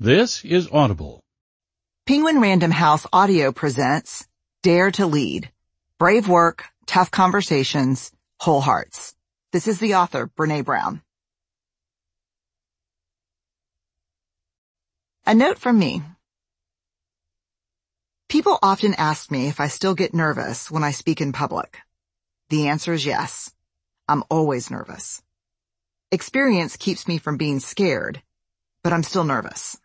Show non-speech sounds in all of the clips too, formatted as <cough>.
This is Audible. Penguin Random House Audio presents Dare to Lead. Brave work, tough conversations, whole hearts. This is the author, Brene Brown. A note from me. People often ask me if I still get nervous when I speak in public. The answer is yes. I'm always nervous. Experience keeps me from being scared, but I'm still nervous.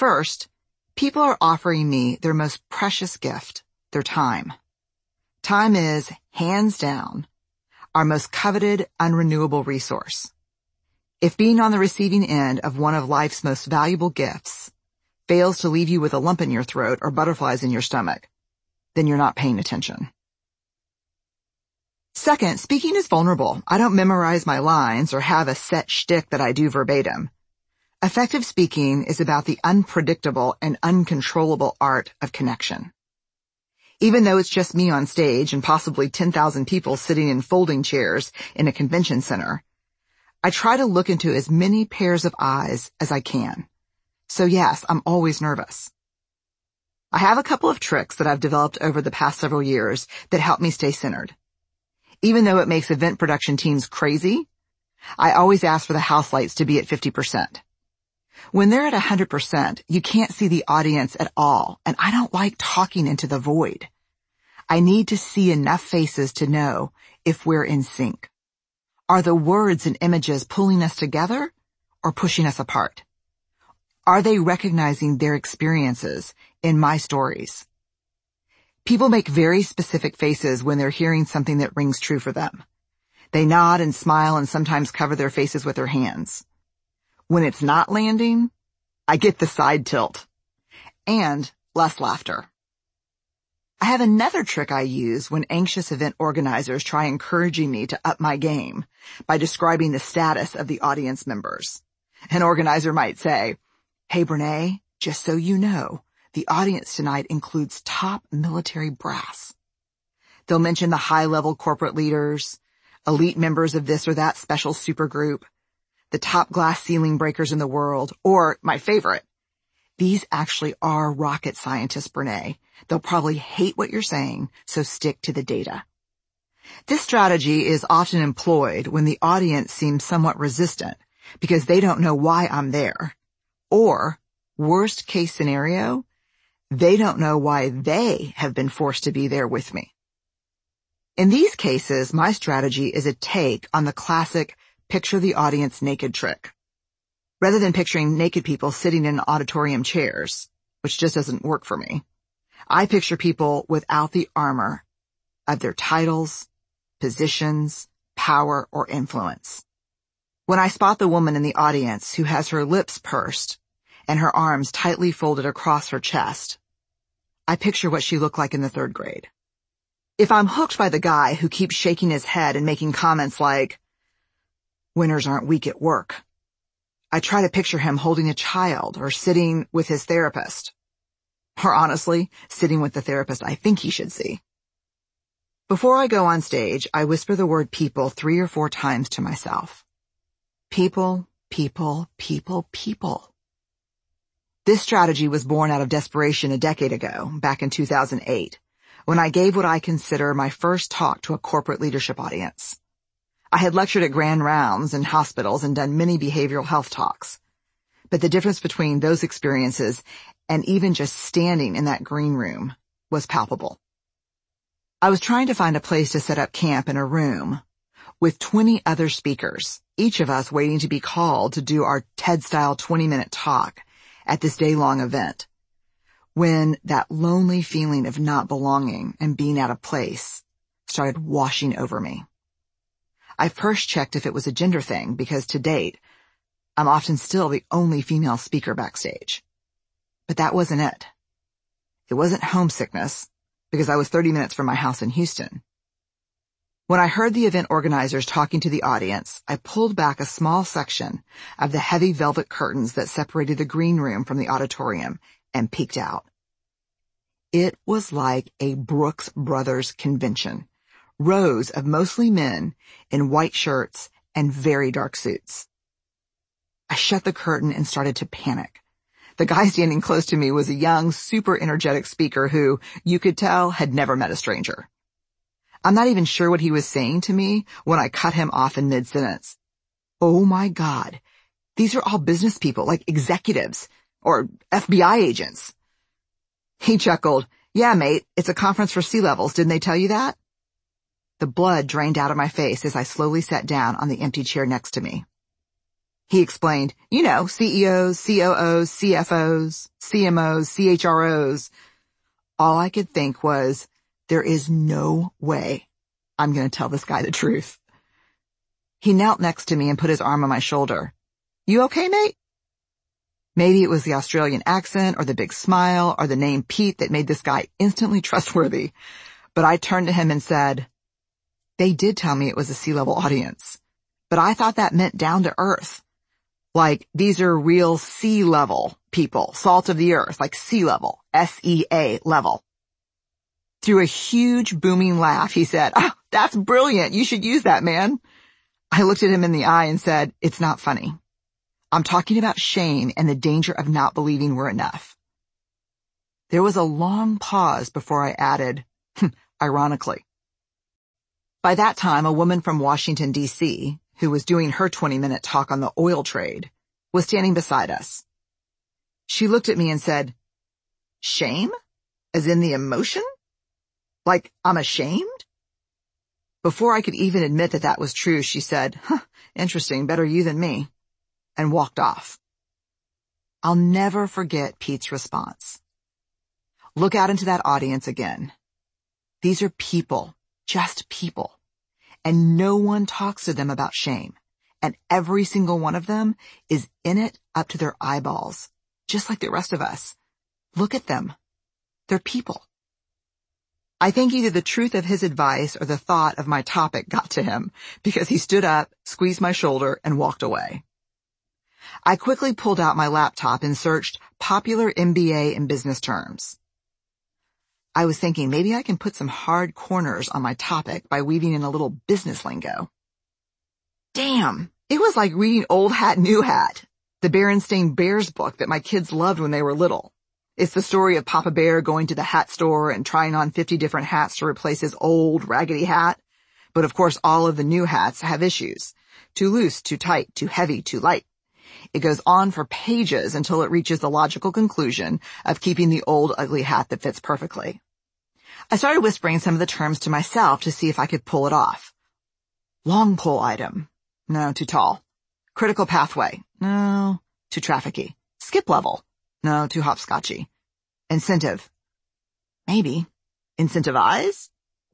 First, people are offering me their most precious gift, their time. Time is, hands down, our most coveted, unrenewable resource. If being on the receiving end of one of life's most valuable gifts fails to leave you with a lump in your throat or butterflies in your stomach, then you're not paying attention. Second, speaking is vulnerable. I don't memorize my lines or have a set shtick that I do verbatim. Effective speaking is about the unpredictable and uncontrollable art of connection. Even though it's just me on stage and possibly 10,000 people sitting in folding chairs in a convention center, I try to look into as many pairs of eyes as I can. So yes, I'm always nervous. I have a couple of tricks that I've developed over the past several years that help me stay centered. Even though it makes event production teams crazy, I always ask for the house lights to be at 50%. When they're at 100%, you can't see the audience at all, and I don't like talking into the void. I need to see enough faces to know if we're in sync. Are the words and images pulling us together or pushing us apart? Are they recognizing their experiences in my stories? People make very specific faces when they're hearing something that rings true for them. They nod and smile and sometimes cover their faces with their hands. When it's not landing, I get the side tilt and less laughter. I have another trick I use when anxious event organizers try encouraging me to up my game by describing the status of the audience members. An organizer might say, Hey Brene, just so you know, the audience tonight includes top military brass. They'll mention the high-level corporate leaders, elite members of this or that special supergroup, the top glass ceiling breakers in the world, or my favorite, these actually are rocket scientists, Brene. They'll probably hate what you're saying, so stick to the data. This strategy is often employed when the audience seems somewhat resistant because they don't know why I'm there. Or, worst case scenario, they don't know why they have been forced to be there with me. In these cases, my strategy is a take on the classic picture the audience naked trick. Rather than picturing naked people sitting in auditorium chairs, which just doesn't work for me, I picture people without the armor of their titles, positions, power, or influence. When I spot the woman in the audience who has her lips pursed and her arms tightly folded across her chest, I picture what she looked like in the third grade. If I'm hooked by the guy who keeps shaking his head and making comments like, winners aren't weak at work, I try to picture him holding a child or sitting with his therapist. Or honestly, sitting with the therapist I think he should see. Before I go on stage, I whisper the word people three or four times to myself. People, people, people, people. This strategy was born out of desperation a decade ago, back in 2008, when I gave what I consider my first talk to a corporate leadership audience. I had lectured at grand rounds in hospitals and done many behavioral health talks. But the difference between those experiences and even just standing in that green room was palpable. I was trying to find a place to set up camp in a room with 20 other speakers, each of us waiting to be called to do our TED-style 20-minute talk at this day-long event when that lonely feeling of not belonging and being out of place started washing over me. I first checked if it was a gender thing because to date, I'm often still the only female speaker backstage. But that wasn't it. It wasn't homesickness because I was 30 minutes from my house in Houston. When I heard the event organizers talking to the audience, I pulled back a small section of the heavy velvet curtains that separated the green room from the auditorium and peeked out. It was like a Brooks Brothers convention. Rows of mostly men in white shirts and very dark suits. I shut the curtain and started to panic. The guy standing close to me was a young, super energetic speaker who, you could tell, had never met a stranger. I'm not even sure what he was saying to me when I cut him off in mid-sentence. Oh my God. These are all business people, like executives or FBI agents. He chuckled. Yeah, mate, it's a conference for C-levels. Didn't they tell you that? The blood drained out of my face as I slowly sat down on the empty chair next to me. He explained, you know, CEOs, COOs, CFOs, CMOs, CHROs. All I could think was, there is no way I'm going to tell this guy the truth. He knelt next to me and put his arm on my shoulder. You okay, mate? Maybe it was the Australian accent or the big smile or the name Pete that made this guy instantly <laughs> trustworthy. But I turned to him and said, they did tell me it was a sea-level audience, but I thought that meant down to earth. Like these are real sea level people, salt of the earth, like sea level, S-E-A level. Through a huge booming laugh, he said, oh, that's brilliant. You should use that, man. I looked at him in the eye and said, it's not funny. I'm talking about shame and the danger of not believing we're enough. There was a long pause before I added, hmm, ironically. By that time, a woman from Washington, D.C., who was doing her 20-minute talk on the oil trade, was standing beside us. She looked at me and said, shame? As in the emotion? Like I'm ashamed? Before I could even admit that that was true, she said, huh, interesting, better you than me, and walked off. I'll never forget Pete's response. Look out into that audience again. These are people just people. And no one talks to them about shame. And every single one of them is in it up to their eyeballs, just like the rest of us. Look at them. They're people. I think either the truth of his advice or the thought of my topic got to him because he stood up, squeezed my shoulder, and walked away. I quickly pulled out my laptop and searched popular MBA in business terms. I was thinking maybe I can put some hard corners on my topic by weaving in a little business lingo. Damn, it was like reading Old Hat, New Hat, the Berenstain Bears book that my kids loved when they were little. It's the story of Papa Bear going to the hat store and trying on 50 different hats to replace his old raggedy hat. But of course all of the new hats have issues. Too loose, too tight, too heavy, too light. It goes on for pages until it reaches the logical conclusion of keeping the old ugly hat that fits perfectly. I started whispering some of the terms to myself to see if I could pull it off. Long pole item. No, too tall. Critical pathway. No, too trafficky. Skip level. No, too hopscotchy. Incentive. Maybe. Incentivize?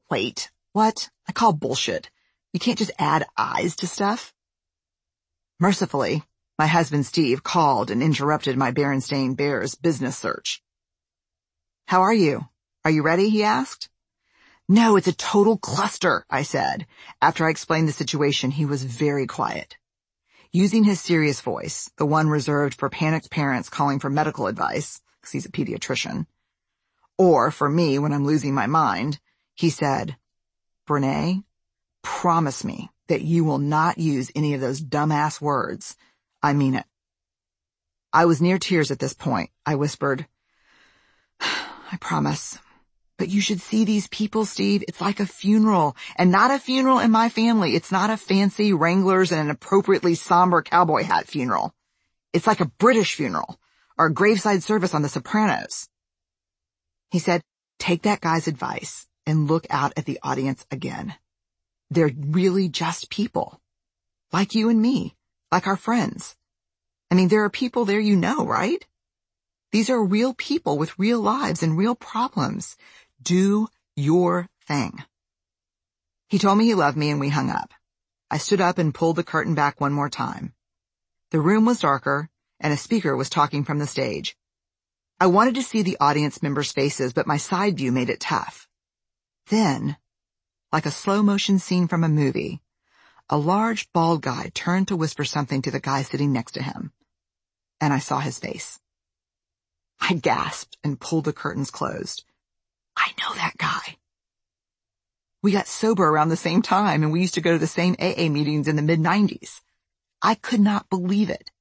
Wait, what? I call bullshit. You can't just add eyes to stuff. Mercifully, my husband Steve called and interrupted my Berenstain Bears business search. How are you? Are you ready? he asked. No, it's a total cluster, I said. After I explained the situation, he was very quiet. Using his serious voice, the one reserved for panicked parents calling for medical advice, because he's a pediatrician, or for me when I'm losing my mind, he said, Brene, promise me that you will not use any of those dumbass words I mean it. I was near tears at this point. I whispered, <sighs> I promise. But you should see these people, Steve. It's like a funeral and not a funeral in my family. It's not a fancy Wranglers and an appropriately somber cowboy hat funeral. It's like a British funeral or a graveside service on the Sopranos. He said, take that guy's advice and look out at the audience again. They're really just people like you and me like our friends. I mean, there are people there you know, right? These are real people with real lives and real problems. Do your thing. He told me he loved me and we hung up. I stood up and pulled the curtain back one more time. The room was darker and a speaker was talking from the stage. I wanted to see the audience members' faces, but my side view made it tough. Then, like a slow motion scene from a movie, a large bald guy turned to whisper something to the guy sitting next to him. And I saw his face. I gasped and pulled the curtains closed. I know that guy. We got sober around the same time and we used to go to the same AA meetings in the mid-90s. I could not believe it.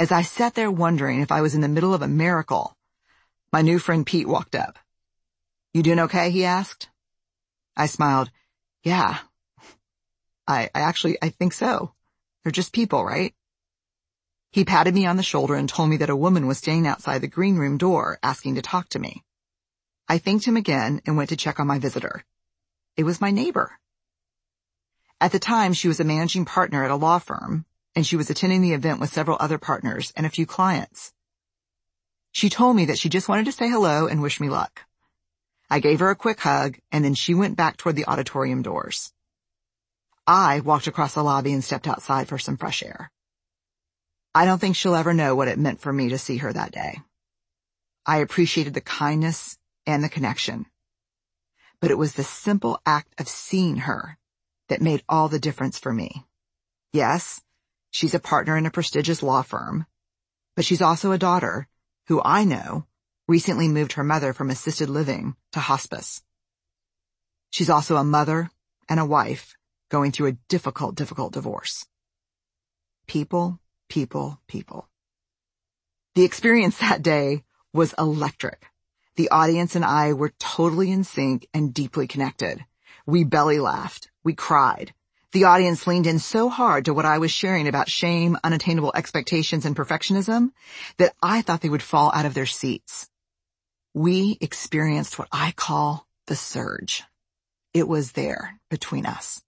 As I sat there wondering if I was in the middle of a miracle, my new friend Pete walked up. You doing okay? he asked. I smiled. Yeah. I, I actually, I think so. They're just people, right? He patted me on the shoulder and told me that a woman was standing outside the green room door asking to talk to me. I thanked him again and went to check on my visitor. It was my neighbor. At the time, she was a managing partner at a law firm, and she was attending the event with several other partners and a few clients. She told me that she just wanted to say hello and wish me luck. I gave her a quick hug, and then she went back toward the auditorium doors. I walked across the lobby and stepped outside for some fresh air. I don't think she'll ever know what it meant for me to see her that day. I appreciated the kindness and the connection. But it was the simple act of seeing her that made all the difference for me. Yes, she's a partner in a prestigious law firm, but she's also a daughter who I know recently moved her mother from assisted living to hospice. She's also a mother and a wife going through a difficult, difficult divorce. People people, people. The experience that day was electric. The audience and I were totally in sync and deeply connected. We belly laughed. We cried. The audience leaned in so hard to what I was sharing about shame, unattainable expectations, and perfectionism that I thought they would fall out of their seats. We experienced what I call the surge. It was there between us.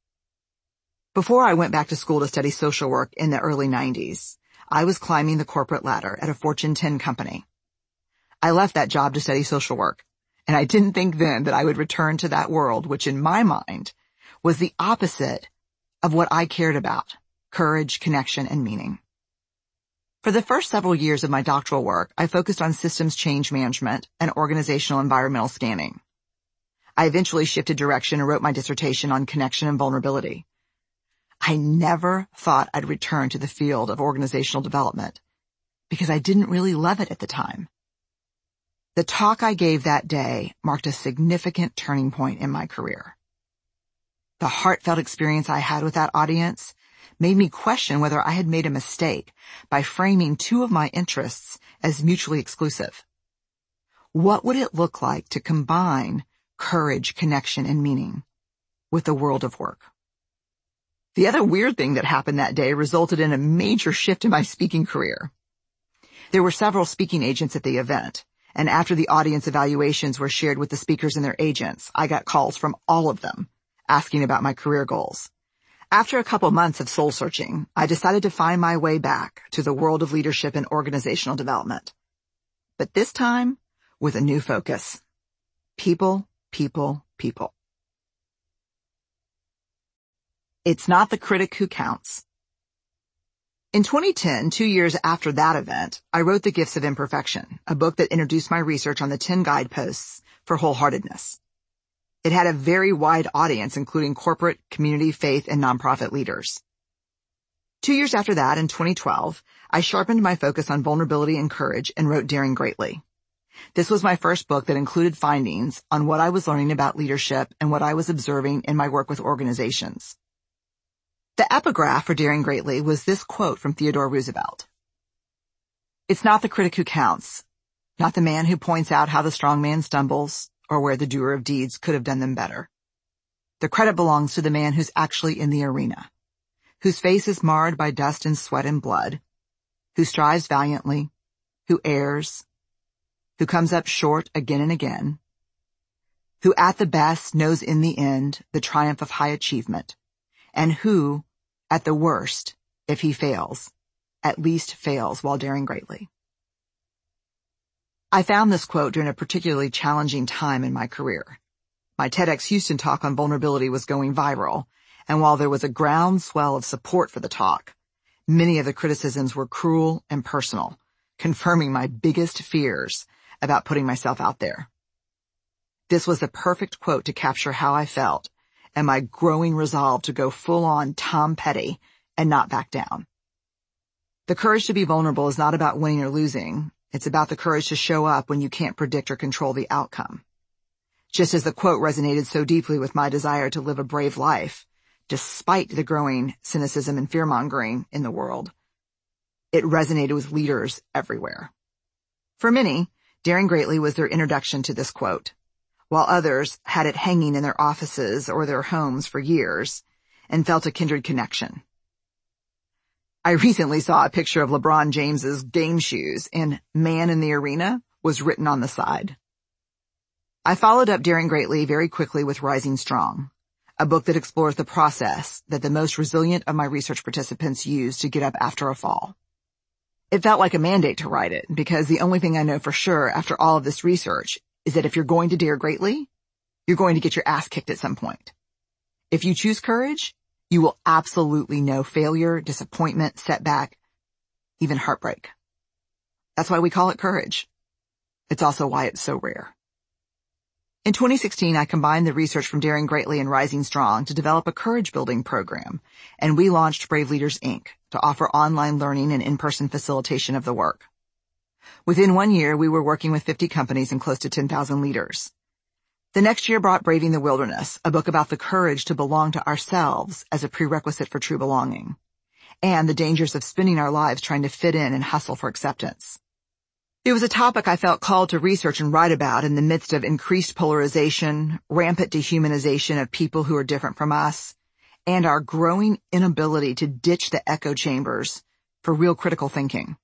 Before I went back to school to study social work in the early 90s, I was climbing the corporate ladder at a Fortune 10 company. I left that job to study social work, and I didn't think then that I would return to that world, which in my mind was the opposite of what I cared about, courage, connection, and meaning. For the first several years of my doctoral work, I focused on systems change management and organizational environmental scanning. I eventually shifted direction and wrote my dissertation on connection and vulnerability. I never thought I'd return to the field of organizational development because I didn't really love it at the time. The talk I gave that day marked a significant turning point in my career. The heartfelt experience I had with that audience made me question whether I had made a mistake by framing two of my interests as mutually exclusive. What would it look like to combine courage, connection, and meaning with the world of work? The other weird thing that happened that day resulted in a major shift in my speaking career. There were several speaking agents at the event, and after the audience evaluations were shared with the speakers and their agents, I got calls from all of them asking about my career goals. After a couple months of soul searching, I decided to find my way back to the world of leadership and organizational development. But this time with a new focus. People, people, people. It's not the critic who counts. In 2010, two years after that event, I wrote The Gifts of Imperfection, a book that introduced my research on the 10 guideposts for wholeheartedness. It had a very wide audience, including corporate, community, faith, and nonprofit leaders. Two years after that, in 2012, I sharpened my focus on vulnerability and courage and wrote Daring Greatly. This was my first book that included findings on what I was learning about leadership and what I was observing in my work with organizations. The epigraph for Daring Greatly was this quote from Theodore Roosevelt. It's not the critic who counts, not the man who points out how the strong man stumbles or where the doer of deeds could have done them better. The credit belongs to the man who's actually in the arena, whose face is marred by dust and sweat and blood, who strives valiantly, who errs, who comes up short again and again, who at the best knows in the end the triumph of high achievement, and who, at the worst, if he fails, at least fails while daring greatly. I found this quote during a particularly challenging time in my career. My TEDx Houston talk on vulnerability was going viral, and while there was a groundswell of support for the talk, many of the criticisms were cruel and personal, confirming my biggest fears about putting myself out there. This was the perfect quote to capture how I felt and my growing resolve to go full on Tom Petty and not back down. The courage to be vulnerable is not about winning or losing. It's about the courage to show up when you can't predict or control the outcome. Just as the quote resonated so deeply with my desire to live a brave life, despite the growing cynicism and fear-mongering in the world, It resonated with leaders everywhere. For many, Daring Greatly was their introduction to this quote, while others had it hanging in their offices or their homes for years and felt a kindred connection. I recently saw a picture of LeBron James's game shoes and man in the arena was written on the side. I followed up Daring Greatly very quickly with Rising Strong, a book that explores the process that the most resilient of my research participants use to get up after a fall. It felt like a mandate to write it because the only thing I know for sure after all of this research is that if you're going to dare greatly, you're going to get your ass kicked at some point. If you choose courage, you will absolutely know failure, disappointment, setback, even heartbreak. That's why we call it courage. It's also why it's so rare. In 2016, I combined the research from Daring Greatly and Rising Strong to develop a courage building program, and we launched Brave Leaders Inc. to offer online learning and in-person facilitation of the work. Within one year, we were working with 50 companies and close to 10,000 leaders. The next year brought Braving the Wilderness, a book about the courage to belong to ourselves as a prerequisite for true belonging, and the dangers of spending our lives trying to fit in and hustle for acceptance. It was a topic I felt called to research and write about in the midst of increased polarization, rampant dehumanization of people who are different from us, and our growing inability to ditch the echo chambers for real critical thinking.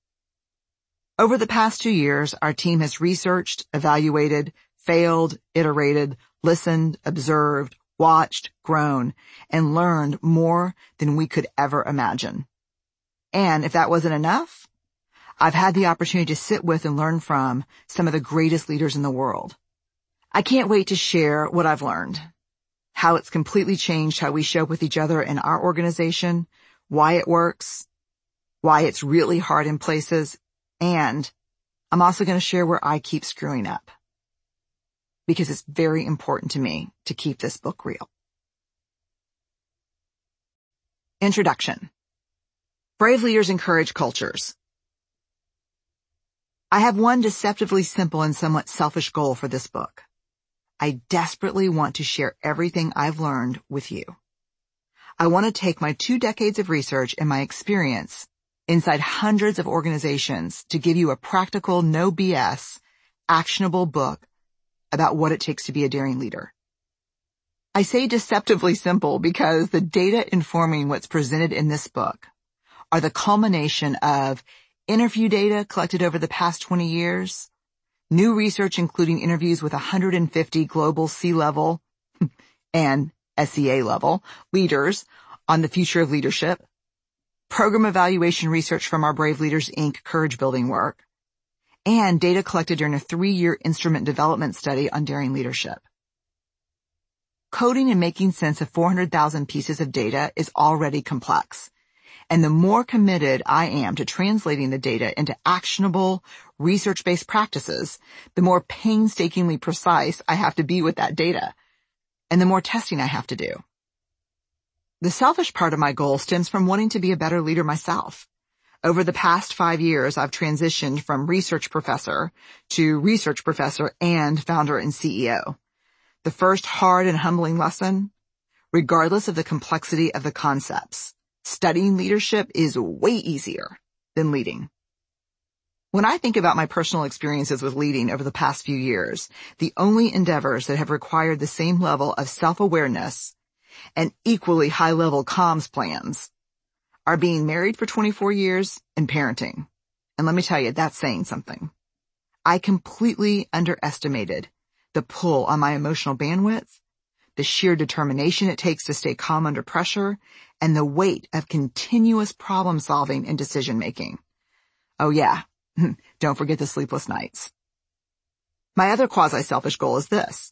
Over the past two years, our team has researched, evaluated, failed, iterated, listened, observed, watched, grown, and learned more than we could ever imagine. And if that wasn't enough, I've had the opportunity to sit with and learn from some of the greatest leaders in the world. I can't wait to share what I've learned, how it's completely changed how we show up with each other in our organization, why it works, why it's really hard in places, and I'm also going to share where I keep screwing up. Because it's very important to me to keep this book real. Introduction. Brave leaders encourage cultures. I have one deceptively simple and somewhat selfish goal for this book. I desperately want to share everything I've learned with you. I want to take my two decades of research and my experience inside hundreds of organizations to give you a practical, no BS, actionable book about what it takes to be a daring leader. I say deceptively simple because the data informing what's presented in this book are the culmination of interview data collected over the past 20 years, new research including interviews with 150 global C-level <laughs> and SEA level leaders on the future of leadership, program evaluation research from our Brave Leaders Inc. courage building work, and data collected during a three-year instrument development study on daring leadership. Coding and making sense of 400,000 pieces of data is already complex and the more committed I am to translating the data into actionable, research-based practices, the more painstakingly precise I have to be with that data, and the more testing I have to do. The selfish part of my goal stems from wanting to be a better leader myself. Over the past five years, I've transitioned from research professor to research professor and founder and CEO. The first hard and humbling lesson, regardless of the complexity of the concepts, Studying leadership is way easier than leading. When I think about my personal experiences with leading over the past few years, the only endeavors that have required the same level of self-awareness and equally high-level comms plans are being married for 24 years and parenting. And let me tell you, that's saying something. I completely underestimated the pull on my emotional bandwidth the sheer determination it takes to stay calm under pressure, and the weight of continuous problem solving and decision making. Oh yeah, <laughs> don't forget the sleepless nights. My other quasi-selfish goal is this.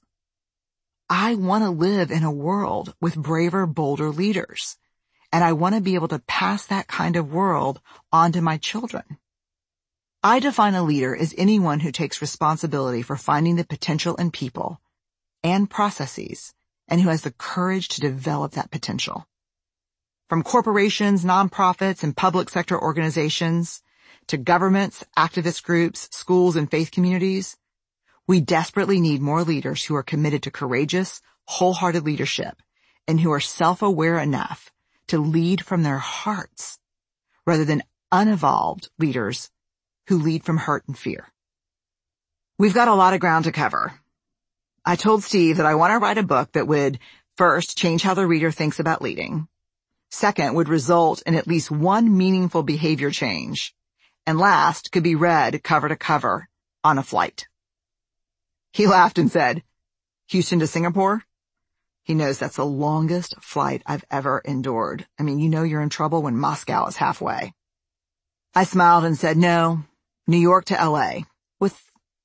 I want to live in a world with braver, bolder leaders, and I want to be able to pass that kind of world on to my children. I define a leader as anyone who takes responsibility for finding the potential in people and processes and who has the courage to develop that potential. From corporations, nonprofits, and public sector organizations, to governments, activist groups, schools, and faith communities, we desperately need more leaders who are committed to courageous, wholehearted leadership and who are self-aware enough to lead from their hearts rather than unevolved leaders who lead from hurt and fear. We've got a lot of ground to cover. I told Steve that I want to write a book that would first change how the reader thinks about leading. Second would result in at least one meaningful behavior change. And last could be read cover to cover on a flight. He laughed and said, Houston to Singapore? He knows that's the longest flight I've ever endured. I mean, you know you're in trouble when Moscow is halfway. I smiled and said, no, New York to LA, with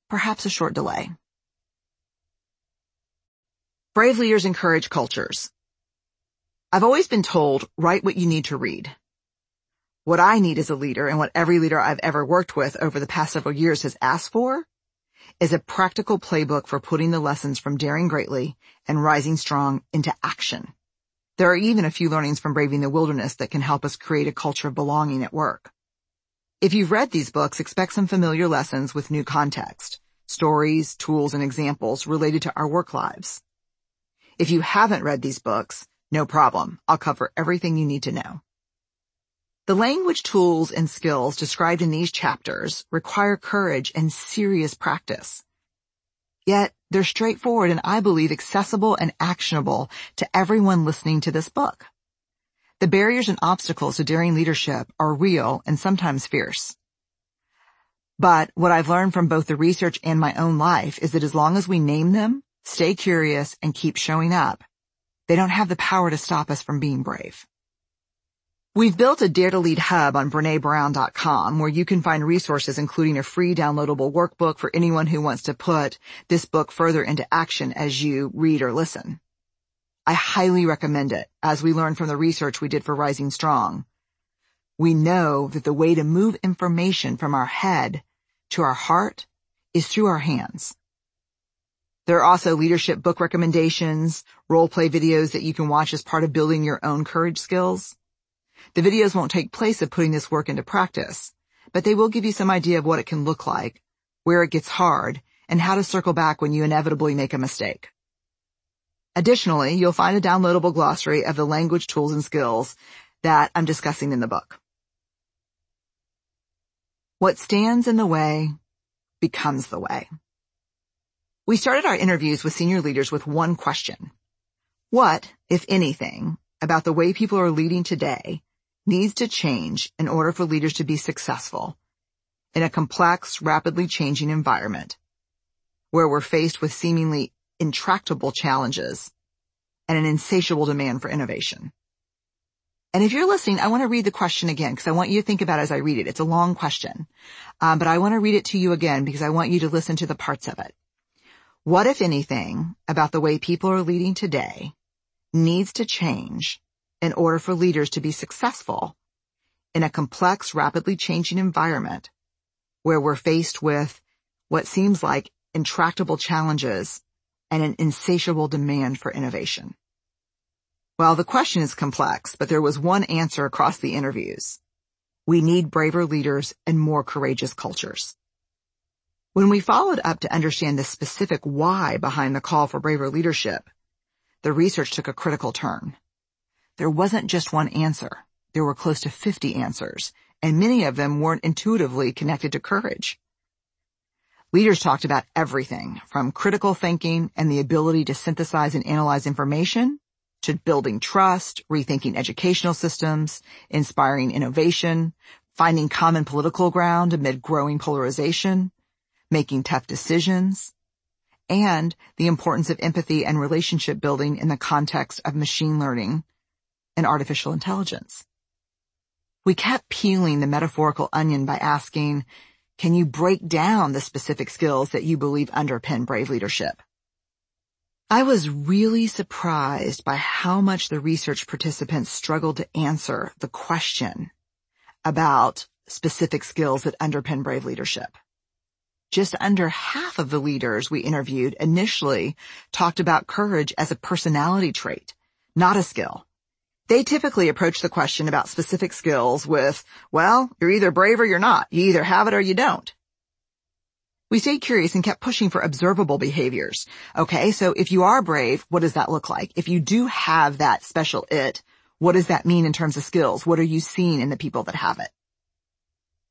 perhaps a short delay. Brave leaders encourage cultures. I've always been told, write what you need to read. What I need as a leader and what every leader I've ever worked with over the past several years has asked for is a practical playbook for putting the lessons from Daring Greatly and Rising Strong into action. There are even a few learnings from Braving the Wilderness that can help us create a culture of belonging at work. If you've read these books, expect some familiar lessons with new context, stories, tools, and examples related to our work lives. If you haven't read these books, no problem. I'll cover everything you need to know. The language tools and skills described in these chapters require courage and serious practice. Yet they're straightforward and I believe accessible and actionable to everyone listening to this book. The barriers and obstacles to daring leadership are real and sometimes fierce. But what I've learned from both the research and my own life is that as long as we name them, stay curious, and keep showing up, they don't have the power to stop us from being brave. We've built a Dare to Lead hub on BreneBrown.com where you can find resources including a free downloadable workbook for anyone who wants to put this book further into action as you read or listen. I highly recommend it, as we learned from the research we did for Rising Strong. We know that the way to move information from our head to our heart is through our hands. There are also leadership book recommendations, role play videos that you can watch as part of building your own courage skills. The videos won't take place of putting this work into practice, but they will give you some idea of what it can look like, where it gets hard, and how to circle back when you inevitably make a mistake. Additionally, you'll find a downloadable glossary of the language tools and skills that I'm discussing in the book. What stands in the way becomes the way. We started our interviews with senior leaders with one question. What, if anything, about the way people are leading today needs to change in order for leaders to be successful in a complex, rapidly changing environment where we're faced with seemingly intractable challenges and an insatiable demand for innovation. And if you're listening, I want to read the question again because I want you to think about it as I read it. It's a long question, um, but I want to read it to you again because I want you to listen to the parts of it. What, if anything, about the way people are leading today needs to change in order for leaders to be successful in a complex, rapidly changing environment where we're faced with what seems like intractable challenges and an insatiable demand for innovation. Well, the question is complex, but there was one answer across the interviews. We need braver leaders and more courageous cultures. When we followed up to understand the specific why behind the call for braver leadership, the research took a critical turn. There wasn't just one answer. There were close to 50 answers, and many of them weren't intuitively connected to courage. Leaders talked about everything from critical thinking and the ability to synthesize and analyze information to building trust, rethinking educational systems, inspiring innovation, finding common political ground amid growing polarization, making tough decisions, and the importance of empathy and relationship building in the context of machine learning and artificial intelligence. We kept peeling the metaphorical onion by asking, can you break down the specific skills that you believe underpin brave leadership? I was really surprised by how much the research participants struggled to answer the question about specific skills that underpin brave leadership. Just under half of the leaders we interviewed initially talked about courage as a personality trait, not a skill. They typically approach the question about specific skills with, well, you're either brave or you're not. You either have it or you don't. We stayed curious and kept pushing for observable behaviors. Okay, so if you are brave, what does that look like? If you do have that special it, what does that mean in terms of skills? What are you seeing in the people that have it?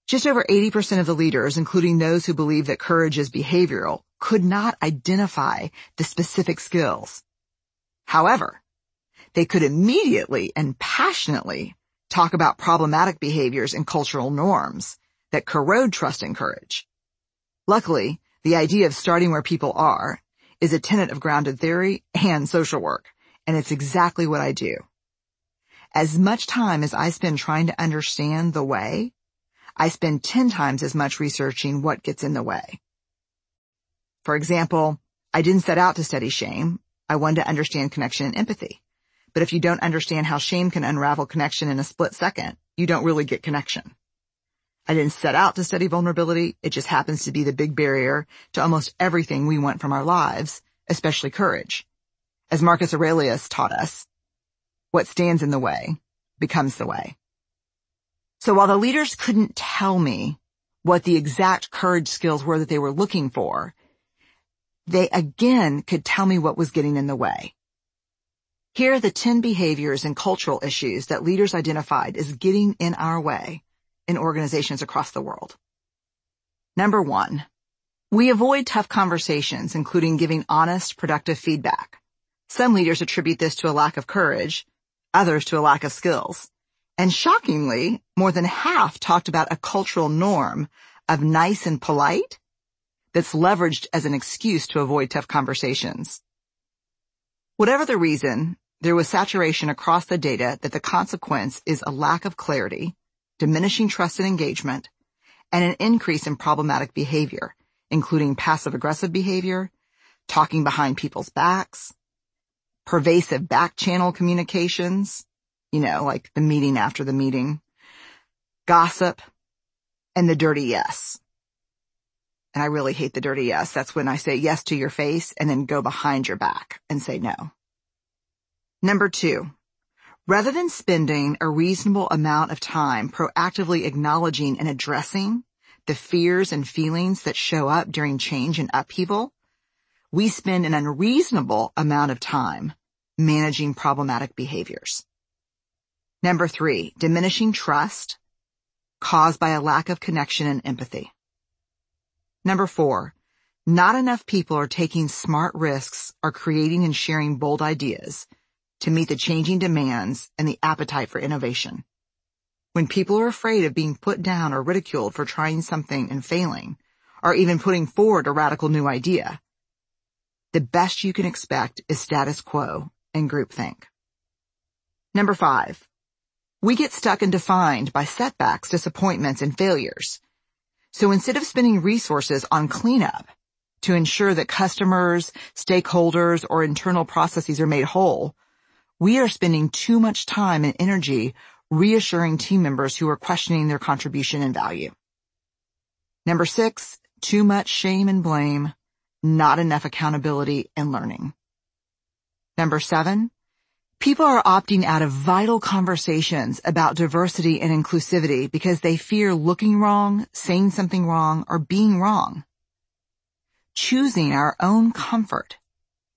Just over 80% of the leaders, including those who believe that courage is behavioral, could not identify the specific skills. However, they could immediately and passionately talk about problematic behaviors and cultural norms that corrode trust and courage. Luckily, the idea of starting where people are is a tenet of grounded theory and social work, and it's exactly what I do. As much time as I spend trying to understand the way, I spend 10 times as much researching what gets in the way. For example, I didn't set out to study shame. I wanted to understand connection and empathy. But if you don't understand how shame can unravel connection in a split second, you don't really get connection. I didn't set out to study vulnerability. It just happens to be the big barrier to almost everything we want from our lives, especially courage. As Marcus Aurelius taught us, what stands in the way becomes the way. So while the leaders couldn't tell me what the exact courage skills were that they were looking for, they again could tell me what was getting in the way. Here are the 10 behaviors and cultural issues that leaders identified as getting in our way in organizations across the world. Number one, we avoid tough conversations, including giving honest, productive feedback. Some leaders attribute this to a lack of courage, others to a lack of skills. And shockingly, more than half talked about a cultural norm of nice and polite that's leveraged as an excuse to avoid tough conversations. Whatever the reason, there was saturation across the data that the consequence is a lack of clarity, diminishing trust and engagement, and an increase in problematic behavior, including passive-aggressive behavior, talking behind people's backs, pervasive back-channel communications, you know, like the meeting after the meeting, gossip, and the dirty yes. And I really hate the dirty yes. That's when I say yes to your face and then go behind your back and say no. Number two, rather than spending a reasonable amount of time proactively acknowledging and addressing the fears and feelings that show up during change and upheaval, we spend an unreasonable amount of time managing problematic behaviors. Number three, diminishing trust caused by a lack of connection and empathy. Number four, not enough people are taking smart risks or creating and sharing bold ideas to meet the changing demands and the appetite for innovation. When people are afraid of being put down or ridiculed for trying something and failing, or even putting forward a radical new idea, the best you can expect is status quo and groupthink. Number five, we get stuck and defined by setbacks, disappointments, and failures. So instead of spending resources on cleanup to ensure that customers, stakeholders, or internal processes are made whole, we are spending too much time and energy reassuring team members who are questioning their contribution and value. Number six, too much shame and blame, not enough accountability and learning. Number seven, people are opting out of vital conversations about diversity and inclusivity because they fear looking wrong, saying something wrong, or being wrong. Choosing our own comfort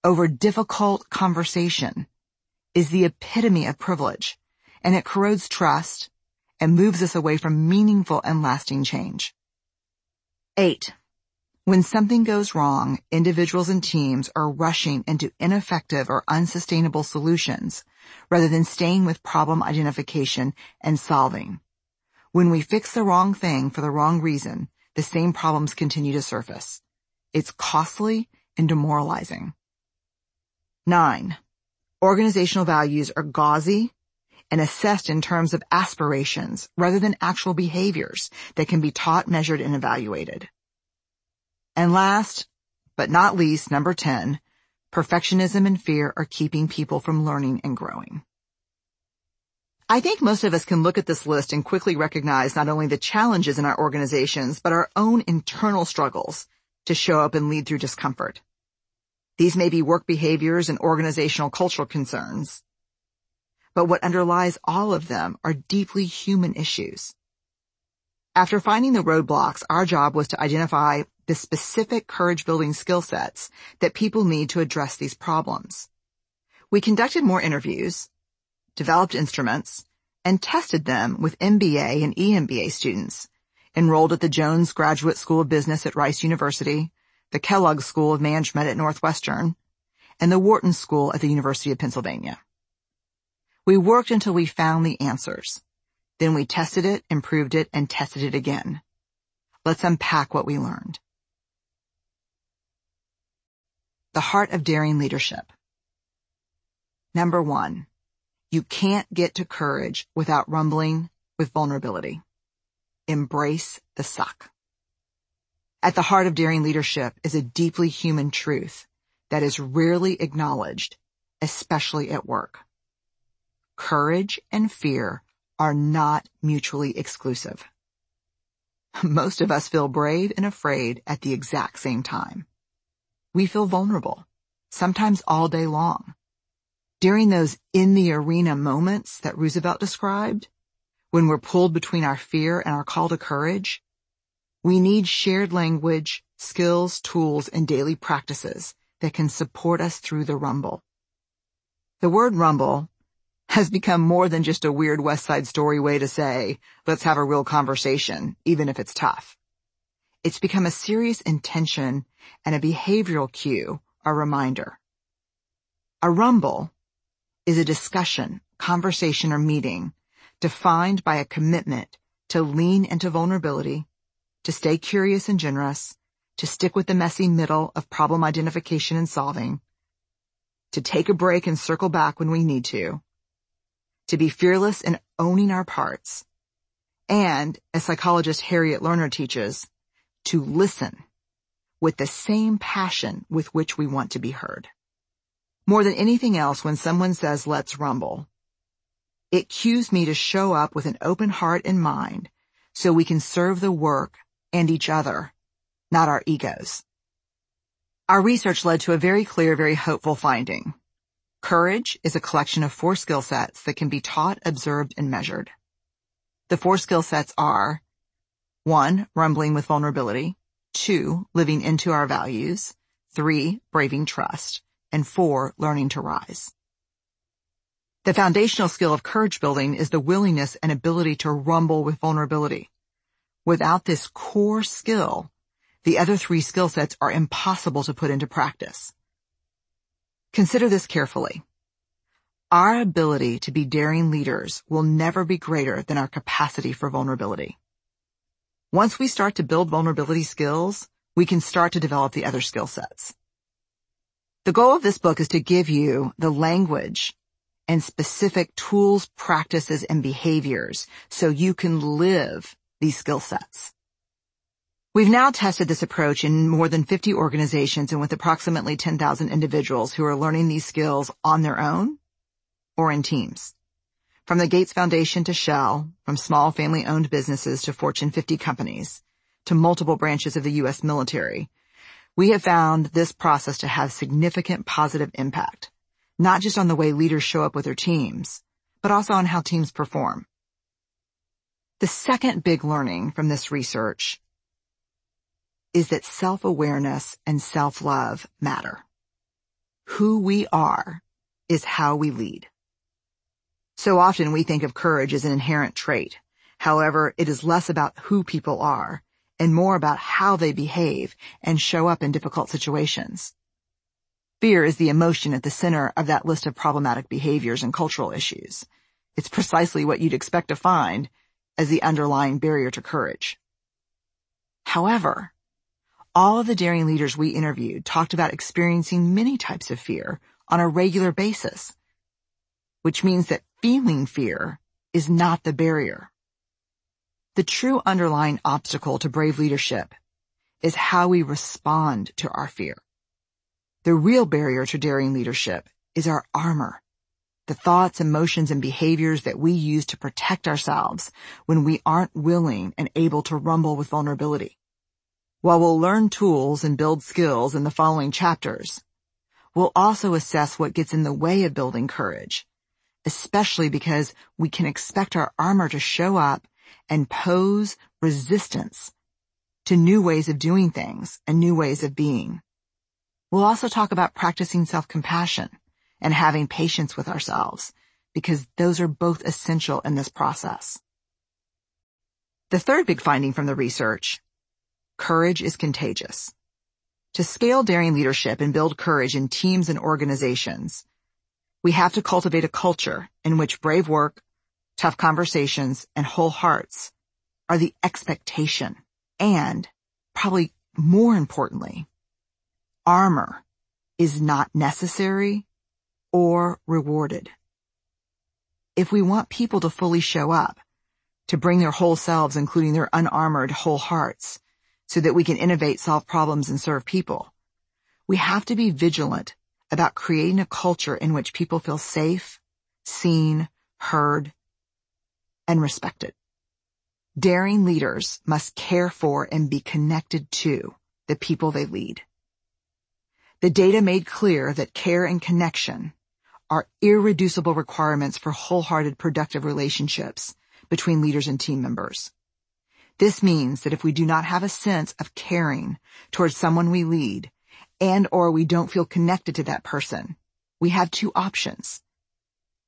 over difficult conversation is the epitome of privilege, and it corrodes trust and moves us away from meaningful and lasting change. 8. When something goes wrong, individuals and teams are rushing into ineffective or unsustainable solutions rather than staying with problem identification and solving. When we fix the wrong thing for the wrong reason, the same problems continue to surface. It's costly and demoralizing. 9. Organizational values are gauzy and assessed in terms of aspirations rather than actual behaviors that can be taught, measured, and evaluated. And last, but not least, number 10, perfectionism and fear are keeping people from learning and growing. I think most of us can look at this list and quickly recognize not only the challenges in our organizations, but our own internal struggles to show up and lead through discomfort. These may be work behaviors and organizational cultural concerns. But what underlies all of them are deeply human issues. After finding the roadblocks, our job was to identify the specific courage building skill sets that people need to address these problems. We conducted more interviews, developed instruments, and tested them with MBA and EMBA students enrolled at the Jones Graduate School of Business at Rice University, the Kellogg School of Management at Northwestern, and the Wharton School at the University of Pennsylvania. We worked until we found the answers. Then we tested it, improved it, and tested it again. Let's unpack what we learned. The heart of daring leadership. Number one, you can't get to courage without rumbling with vulnerability. Embrace the suck. At the heart of daring leadership is a deeply human truth that is rarely acknowledged, especially at work. Courage and fear are not mutually exclusive. Most of us feel brave and afraid at the exact same time. We feel vulnerable, sometimes all day long. During those in the arena moments that Roosevelt described, when we're pulled between our fear and our call to courage, we need shared language, skills, tools, and daily practices that can support us through the rumble. The word rumble has become more than just a weird West Side Story way to say, let's have a real conversation, even if it's tough. It's become a serious intention and a behavioral cue, a reminder. A rumble is a discussion, conversation, or meeting defined by a commitment to lean into vulnerability, to stay curious and generous, to stick with the messy middle of problem identification and solving, to take a break and circle back when we need to, to be fearless in owning our parts, and, as psychologist Harriet Lerner teaches, to listen with the same passion with which we want to be heard. More than anything else, when someone says, let's rumble, it cues me to show up with an open heart and mind so we can serve the work and each other, not our egos. Our research led to a very clear, very hopeful finding. Courage is a collection of four skill sets that can be taught, observed, and measured. The four skill sets are one, rumbling with vulnerability, two, living into our values, three, braving trust, and four, learning to rise. The foundational skill of courage building is the willingness and ability to rumble with vulnerability. Without this core skill, the other three skill sets are impossible to put into practice. Consider this carefully. Our ability to be daring leaders will never be greater than our capacity for vulnerability. Once we start to build vulnerability skills, we can start to develop the other skill sets. The goal of this book is to give you the language and specific tools, practices, and behaviors so you can live these skill sets. We've now tested this approach in more than 50 organizations and with approximately 10,000 individuals who are learning these skills on their own or in teams. From the Gates Foundation to Shell, from small family-owned businesses to Fortune 50 companies, to multiple branches of the U.S. military, we have found this process to have significant positive impact, not just on the way leaders show up with their teams, but also on how teams perform. The second big learning from this research is that self-awareness and self-love matter. Who we are is how we lead. So often we think of courage as an inherent trait. However, it is less about who people are and more about how they behave and show up in difficult situations. Fear is the emotion at the center of that list of problematic behaviors and cultural issues. It's precisely what you'd expect to find as the underlying barrier to courage. However, all of the daring leaders we interviewed talked about experiencing many types of fear on a regular basis, which means that feeling fear is not the barrier. The true underlying obstacle to brave leadership is how we respond to our fear. The real barrier to daring leadership is our armor, the thoughts, emotions, and behaviors that we use to protect ourselves when we aren't willing and able to rumble with vulnerability. While we'll learn tools and build skills in the following chapters, we'll also assess what gets in the way of building courage, especially because we can expect our armor to show up and pose resistance to new ways of doing things and new ways of being. We'll also talk about practicing self-compassion and having patience with ourselves because those are both essential in this process. The third big finding from the research, courage is contagious. To scale daring leadership and build courage in teams and organizations, we have to cultivate a culture in which brave work, tough conversations, and whole hearts are the expectation. And, probably more importantly, armor is not necessary or rewarded. If we want people to fully show up, to bring their whole selves, including their unarmored whole hearts, so that we can innovate, solve problems, and serve people, we have to be vigilant about creating a culture in which people feel safe, seen, heard, and respected. Daring leaders must care for and be connected to the people they lead. The data made clear that care and connection are irreducible requirements for wholehearted productive relationships between leaders and team members. This means that if we do not have a sense of caring towards someone we lead, and or we don't feel connected to that person, we have two options.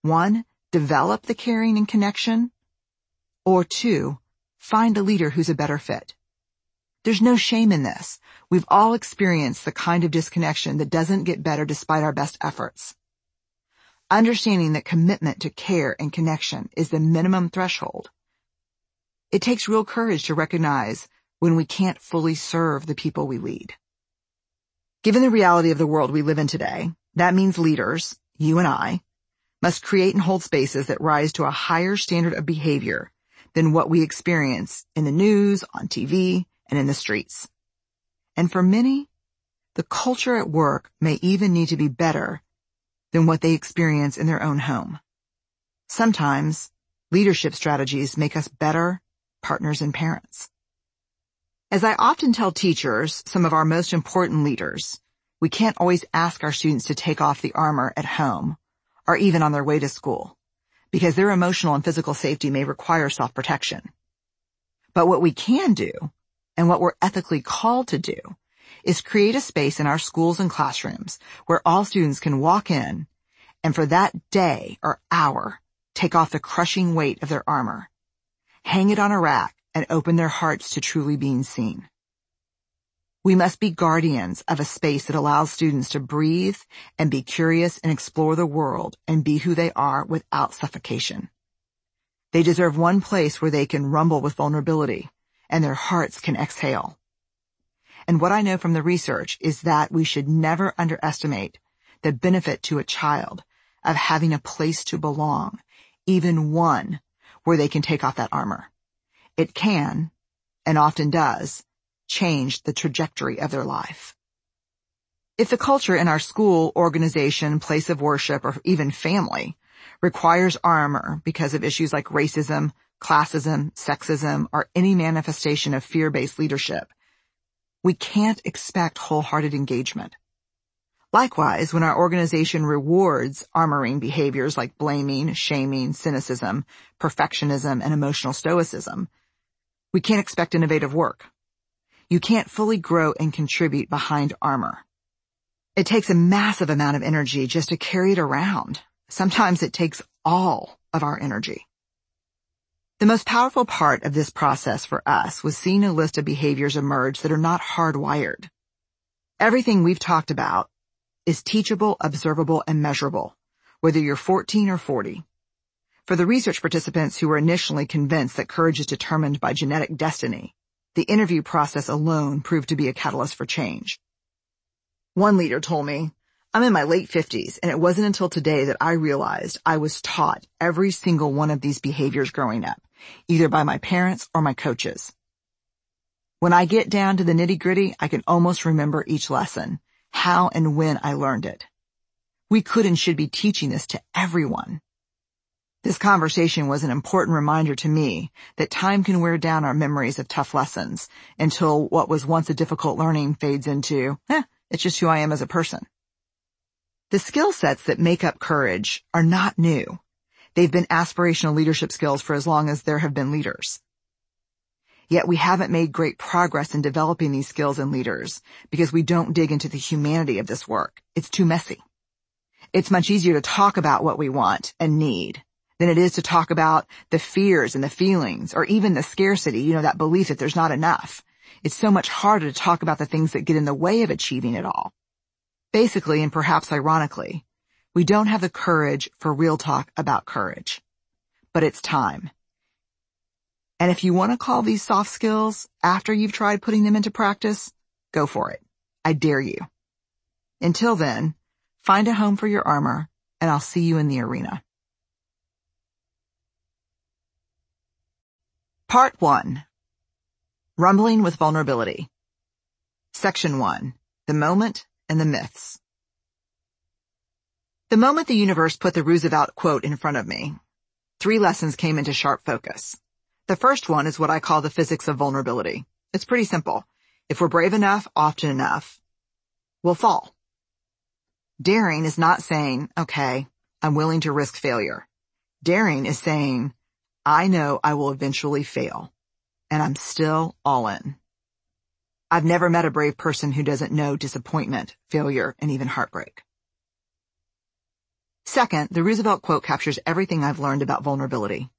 One, develop the caring and connection, or two, find a leader who's a better fit. There's no shame in this. We've all experienced the kind of disconnection that doesn't get better despite our best efforts. Understanding that commitment to care and connection is the minimum threshold. It takes real courage to recognize when we can't fully serve the people we lead. Given the reality of the world we live in today, that means leaders, you and I, must create and hold spaces that rise to a higher standard of behavior than what we experience in the news, on TV, and in the streets. And for many, the culture at work may even need to be better than what they experience in their own home. Sometimes leadership strategies make us better partners and parents. As I often tell teachers, some of our most important leaders, we can't always ask our students to take off the armor at home or even on their way to school because their emotional and physical safety may require self-protection. But what we can do and what we're ethically called to do is create a space in our schools and classrooms where all students can walk in and for that day or hour take off the crushing weight of their armor, hang it on a rack, and open their hearts to truly being seen. We must be guardians of a space that allows students to breathe and be curious and explore the world and be who they are without suffocation. They deserve one place where they can rumble with vulnerability and their hearts can exhale. And what I know from the research is that we should never underestimate the benefit to a child of having a place to belong, even one where they can take off that armor. It can, and often does, change the trajectory of their life. If the culture in our school, organization, place of worship, or even family requires armor because of issues like racism, classism, sexism, or any manifestation of fear-based leadership, we can't expect wholehearted engagement. Likewise, when our organization rewards armoring behaviors like blaming, shaming, cynicism, perfectionism, and emotional stoicism, we can't expect innovative work. You can't fully grow and contribute behind armor. It takes a massive amount of energy just to carry it around. Sometimes it takes all of our energy. The most powerful part of this process for us was seeing a list of behaviors emerge that are not hardwired. Everything we've talked about is teachable, observable, and measurable, whether you're 14 or 40. For the research participants who were initially convinced that courage is determined by genetic destiny, the interview process alone proved to be a catalyst for change. One leader told me, I'm in my late 50s and it wasn't until today that I realized I was taught every single one of these behaviors growing up, either by my parents or my coaches. When I get down to the nitty gritty, I can almost remember each lesson, how and when I learned it. We could and should be teaching this to everyone. This conversation was an important reminder to me that time can wear down our memories of tough lessons until what was once a difficult learning fades into, eh, it's just who I am as a person. The skill sets that make up courage are not new. They've been aspirational leadership skills for as long as there have been leaders. Yet we haven't made great progress in developing these skills in leaders because we don't dig into the humanity of this work. It's too messy. It's much easier to talk about what we want and need than it is to talk about the fears and the feelings or even the scarcity, you know, that belief that there's not enough. It's so much harder to talk about the things that get in the way of achieving it all. Basically, and perhaps ironically, we don't have the courage for real talk about courage. But it's time. And if you want to call these soft skills after you've tried putting them into practice, go for it. I dare you. Until then, find a home for your armor and I'll see you in the arena. Part 1. Rumbling with Vulnerability. Section 1. The Moment and the Myths. The moment the universe put the Roosevelt quote in front of me, three lessons came into sharp focus. The first one is what I call the physics of vulnerability. It's pretty simple. If we're brave enough, often enough, we'll fall. Daring is not saying, okay, I'm willing to risk failure. Daring is saying, I know I will eventually fail, and I'm still all in. I've never met a brave person who doesn't know disappointment, failure, and even heartbreak. Second, the Roosevelt quote captures everything I've learned about vulnerability.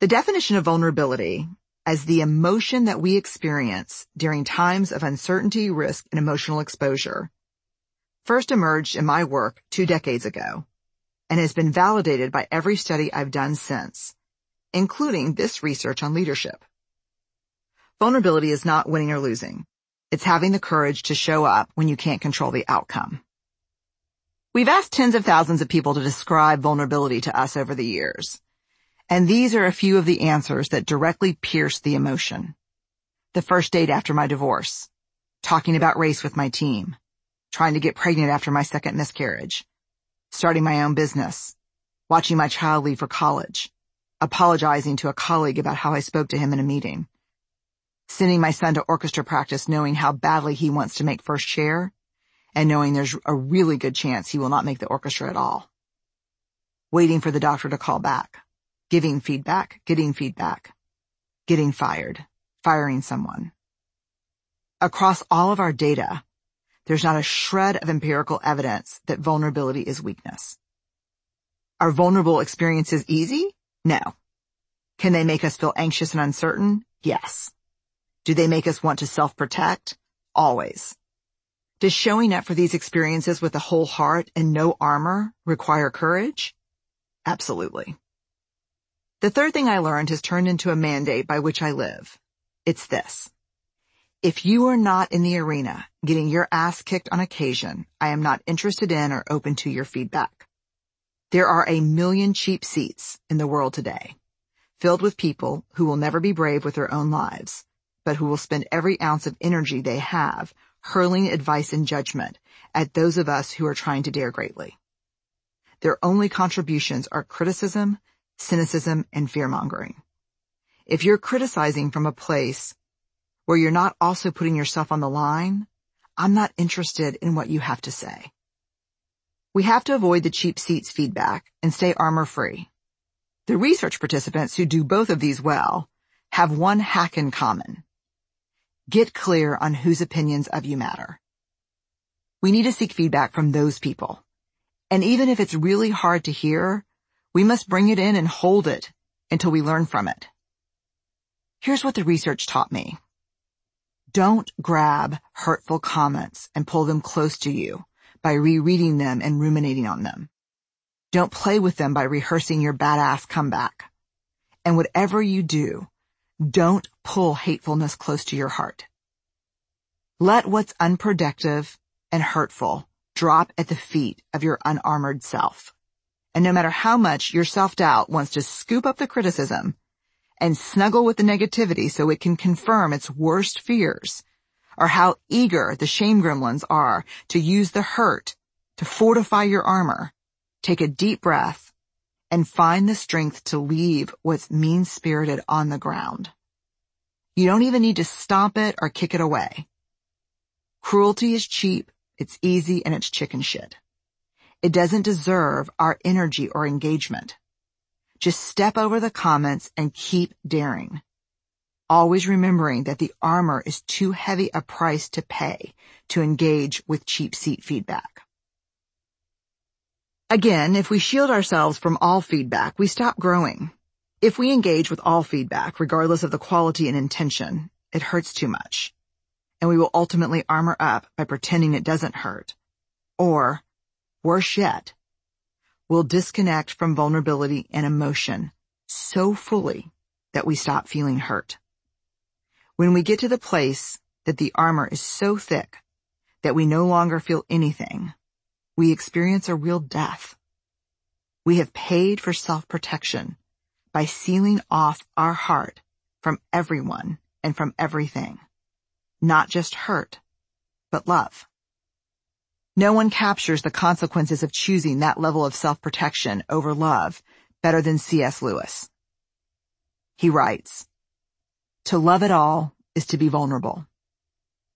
The definition of vulnerability as the emotion that we experience during times of uncertainty, risk, and emotional exposure first emerged in my work two decades ago and has been validated by every study I've done since, including this research on leadership. Vulnerability is not winning or losing. It's having the courage to show up when you can't control the outcome. We've asked tens of thousands of people to describe vulnerability to us over the years. And these are a few of the answers that directly pierce the emotion. The first date after my divorce, talking about race with my team, trying to get pregnant after my second miscarriage, starting my own business, watching my child leave for college, apologizing to a colleague about how I spoke to him in a meeting, sending my son to orchestra practice knowing how badly he wants to make first chair and knowing there's a really good chance he will not make the orchestra at all. Waiting for the doctor to call back giving feedback, getting feedback, getting fired, firing someone. Across all of our data, there's not a shred of empirical evidence that vulnerability is weakness. Are vulnerable experiences easy? No. Can they make us feel anxious and uncertain? Yes. Do they make us want to self-protect? Always. Does showing up for these experiences with a whole heart and no armor require courage? Absolutely. The third thing I learned has turned into a mandate by which I live. It's this. If you are not in the arena getting your ass kicked on occasion, I am not interested in or open to your feedback. There are a million cheap seats in the world today, filled with people who will never be brave with their own lives, but who will spend every ounce of energy they have hurling advice and judgment at those of us who are trying to dare greatly. Their only contributions are criticism cynicism, and fear-mongering. If you're criticizing from a place where you're not also putting yourself on the line, I'm not interested in what you have to say. We have to avoid the cheap seats feedback and stay armor free. The research participants who do both of these well have one hack in common. Get clear on whose opinions of you matter. We need to seek feedback from those people. And even if it's really hard to hear, we must bring it in and hold it until we learn from it. Here's what the research taught me. Don't grab hurtful comments and pull them close to you by rereading them and ruminating on them. Don't play with them by rehearsing your badass comeback. And whatever you do, don't pull hatefulness close to your heart. Let what's unproductive and hurtful drop at the feet of your unarmored self. And no matter how much your self-doubt wants to scoop up the criticism and snuggle with the negativity so it can confirm its worst fears, or how eager the shame gremlins are to use the hurt to fortify your armor, take a deep breath and find the strength to leave what's mean-spirited on the ground. You don't even need to stomp it or kick it away. Cruelty is cheap, it's easy, and it's chicken shit. It doesn't deserve our energy or engagement. Just step over the comments and keep daring. Always remembering that the armor is too heavy a price to pay to engage with cheap seat feedback. Again, if we shield ourselves from all feedback, we stop growing. If we engage with all feedback, regardless of the quality and intention, it hurts too much. And we will ultimately armor up by pretending it doesn't hurt. Or, worse yet, we'll disconnect from vulnerability and emotion so fully that we stop feeling hurt. When we get to the place that the armor is so thick that we no longer feel anything, we experience a real death. We have paid for self-protection by sealing off our heart from everyone and from everything. Not just hurt, but love. No one captures the consequences of choosing that level of self-protection over love better than C.S. Lewis. He writes, To love at all is to be vulnerable.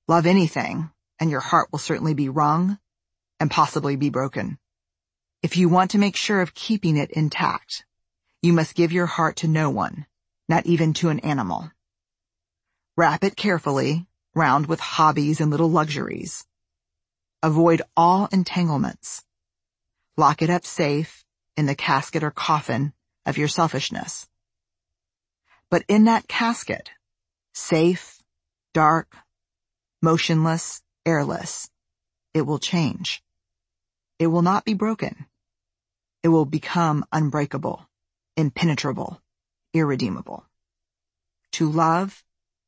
Love anything, and your heart will certainly be wrung and possibly be broken. If you want to make sure of keeping it intact, you must give your heart to no one, not even to an animal. Wrap it carefully, round with hobbies and little luxuries. Avoid all entanglements. Lock it up safe in the casket or coffin of your selfishness. But in that casket, safe, dark, motionless, airless, it will change. It will not be broken. It will become unbreakable, impenetrable, irredeemable. To love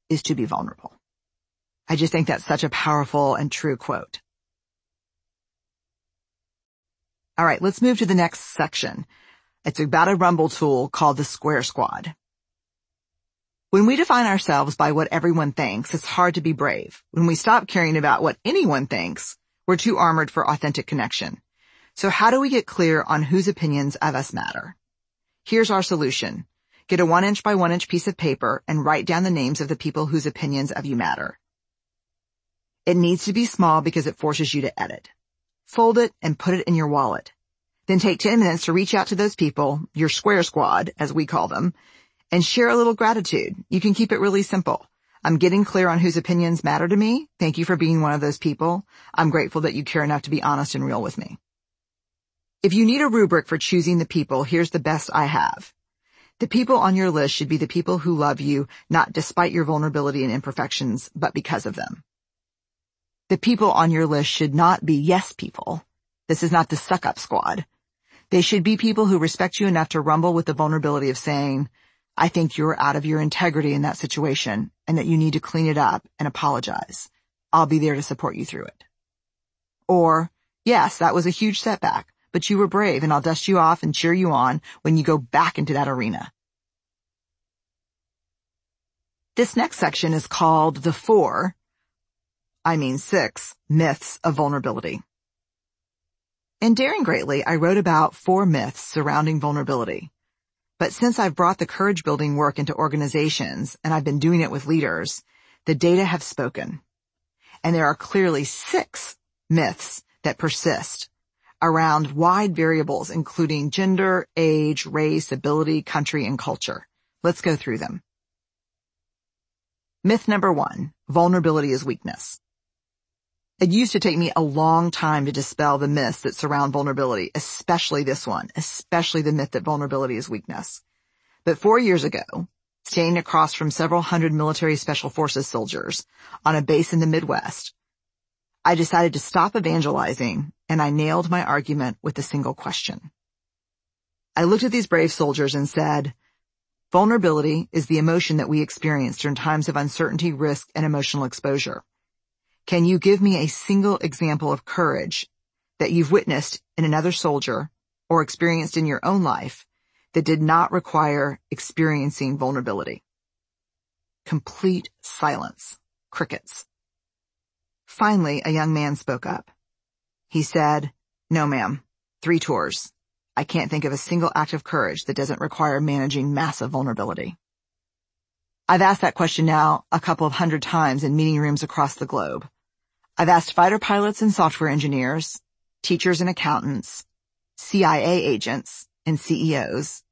is to be vulnerable. I just think that's such a powerful and true quote. All right, let's move to the next section. It's about a rumble tool called the Square Squad. When we define ourselves by what everyone thinks, it's hard to be brave. When we stop caring about what anyone thinks, we're too armored for authentic connection. So how do we get clear on whose opinions of us matter? Here's our solution. Get a one inch by one inch piece of paper and write down the names of the people whose opinions of you matter. It needs to be small because it forces you to edit. Fold it and put it in your wallet. Then take 10 minutes to reach out to those people, your square squad, as we call them, and share a little gratitude. You can keep it really simple. I'm getting clear on whose opinions matter to me. Thank you for being one of those people. I'm grateful that you care enough to be honest and real with me. If you need a rubric for choosing the people, here's the best I have. The people on your list should be the people who love you, not despite your vulnerability and imperfections, but because of them. The people on your list should not be yes people. This is not the suck up squad. They should be people who respect you enough to rumble with the vulnerability of saying, I think you're out of your integrity in that situation and that you need to clean it up and apologize. I'll be there to support you through it. Or, yes, that was a huge setback, but you were brave and I'll dust you off and cheer you on when you go back into that arena. This next section is called the four, I mean six, myths of vulnerability. In Daring Greatly, I wrote about four myths surrounding vulnerability. But since I've brought the courage building work into organizations and I've been doing it with leaders, the data have spoken. And there are clearly six myths that persist around wide variables including gender, age, race, ability, country, and culture. Let's go through them. Myth number one, vulnerability is weakness. It used to take me a long time to dispel the myths that surround vulnerability, especially this one, especially the myth that vulnerability is weakness. But four years ago, standing across from several hundred military special forces soldiers on a base in the Midwest, I decided to stop evangelizing and I nailed my argument with a single question. I looked at these brave soldiers and said, vulnerability is the emotion that we experience during times of uncertainty, risk, and emotional exposure. Can you give me a single example of courage that you've witnessed in another soldier or experienced in your own life that did not require experiencing vulnerability? Complete silence. Crickets. Finally, a young man spoke up. He said, no ma'am, three tours. I can't think of a single act of courage that doesn't require managing massive vulnerability. I've asked that question now a couple of hundred times in meeting rooms across the globe. I've asked fighter pilots and software engineers, teachers and accountants, CIA agents and CEOs,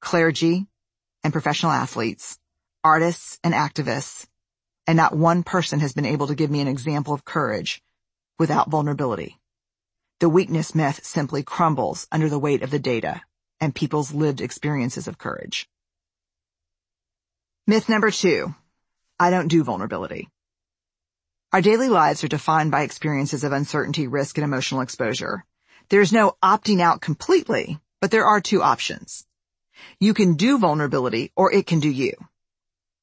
clergy and professional athletes, artists and activists, and not one person has been able to give me an example of courage without vulnerability. The weakness myth simply crumbles under the weight of the data and people's lived experiences of courage. Myth number two, I don't do vulnerability. Our daily lives are defined by experiences of uncertainty, risk, and emotional exposure. There's no opting out completely, but there are two options. You can do vulnerability or it can do you.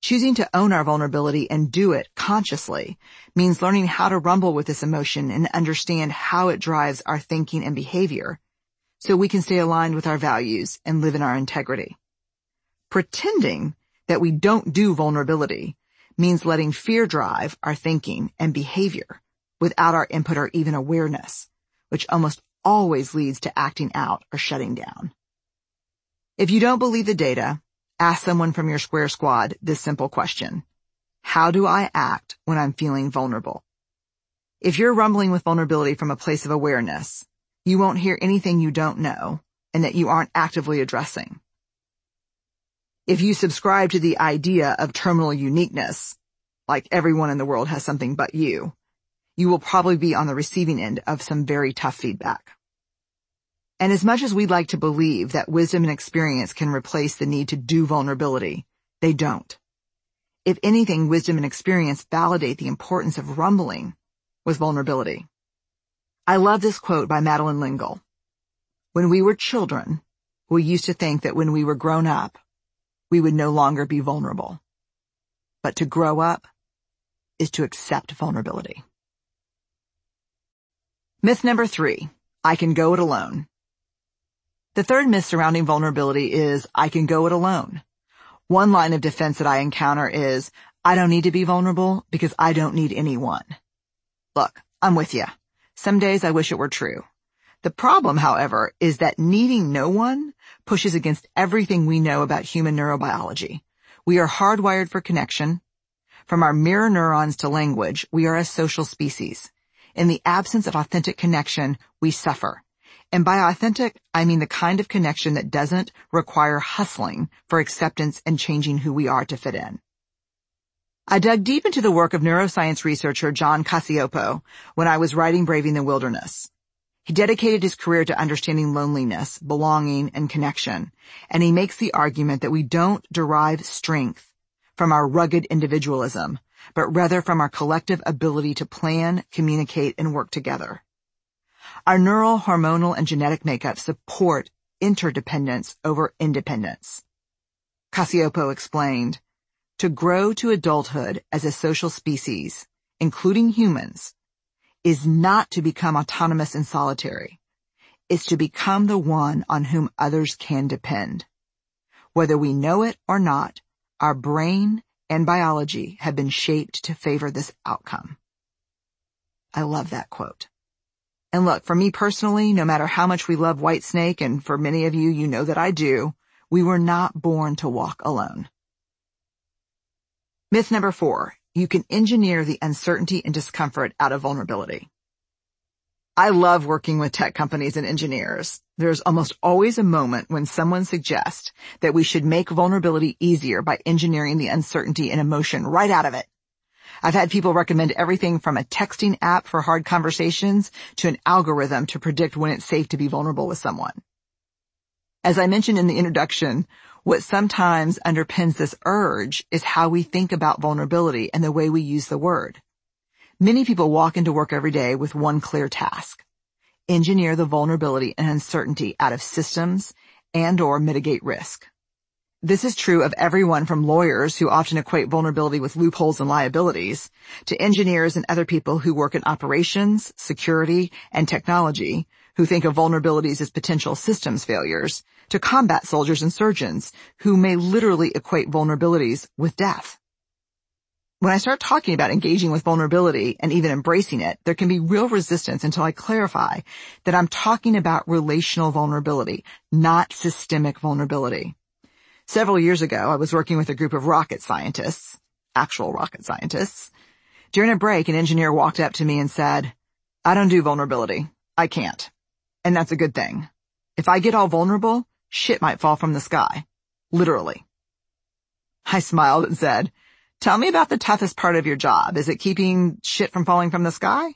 Choosing to own our vulnerability and do it consciously means learning how to rumble with this emotion and understand how it drives our thinking and behavior so we can stay aligned with our values and live in our integrity. Pretending that we don't do vulnerability means letting fear drive our thinking and behavior without our input or even awareness, which almost always leads to acting out or shutting down. If you don't believe the data, Ask someone from your square squad this simple question. How do I act when I'm feeling vulnerable? If you're rumbling with vulnerability from a place of awareness, you won't hear anything you don't know and that you aren't actively addressing. If you subscribe to the idea of terminal uniqueness, like everyone in the world has something but you, you will probably be on the receiving end of some very tough feedback. And as much as we'd like to believe that wisdom and experience can replace the need to do vulnerability, they don't. If anything, wisdom and experience validate the importance of rumbling with vulnerability. I love this quote by Madeleine L'Engle. When we were children, we used to think that when we were grown up, we would no longer be vulnerable. But to grow up is to accept vulnerability. Myth number three, I can go it alone. The third myth surrounding vulnerability is I can go it alone. One line of defense that I encounter is I don't need to be vulnerable because I don't need anyone. Look, I'm with you. Some days I wish it were true. The problem, however, is that needing no one pushes against everything we know about human neurobiology. We are hardwired for connection. From our mirror neurons to language, we are a social species. In the absence of authentic connection, we suffer. And by authentic, I mean the kind of connection that doesn't require hustling for acceptance and changing who we are to fit in. I dug deep into the work of neuroscience researcher John Cacioppo when I was writing Braving the Wilderness. He dedicated his career to understanding loneliness, belonging, and connection, and he makes the argument that we don't derive strength from our rugged individualism, but rather from our collective ability to plan, communicate, and work together. Our neural, hormonal, and genetic makeup support interdependence over independence. Cacioppo explained, to grow to adulthood as a social species, including humans, is not to become autonomous and solitary. It's to become the one on whom others can depend. Whether we know it or not, our brain and biology have been shaped to favor this outcome. I love that quote. And look, for me personally, no matter how much we love Whitesnake, and for many of you, you know that I do, we were not born to walk alone. Myth number four, you can engineer the uncertainty and discomfort out of vulnerability. I love working with tech companies and engineers. There's almost always a moment when someone suggests that we should make vulnerability easier by engineering the uncertainty and emotion right out of it. I've had people recommend everything from a texting app for hard conversations to an algorithm to predict when it's safe to be vulnerable with someone. As I mentioned in the introduction, what sometimes underpins this urge is how we think about vulnerability and the way we use the word. Many people walk into work every day with one clear task. Engineer the vulnerability and uncertainty out of systems and or mitigate risk. This is true of everyone from lawyers who often equate vulnerability with loopholes and liabilities, to engineers and other people who work in operations, security, and technology, who think of vulnerabilities as potential systems failures, to combat soldiers and surgeons, who may literally equate vulnerabilities with death. When I start talking about engaging with vulnerability and even embracing it, there can be real resistance until I clarify that I'm talking about relational vulnerability, not systemic vulnerability. Several years ago, I was working with a group of rocket scientists, actual rocket scientists. During a break, an engineer walked up to me and said, I don't do vulnerability. I can't. And that's a good thing. If I get all vulnerable, shit might fall from the sky. Literally. I smiled and said, tell me about the toughest part of your job. Is it keeping shit from falling from the sky?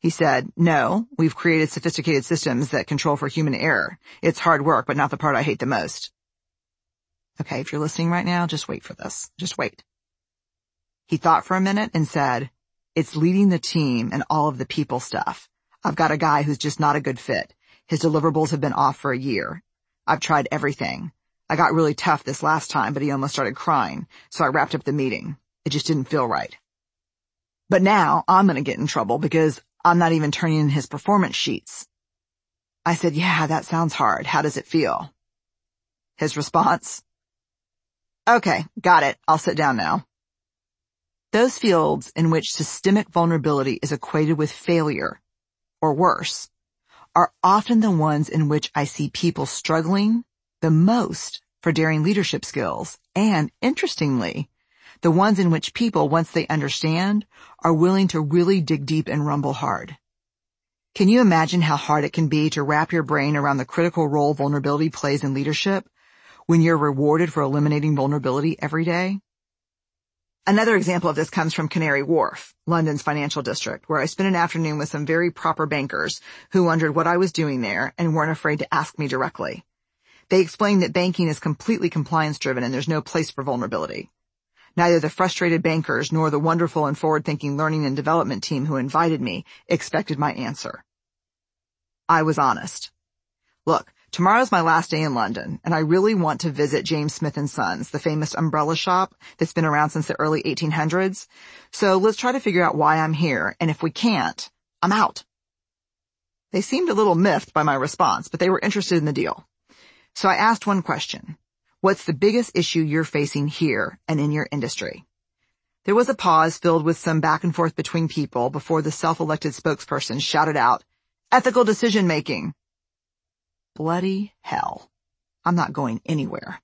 He said, no, we've created sophisticated systems that control for human error. It's hard work, but not the part I hate the most. Okay, if you're listening right now, just wait for this. Just wait. He thought for a minute and said, it's leading the team and all of the people stuff. I've got a guy who's just not a good fit. His deliverables have been off for a year. I've tried everything. I got really tough this last time, but he almost started crying, so I wrapped up the meeting. It just didn't feel right. But now I'm gonna get in trouble because I'm not even turning in his performance sheets. I said, yeah, that sounds hard. How does it feel? His response? Okay, got it. I'll sit down now. Those fields in which systemic vulnerability is equated with failure, or worse, are often the ones in which I see people struggling the most for daring leadership skills and, interestingly, the ones in which people, once they understand, are willing to really dig deep and rumble hard. Can you imagine how hard it can be to wrap your brain around the critical role vulnerability plays in leadership when you're rewarded for eliminating vulnerability every day? Another example of this comes from Canary Wharf, London's financial district, where I spent an afternoon with some very proper bankers who wondered what I was doing there and weren't afraid to ask me directly. They explained that banking is completely compliance driven and there's no place for vulnerability. Neither the frustrated bankers nor the wonderful and forward-thinking learning and development team who invited me expected my answer. I was honest. Look, tomorrow's my last day in London, and I really want to visit James Smith & Sons, the famous umbrella shop that's been around since the early 1800s. So let's try to figure out why I'm here, and if we can't, I'm out. They seemed a little miffed by my response, but they were interested in the deal. So I asked one question. What's the biggest issue you're facing here and in your industry? There was a pause filled with some back and forth between people before the self-elected spokesperson shouted out, ethical decision making. Bloody hell. I'm not going anywhere.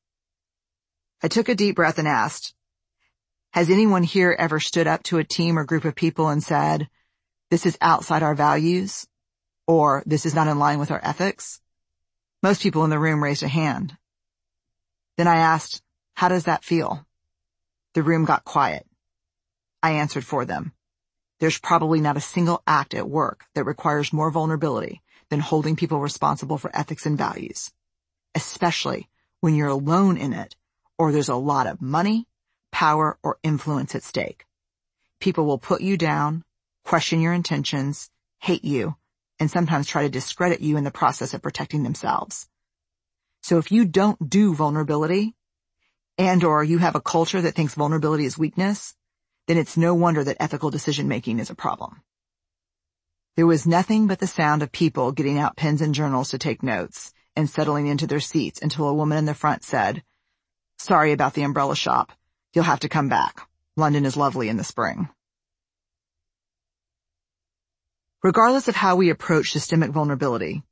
I took a deep breath and asked, has anyone here ever stood up to a team or group of people and said, this is outside our values or this is not in line with our ethics? Most people in the room raised a hand. Then I asked, how does that feel? The room got quiet. I answered for them. There's probably not a single act at work that requires more vulnerability than holding people responsible for ethics and values, especially when you're alone in it or there's a lot of money, power, or influence at stake. People will put you down, question your intentions, hate you, and sometimes try to discredit you in the process of protecting themselves. So if you don't do vulnerability and or you have a culture that thinks vulnerability is weakness, then it's no wonder that ethical decision making is a problem. There was nothing but the sound of people getting out pens and journals to take notes and settling into their seats until a woman in the front said, sorry about the umbrella shop. You'll have to come back. London is lovely in the spring. Regardless of how we approach systemic vulnerability,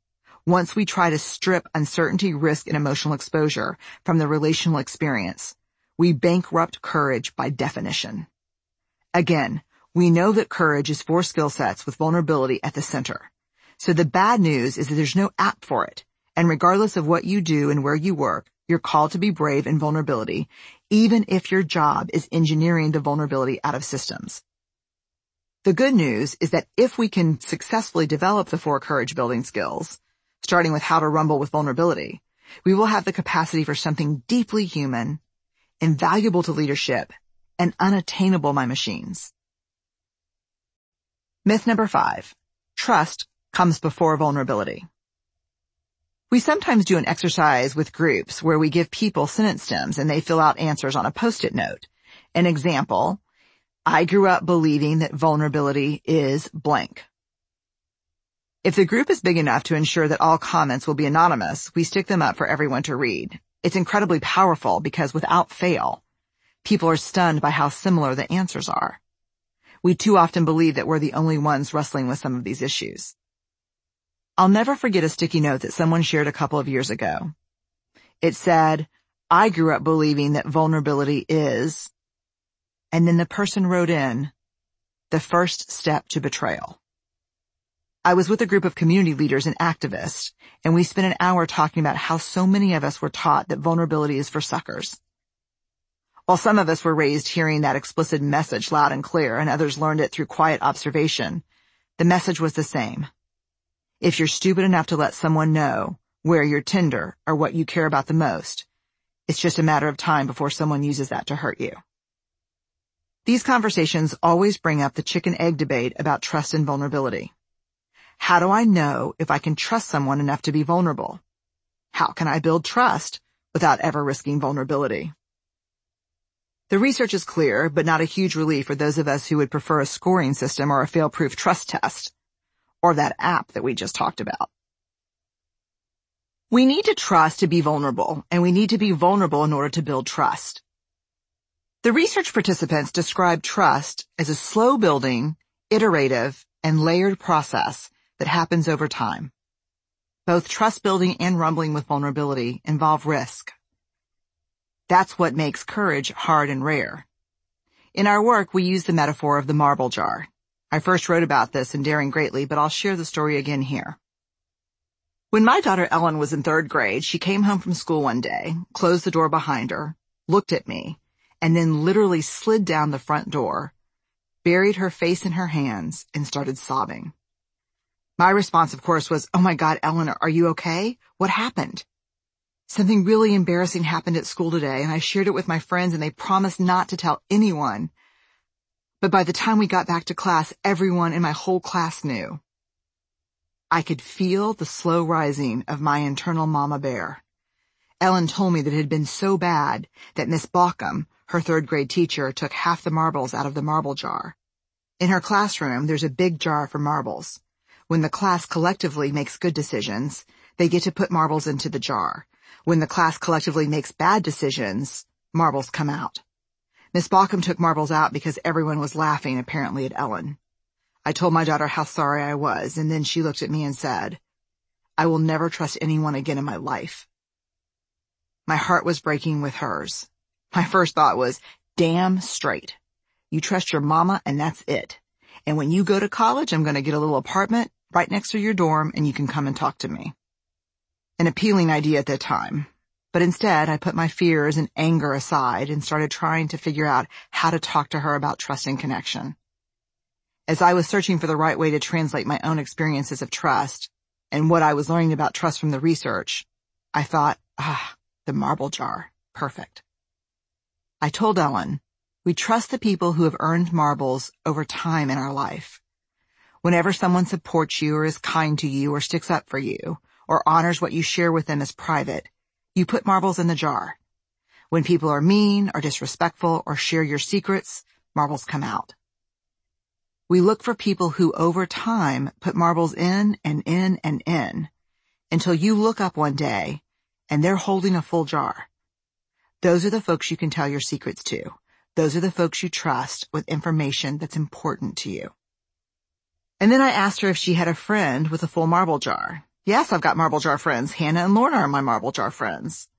once we try to strip uncertainty, risk, and emotional exposure from the relational experience, we bankrupt courage by definition. Again, we know that courage is four skill sets with vulnerability at the center. So the bad news is that there's no app for it. And regardless of what you do and where you work, you're called to be brave in vulnerability, even if your job is engineering the vulnerability out of systems. The good news is that if we can successfully develop the four courage building skills, starting with how to rumble with vulnerability, we will have the capacity for something deeply human, invaluable to leadership, and unattainable by machines. Myth number five. Trust comes before vulnerability. We sometimes do an exercise with groups where we give people sentence stems and they fill out answers on a post-it note. An example, I grew up believing that vulnerability is blank. If the group is big enough to ensure that all comments will be anonymous, we stick them up for everyone to read. It's incredibly powerful because without fail, people are stunned by how similar the answers are. We too often believe that we're the only ones wrestling with some of these issues. I'll never forget a sticky note that someone shared a couple of years ago. It said, I grew up believing that vulnerability is, and then the person wrote in, the first step to betrayal. I was with a group of community leaders and activists, and we spent an hour talking about how so many of us were taught that vulnerability is for suckers. While some of us were raised hearing that explicit message loud and clear, and others learned it through quiet observation, The message was the same. If you're stupid enough to let someone know where you're tender or what you care about the most, it's just a matter of time before someone uses that to hurt you. These conversations always bring up the chicken egg debate about trust and vulnerability. How do I know if I can trust someone enough to be vulnerable? How can I build trust without ever risking vulnerability? The research is clear, but not a huge relief for those of us who would prefer a scoring system or a fail-proof trust test, or that app that we just talked about. We need to trust to be vulnerable, and we need to be vulnerable in order to build trust. The research participants described trust as a slow building, iterative, and layered process that happens over time. Both trust building and rumbling with vulnerability involve risk. That's what makes courage hard and rare. In our work, we use the metaphor of the marble jar. I first wrote about this in Daring Greatly, but I'll share the story again here. When my daughter Ellen was in third grade, she came home from school one day, closed the door behind her, looked at me, and then literally slid down the front door, buried her face in her hands, and started sobbing. My response, of course, was, oh my God, Eleanor, are you okay? What happened? Something really embarrassing happened at school today and I shared it with my friends and they promised not to tell anyone. But by the time we got back to class, everyone in my whole class knew. I could feel the slow rising of my internal mama bear. Ellen told me that it had been so bad that Miss Baucom, her third grade teacher, took half the marbles out of the marble jar. In her classroom, there's a big jar for marbles. When the class collectively makes good decisions, they get to put marbles into the jar. When the class collectively makes bad decisions, marbles come out. Miss Baucom took marbles out because everyone was laughing apparently at Ellen. I told my daughter how sorry I was, and then she looked at me and said, I will never trust anyone again in my life. My heart was breaking with hers. My first thought was, damn straight. You trust your mama and that's it. And when you go to college, I'm going to get a little apartment right next to your dorm and you can come and talk to me an appealing idea at the time. But instead, I put my fears and anger aside and started trying to figure out how to talk to her about trust and connection. As I was searching for the right way to translate my own experiences of trust and what I was learning about trust from the research, I thought, ah, the marble jar. Perfect. I told Ellen, we trust the people who have earned marbles over time in our life. Whenever someone supports you or is kind to you or sticks up for you, or honors what you share with them as private, you put marbles in the jar. When people are mean or disrespectful or share your secrets, marbles come out. We look for people who over time put marbles in and in and in until you look up one day and they're holding a full jar. Those are the folks you can tell your secrets to. Those are the folks you trust with information that's important to you. And then I asked her if she had a friend with a full marble jar. Yes, I've got marble jar friends. Hannah and Lorna are my marble jar friends.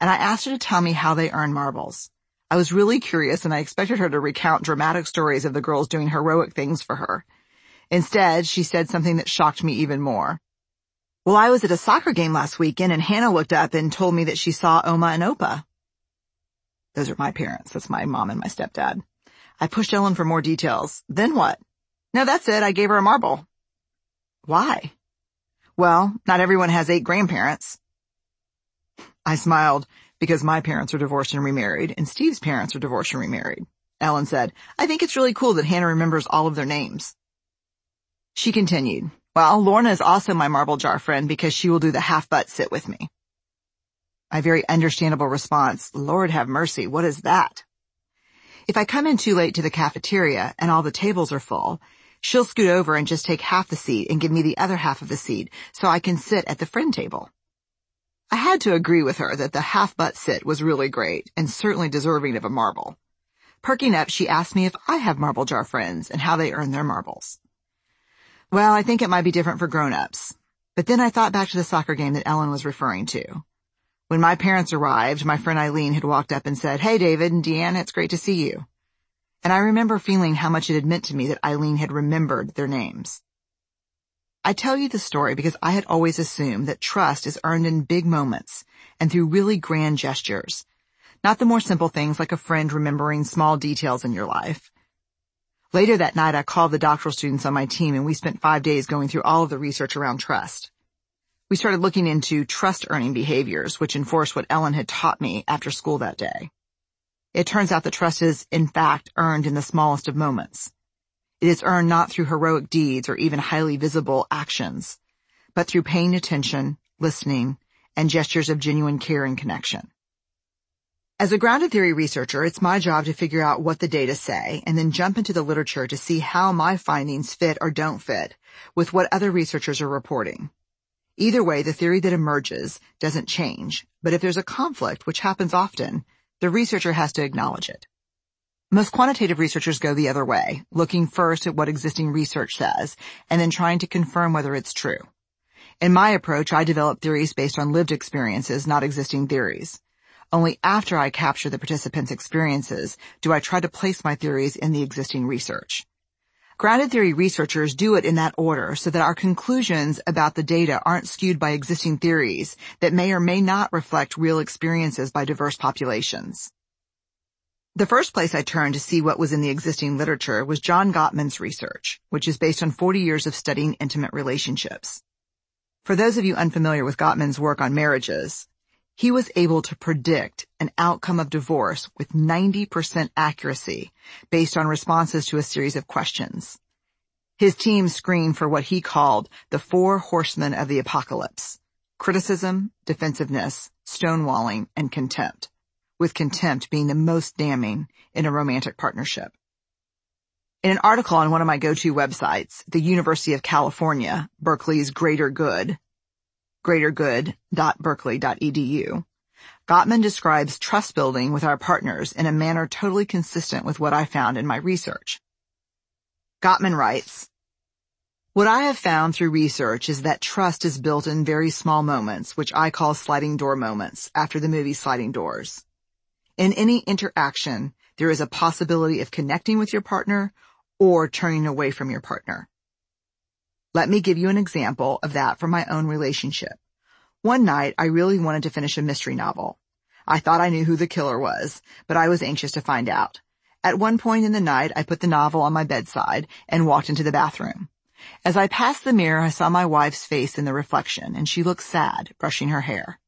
And I asked her to tell me how they earn marbles. I was really curious and I expected her to recount dramatic stories of the girls doing heroic things for her. Instead, she said something that shocked me even more. Well, I was at a soccer game last weekend and Hannah looked up and told me that she saw Oma and Opa. Those are my parents. That's my mom and my stepdad. I pushed Ellen for more details. Then what? No, that's it. I gave her a marble. Why? Well, not everyone has eight grandparents. I smiled because my parents are divorced and remarried and Steve's parents are divorced and remarried. Ellen said, I think it's really cool that Hannah remembers all of their names. She continued, well, Lorna is also my marble jar friend because she will do the half butt sit with me. My very understandable response, Lord have mercy, what is that? If I come in too late to the cafeteria and all the tables are full, She'll scoot over and just take half the seat and give me the other half of the seat so I can sit at the friend table. I had to agree with her that the half butt sit was really great and certainly deserving of a marble. Perking up, she asked me if I have marble jar friends and how they earn their marbles. Well, I think it might be different for grown-ups. But then I thought back to the soccer game that Ellen was referring to. When my parents arrived, my friend Eileen had walked up and said, Hey David and Deanna, it's great to see you and I remember feeling how much it had meant to me that Eileen had remembered their names. I tell you the story because I had always assumed that trust is earned in big moments and through really grand gestures, not the more simple things like a friend remembering small details in your life. Later that night, I called the doctoral students on my team and we spent five days going through all of the research around trust. We started looking into trust earning behaviors, which enforced what Ellen had taught me after school that day. It turns out that trust is, in fact, earned in the smallest of moments. It is earned not through heroic deeds or even highly visible actions, but through paying attention, listening, and gestures of genuine care and connection. As a grounded theory researcher, it's my job to figure out what the data say and then jump into the literature to see how my findings fit or don't fit with what other researchers are reporting. Either way, the theory that emerges doesn't change, but if there's a conflict, which happens often, the researcher has to acknowledge it. Most quantitative researchers go the other way, looking first at what existing research says, and then trying to confirm whether it's true. In my approach, I develop theories based on lived experiences, not existing theories. Only after I capture the participants' experiences do I try to place my theories in the existing research. Grounded theory researchers do it in that order so that our conclusions about the data aren't skewed by existing theories that may or may not reflect real experiences by diverse populations. The first place I turned to see what was in the existing literature was John Gottman's research, which is based on 40 years of studying intimate relationships. For those of you unfamiliar with Gottman's work on marriages, he was able to predict an outcome of divorce with 90% accuracy based on responses to a series of questions. His team screened for what he called the four horsemen of the apocalypse. Criticism, defensiveness, stonewalling, and contempt, with contempt being the most damning in a romantic partnership. In an article on one of my go-to websites, the University of California, Berkeley's Greater Good, greatergood.berkeley.edu. Gottman describes trust building with our partners in a manner totally consistent with what I found in my research. Gottman writes, what I have found through research is that trust is built in very small moments, which I call sliding door moments, after the movie Sliding Doors. In any interaction, there is a possibility of connecting with your partner or turning away from your partner. Let me give you an example of that from my own relationship. One night, I really wanted to finish a mystery novel. I thought I knew who the killer was, but I was anxious to find out. At one point in the night, I put the novel on my bedside and walked into the bathroom. As I passed the mirror, I saw my wife's face in the reflection, and she looked sad, brushing her hair.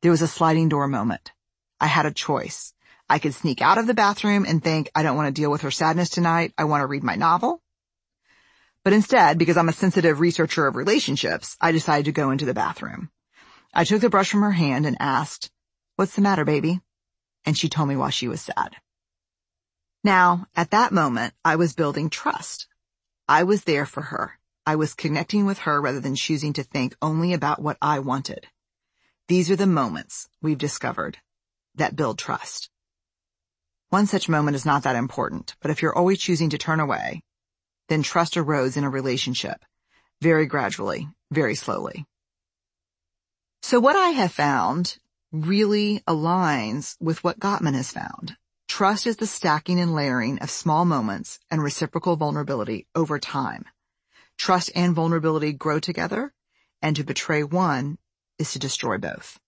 There was a sliding door moment. I had a choice. I could sneak out of the bathroom and think, I don't want to deal with her sadness tonight. I want to read my novel. But instead, because I'm a sensitive researcher of relationships, I decided to go into the bathroom. I took the brush from her hand and asked, what's the matter, baby? And she told me why she was sad. Now, at that moment, I was building trust. I was there for her. I was connecting with her rather than choosing to think only about what I wanted. These are the moments we've discovered that build trust. One such moment is not that important, but if you're always choosing to turn away, then trust arose in a relationship, very gradually, very slowly. So what I have found really aligns with what Gottman has found. Trust is the stacking and layering of small moments and reciprocal vulnerability over time. Trust and vulnerability grow together, and to betray one is to destroy both.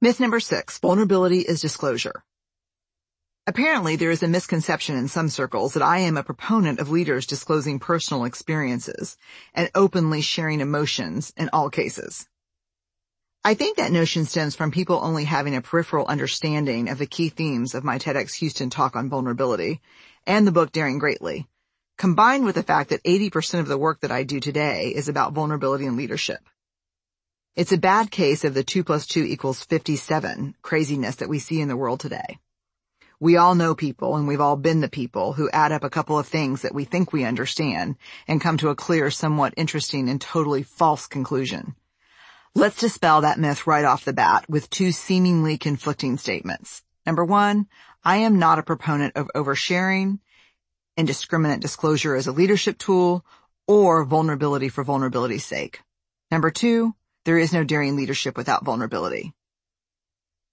Myth number six, vulnerability is disclosure. Apparently, there is a misconception in some circles that I am a proponent of leaders disclosing personal experiences and openly sharing emotions in all cases. I think that notion stems from people only having a peripheral understanding of the key themes of my TEDx Houston talk on vulnerability and the book Daring Greatly, combined with the fact that 80% of the work that I do today is about vulnerability and leadership. It's a bad case of the 2 plus 2 equals 57 craziness that we see in the world today. We all know people and we've all been the people who add up a couple of things that we think we understand and come to a clear, somewhat interesting and totally false conclusion. Let's dispel that myth right off the bat with two seemingly conflicting statements. Number one, I am not a proponent of oversharing, indiscriminate disclosure as a leadership tool, or vulnerability for vulnerability's sake. Number two, there is no daring leadership without vulnerability.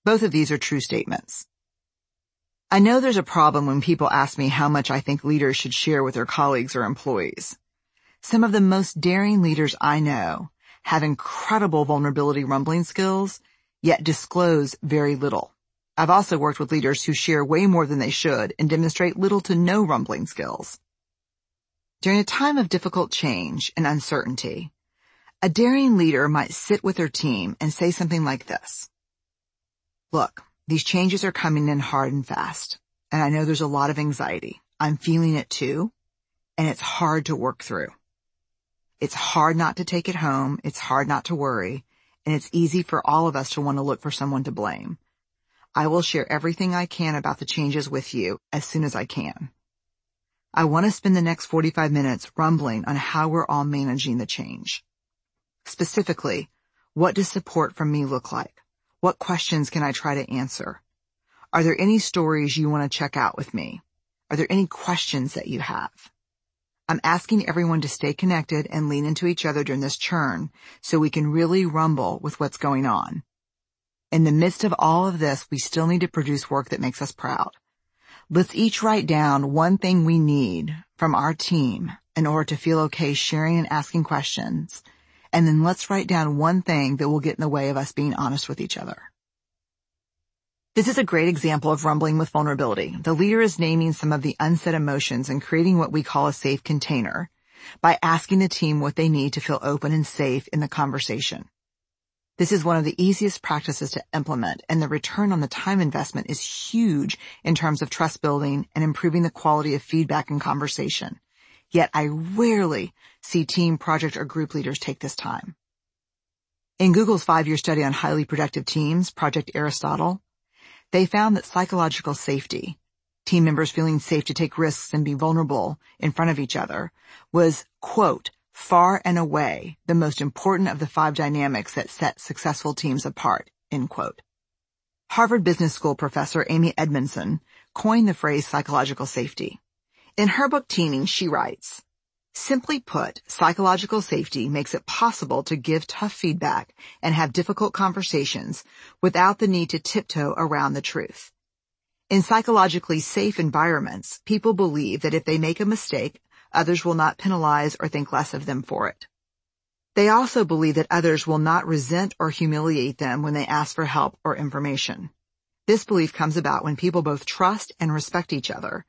Both of these are true statements. I know there's a problem when people ask me how much I think leaders should share with their colleagues or employees. Some of the most daring leaders I know have incredible vulnerability rumbling skills, yet disclose very little. I've also worked with leaders who share way more than they should and demonstrate little to no rumbling skills. During a time of difficult change and uncertainty, a daring leader might sit with their team and say something like this. Look, these changes are coming in hard and fast, and I know there's a lot of anxiety. I'm feeling it too, and it's hard to work through. It's hard not to take it home, it's hard not to worry, and it's easy for all of us to want to look for someone to blame. I will share everything I can about the changes with you as soon as I can. I want to spend the next 45 minutes rumbling on how we're all managing the change. Specifically, what does support from me look like? What questions can I try to answer? Are there any stories you want to check out with me? Are there any questions that you have? I'm asking everyone to stay connected and lean into each other during this churn so we can really rumble with what's going on. In the midst of all of this, we still need to produce work that makes us proud. Let's each write down one thing we need from our team in order to feel okay sharing and asking questions and then let's write down one thing that will get in the way of us being honest with each other. This is a great example of rumbling with vulnerability. The leader is naming some of the unsaid emotions and creating what we call a safe container by asking the team what they need to feel open and safe in the conversation. This is one of the easiest practices to implement and the return on the time investment is huge in terms of trust building and improving the quality of feedback and conversation. Yet I rarely see team, project, or group leaders take this time. In Google's five-year study on highly productive teams, Project Aristotle, they found that psychological safety, team members feeling safe to take risks and be vulnerable in front of each other, was, quote, far and away the most important of the five dynamics that set successful teams apart, end quote. Harvard Business School professor Amy Edmondson coined the phrase psychological safety. In her book Teaming, she writes, Simply put, psychological safety makes it possible to give tough feedback and have difficult conversations without the need to tiptoe around the truth. In psychologically safe environments, people believe that if they make a mistake, others will not penalize or think less of them for it. They also believe that others will not resent or humiliate them when they ask for help or information. This belief comes about when people both trust and respect each other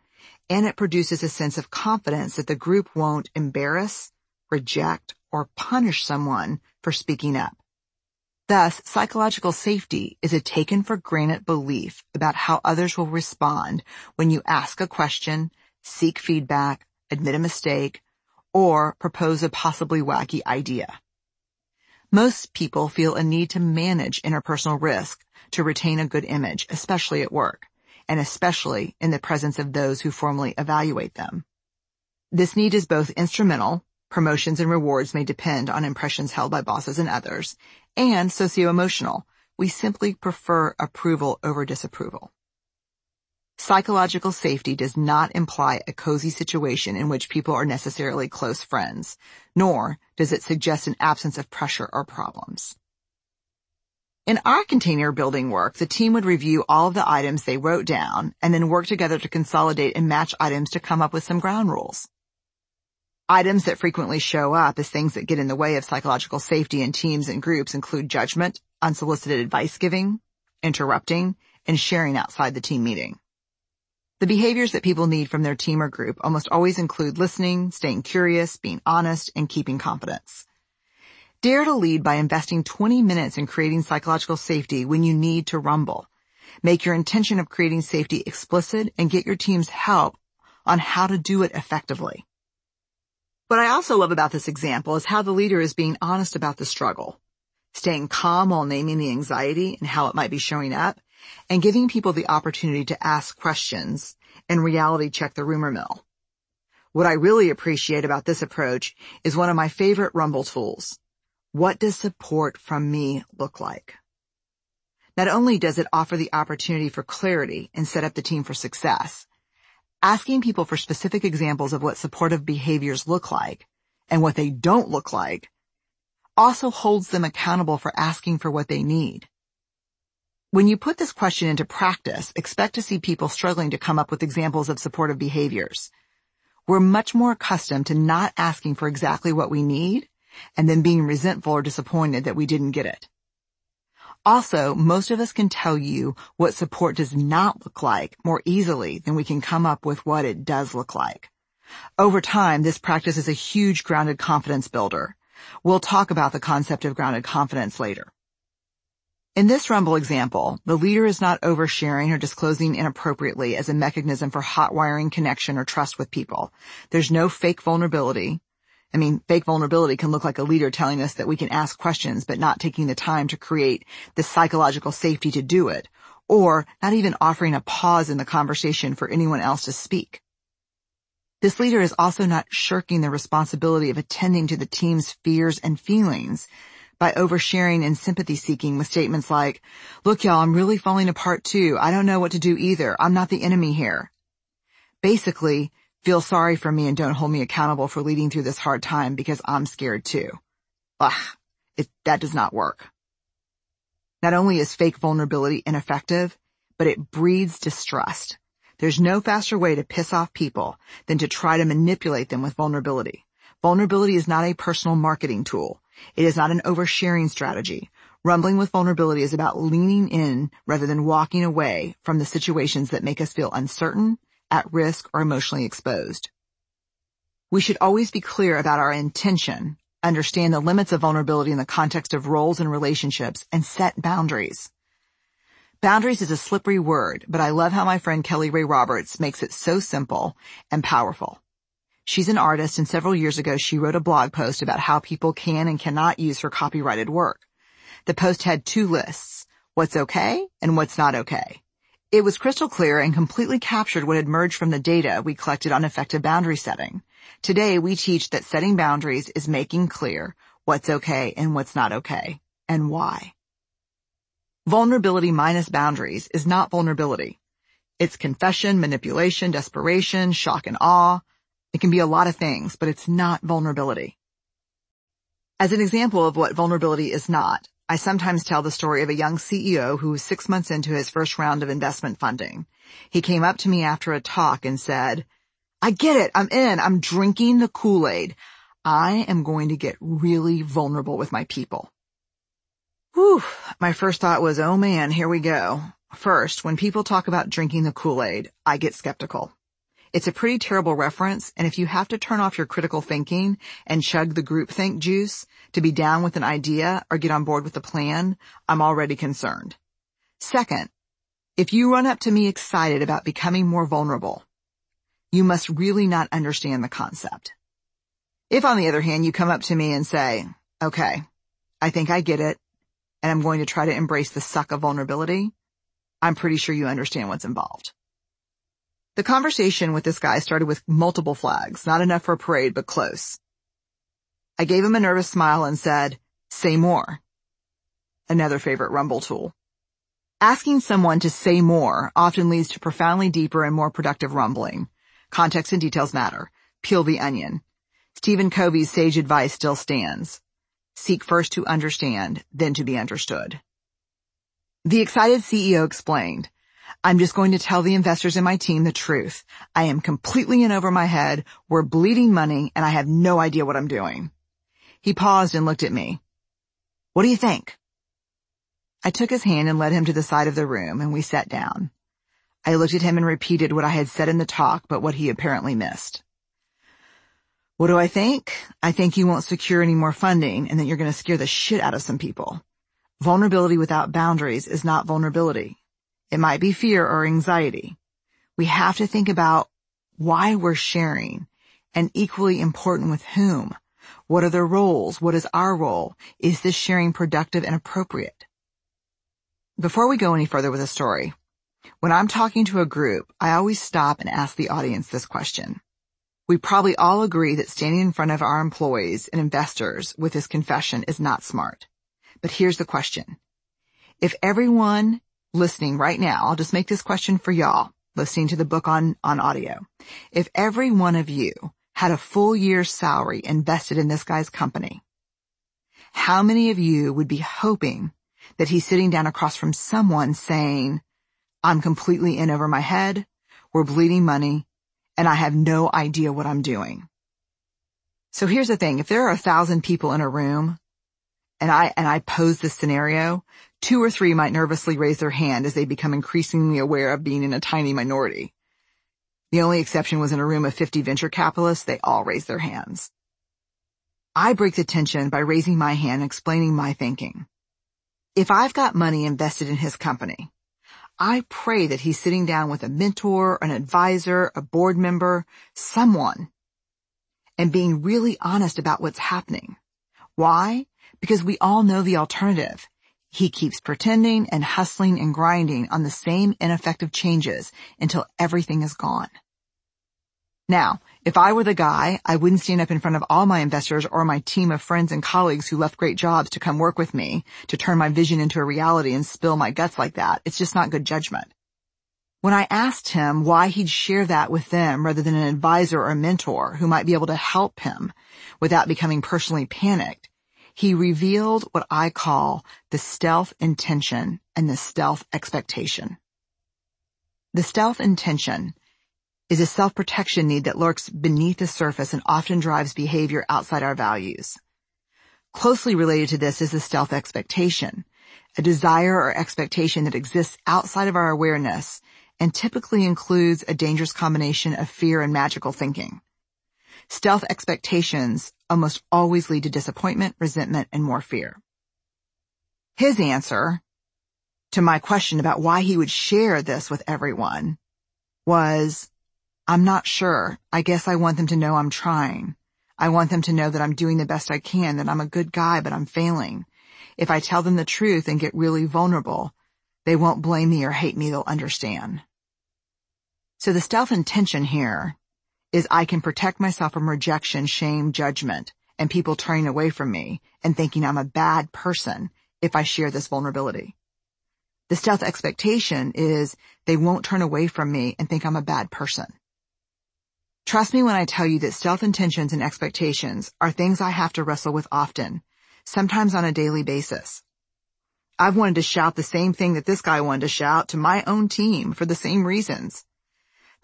and it produces a sense of confidence that the group won't embarrass, reject, or punish someone for speaking up. Thus, psychological safety is a taken for granted belief about how others will respond when you ask a question, seek feedback, admit a mistake, or propose a possibly wacky idea. Most people feel a need to manage interpersonal risk to retain a good image, especially at work and especially in the presence of those who formally evaluate them. This need is both instrumental, promotions and rewards may depend on impressions held by bosses and others, and socio-emotional, we simply prefer approval over disapproval. Psychological safety does not imply a cozy situation in which people are necessarily close friends, nor does it suggest an absence of pressure or problems. In our container building work, the team would review all of the items they wrote down and then work together to consolidate and match items to come up with some ground rules. Items that frequently show up as things that get in the way of psychological safety in teams and groups include judgment, unsolicited advice giving, interrupting, and sharing outside the team meeting. The behaviors that people need from their team or group almost always include listening, staying curious, being honest, and keeping confidence. Dare to lead by investing 20 minutes in creating psychological safety when you need to rumble. Make your intention of creating safety explicit and get your team's help on how to do it effectively. What I also love about this example is how the leader is being honest about the struggle, staying calm while naming the anxiety and how it might be showing up, and giving people the opportunity to ask questions and reality check the rumor mill. What I really appreciate about this approach is one of my favorite Rumble tools, what does support from me look like? Not only does it offer the opportunity for clarity and set up the team for success, asking people for specific examples of what supportive behaviors look like and what they don't look like also holds them accountable for asking for what they need. When you put this question into practice, expect to see people struggling to come up with examples of supportive behaviors. We're much more accustomed to not asking for exactly what we need and then being resentful or disappointed that we didn't get it. Also, most of us can tell you what support does not look like more easily than we can come up with what it does look like. Over time, this practice is a huge grounded confidence builder. We'll talk about the concept of grounded confidence later. In this Rumble example, the leader is not oversharing or disclosing inappropriately as a mechanism for hotwiring connection or trust with people. There's no fake vulnerability. I mean, fake vulnerability can look like a leader telling us that we can ask questions but not taking the time to create the psychological safety to do it, or not even offering a pause in the conversation for anyone else to speak. This leader is also not shirking the responsibility of attending to the team's fears and feelings by oversharing and sympathy seeking with statements like, look y'all, I'm really falling apart too. I don't know what to do either. I'm not the enemy here. Basically, feel sorry for me and don't hold me accountable for leading through this hard time because I'm scared too. Ugh, it, that does not work. Not only is fake vulnerability ineffective, but it breeds distrust. There's no faster way to piss off people than to try to manipulate them with vulnerability. Vulnerability is not a personal marketing tool. It is not an oversharing strategy. Rumbling with vulnerability is about leaning in rather than walking away from the situations that make us feel uncertain at risk, or emotionally exposed. We should always be clear about our intention, understand the limits of vulnerability in the context of roles and relationships, and set boundaries. Boundaries is a slippery word, but I love how my friend Kelly Rae Roberts makes it so simple and powerful. She's an artist and several years ago she wrote a blog post about how people can and cannot use her copyrighted work. The post had two lists, what's okay and what's not okay. It was crystal clear and completely captured what had emerged from the data we collected on effective boundary setting. Today we teach that setting boundaries is making clear what's okay and what's not okay, and why. Vulnerability minus boundaries is not vulnerability. It's confession, manipulation, desperation, shock and awe. It can be a lot of things, but it's not vulnerability. As an example of what vulnerability is not, I sometimes tell the story of a young CEO who was six months into his first round of investment funding. He came up to me after a talk and said, I get it. I'm in. I'm drinking the Kool-Aid. I am going to get really vulnerable with my people. Whew. My first thought was, oh man, here we go. First, when people talk about drinking the Kool-Aid, I get skeptical. It's a pretty terrible reference, and if you have to turn off your critical thinking and chug the groupthink juice to be down with an idea or get on board with a plan, I'm already concerned. Second, if you run up to me excited about becoming more vulnerable, you must really not understand the concept. If on the other hand you come up to me and say, okay, I think I get it, and I'm going to try to embrace the suck of vulnerability, I'm pretty sure you understand what's involved. The conversation with this guy started with multiple flags, not enough for a parade, but close. I gave him a nervous smile and said, say more. Another favorite rumble tool. Asking someone to say more often leads to profoundly deeper and more productive rumbling. Context and details matter. Peel the onion. Stephen Covey's sage advice still stands. Seek first to understand, then to be understood. The excited CEO explained, I'm just going to tell the investors in my team the truth. I am completely in over my head. We're bleeding money and I have no idea what I'm doing. He paused and looked at me. What do you think? I took his hand and led him to the side of the room and we sat down. I looked at him and repeated what I had said in the talk, but what he apparently missed. What do I think? I think you won't secure any more funding and that you're going to scare the shit out of some people. Vulnerability without boundaries is not vulnerability. It might be fear or anxiety. We have to think about why we're sharing and equally important with whom. What are their roles? What is our role? Is this sharing productive and appropriate? Before we go any further with the story, when I'm talking to a group, I always stop and ask the audience this question. We probably all agree that standing in front of our employees and investors with this confession is not smart. But here's the question. If everyone listening right now, I'll just make this question for y'all, listening to the book on, on audio. If every one of you had a full year's salary invested in this guy's company, how many of you would be hoping that he's sitting down across from someone saying, I'm completely in over my head, we're bleeding money, and I have no idea what I'm doing. So here's the thing, if there are a thousand people in a room, and I, and I pose this scenario, Two or three might nervously raise their hand as they become increasingly aware of being in a tiny minority. The only exception was in a room of 50 venture capitalists, they all raised their hands. I break the tension by raising my hand and explaining my thinking. If I've got money invested in his company, I pray that he's sitting down with a mentor, an advisor, a board member, someone, and being really honest about what's happening. Why? Because we all know the alternative. He keeps pretending and hustling and grinding on the same ineffective changes until everything is gone. Now, if I were the guy, I wouldn't stand up in front of all my investors or my team of friends and colleagues who left great jobs to come work with me to turn my vision into a reality and spill my guts like that. It's just not good judgment. When I asked him why he'd share that with them rather than an advisor or a mentor who might be able to help him without becoming personally panicked, he revealed what I call the stealth intention and the stealth expectation. The stealth intention is a self-protection need that lurks beneath the surface and often drives behavior outside our values. Closely related to this is the stealth expectation, a desire or expectation that exists outside of our awareness and typically includes a dangerous combination of fear and magical thinking. Stealth expectations almost always lead to disappointment, resentment, and more fear. His answer to my question about why he would share this with everyone was, I'm not sure. I guess I want them to know I'm trying. I want them to know that I'm doing the best I can, that I'm a good guy, but I'm failing. If I tell them the truth and get really vulnerable, they won't blame me or hate me, they'll understand. So the stealth intention here is I can protect myself from rejection, shame, judgment, and people turning away from me and thinking I'm a bad person if I share this vulnerability. The stealth expectation is they won't turn away from me and think I'm a bad person. Trust me when I tell you that stealth intentions and expectations are things I have to wrestle with often, sometimes on a daily basis. I've wanted to shout the same thing that this guy wanted to shout to my own team for the same reasons.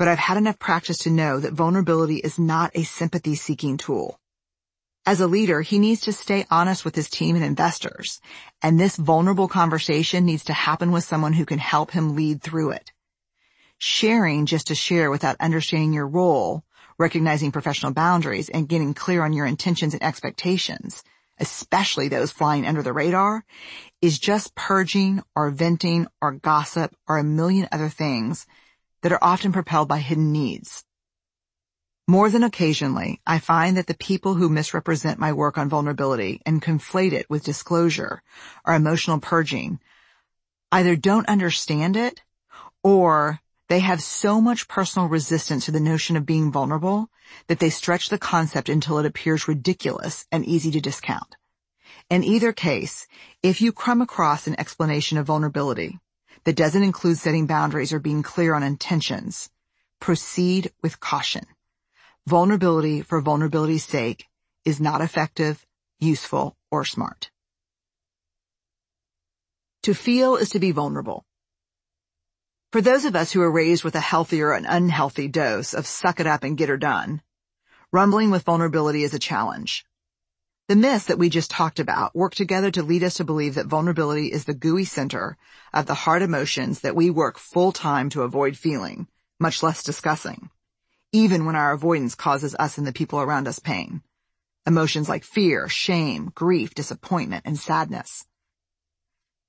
But I've had enough practice to know that vulnerability is not a sympathy-seeking tool. As a leader, he needs to stay honest with his team and investors, and this vulnerable conversation needs to happen with someone who can help him lead through it. Sharing just to share without understanding your role recognizing professional boundaries and getting clear on your intentions and expectations, especially those flying under the radar, is just purging or venting or gossip or a million other things that are often propelled by hidden needs. More than occasionally, I find that the people who misrepresent my work on vulnerability and conflate it with disclosure or emotional purging either don't understand it or they have so much personal resistance to the notion of being vulnerable that they stretch the concept until it appears ridiculous and easy to discount. In either case, if you come across an explanation of vulnerability that doesn't include setting boundaries or being clear on intentions, proceed with caution. Vulnerability for vulnerability's sake is not effective, useful, or smart. To feel is to be vulnerable. For those of us who are raised with a healthy or an unhealthy dose of suck it up and get her done, rumbling with vulnerability is a challenge. The myths that we just talked about work together to lead us to believe that vulnerability is the gooey center of the hard emotions that we work full time to avoid feeling, much less discussing, even when our avoidance causes us and the people around us pain. Emotions like fear, shame, grief, disappointment, and sadness.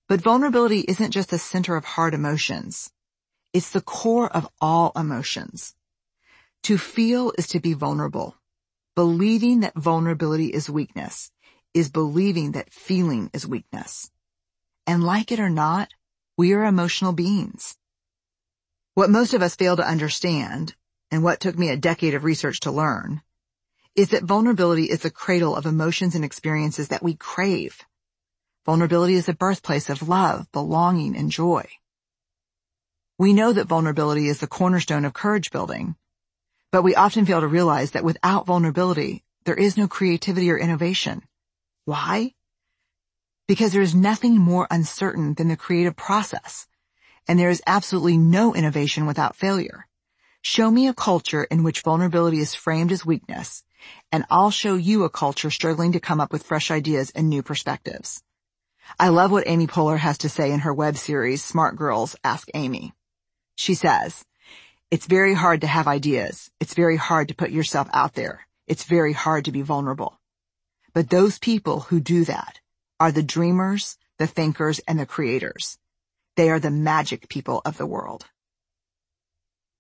But vulnerability isn't just the center of hard emotions. It's the core of all emotions. To feel is to be vulnerable. Believing that vulnerability is weakness is believing that feeling is weakness. And like it or not, we are emotional beings. What most of us fail to understand, and what took me a decade of research to learn, is that vulnerability is the cradle of emotions and experiences that we crave. Vulnerability is the birthplace of love, belonging, and joy. We know that vulnerability is the cornerstone of courage building, but we often fail to realize that without vulnerability, there is no creativity or innovation. Why? Because there is nothing more uncertain than the creative process, and there is absolutely no innovation without failure. Show me a culture in which vulnerability is framed as weakness, and I'll show you a culture struggling to come up with fresh ideas and new perspectives. I love what Amy Poehler has to say in her web series, Smart Girls Ask Amy. She says, it's very hard to have ideas. It's very hard to put yourself out there. It's very hard to be vulnerable. But those people who do that are the dreamers, the thinkers, and the creators. They are the magic people of the world.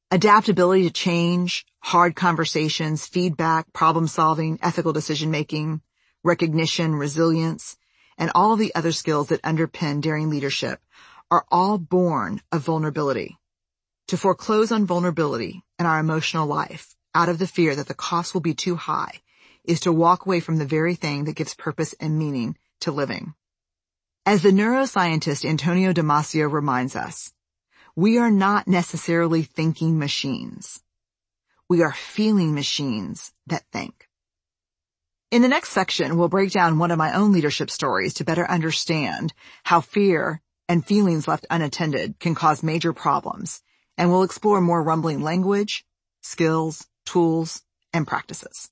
Adaptability to change, hard conversations, feedback, problem solving, ethical decision making, recognition, resilience, and all the other skills that underpin daring leadership are all born of vulnerability. To foreclose on vulnerability in our emotional life out of the fear that the cost will be too high is to walk away from the very thing that gives purpose and meaning to living. As the neuroscientist Antonio Damasio reminds us, we are not necessarily thinking machines. We are feeling machines that think. In the next section, we'll break down one of my own leadership stories to better understand how fear and feelings left unattended can cause major problems, and we'll explore more rumbling language, skills, tools, and practices.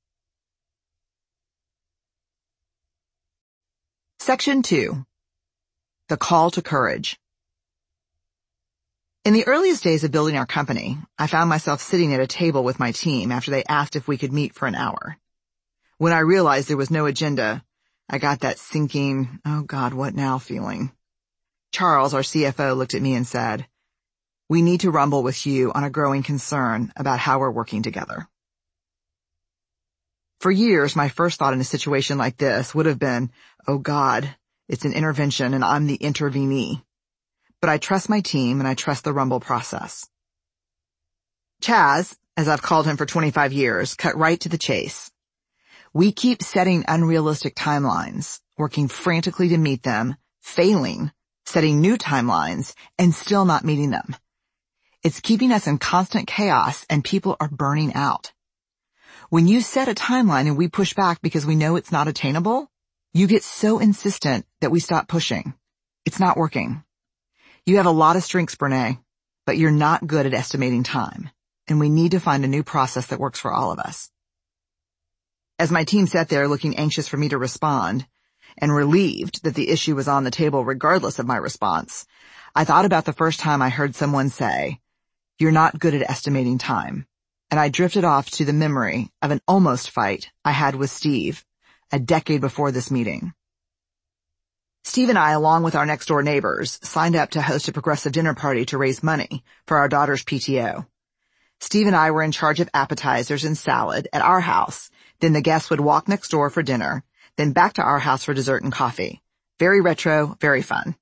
Section 2. The Call to Courage. In the earliest days of building our company, I found myself sitting at a table with my team after they asked if we could meet for an hour. When I realized there was no agenda, I got that sinking, oh God, what now feeling. Charles, our CFO, looked at me and said, we need to rumble with you on a growing concern about how we're working together. For years, my first thought in a situation like this would have been, oh God, it's an intervention and I'm the intervenee. But I trust my team and I trust the rumble process. Chaz, as I've called him for 25 years, cut right to the chase. We keep setting unrealistic timelines, working frantically to meet them, failing, setting new timelines, and still not meeting them. It's keeping us in constant chaos and people are burning out. When you set a timeline and we push back because we know it's not attainable, you get so insistent that we stop pushing. It's not working. You have a lot of strengths, Brene, but you're not good at estimating time, and we need to find a new process that works for all of us. As my team sat there looking anxious for me to respond and relieved that the issue was on the table regardless of my response, I thought about the first time I heard someone say, you're not good at estimating time. And I drifted off to the memory of an almost fight I had with Steve a decade before this meeting. Steve and I, along with our next door neighbors, signed up to host a progressive dinner party to raise money for our daughter's PTO. Steve and I were in charge of appetizers and salad at our house then the guests would walk next door for dinner, then back to our house for dessert and coffee. Very retro, very fun.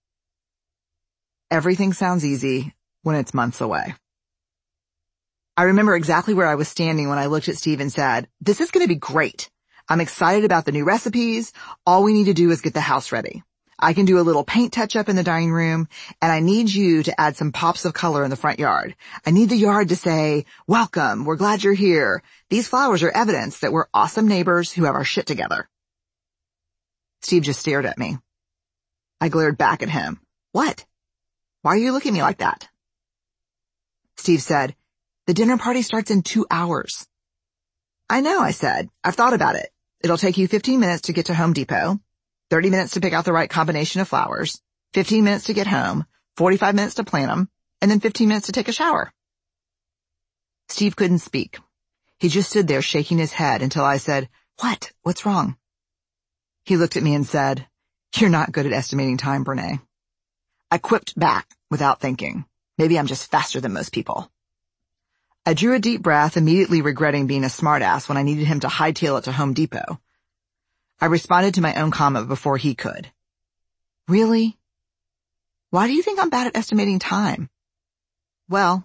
Everything sounds easy when it's months away. I remember exactly where I was standing when I looked at Steve and said, this is going to be great. I'm excited about the new recipes. All we need to do is get the house ready. I can do a little paint touch up in the dining room and I need you to add some pops of color in the front yard. I need the yard to say, welcome, we're glad you're here. These flowers are evidence that we're awesome neighbors who have our shit together. Steve just stared at me. I glared back at him. What? Why are you looking at me like that? Steve said, the dinner party starts in two hours. I know, I said. I've thought about it. It'll take you 15 minutes to get to Home Depot. 30 minutes to pick out the right combination of flowers, 15 minutes to get home, 45 minutes to plant them, and then 15 minutes to take a shower. Steve couldn't speak. He just stood there shaking his head until I said, what? What's wrong? He looked at me and said, you're not good at estimating time, Brene. I quipped back without thinking. Maybe I'm just faster than most people. I drew a deep breath, immediately regretting being a smartass when I needed him to hightail it to Home Depot. I responded to my own comment before he could. Really? Why do you think I'm bad at estimating time? Well,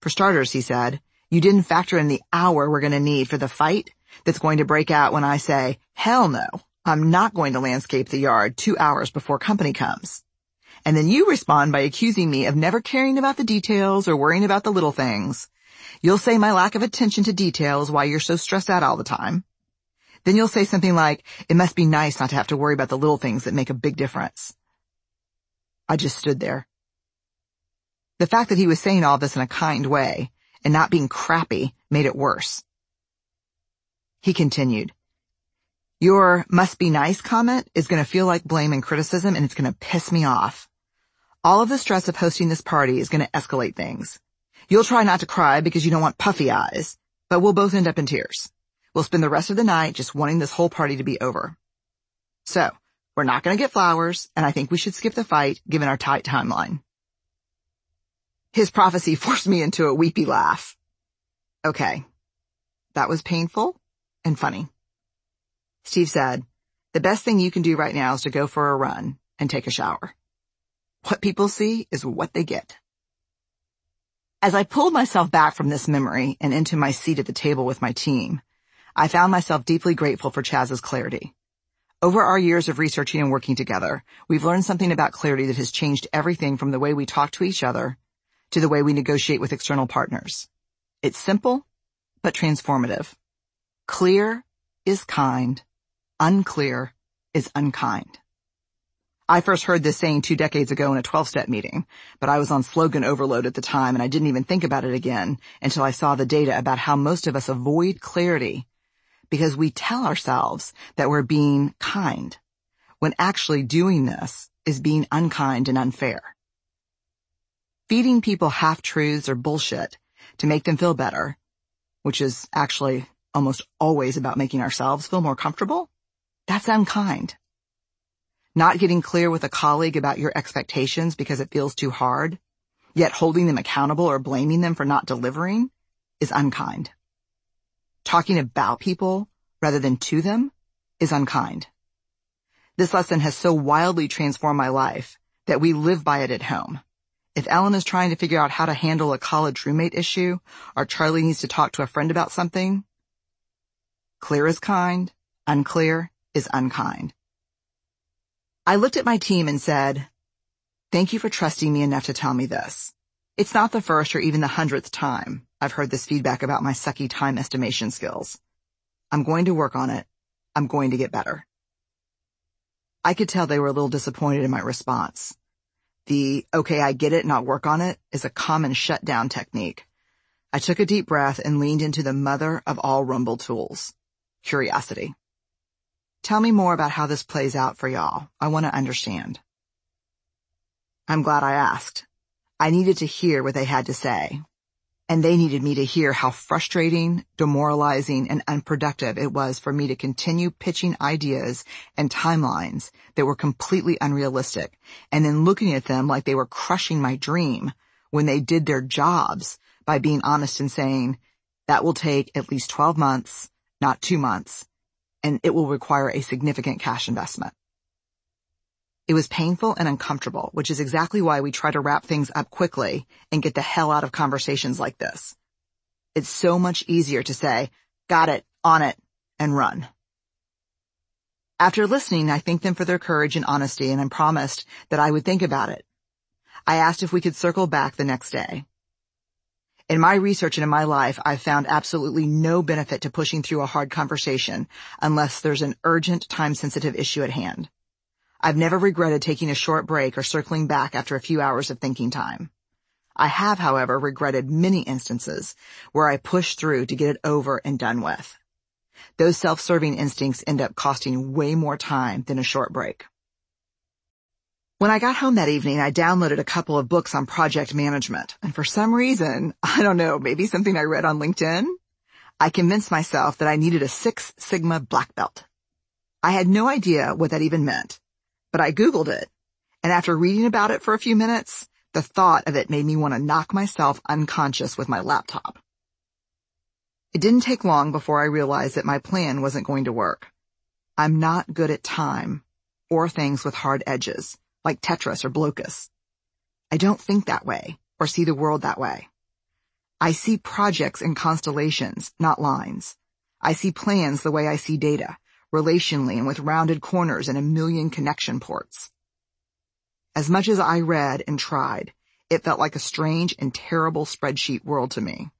for starters, he said, you didn't factor in the hour we're going to need for the fight that's going to break out when I say, hell no, I'm not going to landscape the yard two hours before company comes. And then you respond by accusing me of never caring about the details or worrying about the little things. You'll say my lack of attention to detail is why you're so stressed out all the time. Then you'll say something like, it must be nice not to have to worry about the little things that make a big difference. I just stood there. The fact that he was saying all this in a kind way and not being crappy made it worse. He continued, Your must be nice comment is going to feel like blame and criticism and it's going to piss me off. All of the stress of hosting this party is going to escalate things. You'll try not to cry because you don't want puffy eyes, but we'll both end up in tears. We'll spend the rest of the night just wanting this whole party to be over. So, we're not going to get flowers, and I think we should skip the fight given our tight timeline. His prophecy <laughs> forced me into a weepy laugh. Okay. That was painful and funny. Steve said, the best thing you can do right now is to go for a run and take a shower. What people see is what they get. As I pulled myself back from this memory and into my seat at the table with my team, I found myself deeply grateful for Chaz's clarity. Over our years of researching and working together, we've learned something about clarity that has changed everything from the way we talk to each other to the way we negotiate with external partners. It's simple, but transformative. Clear is kind. Unclear is unkind. I first heard this saying two decades ago in a 12-step meeting, but I was on slogan overload at the time and I didn't even think about it again until I saw the data about how most of us avoid clarity because we tell ourselves that we're being kind when actually doing this is being unkind and unfair. Feeding people half-truths or bullshit to make them feel better, which is actually almost always about making ourselves feel more comfortable, that's unkind. Not getting clear with a colleague about your expectations because it feels too hard, yet holding them accountable or blaming them for not delivering is unkind. Talking about people rather than to them is unkind. This lesson has so wildly transformed my life that we live by it at home. If Ellen is trying to figure out how to handle a college roommate issue, or Charlie needs to talk to a friend about something, clear is kind, unclear is unkind. I looked at my team and said, thank you for trusting me enough to tell me this. It's not the first or even the hundredth time I've heard this feedback about my sucky time estimation skills. I'm going to work on it. I'm going to get better. I could tell they were a little disappointed in my response. The, okay, I get it not work on it is a common shutdown technique. I took a deep breath and leaned into the mother of all rumble tools, curiosity. Tell me more about how this plays out for y'all. I want to understand. I'm glad I asked. I needed to hear what they had to say and they needed me to hear how frustrating, demoralizing, and unproductive it was for me to continue pitching ideas and timelines that were completely unrealistic and then looking at them like they were crushing my dream when they did their jobs by being honest and saying, that will take at least 12 months, not two months, and it will require a significant cash investment. It was painful and uncomfortable, which is exactly why we try to wrap things up quickly and get the hell out of conversations like this. It's so much easier to say, got it, on it, and run. After listening, I thanked them for their courage and honesty and I promised that I would think about it. I asked if we could circle back the next day. In my research and in my life, I've found absolutely no benefit to pushing through a hard conversation unless there's an urgent time-sensitive issue at hand. I've never regretted taking a short break or circling back after a few hours of thinking time. I have, however, regretted many instances where I pushed through to get it over and done with. Those self-serving instincts end up costing way more time than a short break. When I got home that evening, I downloaded a couple of books on project management, and for some reason, <laughs> I don't know, maybe something I read on LinkedIn, I convinced myself that I needed a Six Sigma black belt. I had no idea what that even meant, but I Googled it. And after reading about it for a few minutes, the thought of it made me want to knock myself unconscious with my laptop. It didn't take long before I realized that my plan wasn't going to work. I'm not good at time or things with hard edges, like Tetris or Blokus. I don't think that way or see the world that way. I see projects and constellations, not lines. I see plans the way I see data, relationally and with rounded corners and a million connection ports. As much as I read and tried, it felt like a strange and terrible spreadsheet world to me.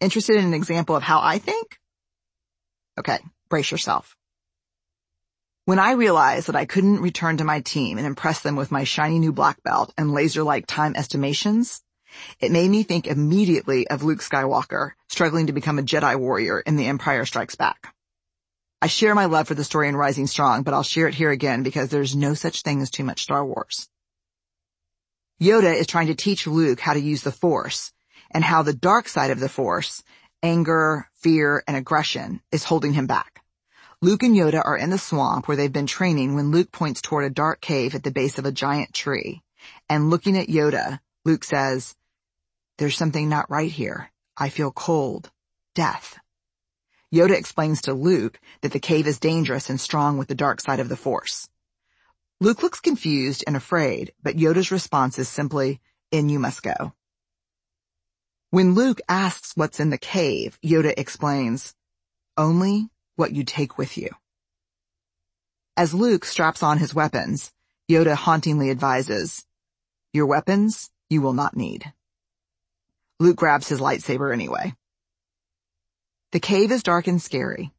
Interested in an example of how I think? Okay, brace yourself. When I realized that I couldn't return to my team and impress them with my shiny new black belt and laser-like time estimations, it made me think immediately of Luke Skywalker struggling to become a Jedi warrior in The Empire Strikes Back. I share my love for the story in Rising Strong, but I'll share it here again because there's no such thing as too much Star Wars. Yoda is trying to teach Luke how to use the Force and how the dark side of the Force, anger, fear, and aggression is holding him back. Luke and Yoda are in the swamp where they've been training when Luke points toward a dark cave at the base of a giant tree. And looking at Yoda, Luke says, there's something not right here. I feel cold. Death. Yoda explains to Luke that the cave is dangerous and strong with the dark side of the Force. Luke looks confused and afraid, but Yoda's response is simply, in you must go. When Luke asks what's in the cave, Yoda explains, only what you take with you. As Luke straps on his weapons, Yoda hauntingly advises, your weapons you will not need. Luke grabs his lightsaber anyway. The cave is dark and scary.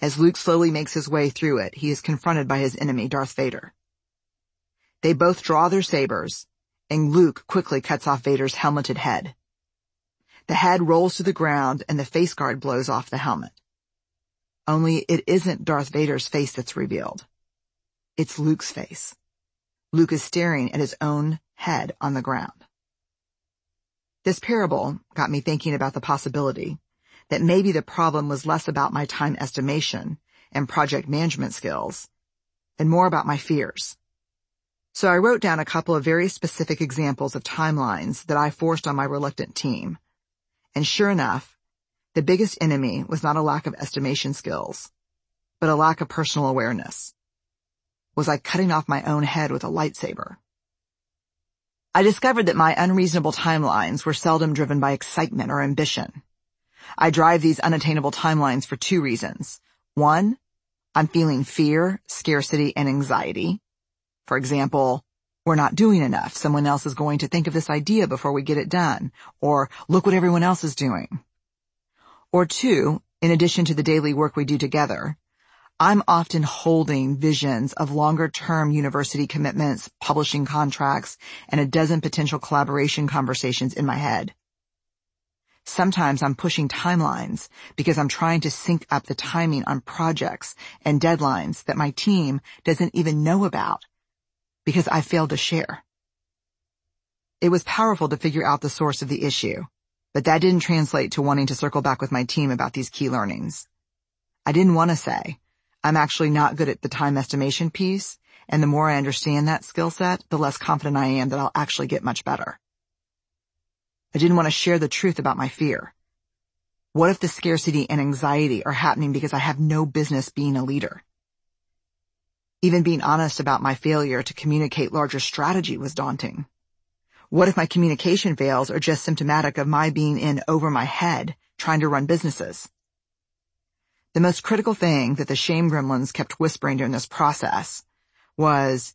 As Luke slowly makes his way through it, he is confronted by his enemy, Darth Vader. They both draw their sabers, and Luke quickly cuts off Vader's helmeted head. The head rolls to the ground and the face guard blows off the helmet. Only it isn't Darth Vader's face that's revealed. It's Luke's face. Luke is staring at his own head on the ground. This parable got me thinking about the possibility that maybe the problem was less about my time estimation and project management skills and more about my fears. So I wrote down a couple of very specific examples of timelines that I forced on my reluctant team. And sure enough, the biggest enemy was not a lack of estimation skills, but a lack of personal awareness. Was I cutting off my own head with a lightsaber? I discovered that my unreasonable timelines were seldom driven by excitement or ambition. I drive these unattainable timelines for two reasons. One, I'm feeling fear, scarcity, and anxiety. For example, we're not doing enough. Someone else is going to think of this idea before we get it done. Or look what everyone else is doing. Or two, in addition to the daily work we do together, I'm often holding visions of longer term university commitments, publishing contracts, and a dozen potential collaboration conversations in my head. Sometimes I'm pushing timelines because I'm trying to sync up the timing on projects and deadlines that my team doesn't even know about because I failed to share. It was powerful to figure out the source of the issue but that didn't translate to wanting to circle back with my team about these key learnings. I didn't want to say, I'm actually not good at the time estimation piece, and the more I understand that skill set, the less confident I am that I'll actually get much better. I didn't want to share the truth about my fear. What if the scarcity and anxiety are happening because I have no business being a leader? Even being honest about my failure to communicate larger strategy was daunting. What if my communication fails are just symptomatic of my being in over my head trying to run businesses? The most critical thing that the shame gremlins kept whispering during this process was,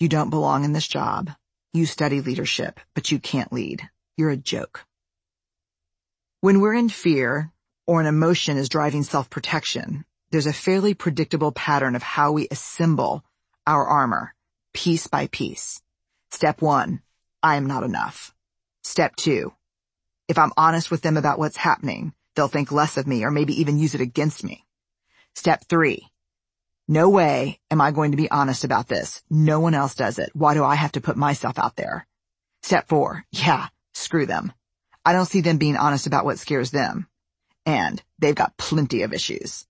you don't belong in this job. You study leadership, but you can't lead. You're a joke. When we're in fear or an emotion is driving self-protection, there's a fairly predictable pattern of how we assemble our armor, piece by piece. Step one, I am not enough. Step two, if I'm honest with them about what's happening, they'll think less of me or maybe even use it against me. Step three, no way am I going to be honest about this. No one else does it. Why do I have to put myself out there? Step four, yeah, screw them. I don't see them being honest about what scares them. And they've got plenty of issues.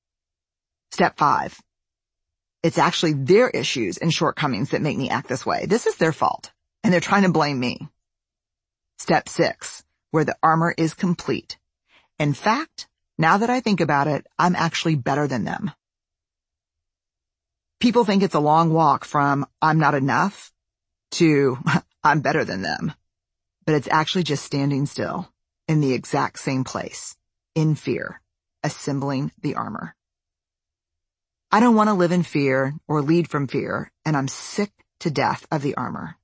Step five, it's actually their issues and shortcomings that make me act this way. This is their fault and they're trying to blame me. Step six, where the armor is complete. In fact, now that I think about it, I'm actually better than them. People think it's a long walk from I'm not enough to <laughs> I'm better than them. But it's actually just standing still in the exact same place, in fear, assembling the armor. I don't want to live in fear or lead from fear, and I'm sick to death of the armor.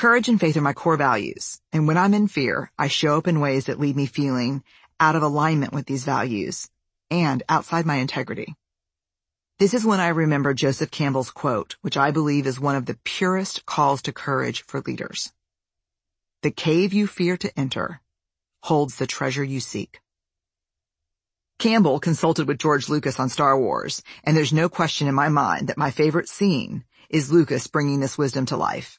Courage and faith are my core values, and when I'm in fear, I show up in ways that leave me feeling out of alignment with these values and outside my integrity. This is when I remember Joseph Campbell's quote, which I believe is one of the purest calls to courage for leaders. The cave you fear to enter holds the treasure you seek. Campbell consulted with George Lucas on Star Wars, and there's no question in my mind that my favorite scene is Lucas bringing this wisdom to life.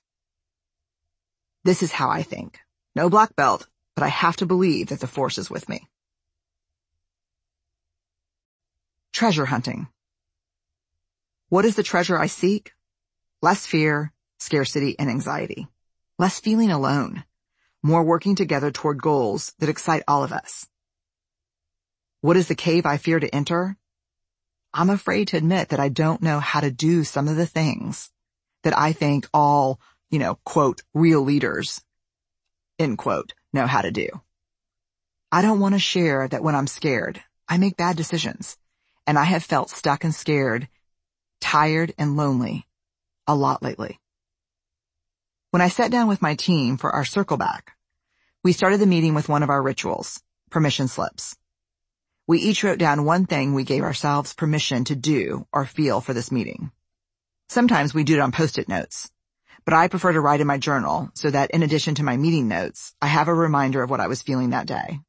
This is how I think. No black belt, but I have to believe that the force is with me. Treasure hunting. What is the treasure I seek? Less fear, scarcity, and anxiety. Less feeling alone. More working together toward goals that excite all of us. What is the cave I fear to enter? I'm afraid to admit that I don't know how to do some of the things that I think all, you know, quote, real leaders, end quote, know how to do. I don't want to share that when I'm scared, I make bad decisions and I have felt stuck and scared, tired and lonely a lot lately. When I sat down with my team for our circle back, we started the meeting with one of our rituals, permission slips. We each wrote down one thing we gave ourselves permission to do or feel for this meeting. Sometimes we do it on post-it notes, but I prefer to write in my journal so that in addition to my meeting notes, I have a reminder of what I was feeling that day.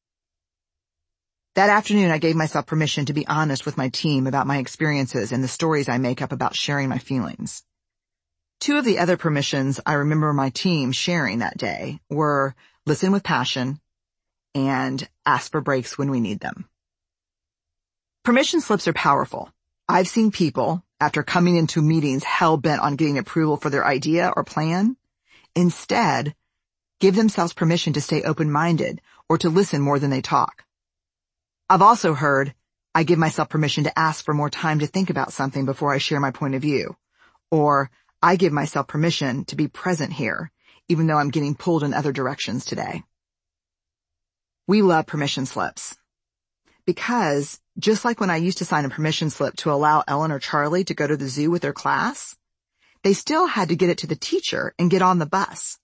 That afternoon, I gave myself permission to be honest with my team about my experiences and the stories I make up about sharing my feelings. Two of the other permissions I remember my team sharing that day were listen with passion and ask for breaks when we need them. Permission slips are powerful. I've seen people, after coming into meetings hell-bent on getting approval for their idea or plan, instead give themselves permission to stay open-minded or to listen more than they talk. I've also heard, I give myself permission to ask for more time to think about something before I share my point of view. Or, I give myself permission to be present here, even though I'm getting pulled in other directions today. We love permission slips. Because just like when I used to sign a permission slip to allow Ellen or Charlie to go to the zoo with their class, they still had to get it to the teacher and get on the bus.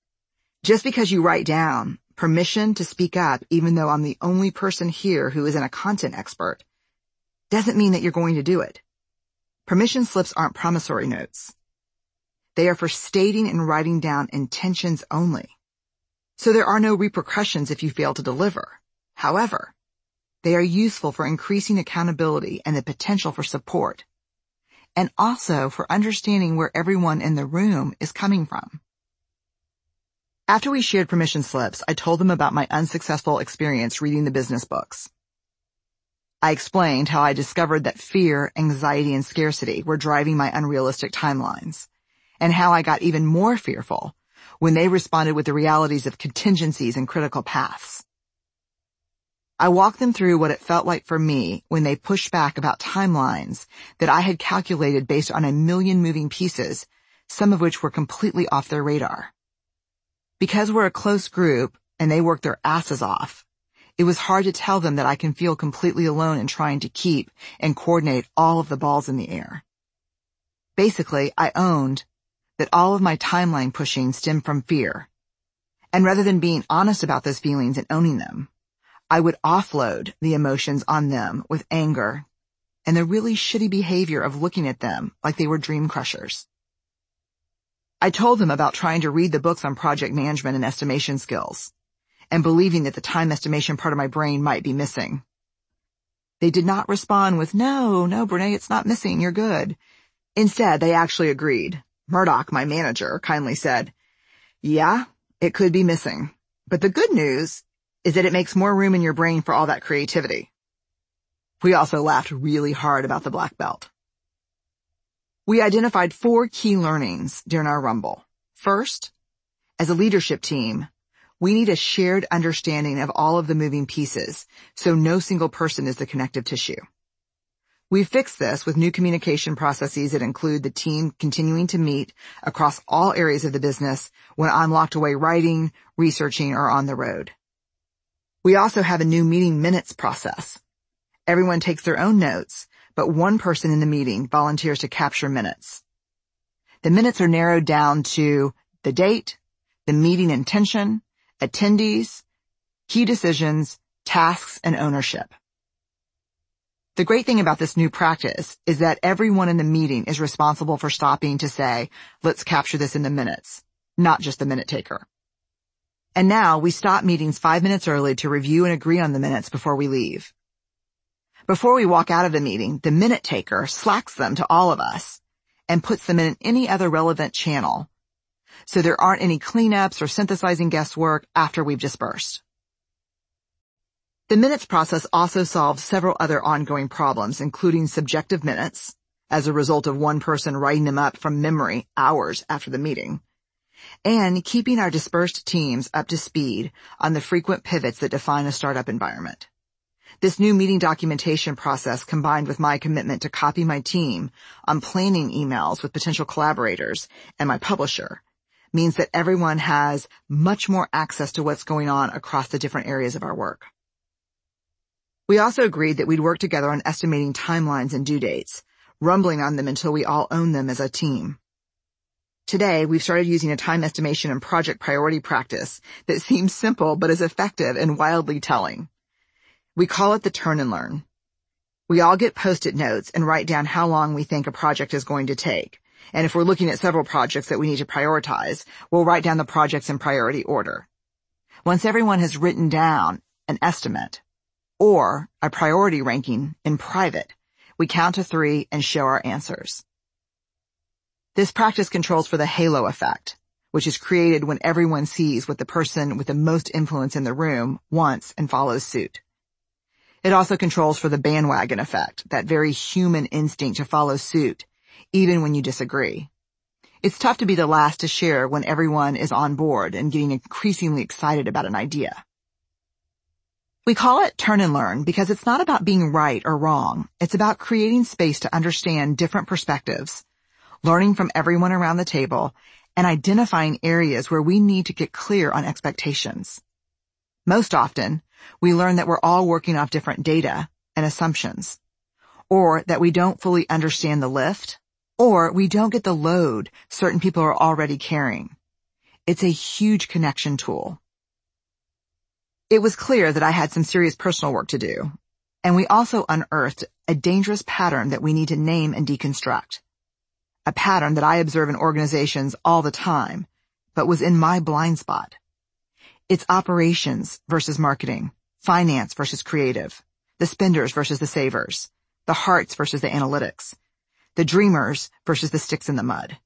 Just because you write down permission to speak up even though I'm the only person here who isn't a content expert doesn't mean that you're going to do it. Permission slips aren't promissory notes. They are for stating and writing down intentions only. So there are no repercussions if you fail to deliver. However, they are useful for increasing accountability and the potential for support, and also for understanding where everyone in the room is coming from. After we shared permission slips, I told them about my unsuccessful experience reading the business books. I explained how I discovered that fear, anxiety, and scarcity were driving my unrealistic timelines, and how I got even more fearful when they responded with the realities of contingencies and critical paths. I walked them through what it felt like for me when they pushed back about timelines that I had calculated based on a million moving pieces, some of which were completely off their radar. Because we're a close group and they work their asses off, it was hard to tell them that I can feel completely alone in trying to keep and coordinate all of the balls in the air. Basically, I owned that all of my timeline pushing stemmed from fear. And rather than being honest about those feelings and owning them, I would offload the emotions on them with anger and the really shitty behavior of looking at them like they were dream crushers. I told them about trying to read the books on project management and estimation skills and believing that the time estimation part of my brain might be missing. They did not respond with, no, no, Brene, it's not missing. You're good. Instead, they actually agreed. Murdoch, my manager, kindly said, yeah, it could be missing. But the good news is that it makes more room in your brain for all that creativity. We also laughed really hard about the black belt. We identified four key learnings during our rumble. First, as a leadership team, we need a shared understanding of all of the moving pieces, so no single person is the connective tissue. We fixed this with new communication processes that include the team continuing to meet across all areas of the business when I'm locked away writing, researching, or on the road. We also have a new meeting minutes process. Everyone takes their own notes, but one person in the meeting volunteers to capture minutes. The minutes are narrowed down to the date, the meeting intention, attendees, key decisions, tasks, and ownership. The great thing about this new practice is that everyone in the meeting is responsible for stopping to say, let's capture this in the minutes, not just the minute taker. And now we stop meetings five minutes early to review and agree on the minutes before we leave. Before we walk out of the meeting, the minute taker slacks them to all of us and puts them in any other relevant channel. So there aren't any cleanups or synthesizing guesswork after we've dispersed. The minutes process also solves several other ongoing problems, including subjective minutes, as a result of one person writing them up from memory hours after the meeting, and keeping our dispersed teams up to speed on the frequent pivots that define a startup environment. This new meeting documentation process combined with my commitment to copy my team on planning emails with potential collaborators and my publisher means that everyone has much more access to what's going on across the different areas of our work. We also agreed that we'd work together on estimating timelines and due dates, rumbling on them until we all own them as a team. Today, we've started using a time estimation and project priority practice that seems simple but is effective and wildly telling. We call it the turn and learn. We all get post-it notes and write down how long we think a project is going to take. And if we're looking at several projects that we need to prioritize, we'll write down the projects in priority order. Once everyone has written down an estimate or a priority ranking in private, we count to three and show our answers. This practice controls for the halo effect, which is created when everyone sees what the person with the most influence in the room wants and follows suit. It also controls for the bandwagon effect, that very human instinct to follow suit, even when you disagree. It's tough to be the last to share when everyone is on board and getting increasingly excited about an idea. We call it turn and learn because it's not about being right or wrong. It's about creating space to understand different perspectives, learning from everyone around the table, and identifying areas where we need to get clear on expectations. Most often, we learn that we're all working off different data and assumptions, or that we don't fully understand the lift, or we don't get the load certain people are already carrying. It's a huge connection tool. It was clear that I had some serious personal work to do, and we also unearthed a dangerous pattern that we need to name and deconstruct. A pattern that I observe in organizations all the time, but was in my blind spot. It's operations versus marketing, finance versus creative, the spenders versus the savers, the hearts versus the analytics, the dreamers versus the sticks in the mud.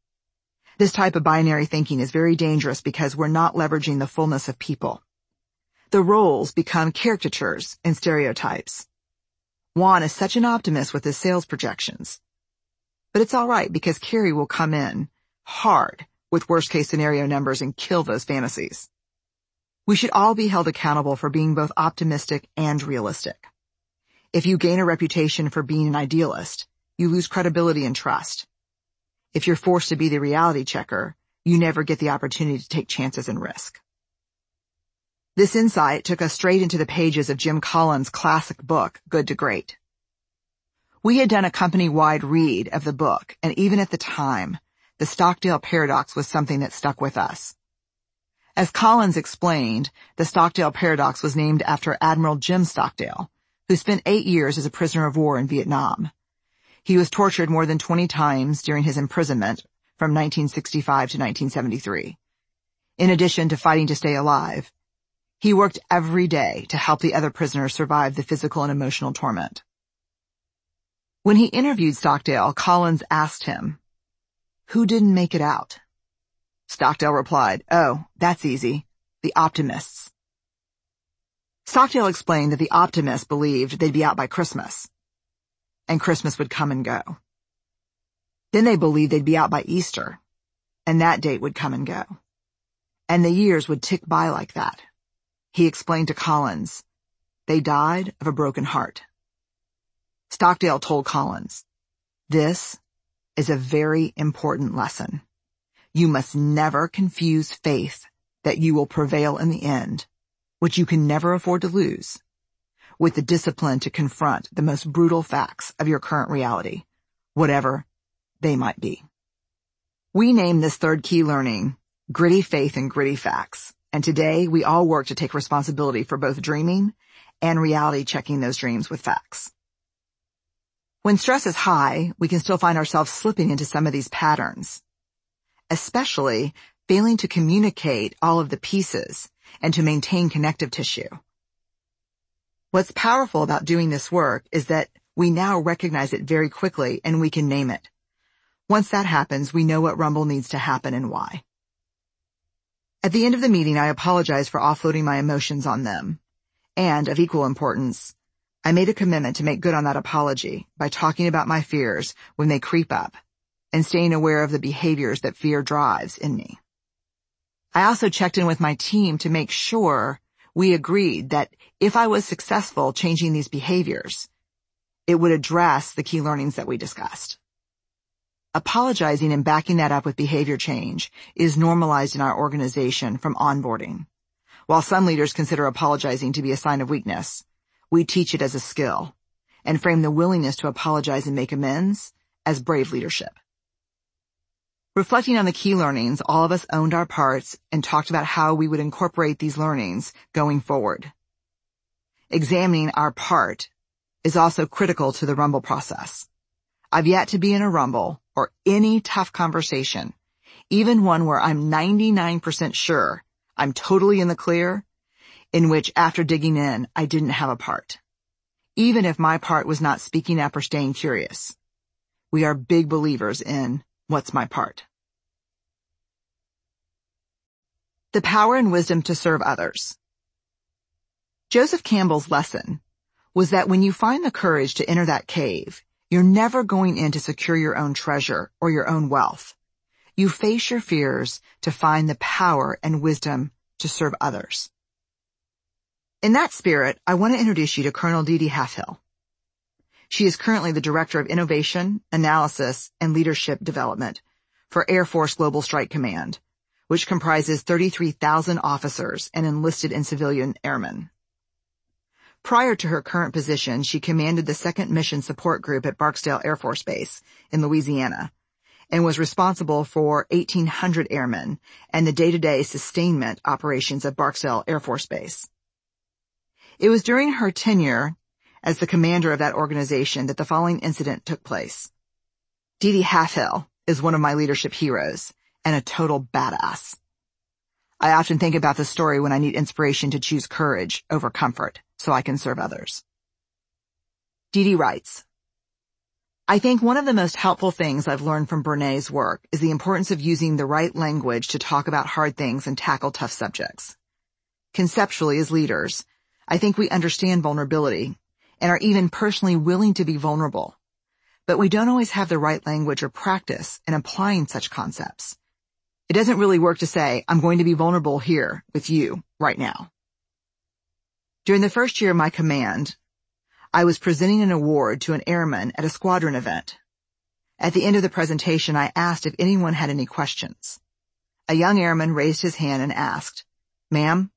This type of binary thinking is very dangerous because we're not leveraging the fullness of people the roles become caricatures and stereotypes. Juan is such an optimist with his sales projections. But it's alright because Carrie will come in hard with worst case scenario numbers and kill those fantasies. We should all be held accountable for being both optimistic and realistic. If you gain a reputation for being an idealist, you lose credibility and trust. If you're forced to be the reality checker, you never get the opportunity to take chances and risk. This insight took us straight into the pages of Jim Collins' classic book, Good to Great. We had done a company-wide read of the book, and even at the time, the Stockdale paradox was something that stuck with us. As Collins explained, the Stockdale paradox was named after Admiral Jim Stockdale, who spent eight years as a prisoner of war in Vietnam. He was tortured more than 20 times during his imprisonment from 1965 to 1973. In addition to fighting to stay alive, he worked every day to help the other prisoners survive the physical and emotional torment. When he interviewed Stockdale, Collins asked him, who didn't make it out? Stockdale replied, oh, that's easy. The optimists. Stockdale explained that the optimists believed they'd be out by Christmas, and Christmas would come and go. Then they believed they'd be out by Easter, and that date would come and go. And the years would tick by like that. He explained to Collins, they died of a broken heart. Stockdale told Collins, this is a very important lesson. You must never confuse faith that you will prevail in the end, which you can never afford to lose, with the discipline to confront the most brutal facts of your current reality, whatever they might be. We name this third key learning gritty faith and gritty facts. And today we all work to take responsibility for both dreaming and reality checking those dreams with facts. When stress is high, we can still find ourselves slipping into some of these patterns, especially failing to communicate all of the pieces and to maintain connective tissue. What's powerful about doing this work is that we now recognize it very quickly and we can name it. Once that happens, we know what rumble needs to happen and why. At the end of the meeting, I apologize for offloading my emotions on them. And, of equal importance, I made a commitment to make good on that apology by talking about my fears when they creep up and staying aware of the behaviors that fear drives in me. I also checked in with my team to make sure we agreed that if I was successful changing these behaviors, it would address the key learnings that we discussed. Apologizing and backing that up with behavior change is normalized in our organization from onboarding. While some leaders consider apologizing to be a sign of weakness, we teach it as a skill and frame the willingness to apologize and make amends as brave leadership. Reflecting on the key learnings, all of us owned our parts and talked about how we would incorporate these learnings going forward. Examining our part is also critical to the rumble process. I've yet to be in a rumble or any tough conversation, even one where I'm 99% sure I'm totally in the clear, in which after digging in, I didn't have a part. Even if my part was not speaking up or staying curious. We are big believers in What's my part? The power and wisdom to serve others. Joseph Campbell's lesson was that when you find the courage to enter that cave, you're never going in to secure your own treasure or your own wealth. You face your fears to find the power and wisdom to serve others. In that spirit, I want to introduce you to Colonel Dee Dee Halfhill. She is currently the Director of Innovation, Analysis, and Leadership Development for Air Force Global Strike Command, which comprises 33,000 officers and enlisted and civilian airmen. Prior to her current position, she commanded the 2nd Mission Support Group at Barksdale Air Force Base in Louisiana and was responsible for 1,800 airmen and the day-to-day sustainment operations at Barksdale Air Force Base. It was during her tenure as the commander of that organization that the following incident took place. Dee Dee Halfhill is one of my leadership heroes and a total badass. I often think about this story when I need inspiration to choose courage over comfort so I can serve others. Dee Dee writes, I think one of the most helpful things I've learned from Brene's work is the importance of using the right language to talk about hard things and tackle tough subjects. Conceptually, as leaders, I think we understand vulnerability and are even personally willing to be vulnerable. But we don't always have the right language or practice in applying such concepts. It doesn't really work to say, I'm going to be vulnerable here with you right now. During the first year of my command, I was presenting an award to an airman at a squadron event. At the end of the presentation, I asked if anyone had any questions. A young airman raised his hand and asked, ma'am,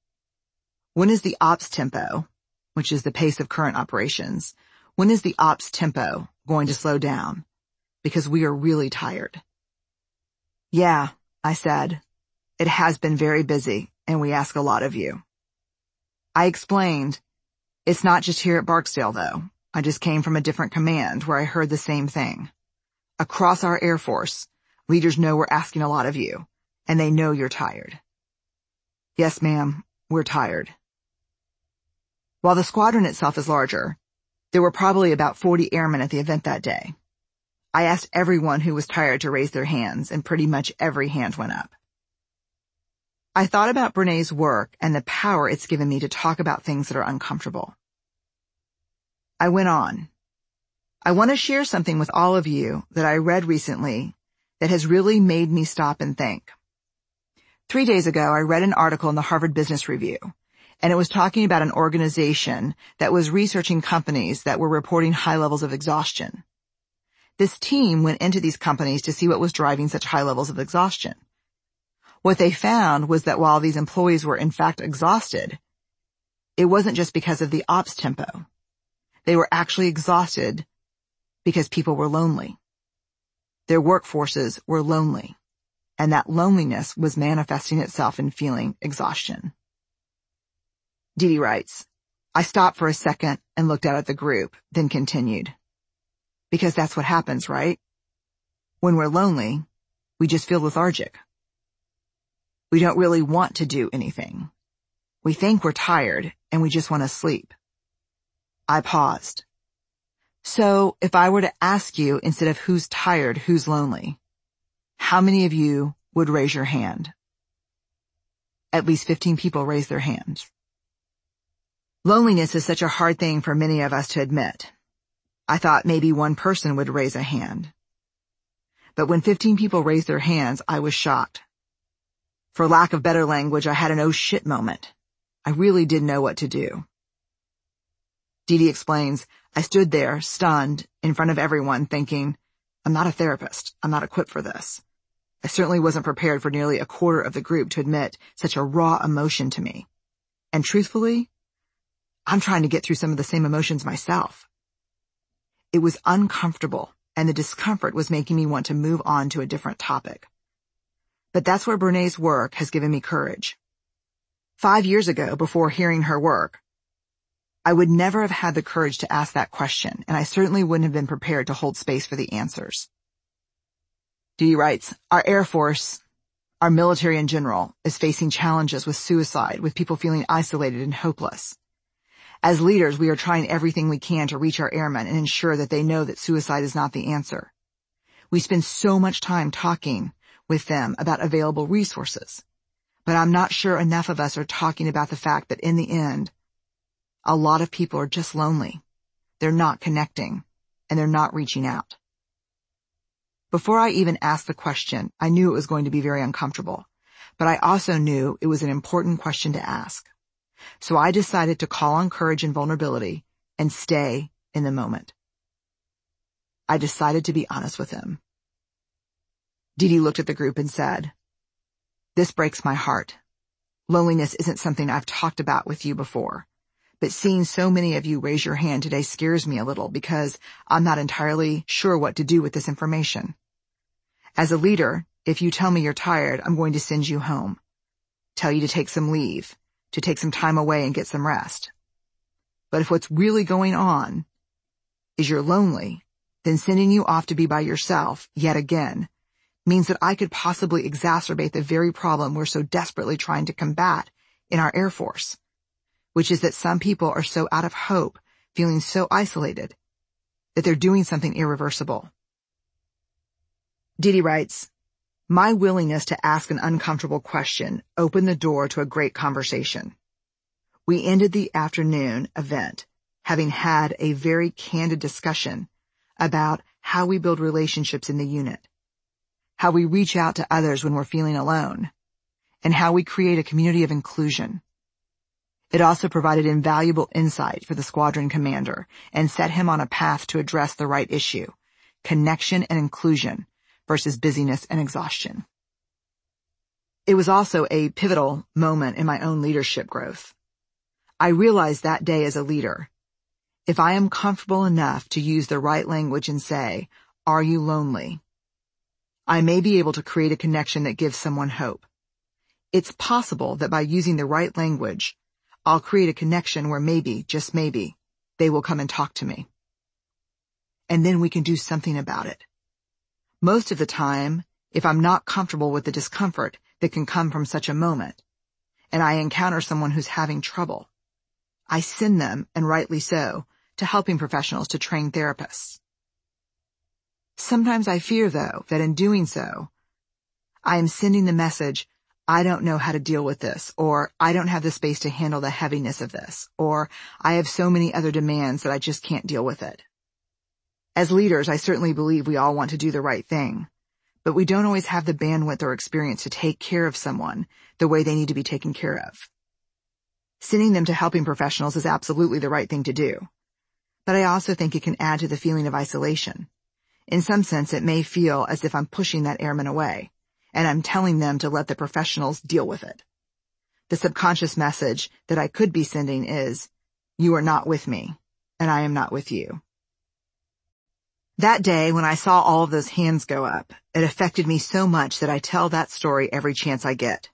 when is the ops tempo, which is the pace of current operations, when is the ops tempo going to slow down? Because we are really tired. Yeah, I said, it has been very busy and we ask a lot of you. I explained, it's not just here at Barksdale though. I just came from a different command where I heard the same thing. Across our Air Force, leaders know we're asking a lot of you and they know you're tired. Yes, ma'am, we're tired. While the squadron itself is larger, there were probably about 40 airmen at the event that day. I asked everyone who was tired to raise their hands and pretty much every hand went up. I thought about Brene's work and the power it's given me to talk about things that are uncomfortable. I went on. I want to share something with all of you that I read recently that has really made me stop and think. Three days ago, I read an article in the Harvard Business Review and it was talking about an organization that was researching companies that were reporting high levels of exhaustion. This team went into these companies to see what was driving such high levels of exhaustion. What they found was that while these employees were in fact exhausted, it wasn't just because of the ops tempo. They were actually exhausted because people were lonely. Their workforces were lonely, and that loneliness was manifesting itself in feeling exhaustion. Dee writes, I stopped for a second and looked out at the group, then continued. Because that's what happens, right? When we're lonely, we just feel lethargic. We don't really want to do anything. We think we're tired and we just want to sleep. I paused. So if I were to ask you instead of who's tired, who's lonely, how many of you would raise your hand? At least 15 people raised their hands. Loneliness is such a hard thing for many of us to admit. I thought maybe one person would raise a hand. But when 15 people raised their hands, I was shocked. For lack of better language, I had an oh shit moment. I really didn't know what to do. Dee Dee explains, I stood there, stunned, in front of everyone, thinking, I'm not a therapist. I'm not equipped for this. I certainly wasn't prepared for nearly a quarter of the group to admit such a raw emotion to me. And truthfully, I'm trying to get through some of the same emotions myself. It was uncomfortable and the discomfort was making me want to move on to a different topic. But that's where Brene's work has given me courage. Five years ago, before hearing her work, I would never have had the courage to ask that question, and I certainly wouldn't have been prepared to hold space for the answers. Dee writes, our Air Force, our military in general, is facing challenges with suicide, with people feeling isolated and hopeless. As leaders, we are trying everything we can to reach our airmen and ensure that they know that suicide is not the answer. We spend so much time talking with them about available resources, but I'm not sure enough of us are talking about the fact that in the end, a lot of people are just lonely. They're not connecting and they're not reaching out. Before I even asked the question, I knew it was going to be very uncomfortable, but I also knew it was an important question to ask. So I decided to call on courage and vulnerability and stay in the moment. I decided to be honest with him. Dee looked at the group and said, this breaks my heart. Loneliness isn't something I've talked about with you before, but seeing so many of you raise your hand today scares me a little because I'm not entirely sure what to do with this information. As a leader, if you tell me you're tired, I'm going to send you home. Tell you to take some leave to take some time away and get some rest. But if what's really going on is you're lonely, then sending you off to be by yourself yet again means that I could possibly exacerbate the very problem we're so desperately trying to combat in our Air Force, which is that some people are so out of hope, feeling so isolated, that they're doing something irreversible. Dee writes, my willingness to ask an uncomfortable question opened the door to a great conversation. We ended the afternoon event having had a very candid discussion about how we build relationships in the unit, how we reach out to others when we're feeling alone, and how we create a community of inclusion. It also provided invaluable insight for the squadron commander and set him on a path to address the right issue, connection and inclusion, versus busyness and exhaustion. It was also a pivotal moment in my own leadership growth. I realized that day as a leader, if I am comfortable enough to use the right language and say, are you lonely? I may be able to create a connection that gives someone hope. It's possible that by using the right language, I'll create a connection where maybe, just maybe, they will come and talk to me. And then we can do something about it. Most of the time, if I'm not comfortable with the discomfort that can come from such a moment, and I encounter someone who's having trouble, I send them, and rightly so, to helping professionals to train therapists. Sometimes I fear, though, that in doing so, I am sending the message, I don't know how to deal with this, or I don't have the space to handle the heaviness of this, or I have so many other demands that I just can't deal with it. As leaders, I certainly believe we all want to do the right thing, but we don't always have the bandwidth or experience to take care of someone the way they need to be taken care of. Sending them to helping professionals is absolutely the right thing to do. But I also think it can add to the feeling of isolation. In some sense, it may feel as if I'm pushing that airman away, and I'm telling them to let the professionals deal with it. The subconscious message that I could be sending is, you are not with me, and I am not with you. That day, when I saw all of those hands go up, it affected me so much that I tell that story every chance I get.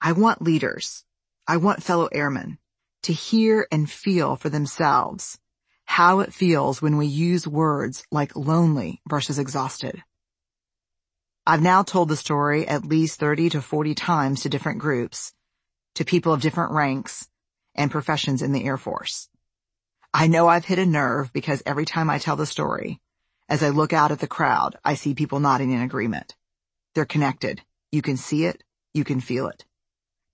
I want leaders, I want fellow airmen, to hear and feel for themselves how it feels when we use words like lonely versus exhausted. I've now told the story at least 30 to 40 times to different groups, to people of different ranks and professions in the Air Force. I know I've hit a nerve because every time I tell the story, as I look out at the crowd, I see people nodding in agreement. They're connected. You can see it. You can feel it.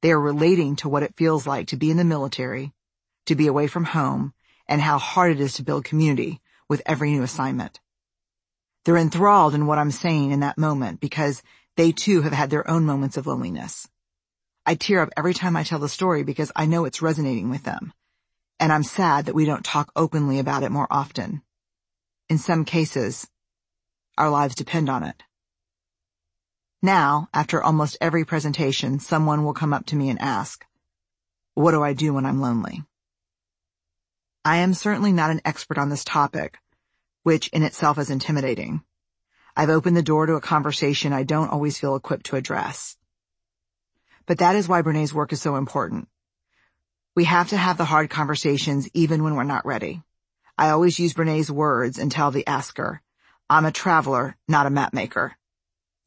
They are relating to what it feels like to be in the military, to be away from home, and how hard it is to build community with every new assignment. They're enthralled in what I'm saying in that moment because they too have had their own moments of loneliness. I tear up every time I tell the story because I know it's resonating with them. And I'm sad that we don't talk openly about it more often. In some cases, our lives depend on it. Now, after almost every presentation, someone will come up to me and ask, what do I do when I'm lonely? I am certainly not an expert on this topic, which in itself is intimidating. I've opened the door to a conversation I don't always feel equipped to address. But that is why Brene's work is so important. We have to have the hard conversations even when we're not ready. I always use Brene's words and tell the asker, I'm a traveler, not a map maker.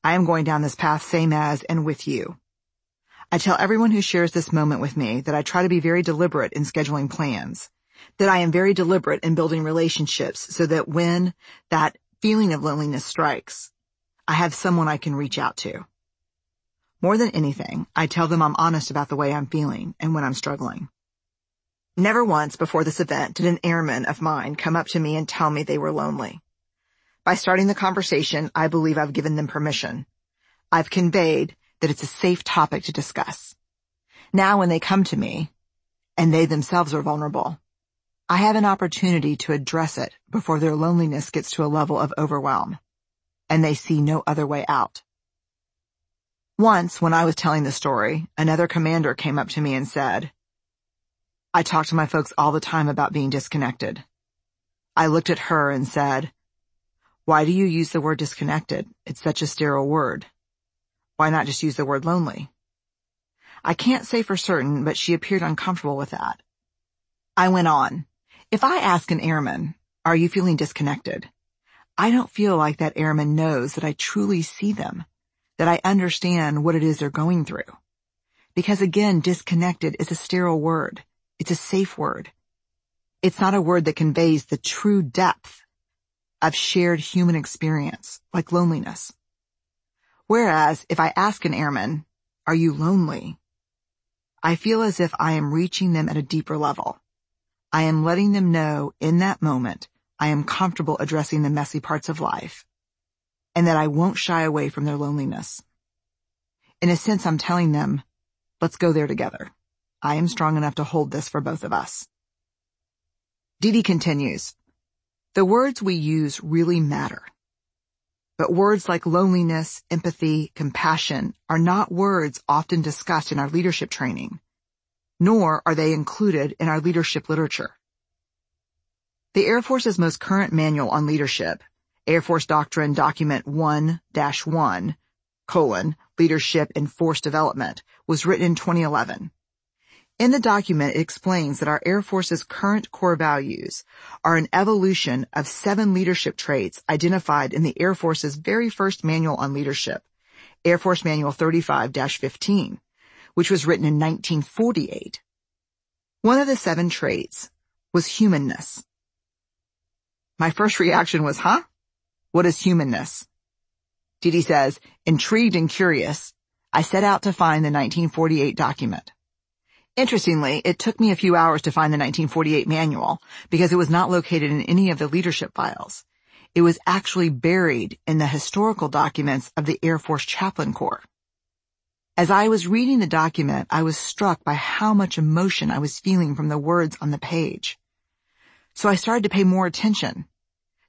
I am going down this path same as and with you. I tell everyone who shares this moment with me that I try to be very deliberate in scheduling plans that I am very deliberate in building relationships so that when that feeling of loneliness strikes, I have someone I can reach out to. More than anything, I tell them I'm honest about the way I'm feeling and when I'm struggling. Never once before this event did an airman of mine come up to me and tell me they were lonely. By starting the conversation, I believe I've given them permission. I've conveyed that it's a safe topic to discuss. Now when they come to me, and they themselves are vulnerable, I have an opportunity to address it before their loneliness gets to a level of overwhelm and they see no other way out. Once, when I was telling the story, another commander came up to me and said, I talk to my folks all the time about being disconnected. I looked at her and said, why do you use the word disconnected? It's such a sterile word. Why not just use the word lonely? I can't say for certain, but she appeared uncomfortable with that. I went on. If I ask an airman, are you feeling disconnected? I don't feel like that airman knows that I truly see them, that I understand what it is they're going through. Because again, disconnected is a sterile word. It's a safe word. It's not a word that conveys the true depth of shared human experience, like loneliness. Whereas if I ask an airman, are you lonely? I feel as if I am reaching them at a deeper level. I am letting them know in that moment I am comfortable addressing the messy parts of life and that I won't shy away from their loneliness. In a sense, I'm telling them, let's go there together. I am strong enough to hold this for both of us. Didi continues, the words we use really matter. But words like loneliness, empathy, compassion are not words often discussed in our leadership training nor are they included in our leadership literature. The Air Force's most current manual on leadership, Air Force Doctrine Document 1-1, colon, Leadership in Force Development, was written in 2011. In the document, it explains that our Air Force's current core values are an evolution of seven leadership traits identified in the Air Force's very first manual on leadership, Air Force Manual 35-15 which was written in 1948. One of the seven traits was humanness. My first reaction was, huh? What is humanness? Didi says, intrigued and curious, I set out to find the 1948 document. Interestingly, it took me a few hours to find the 1948 manual because it was not located in any of the leadership files. It was actually buried in the historical documents of the Air Force Chaplain Corps. As I was reading the document, I was struck by how much emotion I was feeling from the words on the page. So I started to pay more attention.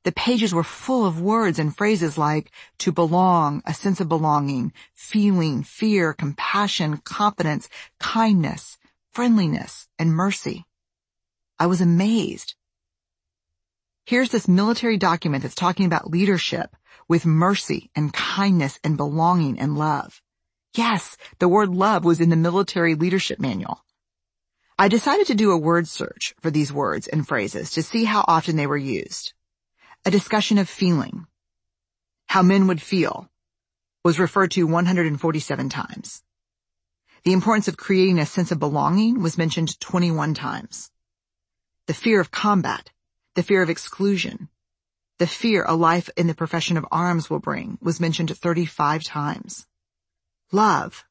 The pages were full of words and phrases like to belong, a sense of belonging, feeling, fear, compassion, confidence, kindness, friendliness, and mercy. I was amazed. Here's this military document that's talking about leadership with mercy and kindness and belonging and love. Yes, the word love was in the military leadership manual. I decided to do a word search for these words and phrases to see how often they were used. A discussion of feeling, how men would feel, was referred to 147 times. The importance of creating a sense of belonging was mentioned 21 times. the fear of combat, the fear of exclusion, the fear a life in the profession of arms will bring was mentioned 35 times. Love,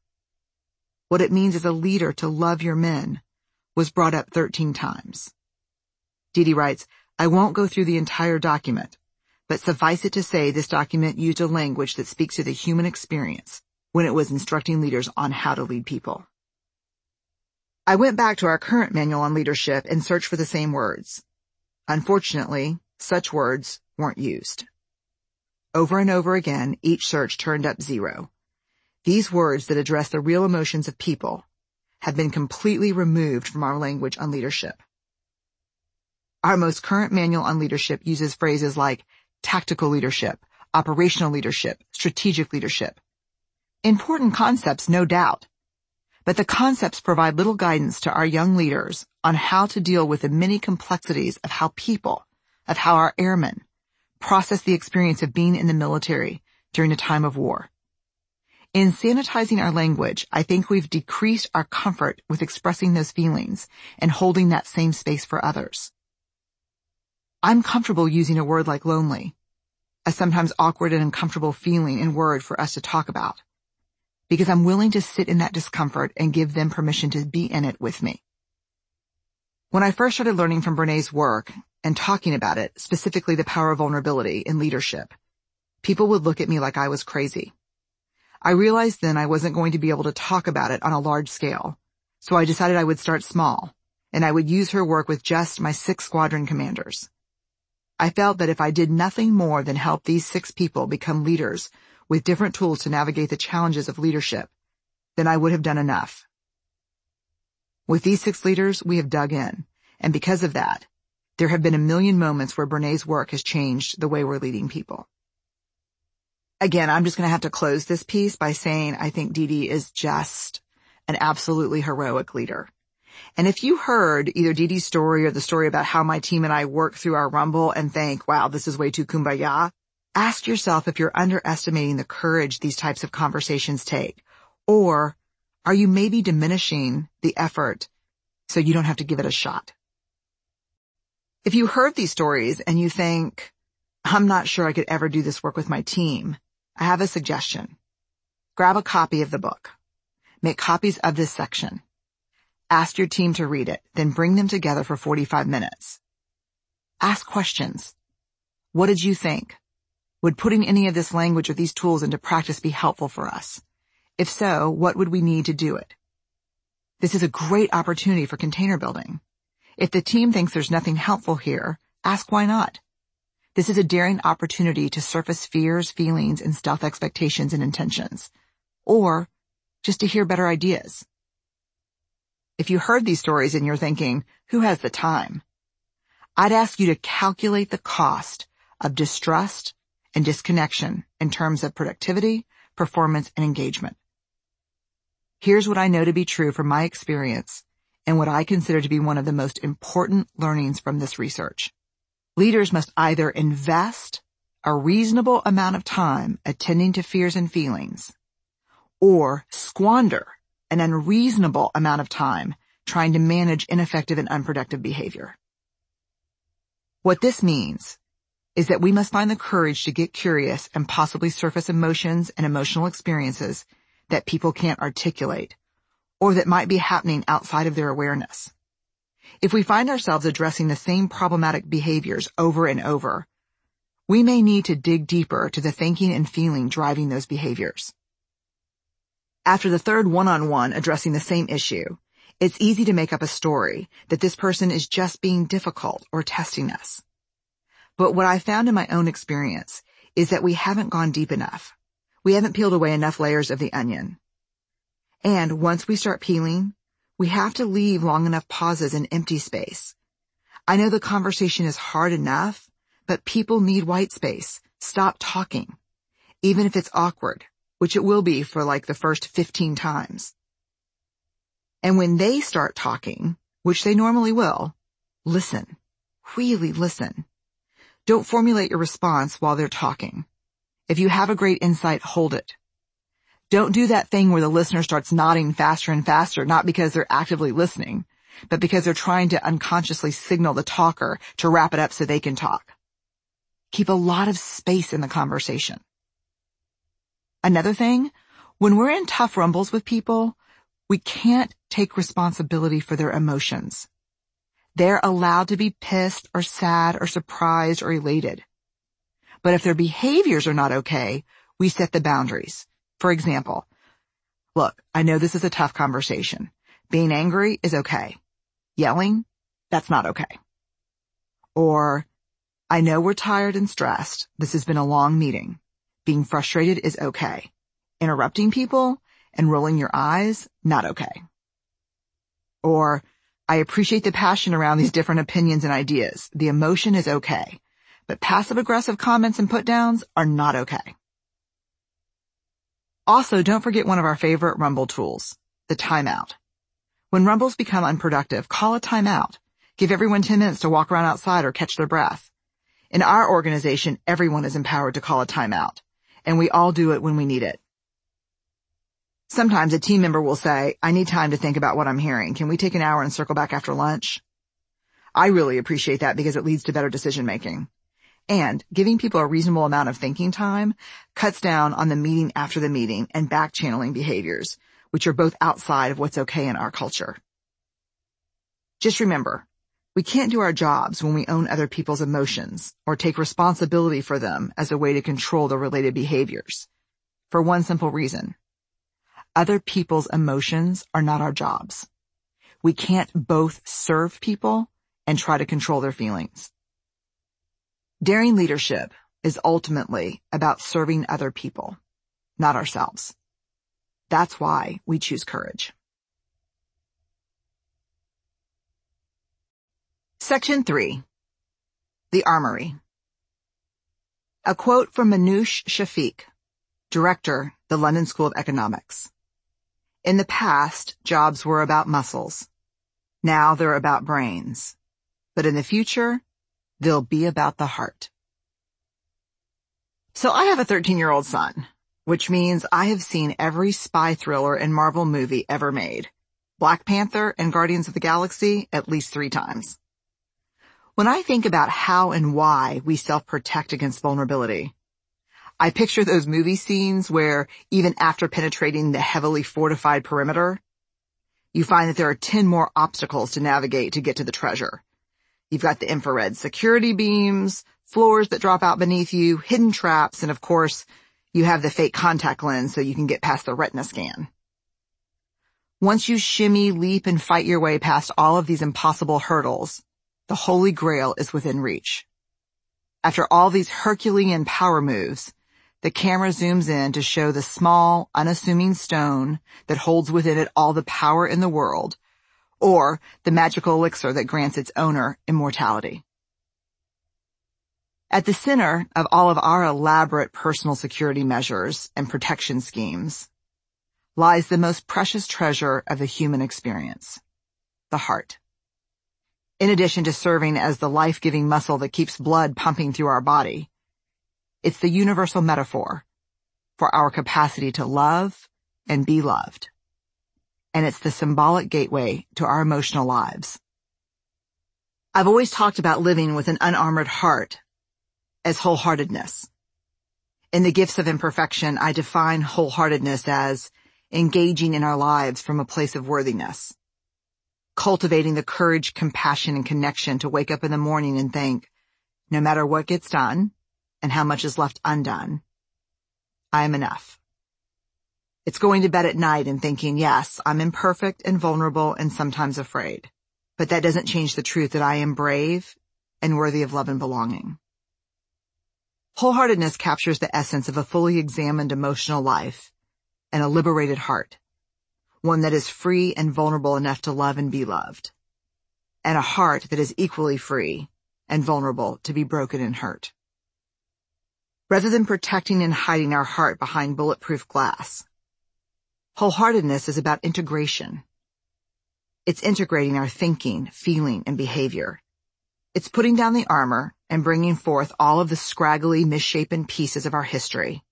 what it means as a leader to love your men, was brought up 13 times. Dee writes, I won't go through the entire document, but suffice it to say this document used a language that speaks to the human experience when it was instructing leaders on how to lead people. I went back to our current manual on leadership and searched for the same words. Unfortunately, such words weren't used. Over and over again, each search turned up zero. These words that address the real emotions of people have been completely removed from our language on leadership. Our most current manual on leadership uses phrases like tactical leadership, operational leadership, strategic leadership. Important concepts, no doubt. But the concepts provide little guidance to our young leaders on how to deal with the many complexities of how people, of how our airmen, process the experience of being in the military during a time of war. In sanitizing our language, I think we've decreased our comfort with expressing those feelings and holding that same space for others. I'm comfortable using a word like lonely, a sometimes awkward and uncomfortable feeling and word for us to talk about, because I'm willing to sit in that discomfort and give them permission to be in it with me. When I first started learning from Brene's work and talking about it, specifically the power of vulnerability in leadership, people would look at me like I was crazy. I realized then I wasn't going to be able to talk about it on a large scale, so I decided I would start small, and I would use her work with just my six squadron commanders. I felt that if I did nothing more than help these six people become leaders with different tools to navigate the challenges of leadership, then I would have done enough. With these six leaders, we have dug in, and because of that, there have been a million moments where Brene's work has changed the way we're leading people. Again, I'm just going to have to close this piece by saying I think Dee Dee is just an absolutely heroic leader. And if you heard either Dee Dee's story or the story about how my team and I work through our rumble and think, wow, this is way too kumbaya, ask yourself if you're underestimating the courage these types of conversations take. Or are you maybe diminishing the effort so you don't have to give it a shot? If you heard these stories and you think, I'm not sure I could ever do this work with my team, I have a suggestion. Grab a copy of the book. Make copies of this section. Ask your team to read it, then bring them together for 45 minutes. Ask questions. What did you think? Would putting any of this language or these tools into practice be helpful for us? If so, what would we need to do it? This is a great opportunity for container building. If the team thinks there's nothing helpful here, ask why not. This is a daring opportunity to surface fears, feelings, and stealth expectations and intentions. Or just to hear better ideas. If you heard these stories and you're thinking, who has the time? I'd ask you to calculate the cost of distrust and disconnection in terms of productivity, performance, and engagement. Here's what I know to be true from my experience and what I consider to be one of the most important learnings from this research. Leaders must either invest a reasonable amount of time attending to fears and feelings or squander an unreasonable amount of time trying to manage ineffective and unproductive behavior. What this means is that we must find the courage to get curious and possibly surface emotions and emotional experiences that people can't articulate or that might be happening outside of their awareness. If we find ourselves addressing the same problematic behaviors over and over, we may need to dig deeper to the thinking and feeling driving those behaviors. After the third one-on-one addressing the same issue, it's easy to make up a story that this person is just being difficult or testing us. But what I found in my own experience is that we haven't gone deep enough. We haven't peeled away enough layers of the onion. And once we start peeling, we have to leave long enough pauses and empty space. I know the conversation is hard enough, but people need white space. Stop talking. Even if it's awkward, which it will be for like the first 15 times. And when they start talking, which they normally will, listen. Really listen. Don't formulate your response while they're talking. If you have a great insight, hold it. Don't do that thing where the listener starts nodding faster and faster, not because they're actively listening, but because they're trying to unconsciously signal the talker to wrap it up so they can talk. Keep a lot of space in the conversation. Another thing, when we're in tough rumbles with people, we can't take responsibility for their emotions. They're allowed to be pissed or sad or surprised or elated. But if their behaviors are not okay, we set the boundaries. For example, look, I know this is a tough conversation. Being angry is okay. Yelling, that's not okay. Or, I know we're tired and stressed. This has been a long meeting. Being frustrated is okay. Interrupting people and rolling your eyes, not okay. Or, I appreciate the passion around these different opinions and ideas. The emotion is okay. But passive aggressive comments and put downs are not okay. Also, don't forget one of our favorite Rumble tools, the timeout. When rumbles become unproductive, call a timeout. Give everyone 10 minutes to walk around outside or catch their breath. In our organization, everyone is empowered to call a timeout, and we all do it when we need it. Sometimes a team member will say, I need time to think about what I'm hearing. Can we take an hour and circle back after lunch? I really appreciate that because it leads to better decision making. And giving people a reasonable amount of thinking time cuts down on the meeting after the meeting and back channeling behaviors, which are both outside of what's okay in our culture. Just remember, we can't do our jobs when we own other people's emotions or take responsibility for them as a way to control the related behaviors. For one simple reason. Other people's emotions are not our jobs. We can't both serve people and try to control their feelings. Daring leadership is ultimately about serving other people, not ourselves. That's why we choose courage. Section 3. The Armory. A quote from Minouche Shafik, director, the London School of Economics. In the past, jobs were about muscles. Now they're about brains. But in the future, They'll be about the heart. So I have a 13 year old son, which means I have seen every spy thriller and Marvel movie ever made. Black Panther and Guardians of the Galaxy at least three times. When I think about how and why we self-protect against vulnerability, I picture those movie scenes where even after penetrating the heavily fortified perimeter, you find that there are 10 more obstacles to navigate to get to the treasure. You've got the infrared security beams, floors that drop out beneath you, hidden traps, and of course, you have the fake contact lens so you can get past the retina scan. Once you shimmy, leap, and fight your way past all of these impossible hurdles, the holy grail is within reach. After all these Herculean power moves, the camera zooms in to show the small, unassuming stone that holds within it all the power in the world or the magical elixir that grants its owner immortality. At the center of all of our elaborate personal security measures and protection schemes lies the most precious treasure of the human experience, the heart. In addition to serving as the life-giving muscle that keeps blood pumping through our body, it's the universal metaphor for our capacity to love and be loved and it's the symbolic gateway to our emotional lives. I've always talked about living with an unarmored heart as wholeheartedness. In the gifts of imperfection, I define wholeheartedness as engaging in our lives from a place of worthiness, cultivating the courage, compassion, and connection to wake up in the morning and think, no matter what gets done and how much is left undone, I am enough. It's going to bed at night and thinking, yes, I'm imperfect and vulnerable and sometimes afraid. But that doesn't change the truth that I am brave and worthy of love and belonging. Wholeheartedness captures the essence of a fully examined emotional life and a liberated heart. One that is free and vulnerable enough to love and be loved. And a heart that is equally free and vulnerable to be broken and hurt. Rather than protecting and hiding our heart behind bulletproof glass, Wholeheartedness is about integration. It's integrating our thinking, feeling, and behavior. It's putting down the armor and bringing forth all of the scraggly, misshapen pieces of our history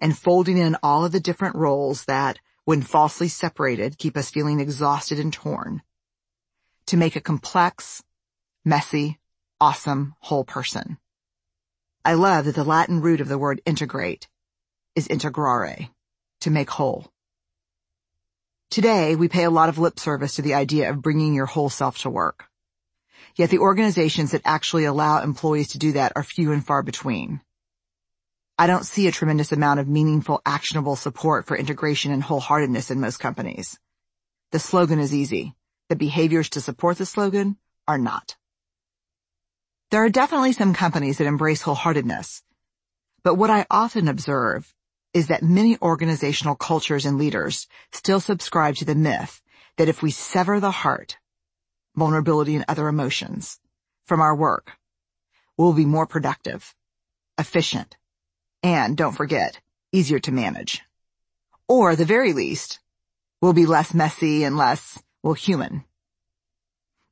and folding in all of the different roles that, when falsely separated, keep us feeling exhausted and torn. to make a complex, messy, awesome whole person. I love that the Latin root of the word integrate is integrare, to make whole. Today, we pay a lot of lip service to the idea of bringing your whole self to work. Yet the organizations that actually allow employees to do that are few and far between. I don't see a tremendous amount of meaningful, actionable support for integration and wholeheartedness in most companies. The slogan is easy. The behaviors to support the slogan are not. There are definitely some companies that embrace wholeheartedness, but what I often observe is that many organizational cultures and leaders still subscribe to the myth that if we sever the heart, vulnerability and other emotions from our work, we'll be more productive, efficient, and don't forget, easier to manage. Or at the very least, we'll be less messy and less, well, human.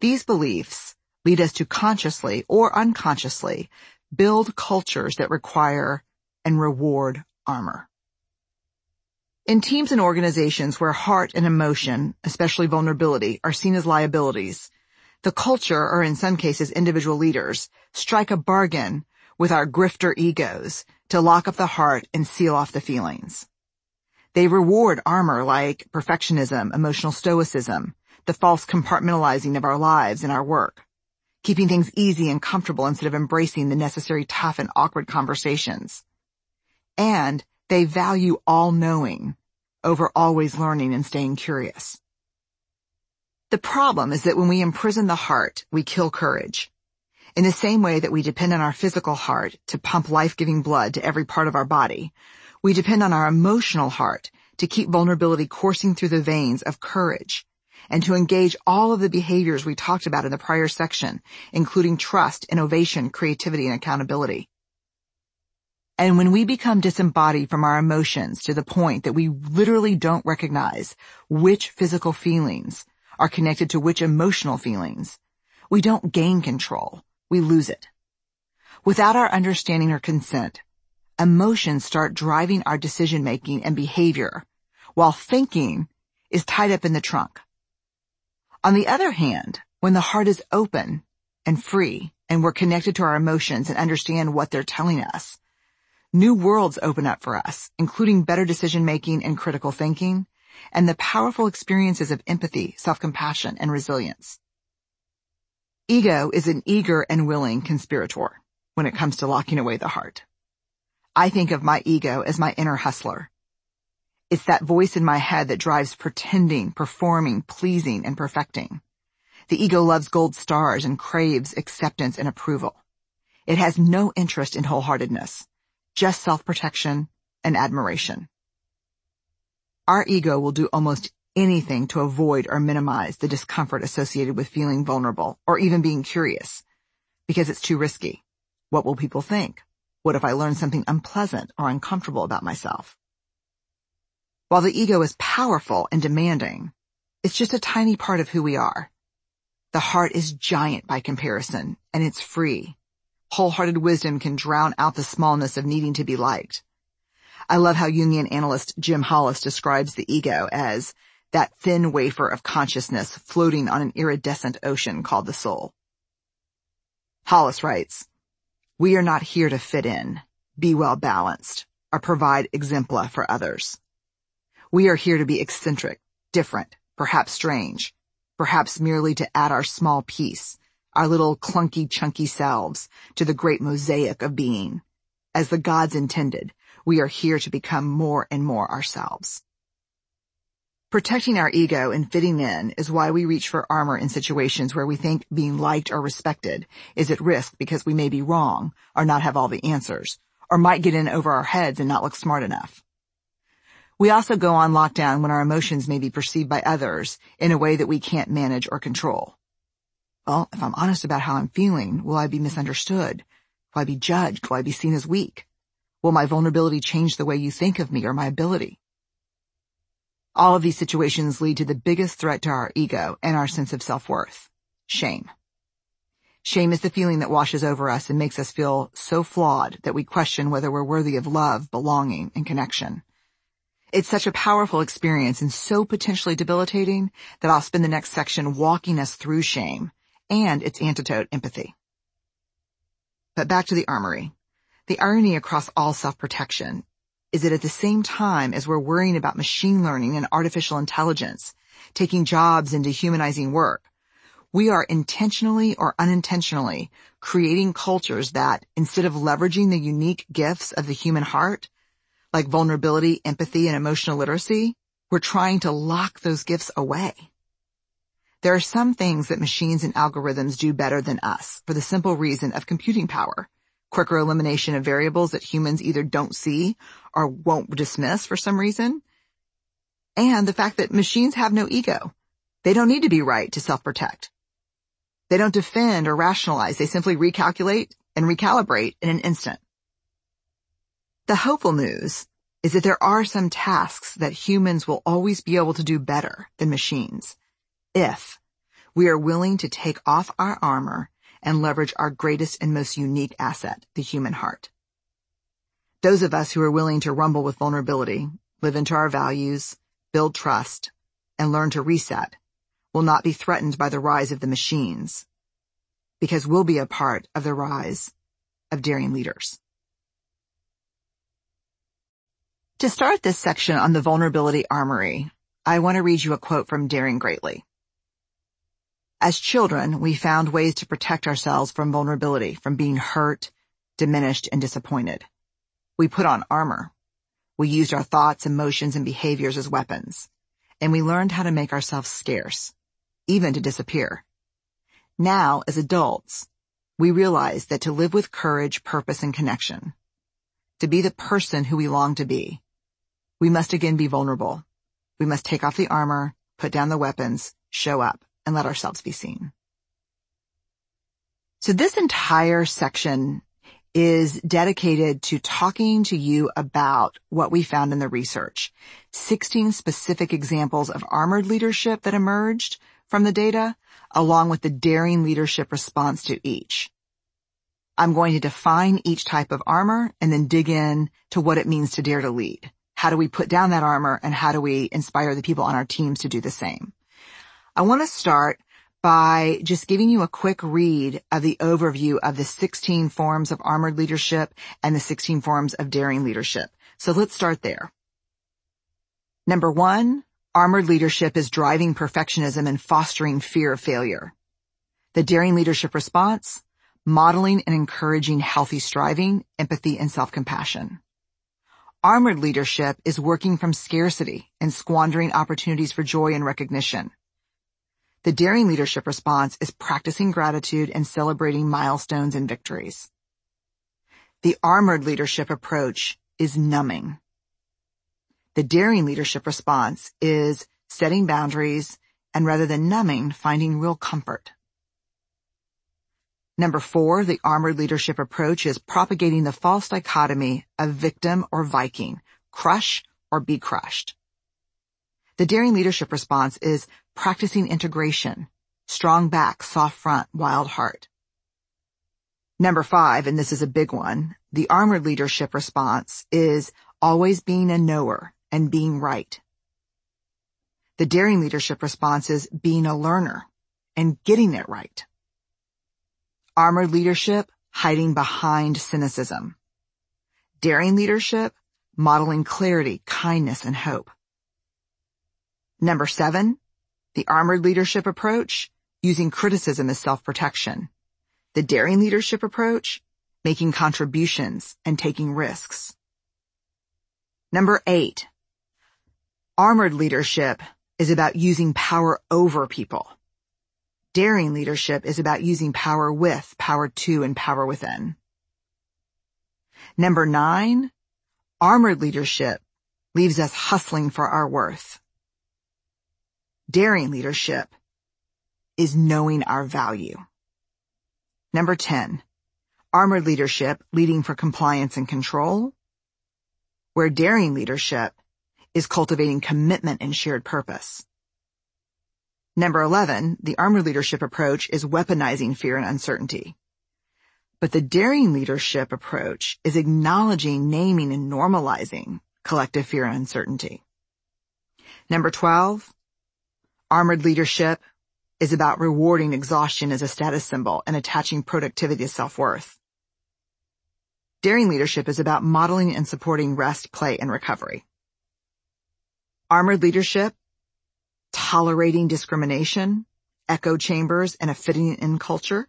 These beliefs lead us to consciously or unconsciously build cultures that require and reward armor. In teams and organizations where heart and emotion, especially vulnerability, are seen as liabilities, the culture, or in some cases individual leaders, strike a bargain with our grifter egos to lock up the heart and seal off the feelings. They reward armor like perfectionism, emotional stoicism, the false compartmentalizing of our lives and our work, keeping things easy and comfortable instead of embracing the necessary tough and awkward conversations. And they value all knowing over always learning and staying curious. The problem is that when we imprison the heart, we kill courage. In the same way that we depend on our physical heart to pump life-giving blood to every part of our body, we depend on our emotional heart to keep vulnerability coursing through the veins of courage and to engage all of the behaviors we talked about in the prior section, including trust, innovation, creativity, and accountability. And when we become disembodied from our emotions to the point that we literally don't recognize which physical feelings are connected to which emotional feelings, we don't gain control, we lose it. Without our understanding or consent, emotions start driving our decision making and behavior, while thinking is tied up in the trunk. On the other hand, when the heart is open and free and we're connected to our emotions and understand what they're telling us, New worlds open up for us, including better decision making and critical thinking, and the powerful experiences of empathy, self-compassion, and resilience. Ego is an eager and willing conspirator when it comes to locking away the heart. I think of my ego as my inner hustler. It's that voice in my head that drives pretending, performing, pleasing, and perfecting. The ego loves gold stars and craves acceptance and approval. It has no interest in wholeheartedness just self-protection and admiration. Our ego will do almost anything to avoid or minimize the discomfort associated with feeling vulnerable or even being curious because it's too risky. What will people think? What if I learn something unpleasant or uncomfortable about myself? While the ego is powerful and demanding, it's just a tiny part of who we are. The heart is giant by comparison and it's free wholehearted wisdom can drown out the smallness of needing to be liked. I love how Jungian analyst Jim Hollis describes the ego as that thin wafer of consciousness floating on an iridescent ocean called the soul. Hollis writes, we are not here to fit in, be well balanced, or provide exempla for others. We are here to be eccentric, different, perhaps strange, perhaps merely to add our small piece, our little clunky chunky selves to the great mosaic of being. As the gods intended, we are here to become more and more ourselves. Protecting our ego and fitting in is why we reach for armor in situations where we think being liked or respected is at risk because we may be wrong or not have all the answers, or might get in over our heads and not look smart enough. We also go on lockdown when our emotions may be perceived by others in a way that we can't manage or control. Well, if I'm honest about how I'm feeling, will I be misunderstood? Will I be judged? Will I be seen as weak? Will my vulnerability change the way you think of me or my ability? All of these situations lead to the biggest threat to our ego and our sense of self-worth. Shame. Shame is the feeling that washes over us and makes us feel so flawed that we question whether we're worthy of love, belonging, and connection. It's such a powerful experience and so potentially debilitating that I'll spend the next section walking us through shame and its antidote, empathy. But back to the armory. The irony across all self-protection is that at the same time as we're worrying about machine learning and artificial intelligence taking jobs and dehumanizing work, we are intentionally or unintentionally creating cultures that, instead of leveraging the unique gifts of the human heart, like vulnerability, empathy, and emotional literacy, we're trying to lock those gifts away. There are some things that machines and algorithms do better than us for the simple reason of computing power, quicker elimination of variables that humans either don't see or won't dismiss for some reason, and the fact that machines have no ego. They don't need to be right to self-protect. They don't defend or rationalize. They simply recalculate and recalibrate in an instant. The hopeful news is that there are some tasks that humans will always be able to do better than machines if we are willing to take off our armor and leverage our greatest and most unique asset, the human heart. Those of us who are willing to rumble with vulnerability, live into our values, build trust, and learn to reset will not be threatened by the rise of the machines because we'll be a part of the rise of daring leaders. To start this section on the vulnerability armory, I want to read you a quote from Daring Greatly. As children, we found ways to protect ourselves from vulnerability, from being hurt, diminished, and disappointed. We put on armor. We used our thoughts, emotions, and behaviors as weapons. And we learned how to make ourselves scarce, even to disappear. Now, as adults, we realize that to live with courage, purpose, and connection, to be the person who we long to be, we must again be vulnerable. We must take off the armor, put down the weapons, show up, and let ourselves be seen. So this entire section is dedicated to talking to you about what we found in the research. 16 specific examples of armored leadership that emerged from the data, along with the daring leadership response to each. I'm going to define each type of armor and then dig in to what it means to dare to lead. How do we put down that armor and how do we inspire the people on our teams to do the same? I want to start by just giving you a quick read of the overview of the 16 forms of armored leadership and the 16 forms of daring leadership. So let's start there. Number one, armored leadership is driving perfectionism and fostering fear of failure. The daring leadership response, modeling and encouraging healthy striving, empathy, and self-compassion. Armored leadership is working from scarcity and squandering opportunities for joy and recognition. The daring leadership response is practicing gratitude and celebrating milestones and victories. The armored leadership approach is numbing. The daring leadership response is setting boundaries and rather than numbing, finding real comfort. Number four, the armored leadership approach is propagating the false dichotomy of victim or Viking, crush or be crushed. The daring leadership response is practicing integration, strong back, soft front, wild heart. Number five, and this is a big one, the armored leadership response is always being a knower and being right. The daring leadership response is being a learner and getting it right. Armored leadership, hiding behind cynicism. Daring leadership, modeling clarity, kindness, and hope. Number seven, the armored leadership approach, using criticism as self-protection. The daring leadership approach, making contributions and taking risks. Number eight, armored leadership is about using power over people. Daring leadership is about using power with, power to, and power within. Number nine, armored leadership leaves us hustling for our worth. Daring leadership is knowing our value. Number 10, armored leadership leading for compliance and control, where daring leadership is cultivating commitment and shared purpose. Number 11, the armored leadership approach is weaponizing fear and uncertainty. But the daring leadership approach is acknowledging, naming, and normalizing collective fear and uncertainty. Number 12, armored leadership is about rewarding exhaustion as a status symbol and attaching productivity to self-worth. Daring leadership is about modeling and supporting rest, play, and recovery. Armored leadership, tolerating discrimination, echo chambers, and a fitting in culture.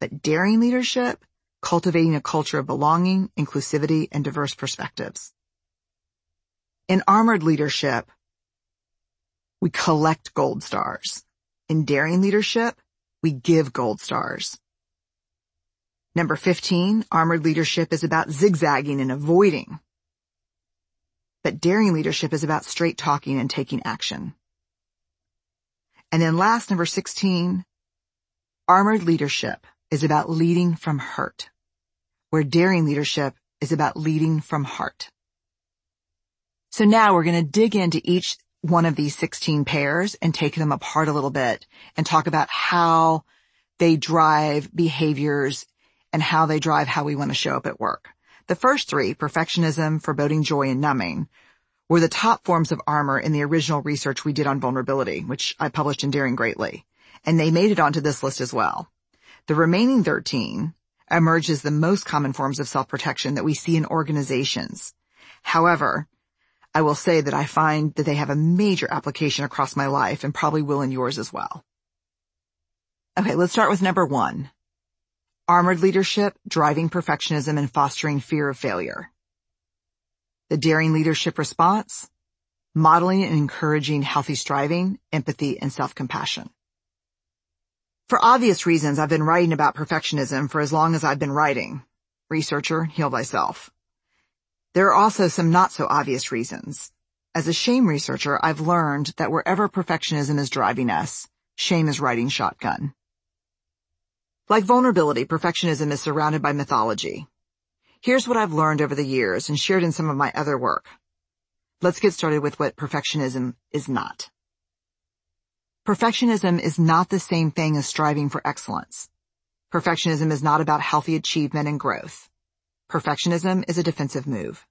But daring leadership, cultivating a culture of belonging, inclusivity, and diverse perspectives. In armored leadership, we collect gold stars. In daring leadership, we give gold stars. Number 15, armored leadership is about zigzagging and avoiding. But daring leadership is about straight talking and taking action. And then last, number 16, armored leadership is about leading from hurt, where daring leadership is about leading from heart. So now we're going to dig into each one of these 16 pairs and take them apart a little bit and talk about how they drive behaviors and how they drive how we want to show up at work. The first three, perfectionism, foreboding joy, and numbing, were the top forms of armor in the original research we did on vulnerability, which I published in Daring Greatly, and they made it onto this list as well. The remaining 13 emerge as the most common forms of self-protection that we see in organizations. However, I will say that I find that they have a major application across my life and probably will in yours as well. Okay, let's start with number one. Armored leadership, driving perfectionism and fostering fear of failure. The daring leadership response, modeling and encouraging healthy striving, empathy, and self-compassion. For obvious reasons, I've been writing about perfectionism for as long as I've been writing. Researcher, heal thyself. There are also some not so obvious reasons. As a shame researcher, I've learned that wherever perfectionism is driving us, shame is riding shotgun. Like vulnerability, perfectionism is surrounded by mythology. Here's what I've learned over the years and shared in some of my other work. Let's get started with what perfectionism is not. Perfectionism is not the same thing as striving for excellence. Perfectionism is not about healthy achievement and growth. Perfectionism is a defensive move.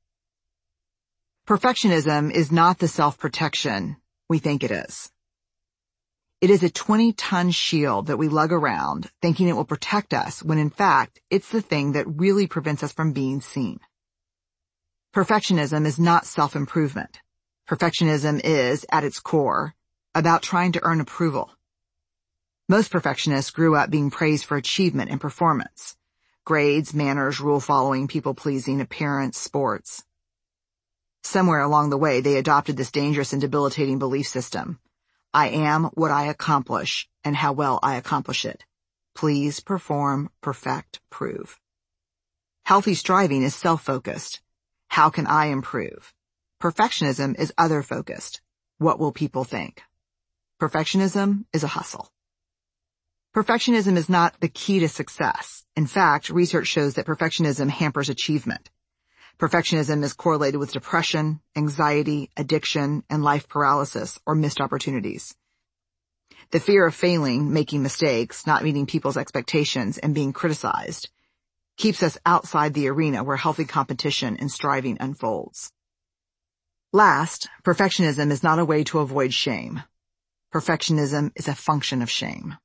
Perfectionism is not the self-protection we think it is. It is a 20-ton shield that we lug around thinking it will protect us when in fact it's the thing that really prevents us from being seen. Perfectionism is not self-improvement. Perfectionism is, at its core, about trying to earn approval. Most perfectionists grew up being praised for achievement and performance grades, manners, rule following, people pleasing, appearance, sports. Somewhere along the way, they adopted this dangerous and debilitating belief system. I am what I accomplish and how well I accomplish it. Please perform, perfect, prove. Healthy striving is self-focused. How can I improve? Perfectionism is other-focused. What will people think? Perfectionism is a hustle. Perfectionism is not the key to success. In fact, research shows that perfectionism hampers achievement. Perfectionism is correlated with depression, anxiety, addiction, and life paralysis or missed opportunities. The fear of failing, making mistakes, not meeting people's expectations, and being criticized keeps us outside the arena where healthy competition and striving unfolds. Last, perfectionism is not a way to avoid shame. Perfectionism is a function of shame.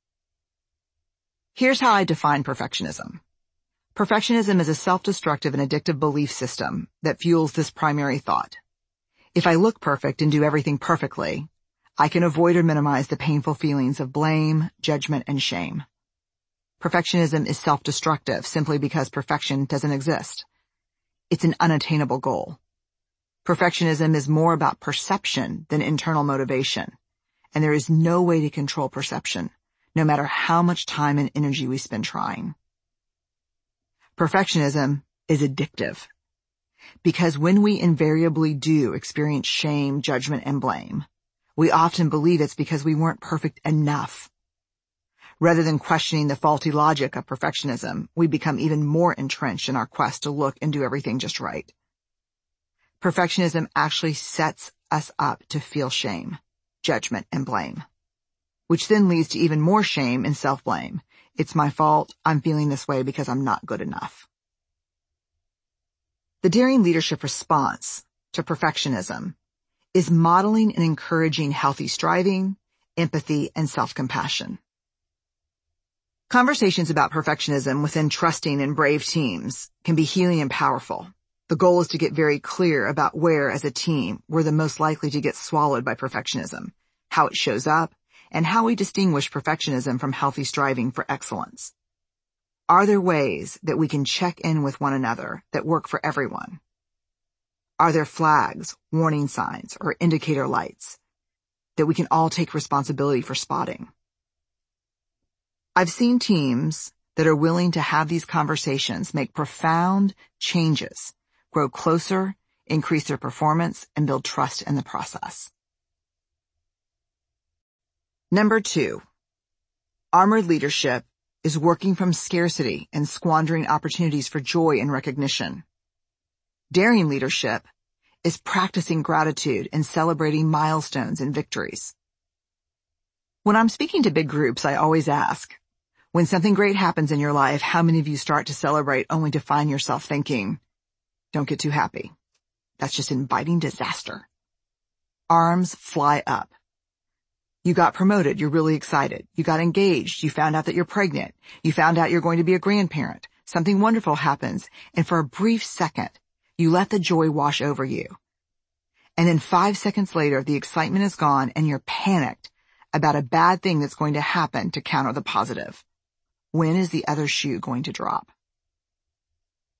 Here's how I define perfectionism. Perfectionism is a self-destructive and addictive belief system that fuels this primary thought. If I look perfect and do everything perfectly, I can avoid or minimize the painful feelings of blame, judgment, and shame. Perfectionism is self-destructive simply because perfection doesn't exist. It's an unattainable goal. Perfectionism is more about perception than internal motivation, and there is no way to control perception no matter how much time and energy we spend trying. Perfectionism is addictive because when we invariably do experience shame, judgment, and blame, we often believe it's because we weren't perfect enough. Rather than questioning the faulty logic of perfectionism, we become even more entrenched in our quest to look and do everything just right. Perfectionism actually sets us up to feel shame, judgment, and blame which then leads to even more shame and self-blame. It's my fault. I'm feeling this way because I'm not good enough. The daring leadership response to perfectionism is modeling and encouraging healthy striving, empathy, and self-compassion. Conversations about perfectionism within trusting and brave teams can be healing and powerful. The goal is to get very clear about where, as a team, we're the most likely to get swallowed by perfectionism, how it shows up, and how we distinguish perfectionism from healthy striving for excellence. Are there ways that we can check in with one another that work for everyone? Are there flags, warning signs, or indicator lights that we can all take responsibility for spotting? I've seen teams that are willing to have these conversations make profound changes, grow closer, increase their performance, and build trust in the process. Number two, armored leadership is working from scarcity and squandering opportunities for joy and recognition. Daring leadership is practicing gratitude and celebrating milestones and victories. When I'm speaking to big groups, I always ask, when something great happens in your life, how many of you start to celebrate only to find yourself thinking, don't get too happy. That's just inviting disaster. Arms fly up. You got promoted. You're really excited. You got engaged. You found out that you're pregnant. You found out you're going to be a grandparent. Something wonderful happens. And for a brief second, you let the joy wash over you. And then five seconds later, the excitement is gone and you're panicked about a bad thing that's going to happen to counter the positive. When is the other shoe going to drop?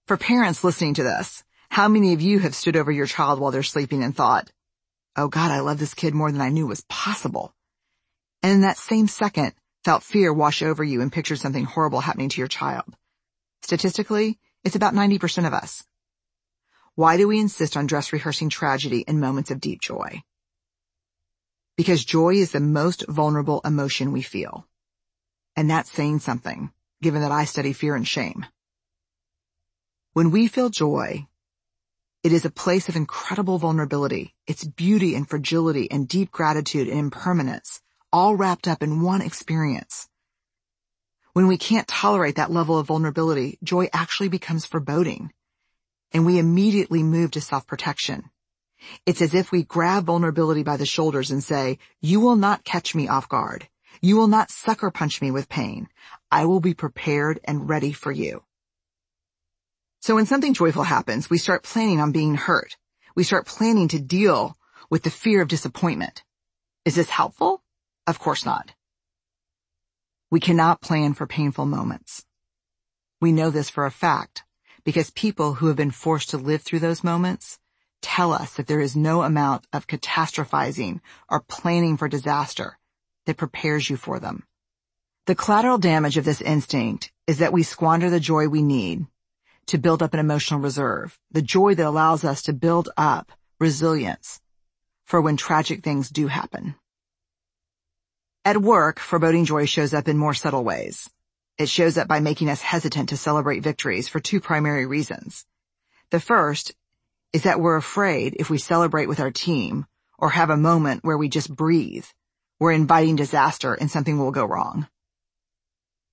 For parents listening to this, how many of you have stood over your child while they're sleeping and thought, oh God, I love this kid more than I knew was possible. And in that same second, felt fear wash over you and pictured something horrible happening to your child. Statistically, it's about 90% of us. Why do we insist on dress rehearsing tragedy in moments of deep joy? Because joy is the most vulnerable emotion we feel. And that's saying something, given that I study fear and shame. When we feel joy, it is a place of incredible vulnerability. It's beauty and fragility and deep gratitude and impermanence, all wrapped up in one experience. When we can't tolerate that level of vulnerability, joy actually becomes foreboding and we immediately move to self-protection. It's as if we grab vulnerability by the shoulders and say, you will not catch me off guard. You will not sucker punch me with pain. I will be prepared and ready for you. So when something joyful happens, we start planning on being hurt. We start planning to deal with the fear of disappointment. Is this helpful? Of course not. We cannot plan for painful moments. We know this for a fact because people who have been forced to live through those moments tell us that there is no amount of catastrophizing or planning for disaster that prepares you for them. The collateral damage of this instinct is that we squander the joy we need to build up an emotional reserve, the joy that allows us to build up resilience for when tragic things do happen. At work, foreboding joy shows up in more subtle ways. It shows up by making us hesitant to celebrate victories for two primary reasons. The first is that we're afraid if we celebrate with our team or have a moment where we just breathe, we're inviting disaster and something will go wrong.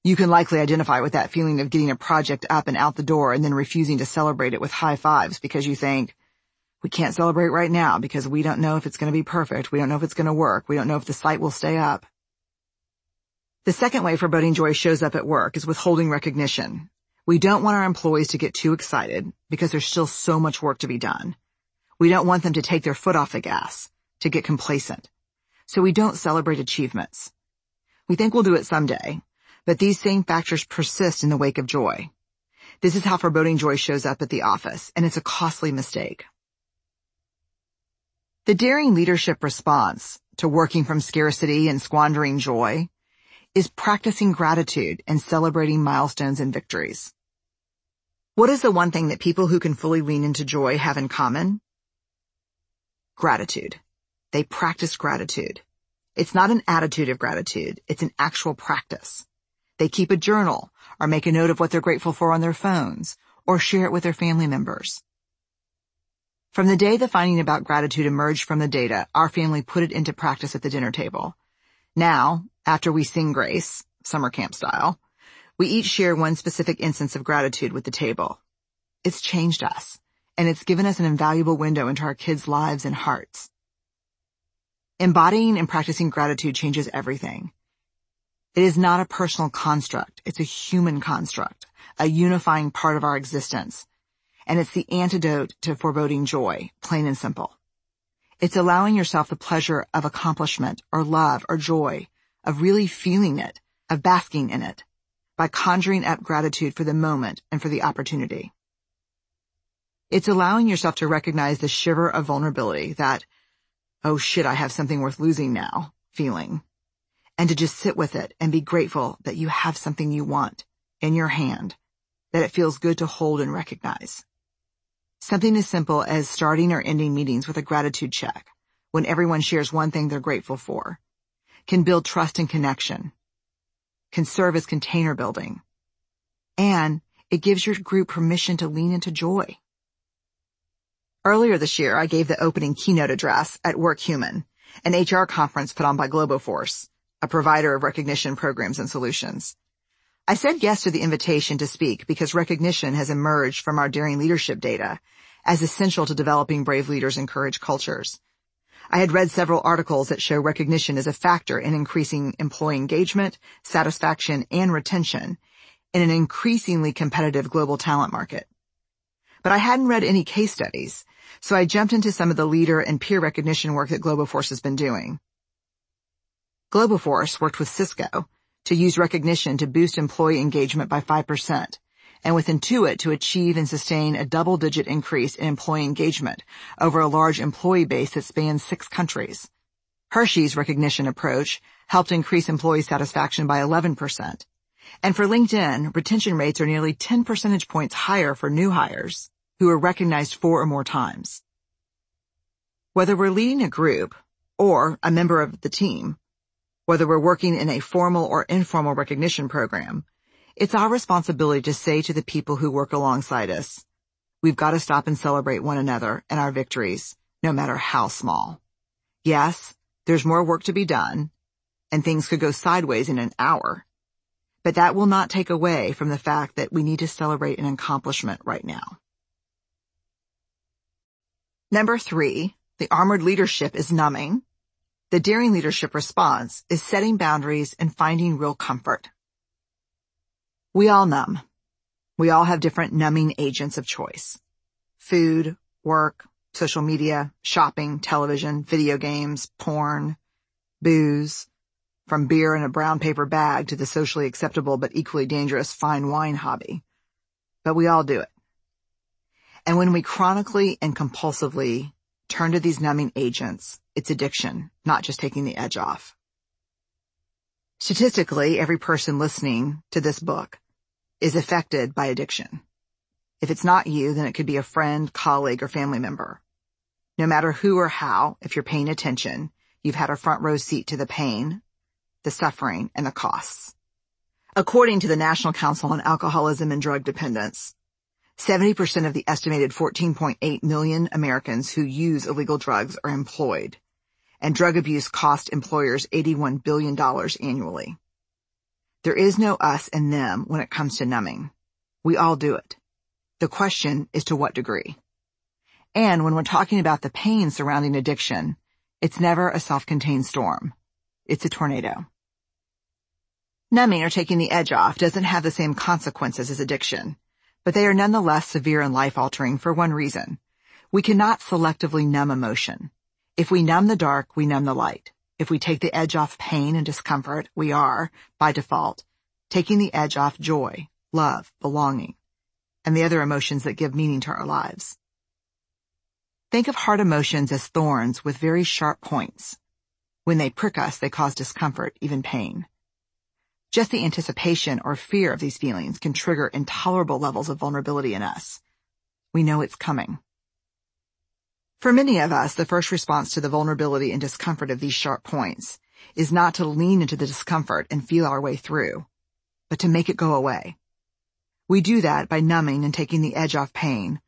You can likely identify with that feeling of getting a project up and out the door and then refusing to celebrate it with high fives because you think, we can't celebrate right now because we don't know if it's going to be perfect. We don't know if it's going to work. We don't know if the site will stay up. The second way foreboding joy shows up at work is withholding recognition. We don't want our employees to get too excited because there's still so much work to be done. We don't want them to take their foot off the gas, to get complacent. So we don't celebrate achievements. We think we'll do it someday, but these same factors persist in the wake of joy. This is how foreboding joy shows up at the office, and it's a costly mistake. The daring leadership response to working from scarcity and squandering joy is practicing gratitude and celebrating milestones and victories. What is the one thing that people who can fully lean into joy have in common? Gratitude. They practice gratitude. It's not an attitude of gratitude, it's an actual practice. They keep a journal or make a note of what they're grateful for on their phones or share it with their family members. From the day the finding about gratitude emerged from the data, our family put it into practice at the dinner table. Now, after we sing grace, summer camp style, we each share one specific instance of gratitude with the table. It's changed us. and it's given us an invaluable window into our kids' lives and hearts. Embodying and practicing gratitude changes everything. It is not a personal construct. It's a human construct, a unifying part of our existence. And it's the antidote to foreboding joy, plain and simple. It's allowing yourself the pleasure of accomplishment or love or joy, of really feeling it, of basking in it, by conjuring up gratitude for the moment and for the opportunity. It's allowing yourself to recognize the shiver of vulnerability that, oh shit, I have something worth losing now, feeling and to just sit with it and be grateful that you have something you want in your hand, that it feels good to hold and recognize. Something as simple as starting or ending meetings with a gratitude check when everyone shares one thing they're grateful for can build trust and connection, can serve as container building, and it gives your group permission to lean into joy. Earlier this year, I gave the opening keynote address at WorkHuman, an HR conference put on by Globoforce a provider of recognition programs and solutions. I said yes to the invitation to speak because recognition has emerged from our daring leadership data as essential to developing brave leaders and courage cultures. I had read several articles that show recognition as a factor in increasing employee engagement, satisfaction, and retention in an increasingly competitive global talent market. But I hadn't read any case studies, so I jumped into some of the leader and peer recognition work that Globoforce has been doing. Globoforce worked with Cisco to use recognition to boost employee engagement by 5%, and with Intuit to achieve and sustain a double-digit increase in employee engagement over a large employee base that spans six countries. Hershey's recognition approach helped increase employee satisfaction by 11%. And for LinkedIn, retention rates are nearly 10 percentage points higher for new hires who are recognized four or more times. Whether we're leading a group or a member of the team, whether we're working in a formal or informal recognition program, it's our responsibility to say to the people who work alongside us, we've got to stop and celebrate one another and our victories, no matter how small. Yes, there's more work to be done, and things could go sideways in an hour, but that will not take away from the fact that we need to celebrate an accomplishment right now. Number three, the armored leadership is numbing the daring leadership response is setting boundaries and finding real comfort. We all numb. We all have different numbing agents of choice. Food, work, social media, shopping, television, video games, porn, booze, from beer in a brown paper bag to the socially acceptable but equally dangerous fine wine hobby. But we all do it. And when we chronically and compulsively turn to these numbing agents, it's addiction, not just taking the edge off. Statistically, every person listening to this book is affected by addiction. If it's not you, then it could be a friend, colleague, or family member. No matter who or how, if you're paying attention, you've had a front row seat to the pain, the suffering, and the costs. According to the National Council on Alcoholism and Drug Dependence, 70% of the estimated 14.8 million Americans who use illegal drugs are employed, and drug abuse costs employers $81 billion annually. There is no us and them when it comes to numbing. We all do it. The question is to what degree. And when we're talking about the pain surrounding addiction, it's never a self-contained storm. It's a tornado. Numbing or taking the edge off doesn't have the same consequences as addiction but they are nonetheless severe and life-altering for one reason. We cannot selectively numb emotion. If we numb the dark, we numb the light. If we take the edge off pain and discomfort, we are, by default, taking the edge off joy, love, belonging, and the other emotions that give meaning to our lives. Think of hard emotions as thorns with very sharp points. When they prick us, they cause discomfort, even pain. Just the anticipation or fear of these feelings can trigger intolerable levels of vulnerability in us. We know it's coming. For many of us, the first response to the vulnerability and discomfort of these sharp points is not to lean into the discomfort and feel our way through, but to make it go away. We do that by numbing and taking the edge off pain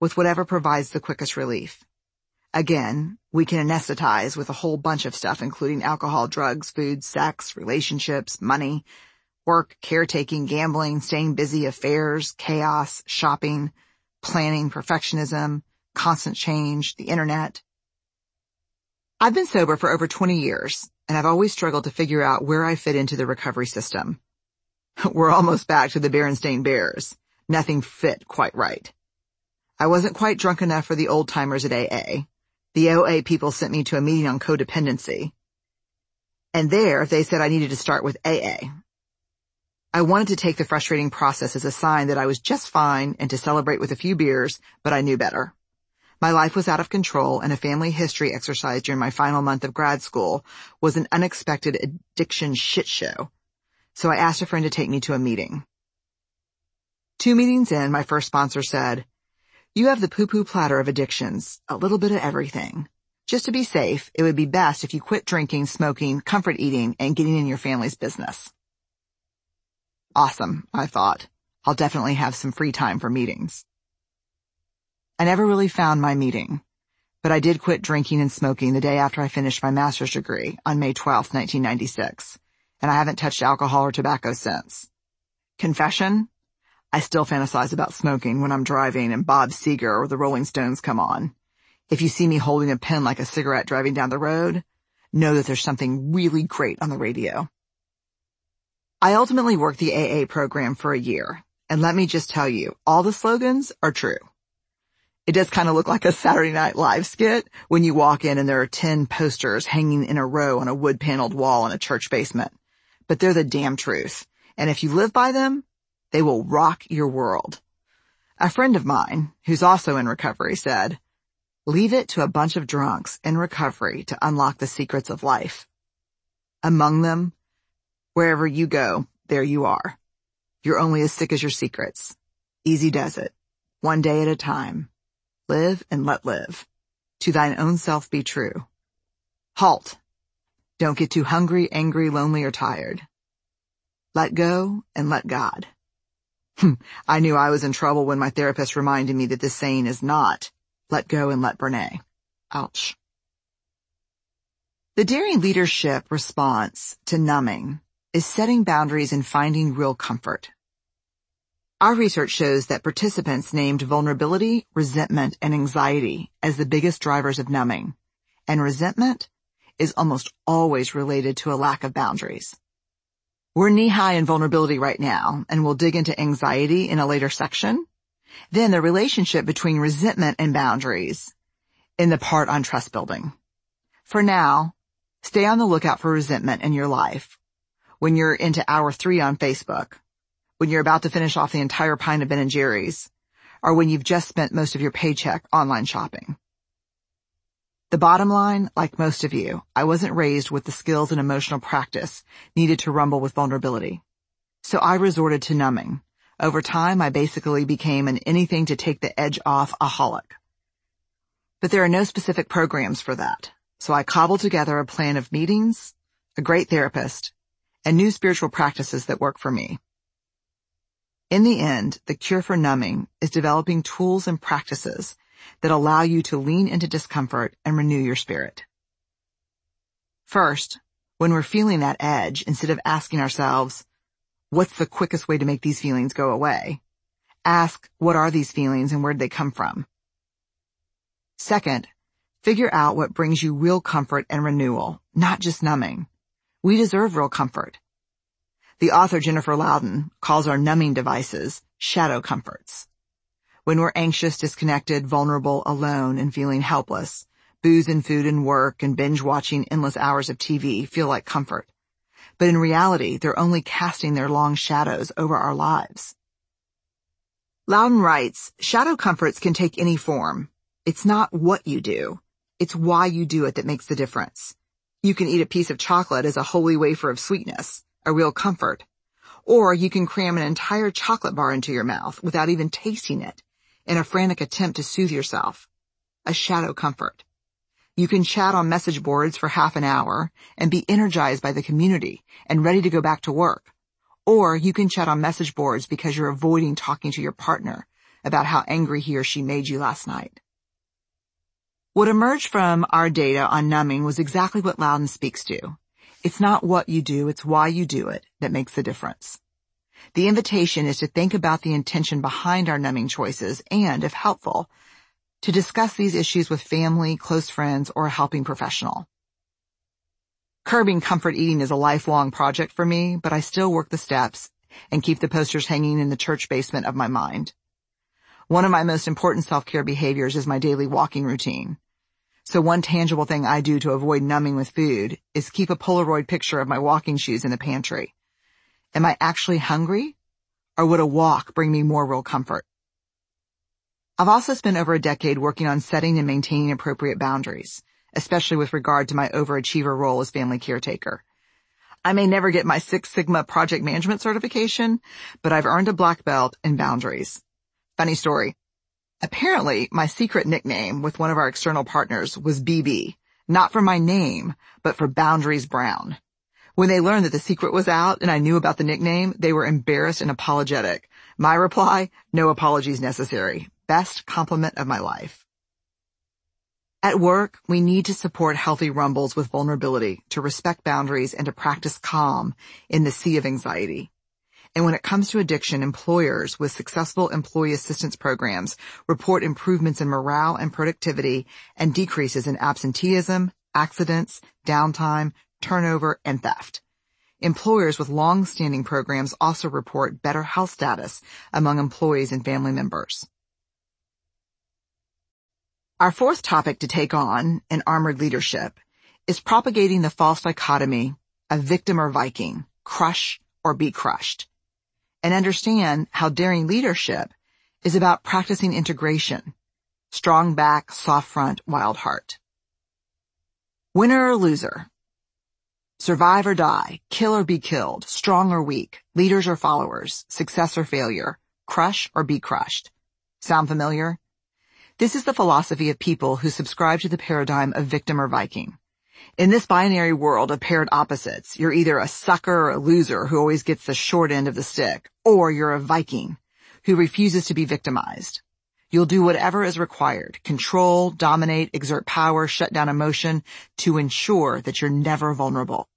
with whatever provides the quickest relief. Again, we can anesthetize with a whole bunch of stuff including alcohol, drugs, food, sex, relationships, money, work, caretaking, gambling, staying busy, affairs, chaos, shopping, planning, perfectionism, constant change, the internet. I've been sober for over 20 years and I've always struggled to figure out where I fit into the recovery system. <laughs> We're almost back to the Berenstain Bears. Nothing fit quite right. I wasn't quite drunk enough for the old timers at AA. The OA people sent me to a meeting on codependency. And there they said I needed to start with AA. I wanted to take the frustrating process as a sign that I was just fine and to celebrate with a few beers, but I knew better. My life was out of control and a family history exercise during my final month of grad school was an unexpected addiction shit show. So I asked a friend to take me to a meeting. Two meetings in, my first sponsor said, you have the poo-poo platter of addictions, a little bit of everything. Just to be safe, it would be best if you quit drinking, smoking, comfort eating, and getting in your family's business. Awesome, I thought. I'll definitely have some free time for meetings. I never really found my meeting, but I did quit drinking and smoking the day after I finished my master's degree on May 12, 1996, and I haven't touched alcohol or tobacco since. Confession? I still fantasize about smoking when I'm driving and Bob Seger or the Rolling Stones come on. If you see me holding a pen like a cigarette driving down the road, know that there's something really great on the radio. I ultimately worked the AA program for a year, and let me just tell you, all the slogans are true. It does kind of look like a Saturday Night Live skit when you walk in and there are 10 posters hanging in a row on a wood paneled wall in a church basement. But they're the damn truth. And if you live by them, they will rock your world. A friend of mine, who's also in recovery, said, leave it to a bunch of drunks in recovery to unlock the secrets of life. Among them, wherever you go, there you are. You're only as sick as your secrets. Easy does it. One day at a time. Live and let live. To thine own self be true. Halt. Don't get too hungry, angry, lonely, or tired. Let go and let God. Hmm. I knew I was in trouble when my therapist reminded me that this saying is not, let go and let Brene. Ouch. The daring leadership response to numbing is setting boundaries and finding real comfort. Our research shows that participants named vulnerability, resentment, and anxiety as the biggest drivers of numbing, and resentment is almost always related to a lack of boundaries. We're knee-high in vulnerability right now, and we'll dig into anxiety in a later section. Then the relationship between resentment and boundaries in the part on trust building. For now, stay on the lookout for resentment in your life. When you're into hour three on Facebook, when you're about to finish off the entire pint of Ben & Jerry's, or when you've just spent most of your paycheck online shopping. The bottom line, like most of you, I wasn't raised with the skills and emotional practice needed to rumble with vulnerability. So I resorted to numbing. Over time, I basically became an anything to take the edge off aholic. But there are no specific programs for that. So I cobbled together a plan of meetings, a great therapist, and new spiritual practices that work for me. In the end, the cure for numbing is developing tools and practices that allow you to lean into discomfort and renew your spirit. First, when we're feeling that edge, instead of asking ourselves, what's the quickest way to make these feelings go away? Ask, what are these feelings and where did they come from? Second, figure out what brings you real comfort and renewal, not just numbing. We deserve real comfort. The author Jennifer Louden calls our numbing devices shadow comforts. When we're anxious, disconnected, vulnerable, alone, and feeling helpless, booze and food and work and binge watching endless hours of TV feel like comfort. But in reality, they're only casting their long shadows over our lives. Louden writes, shadow comforts can take any form. It's not what you do. It's why you do it that makes the difference. You can eat a piece of chocolate as a holy wafer of sweetness a real comfort. Or you can cram an entire chocolate bar into your mouth without even tasting it in a frantic attempt to soothe yourself. A shadow comfort. You can chat on message boards for half an hour and be energized by the community and ready to go back to work. Or you can chat on message boards because you're avoiding talking to your partner about how angry he or she made you last night. What emerged from our data on numbing was exactly what Louden speaks to. It's not what you do, it's why you do it that makes the difference. The invitation is to think about the intention behind our numbing choices and, if helpful, to discuss these issues with family, close friends, or a helping professional. Curbing comfort eating is a lifelong project for me, but I still work the steps and keep the posters hanging in the church basement of my mind. One of my most important self-care behaviors is my daily walking routine. So one tangible thing I do to avoid numbing with food is keep a Polaroid picture of my walking shoes in the pantry. Am I actually hungry? Or would a walk bring me more real comfort? I've also spent over a decade working on setting and maintaining appropriate boundaries, especially with regard to my overachiever role as family caretaker. I may never get my Six Sigma project management certification, but I've earned a black belt in boundaries. Funny story. Apparently, my secret nickname with one of our external partners was BB, not for my name, but for Boundaries Brown. When they learned that the secret was out and I knew about the nickname, they were embarrassed and apologetic. My reply, no apologies necessary. Best compliment of my life. At work, we need to support healthy rumbles with vulnerability, to respect boundaries, and to practice calm in the sea of anxiety. And when it comes to addiction, employers with successful employee assistance programs report improvements in morale and productivity and decreases in absenteeism, accidents, downtime, turnover, and theft. Employers with long-standing programs also report better health status among employees and family members. Our fourth topic to take on in armored leadership is propagating the false dichotomy of victim or Viking, crush or be crushed, and understand how daring leadership is about practicing integration, strong back, soft front, wild heart. Winner or loser, Survive or die, kill or be killed, strong or weak, leaders or followers, success or failure, crush or be crushed. Sound familiar? This is the philosophy of people who subscribe to the paradigm of victim or Viking. In this binary world of paired opposites, you're either a sucker or a loser who always gets the short end of the stick, or you're a Viking who refuses to be victimized. You'll do whatever is required, control, dominate, exert power, shut down emotion to ensure that you're never vulnerable.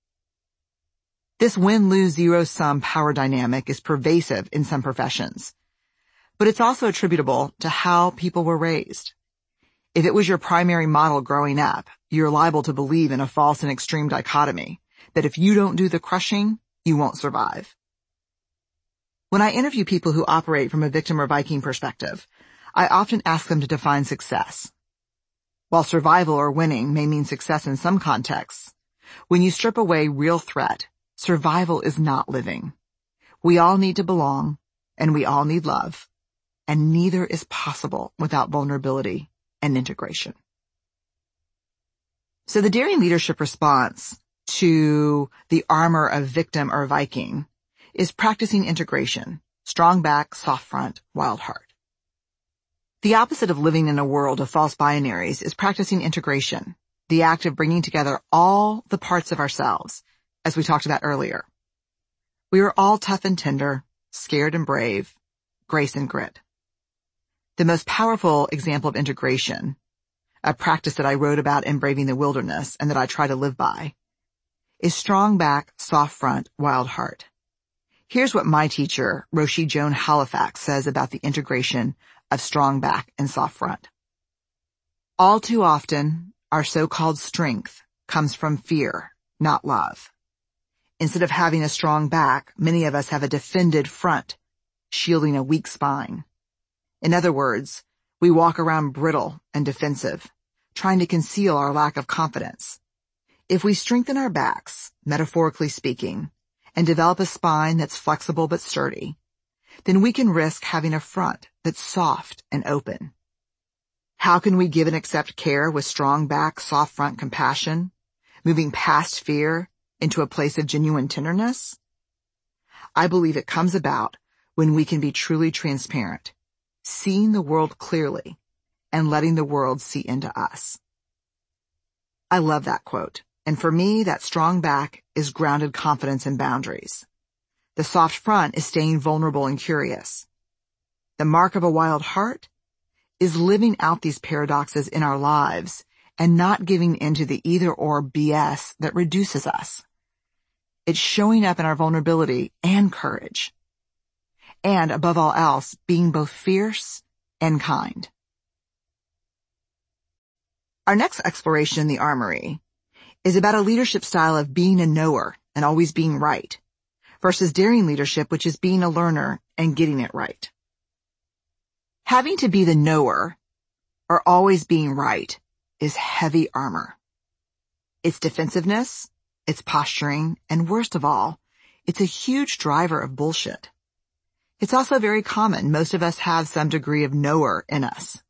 This win-lose zero-sum power dynamic is pervasive in some professions, but it's also attributable to how people were raised. If it was your primary model growing up, you're liable to believe in a false and extreme dichotomy that if you don't do the crushing, you won't survive. When I interview people who operate from a victim or Viking perspective, I often ask them to define success. While survival or winning may mean success in some contexts, when you strip away real threat, survival is not living. We all need to belong, and we all need love, and neither is possible without vulnerability and integration. So the daring leadership response to the armor of victim or Viking is practicing integration, strong back, soft front, wild heart. The opposite of living in a world of false binaries is practicing integration, the act of bringing together all the parts of ourselves, as we talked about earlier. We are all tough and tender, scared and brave, grace and grit. The most powerful example of integration, a practice that I wrote about in Braving the Wilderness and that I try to live by, is strong back, soft front, wild heart. Here's what my teacher, Roshi Joan Halifax, says about the integration of strong back and soft front. All too often, our so-called strength comes from fear, not love. Instead of having a strong back, many of us have a defended front, shielding a weak spine. In other words, we walk around brittle and defensive, trying to conceal our lack of confidence. If we strengthen our backs, metaphorically speaking, and develop a spine that's flexible but sturdy, then we can risk having a front that's soft and open. How can we give and accept care with strong back, soft front compassion, moving past fear into a place of genuine tenderness? I believe it comes about when we can be truly transparent, seeing the world clearly and letting the world see into us. I love that quote. And for me, that strong back is grounded confidence and boundaries. The soft front is staying vulnerable and curious. The mark of a wild heart is living out these paradoxes in our lives and not giving into the either or BS that reduces us. It's showing up in our vulnerability and courage. And above all else, being both fierce and kind. Our next exploration in the armory is about a leadership style of being a knower and always being right versus daring leadership, which is being a learner and getting it right. Having to be the knower or always being right is heavy armor. It's defensiveness, it's posturing, and worst of all, it's a huge driver of bullshit. It's also very common. Most of us have some degree of knower in us.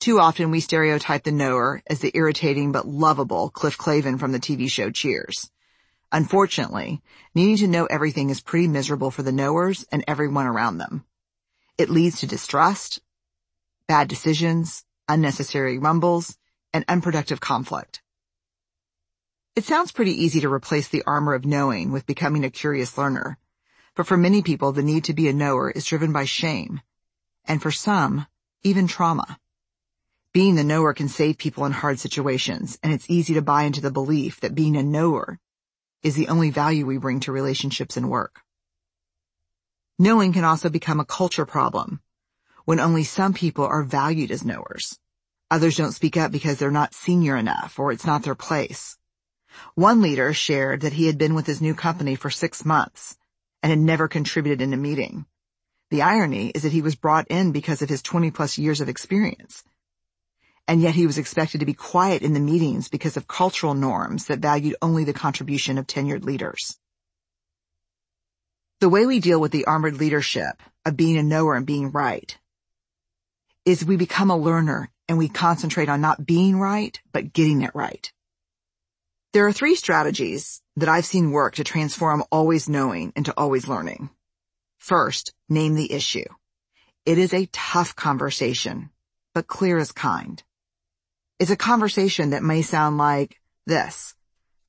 Too often we stereotype the knower as the irritating but lovable Cliff Clavin from the TV show Cheers. Unfortunately, needing to know everything is pretty miserable for the knowers and everyone around them. It leads to distrust, bad decisions, unnecessary rumbles, and unproductive conflict. It sounds pretty easy to replace the armor of knowing with becoming a curious learner, but for many people the need to be a knower is driven by shame, and for some, even trauma. Being the knower can save people in hard situations, and it's easy to buy into the belief that being a knower is the only value we bring to relationships and work. Knowing can also become a culture problem when only some people are valued as knowers. Others don't speak up because they're not senior enough or it's not their place. One leader shared that he had been with his new company for six months and had never contributed in a meeting. The irony is that he was brought in because of his 20 plus years of experience and yet he was expected to be quiet in the meetings because of cultural norms that valued only the contribution of tenured leaders. The way we deal with the armored leadership of being a knower and being right is we become a learner and we concentrate on not being right, but getting it right. There are three strategies that I've seen work to transform always knowing into always learning. First, name the issue. It is a tough conversation, but clear as kind It's a conversation that may sound like this.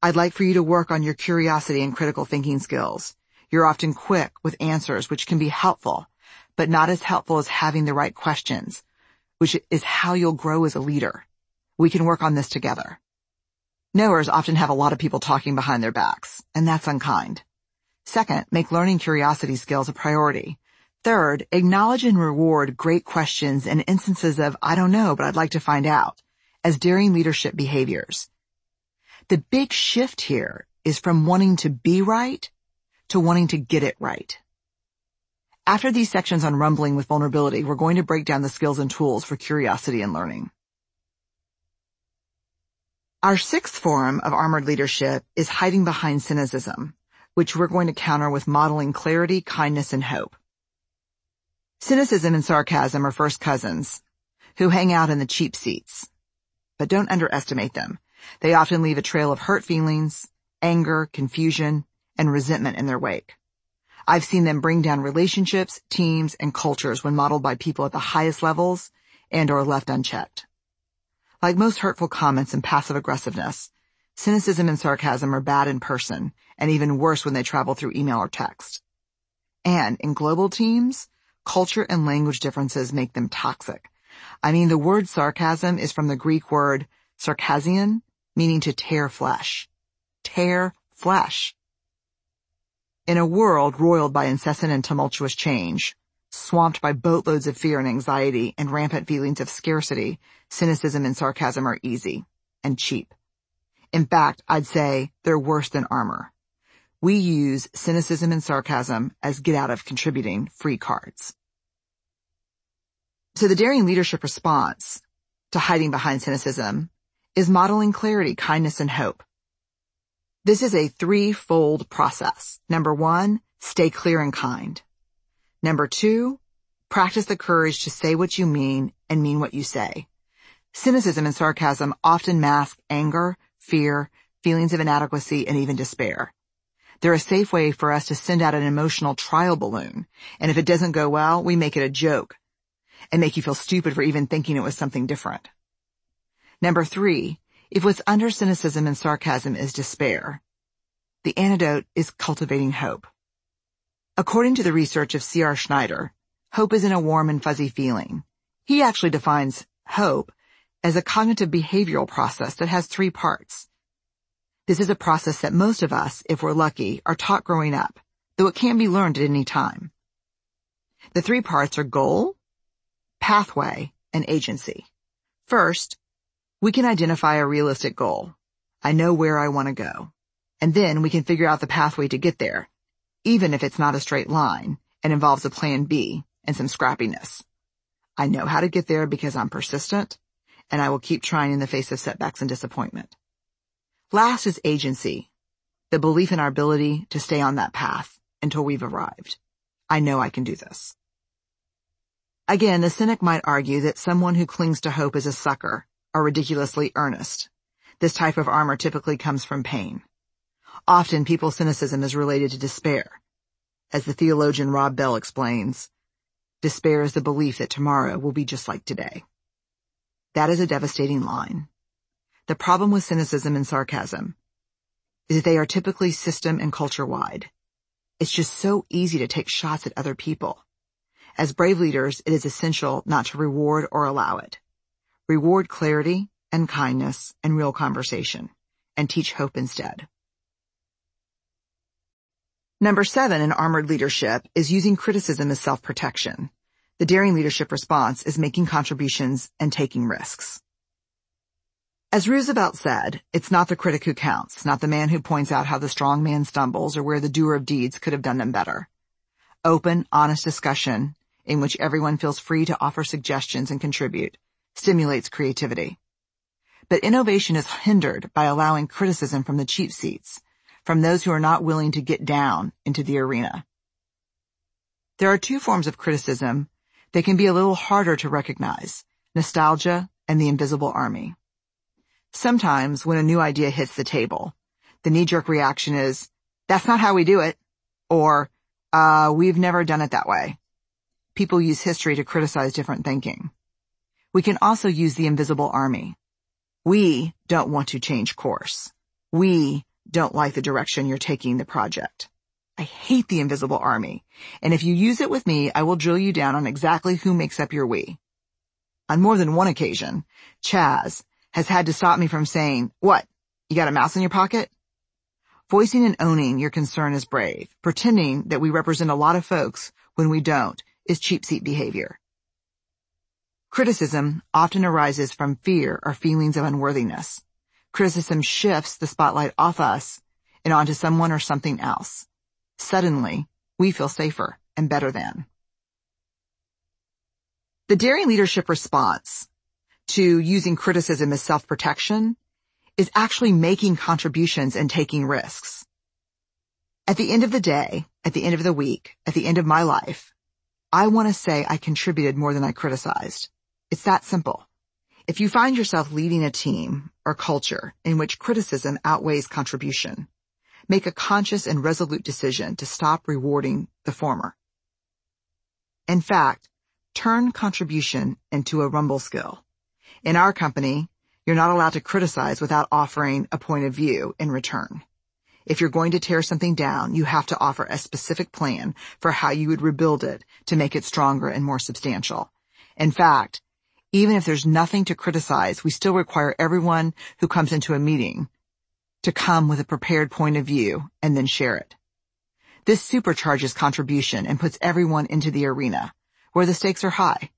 I'd like for you to work on your curiosity and critical thinking skills. You're often quick with answers, which can be helpful, but not as helpful as having the right questions, which is how you'll grow as a leader. We can work on this together. Knowers often have a lot of people talking behind their backs, and that's unkind. Second, make learning curiosity skills a priority. Third, acknowledge and reward great questions and instances of, I don't know, but I'd like to find out as daring leadership behaviors. The big shift here is from wanting to be right to wanting to get it right. After these sections on rumbling with vulnerability, we're going to break down the skills and tools for curiosity and learning. Our sixth form of armored leadership is hiding behind cynicism, which we're going to counter with modeling clarity, kindness, and hope. Cynicism and sarcasm are first cousins who hang out in the cheap seats but don't underestimate them. They often leave a trail of hurt feelings, anger, confusion, and resentment in their wake. I've seen them bring down relationships, teams, and cultures when modeled by people at the highest levels and or left unchecked. Like most hurtful comments and passive aggressiveness, cynicism and sarcasm are bad in person and even worse when they travel through email or text. And in global teams, culture and language differences make them toxic I mean, the word sarcasm is from the Greek word sarkazein, meaning to tear flesh. Tear flesh. In a world roiled by incessant and tumultuous change, swamped by boatloads of fear and anxiety and rampant feelings of scarcity, cynicism and sarcasm are easy and cheap. In fact, I'd say they're worse than armor. We use cynicism and sarcasm as get out of contributing free cards. So the daring leadership response to hiding behind cynicism is modeling clarity, kindness, and hope. This is a threefold process. Number one, stay clear and kind. Number two, practice the courage to say what you mean and mean what you say. Cynicism and sarcasm often mask anger, fear, feelings of inadequacy, and even despair. They're a safe way for us to send out an emotional trial balloon, and if it doesn't go well, we make it a joke and make you feel stupid for even thinking it was something different. Number three, if what's under cynicism and sarcasm is despair, the antidote is cultivating hope. According to the research of C.R. Snyder, hope isn't a warm and fuzzy feeling. He actually defines hope as a cognitive behavioral process that has three parts. This is a process that most of us, if we're lucky, are taught growing up, though it can be learned at any time. The three parts are goal, pathway, and agency. First, we can identify a realistic goal. I know where I want to go. And then we can figure out the pathway to get there, even if it's not a straight line and involves a plan B and some scrappiness. I know how to get there because I'm persistent and I will keep trying in the face of setbacks and disappointment. Last is agency, the belief in our ability to stay on that path until we've arrived. I know I can do this. Again, the cynic might argue that someone who clings to hope is a sucker or ridiculously earnest. This type of armor typically comes from pain. Often people's cynicism is related to despair. As the theologian Rob Bell explains, despair is the belief that tomorrow will be just like today. That is a devastating line. The problem with cynicism and sarcasm is that they are typically system and culture wide. It's just so easy to take shots at other people. As brave leaders, it is essential not to reward or allow it. Reward clarity and kindness and real conversation and teach hope instead. Number seven in armored leadership is using criticism as self-protection. The daring leadership response is making contributions and taking risks. As Roosevelt said, it's not the critic who counts, not the man who points out how the strong man stumbles or where the doer of deeds could have done them better. Open, honest discussion in which everyone feels free to offer suggestions and contribute stimulates creativity. But innovation is hindered by allowing criticism from the cheap seats, from those who are not willing to get down into the arena. There are two forms of criticism they can be a little harder to recognize, nostalgia and the invisible army. Sometimes when a new idea hits the table, the knee-jerk reaction is, that's not how we do it, or, uh, we've never done it that way. People use history to criticize different thinking. We can also use the invisible army. We don't want to change course. We don't like the direction you're taking the project. I hate the invisible army, and if you use it with me, I will drill you down on exactly who makes up your we. On more than one occasion, Chaz has had to stop me from saying, what, you got a mouse in your pocket? Voicing and owning your concern is brave. Pretending that we represent a lot of folks when we don't is cheap seat behavior. Criticism often arises from fear or feelings of unworthiness. Criticism shifts the spotlight off us and onto someone or something else. Suddenly, we feel safer and better than. The daring leadership response to using criticism as self-protection is actually making contributions and taking risks. At the end of the day, at the end of the week, at the end of my life, I want to say I contributed more than I criticized. It's that simple. If you find yourself leading a team or culture in which criticism outweighs contribution, make a conscious and resolute decision to stop rewarding the former. In fact, turn contribution into a rumble skill. In our company, you're not allowed to criticize without offering a point of view in return. If you're going to tear something down, you have to offer a specific plan for how you would rebuild it to make it stronger and more substantial. In fact, even if there's nothing to criticize, we still require everyone who comes into a meeting to come with a prepared point of view and then share it. This supercharges contribution and puts everyone into the arena where the stakes are high.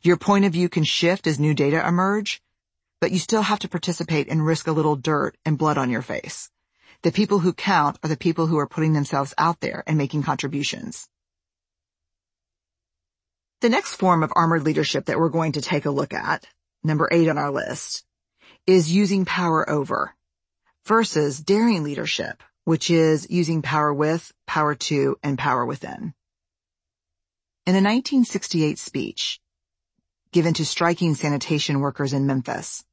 Your point of view can shift as new data emerge, but you still have to participate and risk a little dirt and blood on your face. The people who count are the people who are putting themselves out there and making contributions. The next form of armored leadership that we're going to take a look at, number eight on our list, is using power over versus daring leadership, which is using power with, power to, and power within. In a 1968 speech given to striking sanitation workers in Memphis,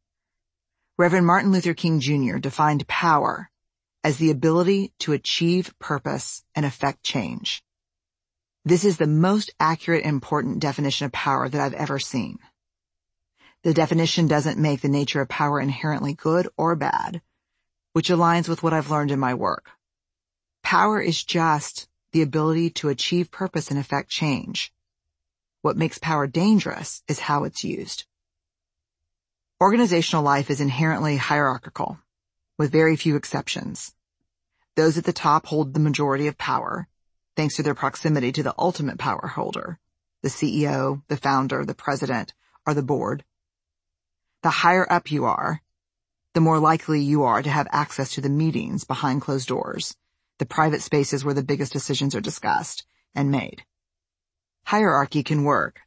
Reverend Martin Luther King Jr. defined power as the ability to achieve purpose and affect change. This is the most accurate and important definition of power that I've ever seen. The definition doesn't make the nature of power inherently good or bad, which aligns with what I've learned in my work. Power is just the ability to achieve purpose and effect change. What makes power dangerous is how it's used. Organizational life is inherently hierarchical, with very few exceptions. Those at the top hold the majority of power, thanks to their proximity to the ultimate power holder, the CEO, the founder, the president, or the board. The higher up you are, the more likely you are to have access to the meetings behind closed doors, the private spaces where the biggest decisions are discussed and made. Hierarchy can work,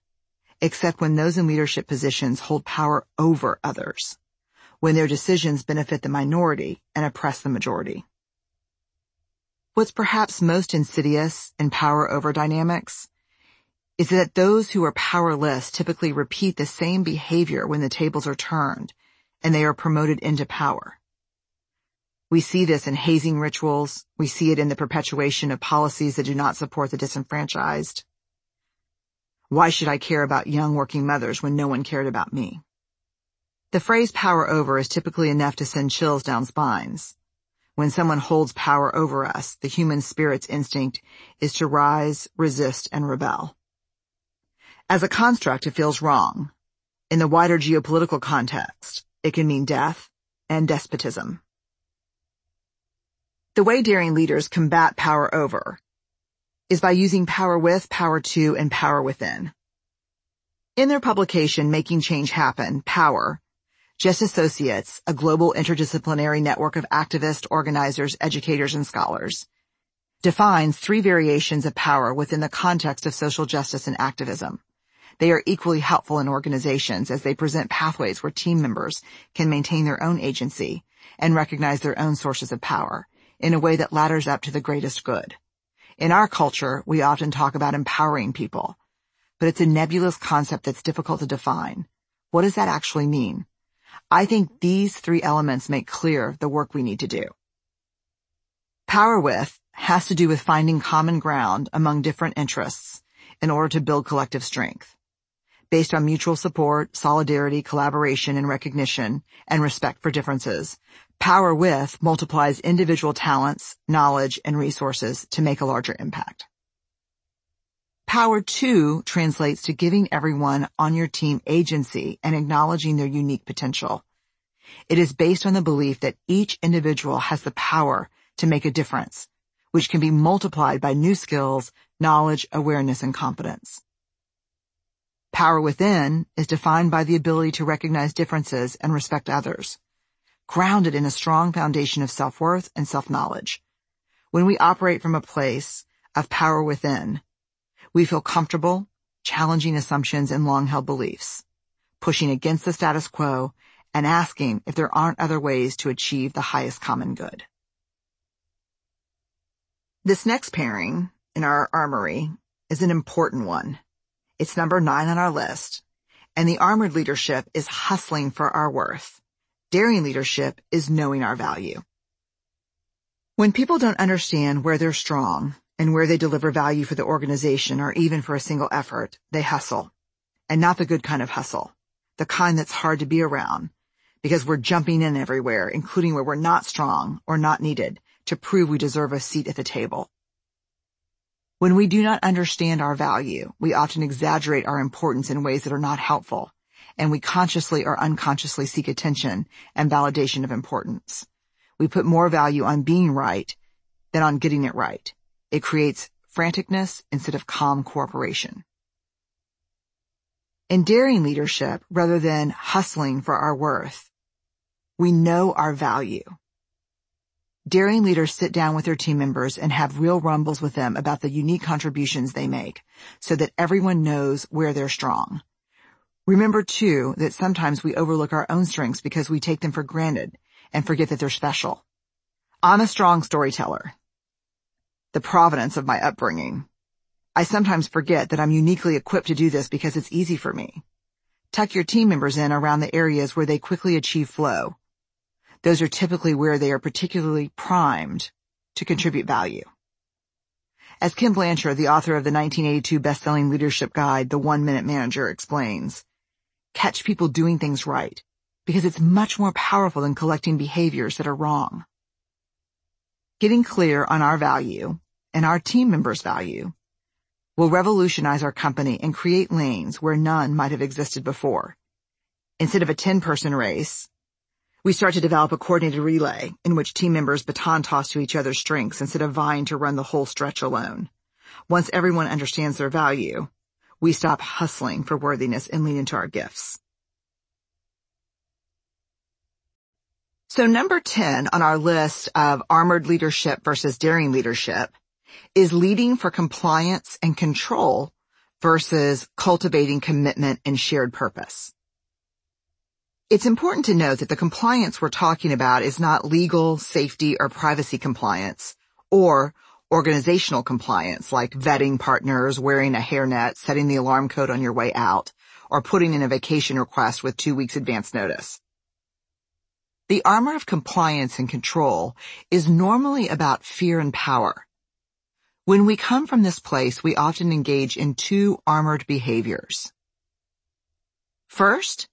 except when those in leadership positions hold power over others, when their decisions benefit the minority and oppress the majority. What's perhaps most insidious in power over dynamics is that those who are powerless typically repeat the same behavior when the tables are turned and they are promoted into power. We see this in hazing rituals. We see it in the perpetuation of policies that do not support the disenfranchised. Why should I care about young working mothers when no one cared about me? The phrase power over is typically enough to send chills down spines. When someone holds power over us, the human spirit's instinct is to rise, resist, and rebel. As a construct, it feels wrong. In the wider geopolitical context, it can mean death and despotism. The way daring leaders combat power over is by using power with, power to, and power within. In their publication, Making Change Happen, Power, Just Associates, a global interdisciplinary network of activists, organizers, educators, and scholars, defines three variations of power within the context of social justice and activism. They are equally helpful in organizations as they present pathways where team members can maintain their own agency and recognize their own sources of power in a way that ladders up to the greatest good. In our culture, we often talk about empowering people, but it's a nebulous concept that's difficult to define. What does that actually mean? I think these three elements make clear the work we need to do. Power with has to do with finding common ground among different interests in order to build collective strength based on mutual support, solidarity, collaboration, and recognition, and respect for differences. Power with multiplies individual talents, knowledge, and resources to make a larger impact. Power to translates to giving everyone on your team agency and acknowledging their unique potential. It is based on the belief that each individual has the power to make a difference, which can be multiplied by new skills, knowledge, awareness, and competence. Power within is defined by the ability to recognize differences and respect others, grounded in a strong foundation of self-worth and self-knowledge. When we operate from a place of power within, we feel comfortable challenging assumptions and long-held beliefs, pushing against the status quo and asking if there aren't other ways to achieve the highest common good. This next pairing in our armory is an important one. It's number nine on our list. And the armored leadership is hustling for our worth. Daring leadership is knowing our value. When people don't understand where they're strong and where they deliver value for the organization or even for a single effort, they hustle. And not the good kind of hustle. The kind that's hard to be around because we're jumping in everywhere, including where we're not strong or not needed to prove we deserve a seat at the table. When we do not understand our value, we often exaggerate our importance in ways that are not helpful, and we consciously or unconsciously seek attention and validation of importance. We put more value on being right than on getting it right. It creates franticness instead of calm cooperation. In daring leadership, rather than hustling for our worth, we know our value. Daring leaders sit down with their team members and have real rumbles with them about the unique contributions they make so that everyone knows where they're strong. Remember too that sometimes we overlook our own strengths because we take them for granted and forget that they're special. I'm a strong storyteller. The providence of my upbringing. I sometimes forget that I'm uniquely equipped to do this because it's easy for me. Tuck your team members in around the areas where they quickly achieve flow those are typically where they are particularly primed to contribute value. As Ken Blanchard, the author of the 1982 best-selling leadership guide, The One Minute Manager, explains, catch people doing things right because it's much more powerful than collecting behaviors that are wrong. Getting clear on our value and our team members' value will revolutionize our company and create lanes where none might have existed before. Instead of a 10-person race, we start to develop a coordinated relay in which team members baton toss to each other's strengths instead of vying to run the whole stretch alone. Once everyone understands their value, we stop hustling for worthiness and lean into our gifts. So number 10 on our list of armored leadership versus daring leadership is leading for compliance and control versus cultivating commitment and shared purpose. It's important to note that the compliance we're talking about is not legal, safety, or privacy compliance, or organizational compliance like vetting partners, wearing a hairnet, setting the alarm code on your way out, or putting in a vacation request with two weeks advance notice. The armor of compliance and control is normally about fear and power. When we come from this place, we often engage in two armored behaviors. First,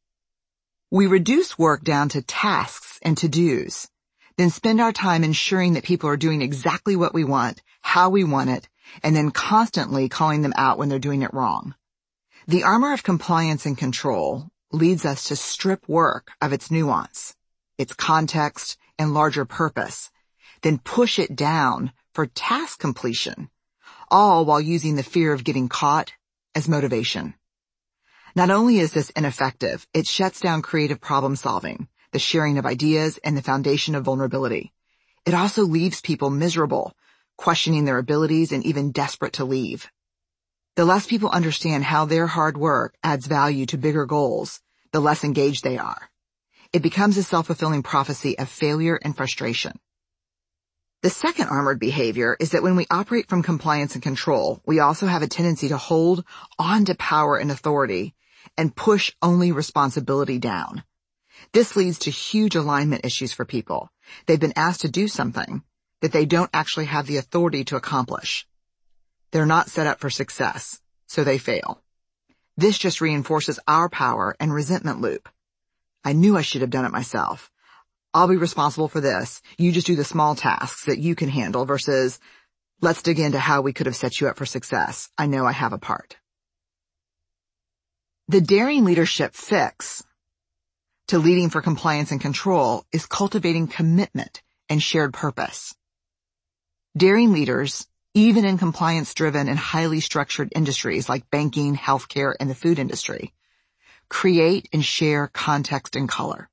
we reduce work down to tasks and to-dos, then spend our time ensuring that people are doing exactly what we want, how we want it, and then constantly calling them out when they're doing it wrong. The armor of compliance and control leads us to strip work of its nuance, its context, and larger purpose, then push it down for task completion, all while using the fear of getting caught as motivation. Not only is this ineffective, it shuts down creative problem solving, the sharing of ideas, and the foundation of vulnerability. It also leaves people miserable, questioning their abilities and even desperate to leave. The less people understand how their hard work adds value to bigger goals, the less engaged they are. It becomes a self-fulfilling prophecy of failure and frustration. The second armored behavior is that when we operate from compliance and control, we also have a tendency to hold on to power and authority and push only responsibility down. This leads to huge alignment issues for people. They've been asked to do something that they don't actually have the authority to accomplish. They're not set up for success, so they fail. This just reinforces our power and resentment loop. I knew I should have done it myself. I'll be responsible for this. You just do the small tasks that you can handle versus let's dig into how we could have set you up for success. I know I have a part. The daring leadership fix to leading for compliance and control is cultivating commitment and shared purpose. Daring leaders, even in compliance-driven and highly structured industries like banking, healthcare, and the food industry, create and share context and color.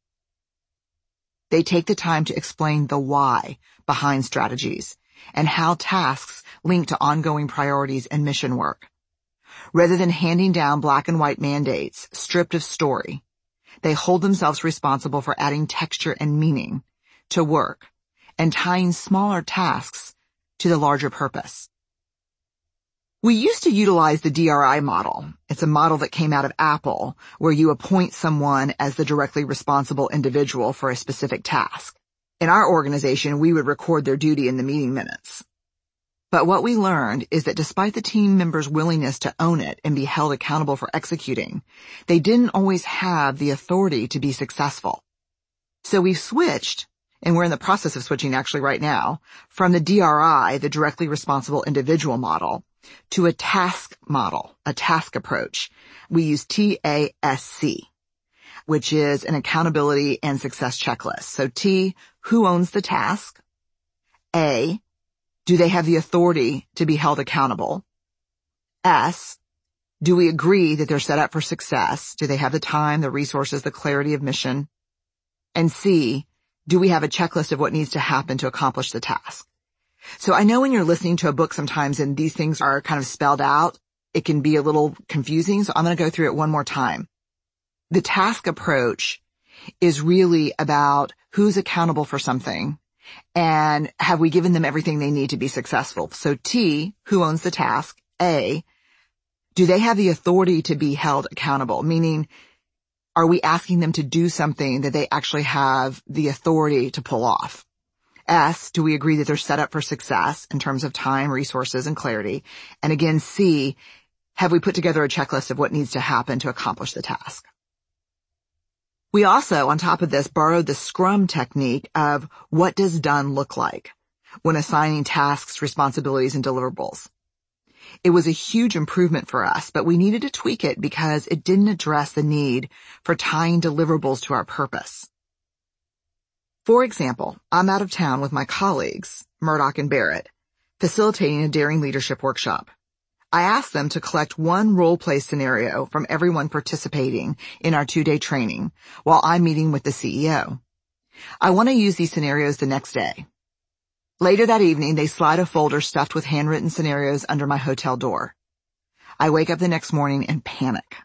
They take the time to explain the why behind strategies and how tasks link to ongoing priorities and mission work. Rather than handing down black and white mandates stripped of story, they hold themselves responsible for adding texture and meaning to work and tying smaller tasks to the larger purpose. We used to utilize the DRI model. It's a model that came out of Apple where you appoint someone as the directly responsible individual for a specific task. In our organization, we would record their duty in the meeting minutes. But what we learned is that despite the team members' willingness to own it and be held accountable for executing, they didn't always have the authority to be successful. So we've switched, and we're in the process of switching actually right now, from the DRI, the directly responsible individual model, to a task model, a task approach. We use TASC, which is an accountability and success checklist. So T, who owns the task? A, do they have the authority to be held accountable? S, do we agree that they're set up for success? Do they have the time, the resources, the clarity of mission? And C, do we have a checklist of what needs to happen to accomplish the task? So I know when you're listening to a book sometimes and these things are kind of spelled out, it can be a little confusing. So I'm going to go through it one more time. The task approach is really about who's accountable for something and have we given them everything they need to be successful? So T, who owns the task? A, do they have the authority to be held accountable? Meaning, are we asking them to do something that they actually have the authority to pull off? S, do we agree that they're set up for success in terms of time, resources, and clarity? And again, C, have we put together a checklist of what needs to happen to accomplish the task? We also, on top of this, borrowed the Scrum technique of what does done look like when assigning tasks, responsibilities, and deliverables. It was a huge improvement for us, but we needed to tweak it because it didn't address the need for tying deliverables to our purpose. For example, I'm out of town with my colleagues, Murdoch and Barrett, facilitating a daring leadership workshop. I asked them to collect one role play scenario from everyone participating in our two-day training while I'm meeting with the CEO. I want to use these scenarios the next day. Later that evening, they slide a folder stuffed with handwritten scenarios under my hotel door. I wake up the next morning and panic.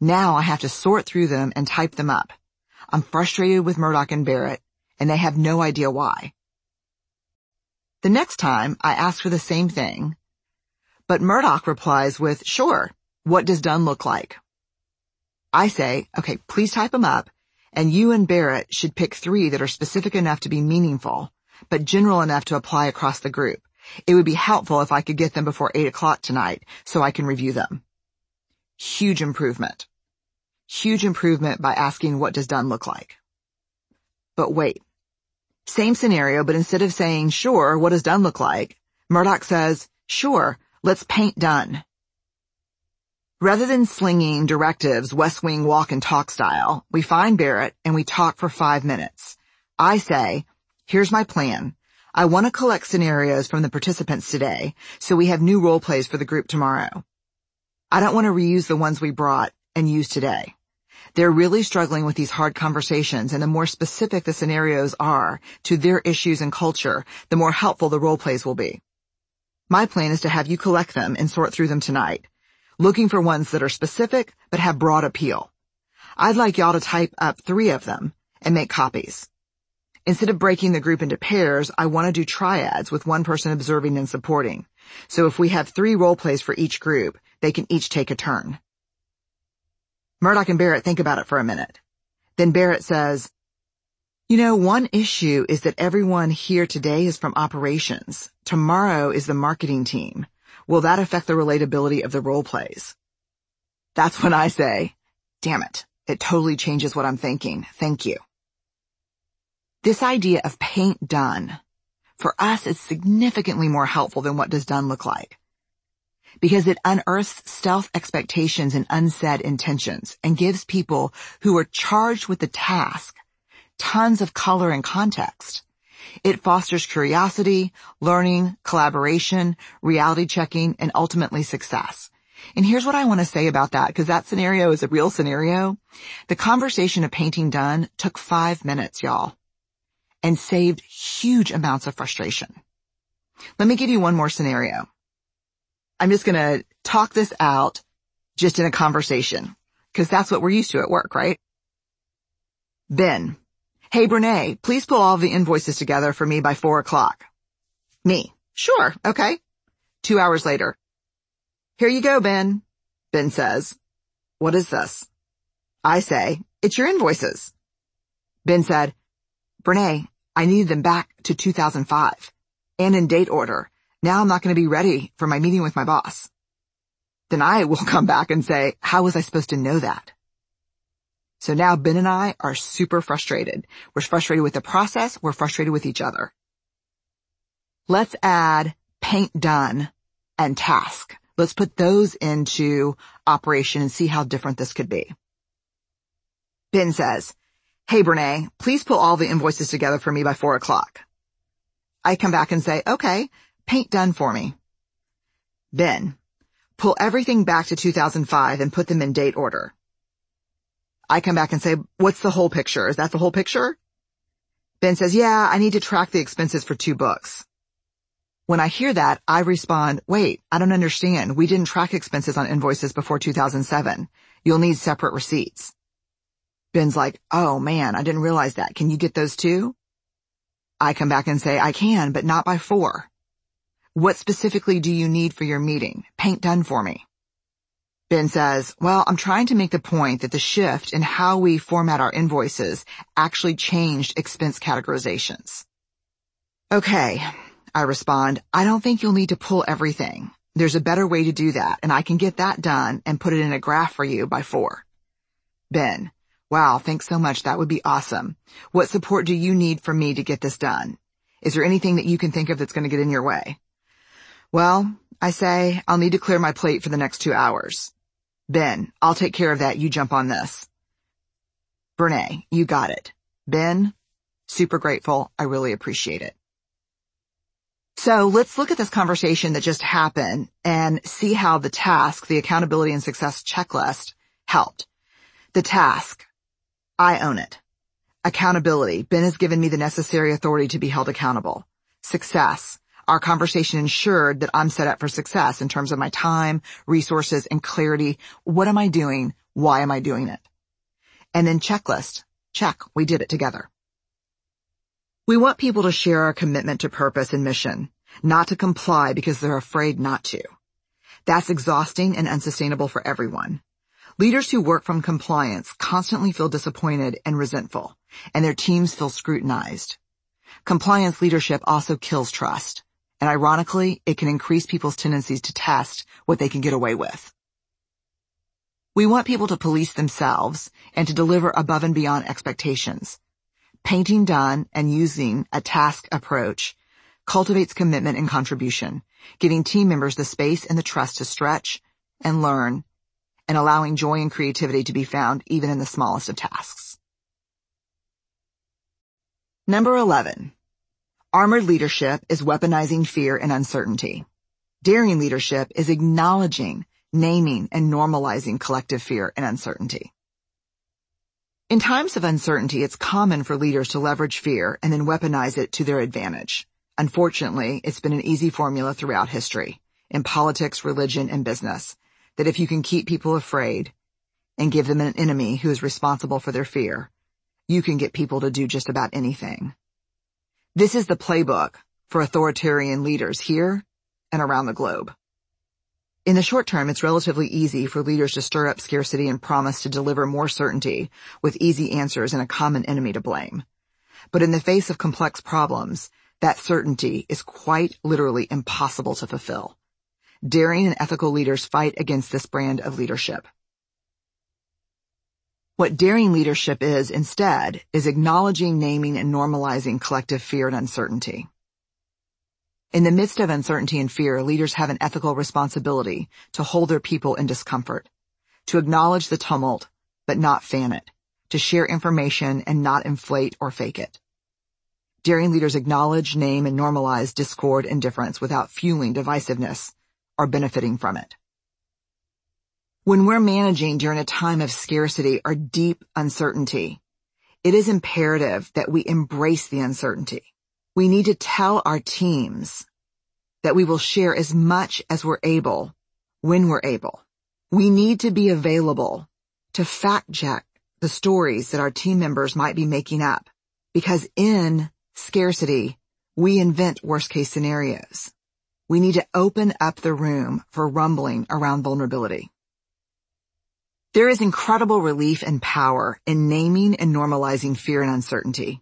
Now I have to sort through them and type them up. I'm frustrated with Murdoch and Barrett, and they have no idea why. The next time I ask for the same thing, but Murdoch replies with, sure, what does done look like? I say, okay, please type them up, and you and Barrett should pick three that are specific enough to be meaningful, but general enough to apply across the group. It would be helpful if I could get them before 8 o'clock tonight so I can review them. Huge improvement. Huge improvement by asking what does done look like. But wait. Same scenario, but instead of saying, sure, what does done look like? Murdoch says, sure, let's paint done. Rather than slinging directives West Wing walk and talk style, we find Barrett and we talk for five minutes. I say, here's my plan. I want to collect scenarios from the participants today, so we have new role plays for the group tomorrow. I don't want to reuse the ones we brought and use today. They're really struggling with these hard conversations and the more specific the scenarios are to their issues and culture, the more helpful the role plays will be. My plan is to have you collect them and sort through them tonight, looking for ones that are specific but have broad appeal. I'd like y'all to type up three of them and make copies. Instead of breaking the group into pairs, I want to do triads with one person observing and supporting. So if we have three role plays for each group, they can each take a turn. Murdoch and Barrett think about it for a minute. Then Barrett says, you know, one issue is that everyone here today is from operations. Tomorrow is the marketing team. Will that affect the relatability of the role plays? That's when I say, damn it, it totally changes what I'm thinking. Thank you. This idea of paint done, for us is significantly more helpful than what does done look like. Because it unearths stealth expectations and unsaid intentions and gives people who are charged with the task tons of color and context. It fosters curiosity, learning, collaboration, reality checking, and ultimately success. And here's what I want to say about that, because that scenario is a real scenario. The conversation of painting done took five minutes, y'all and saved huge amounts of frustration. Let me give you one more scenario. I'm just going to talk this out just in a conversation because that's what we're used to at work, right? Ben. Hey, Brene, please pull all the invoices together for me by four o'clock. Me. Sure. Okay. Two hours later. Here you go, Ben. Ben says, what is this? I say, it's your invoices. Ben said, Brene, I need them back to 2005 and in date order. Now I'm not going to be ready for my meeting with my boss. Then I will <laughs> come back and say, how was I supposed to know that? So now Ben and I are super frustrated. We're frustrated with the process. We're frustrated with each other. Let's add paint done and task. Let's put those into operation and see how different this could be. Ben says, Hey Brene, please pull all the invoices together for me by four o'clock. I come back and say, okay, paint done for me. Ben, pull everything back to 2005 and put them in date order. I come back and say, what's the whole picture? Is that the whole picture? Ben says, yeah, I need to track the expenses for two books. When I hear that, I respond, wait, I don't understand. We didn't track expenses on invoices before 2007. You'll need separate receipts. Ben's like, oh man, I didn't realize that. Can you get those too? I come back and say, I can, but not by four. What specifically do you need for your meeting? Paint done for me. Ben says, well, I'm trying to make the point that the shift in how we format our invoices actually changed expense categorizations. Okay, I respond, I don't think you'll need to pull everything. There's a better way to do that, and I can get that done and put it in a graph for you by four. Ben, Wow, thanks so much. That would be awesome. What support do you need from me to get this done? Is there anything that you can think of that's going to get in your way? Well, I say, I'll need to clear my plate for the next two hours. Ben, I'll take care of that. You jump on this. Brene, you got it. Ben, super grateful. I really appreciate it. So let's look at this conversation that just happened and see how the task, the accountability and success checklist helped. The task, I own it. Accountability, Ben has given me the necessary authority to be held accountable. Success, our conversation ensured that I'm set up for success in terms of my time, resources, and clarity. What am I doing? Why am I doing it? And then checklist, check, we did it together. We want people to share our commitment to purpose and mission, not to comply because they're afraid not to. That's exhausting and unsustainable for everyone. Leaders who work from compliance constantly feel disappointed and resentful, and their teams feel scrutinized. Compliance leadership also kills trust, and ironically, it can increase people's tendencies to test what they can get away with. We want people to police themselves and to deliver above and beyond expectations, Painting done and using a task approach cultivates commitment and contribution, giving team members the space and the trust to stretch and learn and allowing joy and creativity to be found even in the smallest of tasks. Number 11. Armored leadership is weaponizing fear and uncertainty. Daring leadership is acknowledging, naming, and normalizing collective fear and uncertainty. In times of uncertainty, it's common for leaders to leverage fear and then weaponize it to their advantage. Unfortunately, it's been an easy formula throughout history, in politics, religion, and business, that if you can keep people afraid and give them an enemy who is responsible for their fear, you can get people to do just about anything. This is the playbook for authoritarian leaders here and around the globe. In the short term, it's relatively easy for leaders to stir up scarcity and promise to deliver more certainty with easy answers and a common enemy to blame. But in the face of complex problems, that certainty is quite literally impossible to fulfill. Daring and ethical leaders fight against this brand of leadership. What daring leadership is instead is acknowledging, naming, and normalizing collective fear and uncertainty. In the midst of uncertainty and fear, leaders have an ethical responsibility to hold their people in discomfort, to acknowledge the tumult, but not fan it, to share information and not inflate or fake it. Daring leaders acknowledge, name, and normalize discord and difference without fueling divisiveness or benefiting from it. When we're managing during a time of scarcity or deep uncertainty, it is imperative that we embrace the uncertainty we need to tell our teams that we will share as much as we're able when we're able. We need to be available to fact check the stories that our team members might be making up because in scarcity, we invent worst case scenarios. We need to open up the room for rumbling around vulnerability. There is incredible relief and power in naming and normalizing fear and uncertainty.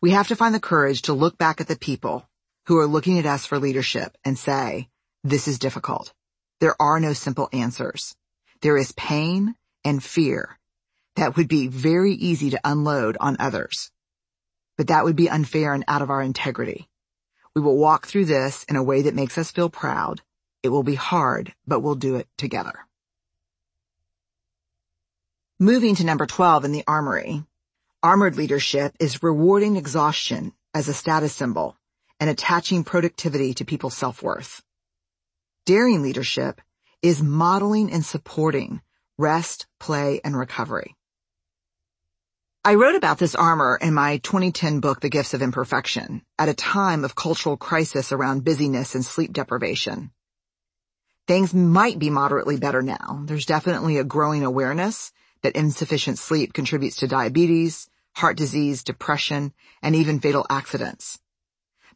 We have to find the courage to look back at the people who are looking at us for leadership and say, this is difficult. There are no simple answers. There is pain and fear that would be very easy to unload on others. But that would be unfair and out of our integrity. We will walk through this in a way that makes us feel proud. It will be hard, but we'll do it together. Moving to number 12 in the armory, Armored leadership is rewarding exhaustion as a status symbol and attaching productivity to people's self-worth. Daring leadership is modeling and supporting rest, play, and recovery. I wrote about this armor in my 2010 book, The Gifts of Imperfection, at a time of cultural crisis around busyness and sleep deprivation. Things might be moderately better now. There's definitely a growing awareness that insufficient sleep contributes to diabetes, heart disease, depression, and even fatal accidents.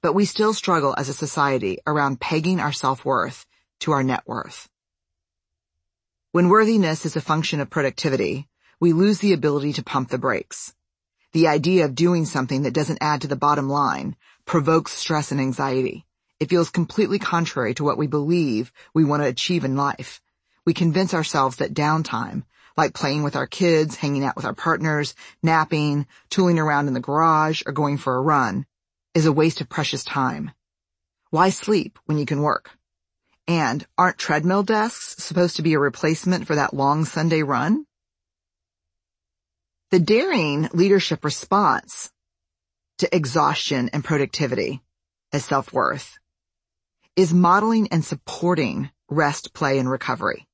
But we still struggle as a society around pegging our self-worth to our net worth. When worthiness is a function of productivity, we lose the ability to pump the brakes. The idea of doing something that doesn't add to the bottom line provokes stress and anxiety. It feels completely contrary to what we believe we want to achieve in life. We convince ourselves that downtime, like playing with our kids, hanging out with our partners, napping, tooling around in the garage, or going for a run, is a waste of precious time. Why sleep when you can work? And aren't treadmill desks supposed to be a replacement for that long Sunday run? The daring leadership response to exhaustion and productivity as self-worth. is modeling and supporting rest, play, and recovery.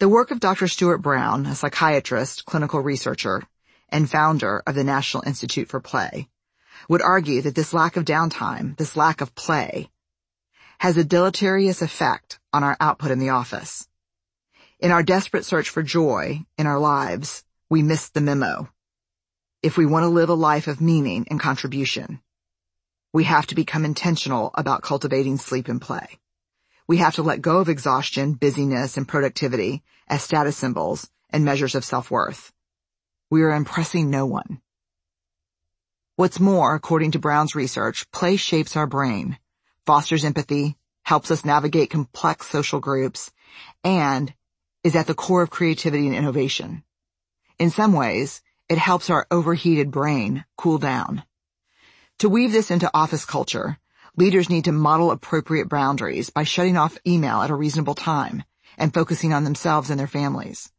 The work of Dr. Stuart Brown, a psychiatrist, clinical researcher, and founder of the National Institute for Play, would argue that this lack of downtime, this lack of play, has a deleterious effect on our output in the office. In our desperate search for joy in our lives, we miss the memo. If we want to live a life of meaning and contribution, we have to become intentional about cultivating sleep and play. We have to let go of exhaustion, busyness, and productivity as status symbols and measures of self-worth. We are impressing no one. What's more, according to Brown's research, play shapes our brain, fosters empathy, helps us navigate complex social groups, and is at the core of creativity and innovation. In some ways, it helps our overheated brain cool down. To weave this into office culture, leaders need to model appropriate boundaries by shutting off email at a reasonable time and focusing on themselves and their families.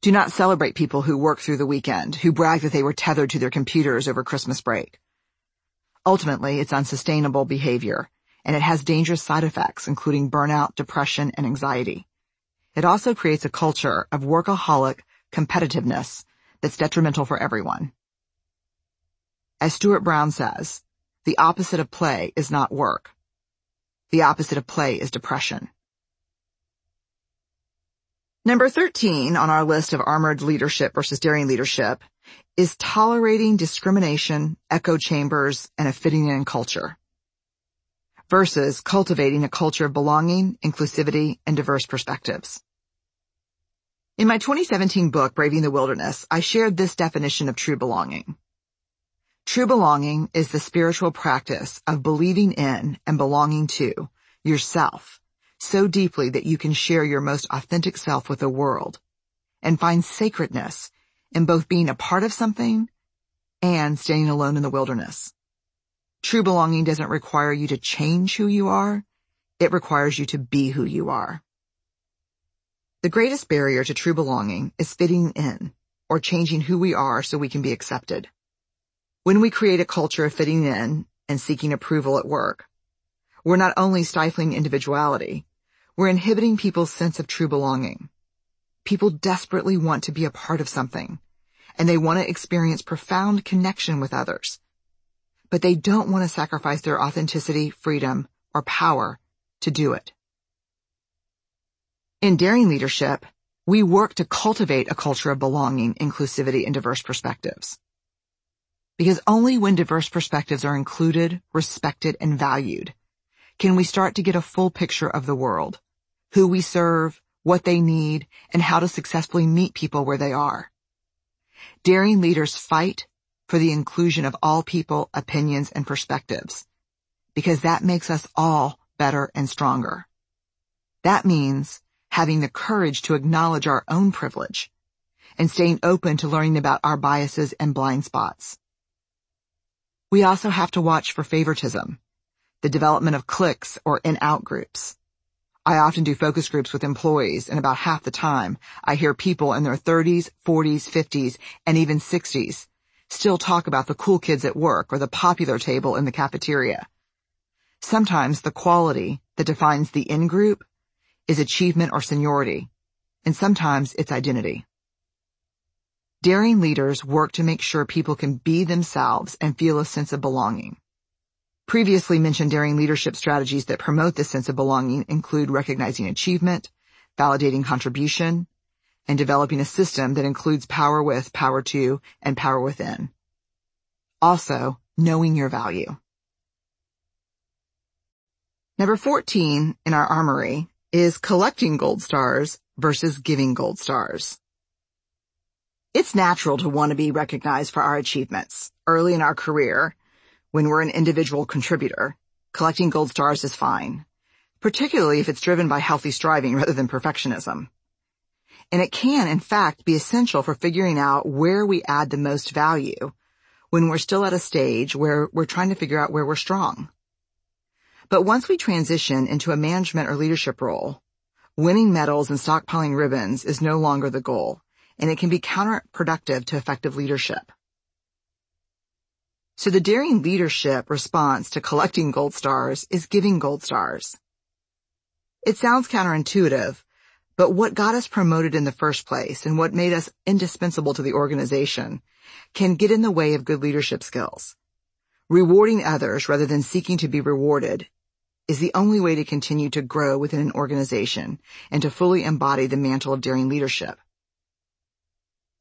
Do not celebrate people who work through the weekend, who brag that they were tethered to their computers over Christmas break. Ultimately, it's unsustainable behavior, and it has dangerous side effects, including burnout, depression, and anxiety. It also creates a culture of workaholic competitiveness that's detrimental for everyone. As Stuart Brown says, the opposite of play is not work. The opposite of play is depression. Number 13 on our list of armored leadership versus daring leadership is tolerating discrimination, echo chambers, and a fitting in culture versus cultivating a culture of belonging, inclusivity, and diverse perspectives. In my 2017 book, Braving the Wilderness, I shared this definition of true belonging. True belonging is the spiritual practice of believing in and belonging to yourself so deeply that you can share your most authentic self with the world and find sacredness in both being a part of something and standing alone in the wilderness. True belonging doesn't require you to change who you are. It requires you to be who you are. The greatest barrier to true belonging is fitting in or changing who we are so we can be accepted. When we create a culture of fitting in and seeking approval at work, we're not only stifling individuality, we're inhibiting people's sense of true belonging. People desperately want to be a part of something, and they want to experience profound connection with others. But they don't want to sacrifice their authenticity, freedom, or power to do it. In Daring Leadership, we work to cultivate a culture of belonging, inclusivity, and diverse perspectives. Because only when diverse perspectives are included, respected, and valued can we start to get a full picture of the world, who we serve, what they need, and how to successfully meet people where they are. Daring leaders fight for the inclusion of all people, opinions, and perspectives, because that makes us all better and stronger. That means having the courage to acknowledge our own privilege and staying open to learning about our biases and blind spots. We also have to watch for favoritism, the development of cliques or in-out groups. I often do focus groups with employees and about half the time I hear people in their 30s, 40s, 50s, and even 60s still talk about the cool kids at work or the popular table in the cafeteria. Sometimes the quality that defines the in-group is achievement or seniority, and sometimes it's identity. Daring leaders work to make sure people can be themselves and feel a sense of belonging. Previously mentioned daring leadership strategies that promote this sense of belonging include recognizing achievement, validating contribution, and developing a system that includes power with, power to, and power within. Also, knowing your value. Number 14 in our armory is collecting gold stars versus giving gold stars. It's natural to want to be recognized for our achievements. Early in our career, when we're an individual contributor, collecting gold stars is fine, particularly if it's driven by healthy striving rather than perfectionism. And it can, in fact, be essential for figuring out where we add the most value when we're still at a stage where we're trying to figure out where we're strong. But once we transition into a management or leadership role, winning medals and stockpiling ribbons is no longer the goal and it can be counterproductive to effective leadership. So the daring leadership response to collecting gold stars is giving gold stars. It sounds counterintuitive, but what got us promoted in the first place and what made us indispensable to the organization can get in the way of good leadership skills. Rewarding others rather than seeking to be rewarded is the only way to continue to grow within an organization and to fully embody the mantle of daring leadership.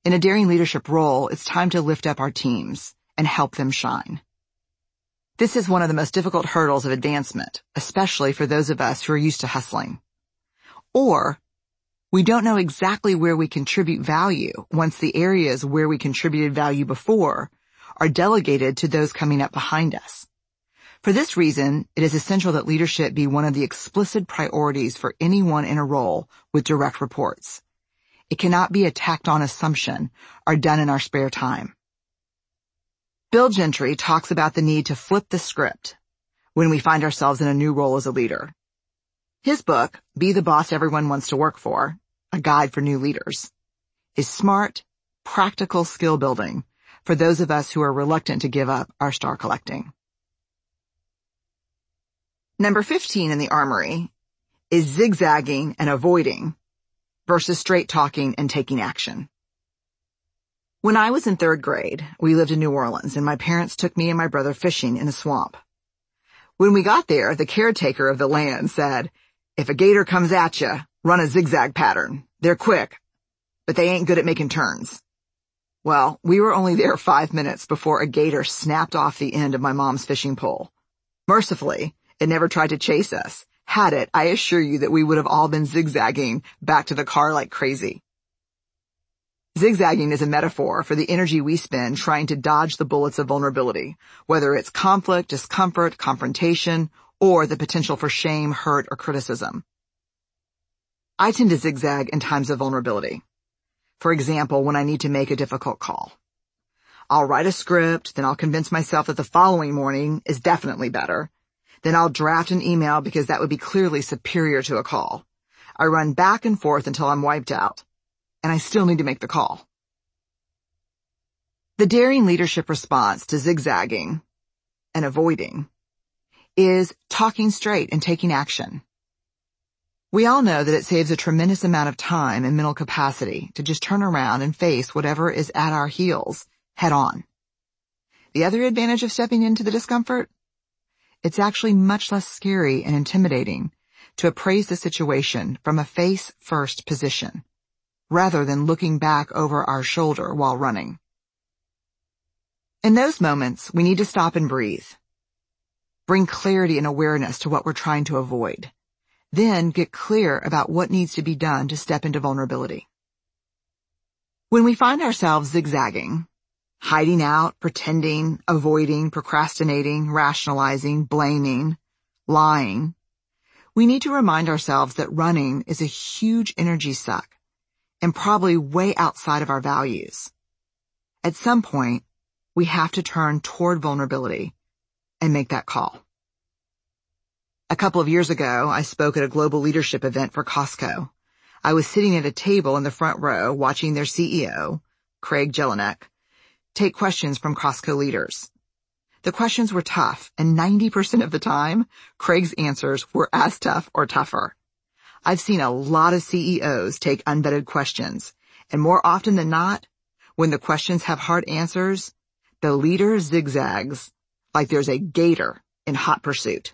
In a daring leadership role, it's time to lift up our teams and help them shine. This is one of the most difficult hurdles of advancement, especially for those of us who are used to hustling. Or we don't know exactly where we contribute value once the areas where we contributed value before are delegated to those coming up behind us. For this reason, it is essential that leadership be one of the explicit priorities for anyone in a role with direct reports. It cannot be a tacked on assumption or done in our spare time. Bill Gentry talks about the need to flip the script when we find ourselves in a new role as a leader. His book, Be the Boss Everyone Wants to Work For, a guide for new leaders, is smart, practical skill building for those of us who are reluctant to give up our star collecting. Number 15 in the armory is zigzagging and avoiding versus straight talking and taking action. When I was in third grade, we lived in New Orleans and my parents took me and my brother fishing in a swamp. When we got there, the caretaker of the land said, if a gator comes at you, run a zigzag pattern. They're quick, but they ain't good at making turns. Well, we were only there five minutes before a gator snapped off the end of my mom's fishing pole. Mercifully, it never tried to chase us. Had it, I assure you that we would have all been zigzagging back to the car like crazy. Zigzagging is a metaphor for the energy we spend trying to dodge the bullets of vulnerability, whether it's conflict, discomfort, confrontation, or the potential for shame, hurt, or criticism. I tend to zigzag in times of vulnerability. For example, when I need to make a difficult call. I'll write a script, then I'll convince myself that the following morning is definitely better. Then I'll draft an email because that would be clearly superior to a call. I run back and forth until I'm wiped out and I still need to make the call. The daring leadership response to zigzagging and avoiding is talking straight and taking action. We all know that it saves a tremendous amount of time and mental capacity to just turn around and face whatever is at our heels head on. The other advantage of stepping into the discomfort? It's actually much less scary and intimidating to appraise the situation from a face-first position rather than looking back over our shoulder while running. In those moments, we need to stop and breathe. Bring clarity and awareness to what we're trying to avoid. Then get clear about what needs to be done to step into vulnerability. When we find ourselves zigzagging, hiding out, pretending, avoiding, procrastinating, rationalizing, blaming, lying, we need to remind ourselves that running is a huge energy suck and probably way outside of our values. At some point, we have to turn toward vulnerability and make that call. A couple of years ago, I spoke at a global leadership event for Costco. I was sitting at a table in the front row watching their CEO, Craig Jelinek, take questions from Costco leaders. The questions were tough, and 90% of the time, Craig's answers were as tough or tougher. I've seen a lot of CEOs take unvetted questions, and more often than not, when the questions have hard answers, the leader zigzags like there's a gator in hot pursuit.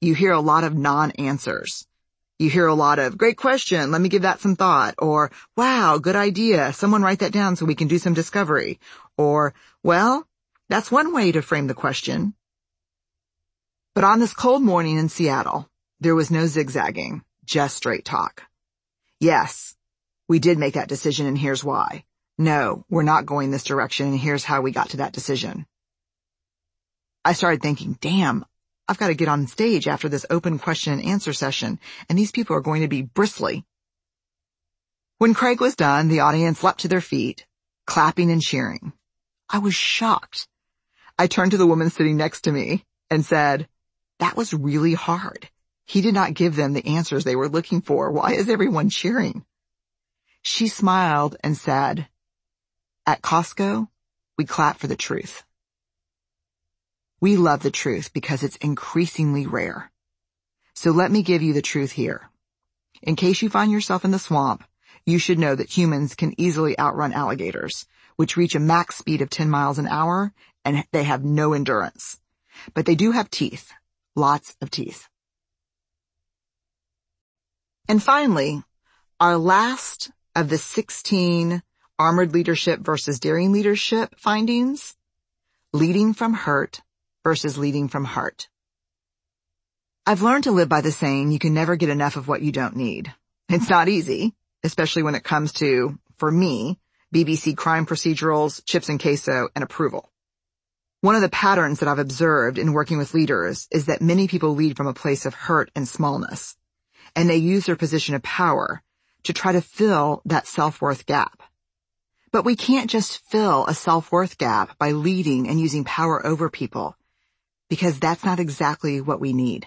You hear a lot of non-answers. You hear a lot of, great question, let me give that some thought, or, wow, good idea, someone write that down so we can do some discovery, or, well, that's one way to frame the question. But on this cold morning in Seattle, there was no zigzagging just straight talk. Yes, we did make that decision and here's why. No, we're not going this direction and here's how we got to that decision. I started thinking, damn, I've got to get on stage after this open question and answer session and these people are going to be bristly. When Craig was done, the audience leapt to their feet, clapping and cheering. I was shocked. I turned to the woman sitting next to me and said, that was really hard. He did not give them the answers they were looking for. Why is everyone cheering? She smiled and said, at Costco, we clap for the truth. We love the truth because it's increasingly rare. So let me give you the truth here. In case you find yourself in the swamp, you should know that humans can easily outrun alligators, which reach a max speed of 10 miles an hour and they have no endurance. But they do have teeth. Lots of teeth. And finally, our last of the 16 armored leadership versus daring leadership findings, leading from hurt versus leading from heart. I've learned to live by the saying, you can never get enough of what you don't need. It's not easy, especially when it comes to, for me, BBC crime procedurals, chips and queso, and approval. One of the patterns that I've observed in working with leaders is that many people lead from a place of hurt and smallness, and they use their position of power to try to fill that self-worth gap. But we can't just fill a self-worth gap by leading and using power over people because that's not exactly what we need.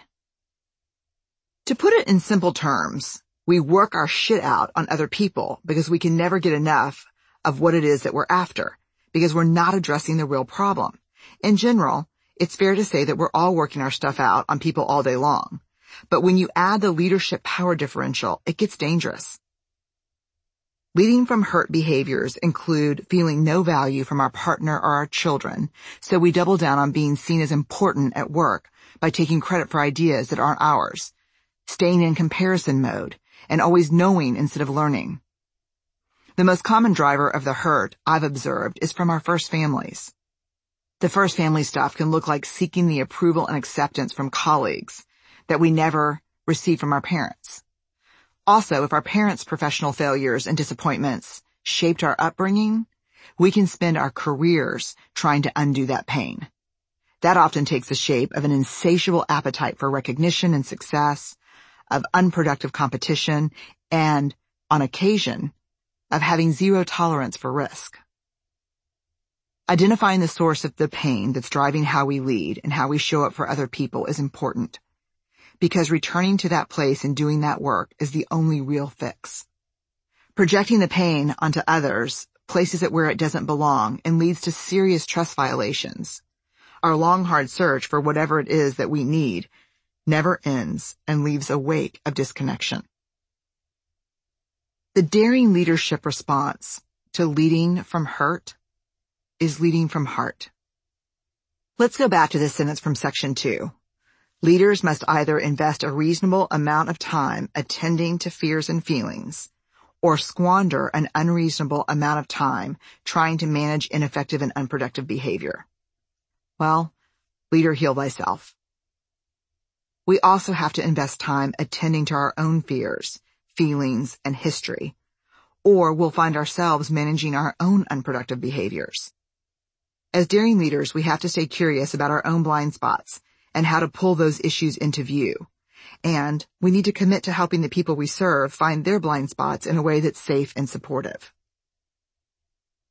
To put it in simple terms, we work our shit out on other people because we can never get enough of what it is that we're after because we're not addressing the real problem. In general, it's fair to say that we're all working our stuff out on people all day long. But when you add the leadership power differential, it gets dangerous. Leading from hurt behaviors include feeling no value from our partner or our children, so we double down on being seen as important at work by taking credit for ideas that aren't ours, staying in comparison mode, and always knowing instead of learning. The most common driver of the hurt I've observed is from our first families. The first family stuff can look like seeking the approval and acceptance from colleagues that we never receive from our parents. Also, if our parents' professional failures and disappointments shaped our upbringing, we can spend our careers trying to undo that pain. That often takes the shape of an insatiable appetite for recognition and success, of unproductive competition, and, on occasion, of having zero tolerance for risk. Identifying the source of the pain that's driving how we lead and how we show up for other people is important because returning to that place and doing that work is the only real fix. Projecting the pain onto others places it where it doesn't belong and leads to serious trust violations. Our long hard search for whatever it is that we need never ends and leaves a wake of disconnection. The daring leadership response to leading from hurt is leading from heart. Let's go back to this sentence from section two. Leaders must either invest a reasonable amount of time attending to fears and feelings, or squander an unreasonable amount of time trying to manage ineffective and unproductive behavior. Well, leader heal thyself. We also have to invest time attending to our own fears, feelings, and history, or we'll find ourselves managing our own unproductive behaviors. As daring leaders, we have to stay curious about our own blind spots and how to pull those issues into view. And we need to commit to helping the people we serve find their blind spots in a way that's safe and supportive.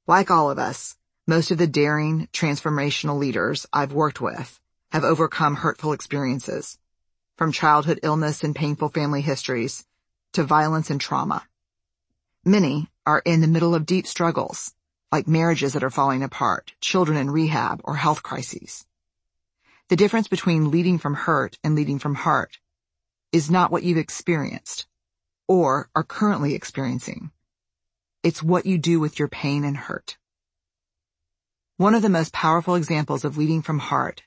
Like all of us, most of the daring, transformational leaders I've worked with have overcome hurtful experiences, from childhood illness and painful family histories to violence and trauma. Many are in the middle of deep struggles, like marriages that are falling apart, children in rehab, or health crises. The difference between leading from hurt and leading from heart is not what you've experienced or are currently experiencing. It's what you do with your pain and hurt. One of the most powerful examples of leading from heart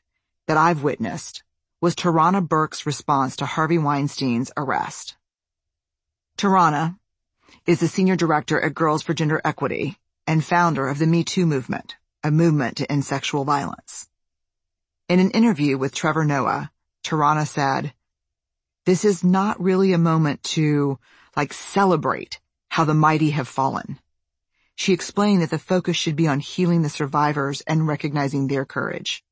that I've witnessed was Tarana Burke's response to Harvey Weinstein's arrest. Tarana is the senior director at Girls for Gender Equity and founder of the Me Too movement, a movement to end sexual violence. In an interview with Trevor Noah, Tarana said, this is not really a moment to, like, celebrate how the mighty have fallen. She explained that the focus should be on healing the survivors and recognizing their courage.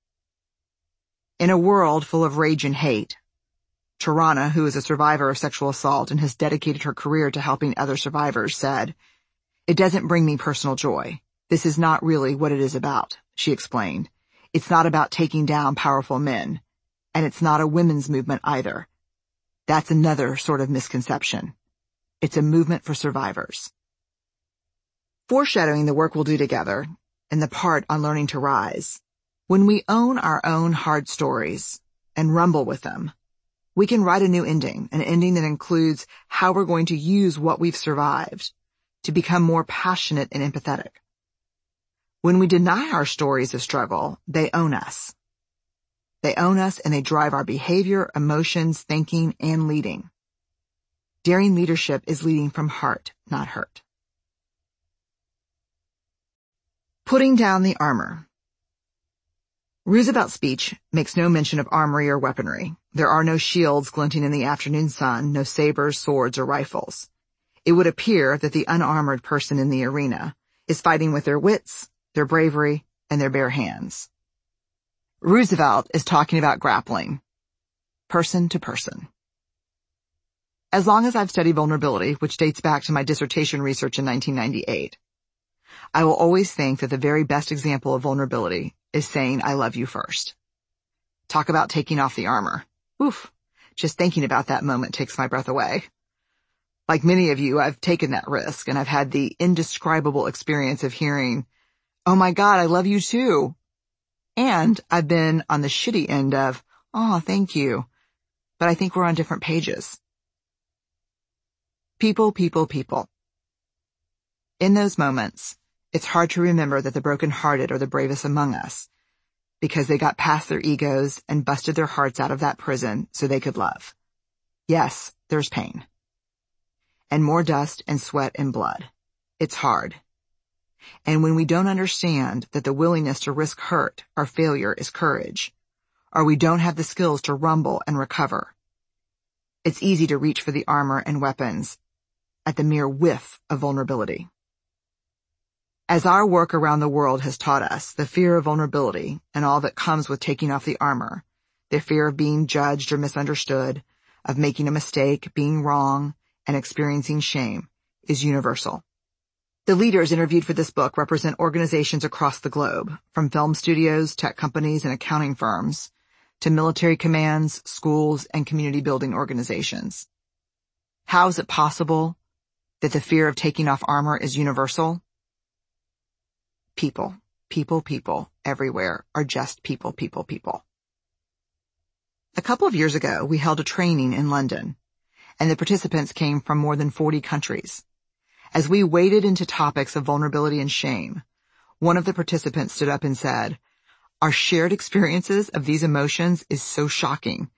In a world full of rage and hate, Tarana, who is a survivor of sexual assault and has dedicated her career to helping other survivors, said, It doesn't bring me personal joy. This is not really what it is about, she explained. It's not about taking down powerful men. And it's not a women's movement either. That's another sort of misconception. It's a movement for survivors. Foreshadowing the work we'll do together, in the part on learning to rise, When we own our own hard stories and rumble with them, we can write a new ending, an ending that includes how we're going to use what we've survived to become more passionate and empathetic. When we deny our stories of struggle, they own us. They own us and they drive our behavior, emotions, thinking, and leading. Daring leadership is leading from heart, not hurt. Putting down the armor. Roosevelt's speech makes no mention of armory or weaponry. There are no shields glinting in the afternoon sun, no sabers, swords, or rifles. It would appear that the unarmored person in the arena is fighting with their wits, their bravery, and their bare hands. Roosevelt is talking about grappling, person to person. As long as I've studied vulnerability, which dates back to my dissertation research in 1998, I will always think that the very best example of vulnerability is saying I love you first. Talk about taking off the armor. Oof. Just thinking about that moment takes my breath away. Like many of you, I've taken that risk and I've had the indescribable experience of hearing, oh my God, I love you too. And I've been on the shitty end of, oh, thank you. But I think we're on different pages. People, people, people. In those moments, it's hard to remember that the broken-hearted are the bravest among us because they got past their egos and busted their hearts out of that prison so they could love. Yes, there's pain. And more dust and sweat and blood. It's hard. And when we don't understand that the willingness to risk hurt or failure is courage, or we don't have the skills to rumble and recover, it's easy to reach for the armor and weapons at the mere whiff of vulnerability. As our work around the world has taught us, the fear of vulnerability and all that comes with taking off the armor, the fear of being judged or misunderstood, of making a mistake, being wrong, and experiencing shame is universal. The leaders interviewed for this book represent organizations across the globe, from film studios, tech companies, and accounting firms, to military commands, schools, and community building organizations. How is it possible that the fear of taking off armor is universal? People, people, people, everywhere are just people, people, people. A couple of years ago, we held a training in London, and the participants came from more than 40 countries. As we waded into topics of vulnerability and shame, one of the participants stood up and said, our shared experiences of these emotions is so shocking.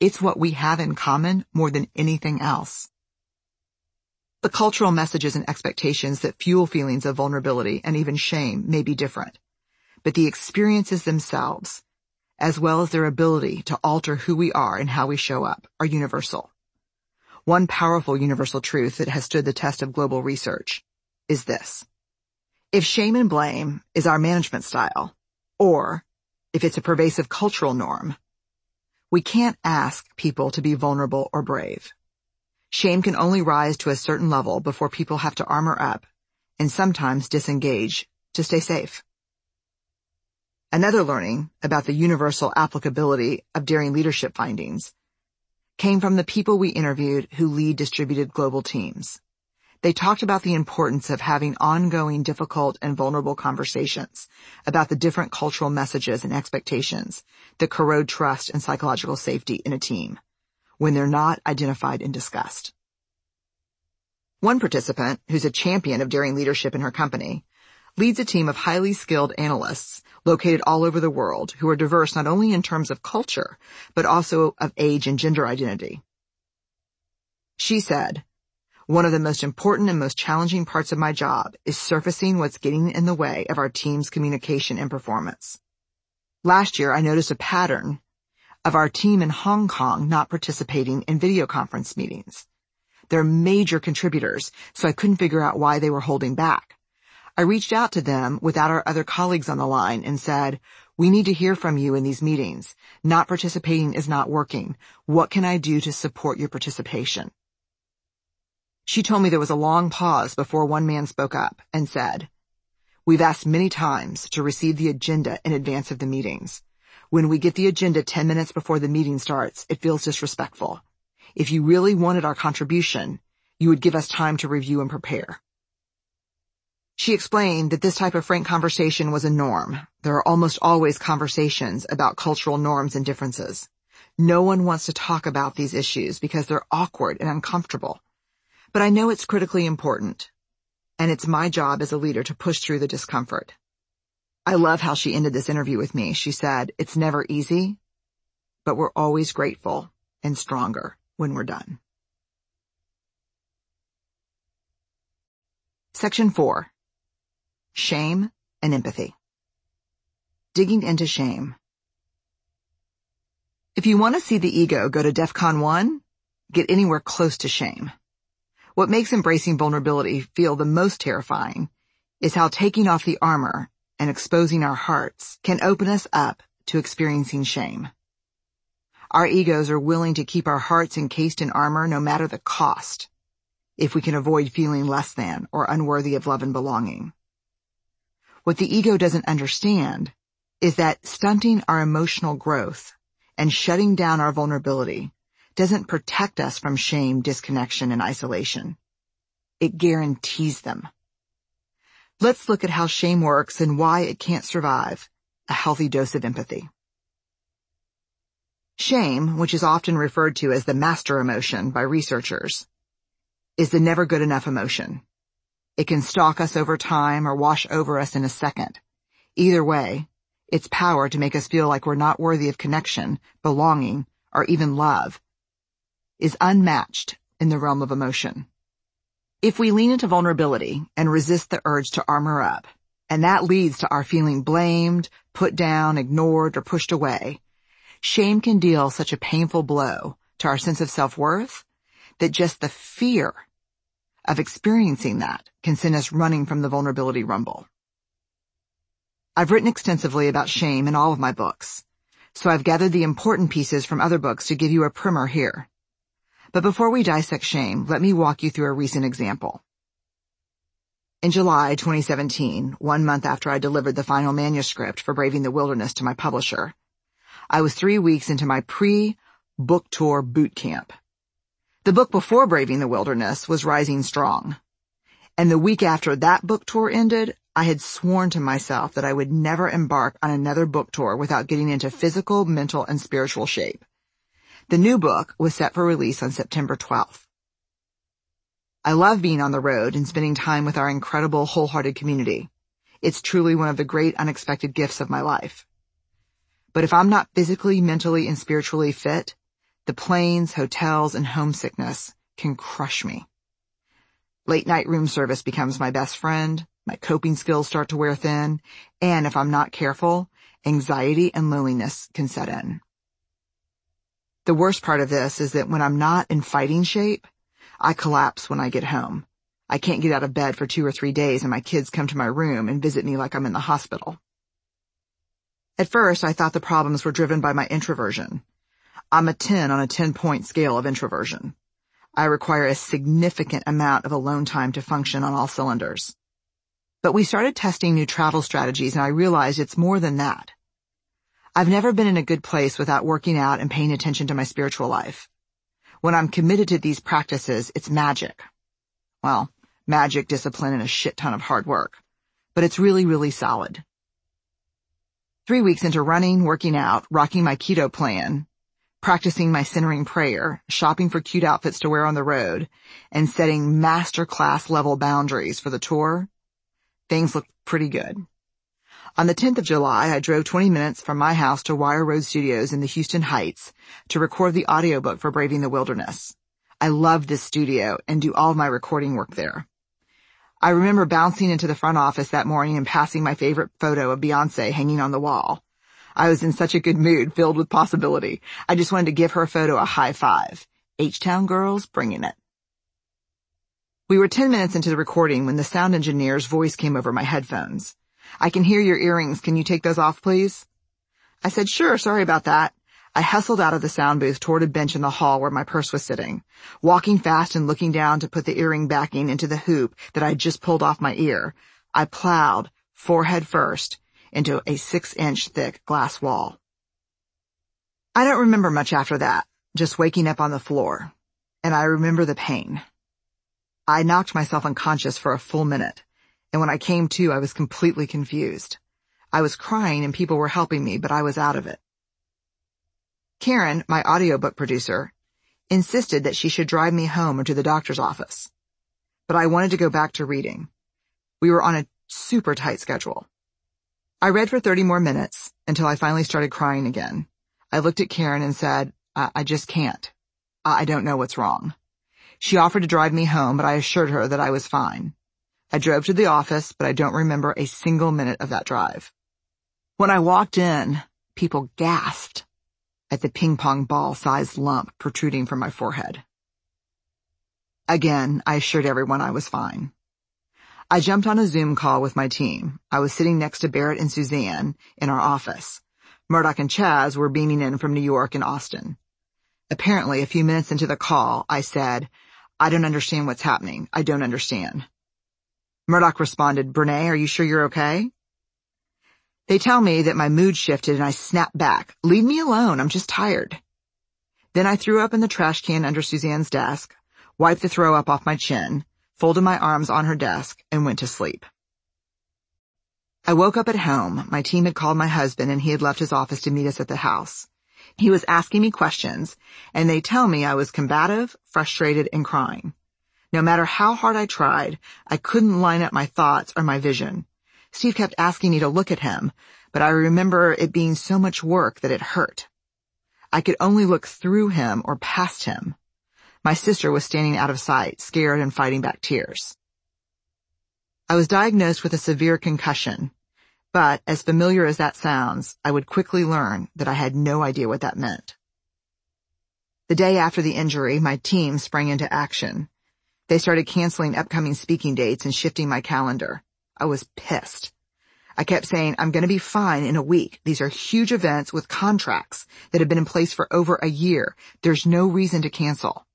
It's what we have in common more than anything else. The cultural messages and expectations that fuel feelings of vulnerability and even shame may be different, but the experiences themselves, as well as their ability to alter who we are and how we show up, are universal. One powerful universal truth that has stood the test of global research is this. If shame and blame is our management style, or if it's a pervasive cultural norm, we can't ask people to be vulnerable or brave. Shame can only rise to a certain level before people have to armor up and sometimes disengage to stay safe. Another learning about the universal applicability of daring leadership findings came from the people we interviewed who lead distributed global teams. They talked about the importance of having ongoing difficult and vulnerable conversations about the different cultural messages and expectations that corrode trust and psychological safety in a team when they're not identified and discussed. One participant, who's a champion of daring leadership in her company, leads a team of highly skilled analysts located all over the world who are diverse not only in terms of culture, but also of age and gender identity. She said, one of the most important and most challenging parts of my job is surfacing what's getting in the way of our team's communication and performance. Last year, I noticed a pattern of our team in Hong Kong not participating in video conference meetings. They're major contributors, so I couldn't figure out why they were holding back. I reached out to them without our other colleagues on the line and said, we need to hear from you in these meetings. Not participating is not working. What can I do to support your participation? She told me there was a long pause before one man spoke up and said, We've asked many times to receive the agenda in advance of the meetings. When we get the agenda 10 minutes before the meeting starts, it feels disrespectful. If you really wanted our contribution, you would give us time to review and prepare. She explained that this type of frank conversation was a norm. There are almost always conversations about cultural norms and differences. No one wants to talk about these issues because they're awkward and uncomfortable. But I know it's critically important, and it's my job as a leader to push through the discomfort. I love how she ended this interview with me. She said, it's never easy, but we're always grateful and stronger when we're done. Section 4. Shame and Empathy. Digging into shame. If you want to see the ego go to DEFCON 1, get anywhere close to shame. What makes embracing vulnerability feel the most terrifying is how taking off the armor and exposing our hearts can open us up to experiencing shame. Our egos are willing to keep our hearts encased in armor no matter the cost, if we can avoid feeling less than or unworthy of love and belonging. What the ego doesn't understand is that stunting our emotional growth and shutting down our vulnerability doesn't protect us from shame, disconnection, and isolation. It guarantees them. Let's look at how shame works and why it can't survive a healthy dose of empathy. Shame, which is often referred to as the master emotion by researchers, is the never good enough emotion. It can stalk us over time or wash over us in a second. Either way, its power to make us feel like we're not worthy of connection, belonging, or even love is unmatched in the realm of emotion. If we lean into vulnerability and resist the urge to armor up, and that leads to our feeling blamed, put down, ignored, or pushed away, shame can deal such a painful blow to our sense of self-worth that just the fear of experiencing that can send us running from the vulnerability rumble. I've written extensively about shame in all of my books, so I've gathered the important pieces from other books to give you a primer here. But before we dissect shame, let me walk you through a recent example. In July 2017, one month after I delivered the final manuscript for Braving the Wilderness to my publisher, I was three weeks into my pre-book tour boot camp. The book before Braving the Wilderness was Rising Strong. And the week after that book tour ended, I had sworn to myself that I would never embark on another book tour without getting into physical, mental, and spiritual shape. The new book was set for release on September 12th. I love being on the road and spending time with our incredible wholehearted community. It's truly one of the great unexpected gifts of my life. But if I'm not physically, mentally, and spiritually fit, the planes, hotels, and homesickness can crush me. Late night room service becomes my best friend, my coping skills start to wear thin, and if I'm not careful, anxiety and loneliness can set in. The worst part of this is that when I'm not in fighting shape, I collapse when I get home. I can't get out of bed for two or three days and my kids come to my room and visit me like I'm in the hospital. At first, I thought the problems were driven by my introversion. I'm a 10 on a 10 point scale of introversion. I require a significant amount of alone time to function on all cylinders. But we started testing new travel strategies and I realized it's more than that. I've never been in a good place without working out and paying attention to my spiritual life. When I'm committed to these practices, it's magic. Well, magic, discipline, and a shit ton of hard work. But it's really, really solid. Three weeks into running, working out, rocking my keto plan, practicing my centering prayer, shopping for cute outfits to wear on the road, and setting masterclass level boundaries for the tour, things look pretty good. On the 10th of July, I drove 20 minutes from my house to Wire Road Studios in the Houston Heights to record the audiobook for Braving the Wilderness. I love this studio and do all of my recording work there. I remember bouncing into the front office that morning and passing my favorite photo of Beyonce hanging on the wall. I was in such a good mood, filled with possibility. I just wanted to give her photo a high five. H-Town girls bringing it. We were 10 minutes into the recording when the sound engineer's voice came over my headphones. I can hear your earrings. Can you take those off, please? I said, sure, sorry about that. I hustled out of the sound booth toward a bench in the hall where my purse was sitting, walking fast and looking down to put the earring backing into the hoop that I just pulled off my ear. I plowed, forehead first, into a six inch thick glass wall. I don't remember much after that, just waking up on the floor. And I remember the pain. I knocked myself unconscious for a full minute, And when I came to, I was completely confused. I was crying and people were helping me, but I was out of it. Karen, my audiobook producer, insisted that she should drive me home or to the doctor's office. But I wanted to go back to reading. We were on a super tight schedule. I read for 30 more minutes until I finally started crying again. I looked at Karen and said, I, I just can't. I-, I don't know what's wrong. She offered to drive me home, but I assured her that I was fine. I drove to the office, but I don't remember a single minute of that drive. When I walked in, people gasped at the ping pong ball sized lump protruding from my forehead. Again, I assured everyone I was fine. I jumped on a Zoom call with my team. I was sitting next to Barrett and Suzanne in our office. Murdoch and Chaz were beaming in from New York and Austin. Apparently, a few minutes into the call, I said, I don't understand what's happening. I don't understand. Murdoch responded, Brene, are you sure you're okay? They tell me that my mood shifted and I snapped back. Leave me alone. I'm just tired. Then I threw up in the trash can under Suzanne's desk, wiped the throw up off my chin, folded my arms on her desk, and went to sleep. I woke up at home. My team had called my husband and he had left his office to meet us at the house. He was asking me questions and they tell me I was combative, frustrated, and crying. No matter how hard I tried, I couldn't line up my thoughts or my vision. Steve kept asking me to look at him, but I remember it being so much work that it hurt. I could only look through him or past him. My sister was standing out of sight, scared and fighting back tears. I was diagnosed with a severe concussion, but as familiar as that sounds, I would quickly learn that I had no idea what that meant. The day after the injury, my team sprang into action. They started canceling upcoming speaking dates and shifting my calendar. I was pissed. I kept saying, I'm going to be fine in a week. These are huge events with contracts that have been in place for over a year. There's no reason to cancel.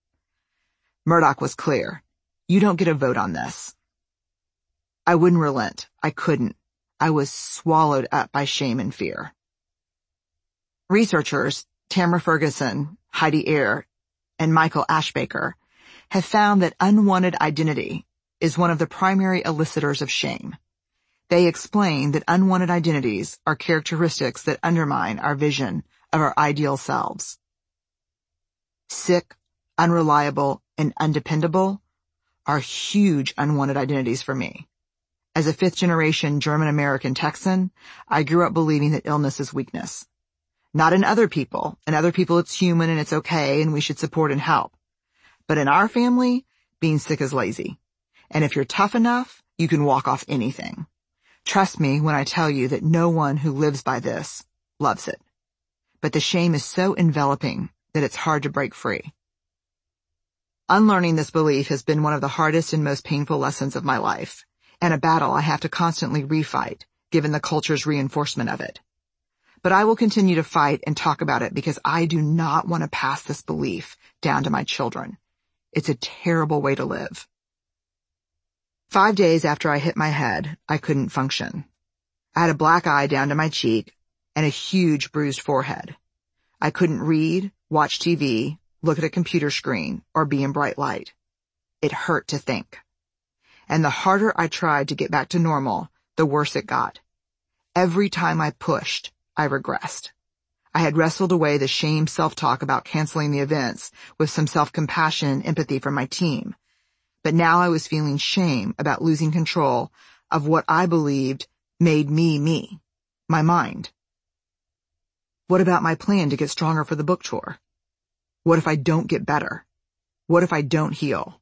Murdoch was clear. You don't get a vote on this. I wouldn't relent. I couldn't. I was swallowed up by shame and fear. Researchers, Tamara Ferguson, Heidi Eyre, and Michael Ashbaker have found that unwanted identity is one of the primary elicitors of shame. They explain that unwanted identities are characteristics that undermine our vision of our ideal selves. Sick, unreliable, and undependable are huge unwanted identities for me. As a fifth generation German American Texan, I grew up believing that illness is weakness. Not in other people. In other people it's human and it's okay and we should support and help. But in our family, being sick is lazy. And if you're tough enough, you can walk off anything. Trust me when I tell you that no one who lives by this loves it. But the shame is so enveloping that it's hard to break free. Unlearning this belief has been one of the hardest and most painful lessons of my life, and a battle I have to constantly refight, given the culture's reinforcement of it. But I will continue to fight and talk about it because I do not want to pass this belief down to my children. It's a terrible way to live. Five days after I hit my head, I couldn't function. I had a black eye down to my cheek and a huge bruised forehead. I couldn't read, watch TV, look at a computer screen, or be in bright light. It hurt to think. And the harder I tried to get back to normal, the worse it got. Every time I pushed, I regressed. I had wrestled away the shame self-talk about canceling the events with some self-compassion and empathy from my team but now I was feeling shame about losing control of what I believed made me me, my mind. What about my plan to get stronger for the book tour? What if I don't get better? What if I don't heal?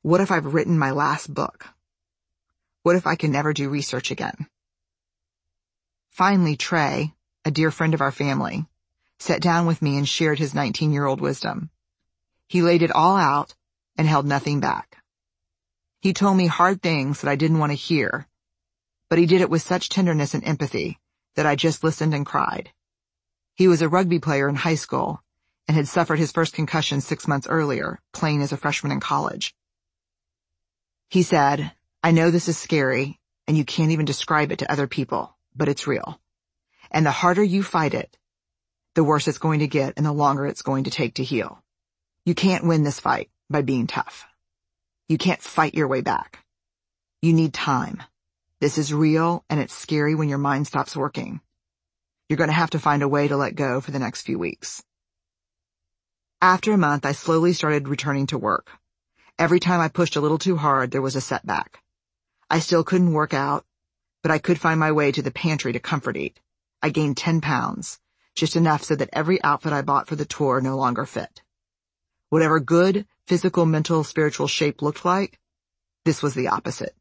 What if I've written my last book? What if I can never do research again? Finally, Trey, a dear friend of our family, sat down with me and shared his 19-year-old wisdom. He laid it all out and held nothing back. He told me hard things that I didn't want to hear, but he did it with such tenderness and empathy that I just listened and cried. He was a rugby player in high school and had suffered his first concussion six months earlier, playing as a freshman in college. He said, I know this is scary and you can't even describe it to other people, but it's real. And the harder you fight it, the worse it's going to get and the longer it's going to take to heal. You can't win this fight by being tough. You can't fight your way back. You need time. This is real and it's scary when your mind stops working. You're going to have to find a way to let go for the next few weeks. After a month, I slowly started returning to work. Every time I pushed a little too hard, there was a setback. I still couldn't work out, but I could find my way to the pantry to comfort eat. I gained 10 pounds, just enough so that every outfit I bought for the tour no longer fit. Whatever good physical, mental, spiritual shape looked like, this was the opposite.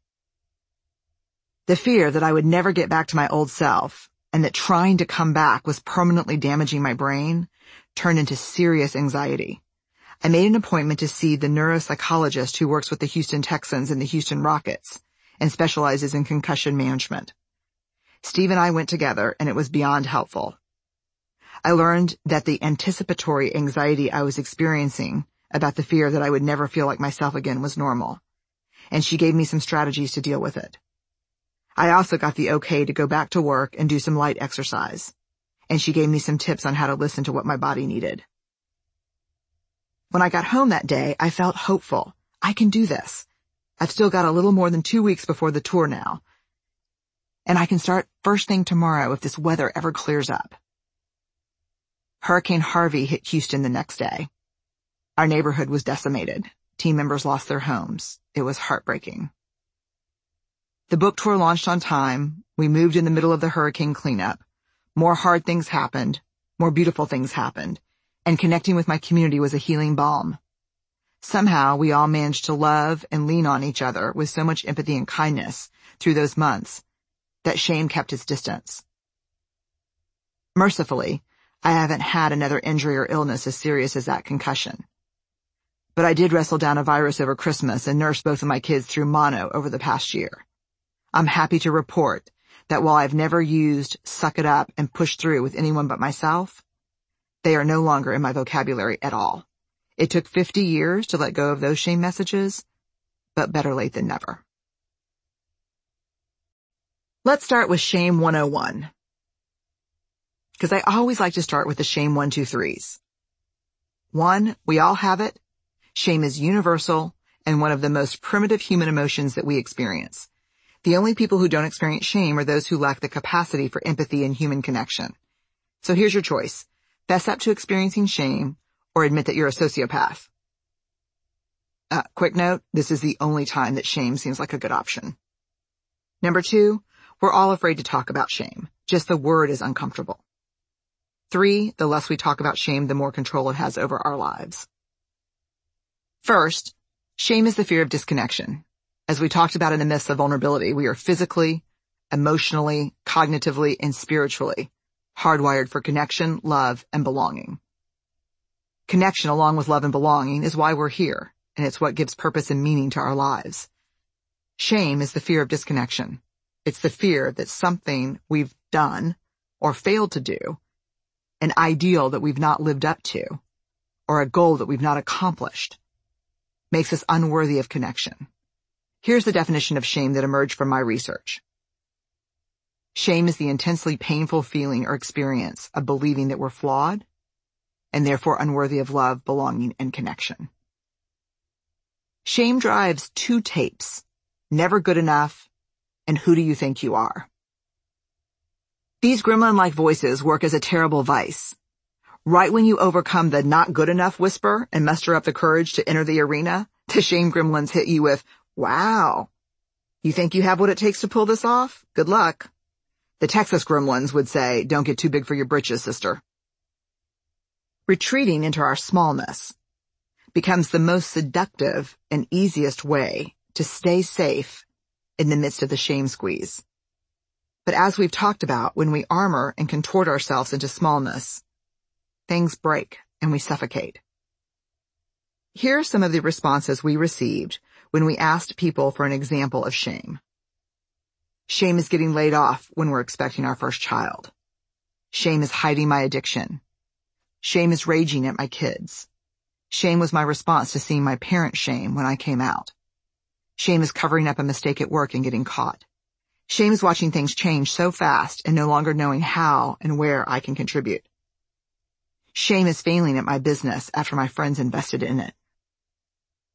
The fear that I would never get back to my old self and that trying to come back was permanently damaging my brain turned into serious anxiety. I made an appointment to see the neuropsychologist who works with the Houston Texans and the Houston Rockets and specializes in concussion management. Steve and I went together and it was beyond helpful. I learned that the anticipatory anxiety I was experiencing about the fear that I would never feel like myself again was normal. And she gave me some strategies to deal with it. I also got the okay to go back to work and do some light exercise. And she gave me some tips on how to listen to what my body needed. When I got home that day, I felt hopeful. I can do this. I've still got a little more than two weeks before the tour now. And I can start first thing tomorrow if this weather ever clears up. Hurricane Harvey hit Houston the next day. Our neighborhood was decimated. Team members lost their homes. It was heartbreaking. The book tour launched on time. We moved in the middle of the hurricane cleanup. More hard things happened. More beautiful things happened. And connecting with my community was a healing balm. Somehow we all managed to love and lean on each other with so much empathy and kindness through those months that shame kept its distance. Mercifully, I haven't had another injury or illness as serious as that concussion. But I did wrestle down a virus over Christmas and nurse both of my kids through mono over the past year. I'm happy to report that while I've never used suck it up and push through with anyone but myself, they are no longer in my vocabulary at all. It took 50 years to let go of those shame messages, but better late than never. Let's start with shame 101. Because I always like to start with the shame one, two, threes. One, we all have it. Shame is universal and one of the most primitive human emotions that we experience. The only people who don't experience shame are those who lack the capacity for empathy and human connection. So here's your choice. Fess up to experiencing shame or admit that you're a sociopath. Uh, quick note, this is the only time that shame seems like a good option. Number two, we're all afraid to talk about shame. Just the word is uncomfortable. Three, the less we talk about shame, the more control it has over our lives. First, shame is the fear of disconnection. As we talked about in the myths of vulnerability, we are physically, emotionally, cognitively, and spiritually hardwired for connection, love, and belonging. Connection along with love and belonging is why we're here, and it's what gives purpose and meaning to our lives. Shame is the fear of disconnection. It's the fear that something we've done or failed to do, an ideal that we've not lived up to, or a goal that we've not accomplished, makes us unworthy of connection. Here's the definition of shame that emerged from my research. Shame is the intensely painful feeling or experience of believing that we're flawed, and therefore unworthy of love, belonging, and connection. Shame drives two tapes, never good enough, and who do you think you are? These gremlin-like voices work as a terrible vice. Right when you overcome the not good enough whisper and muster up the courage to enter the arena, the shame gremlins hit you with, wow. You think you have what it takes to pull this off? Good luck. The Texas gremlins would say, don't get too big for your britches, sister retreating into our smallness becomes the most seductive and easiest way to stay safe in the midst of the shame squeeze. But as we've talked about, when we armor and contort ourselves into smallness, things break and we suffocate. Here are some of the responses we received when we asked people for an example of shame. Shame is getting laid off when we're expecting our first child. Shame is hiding my addiction. Shame is raging at my kids. Shame was my response to seeing my parents' shame when I came out. Shame is covering up a mistake at work and getting caught. Shame is watching things change so fast and no longer knowing how and where I can contribute. Shame is failing at my business after my friends invested in it.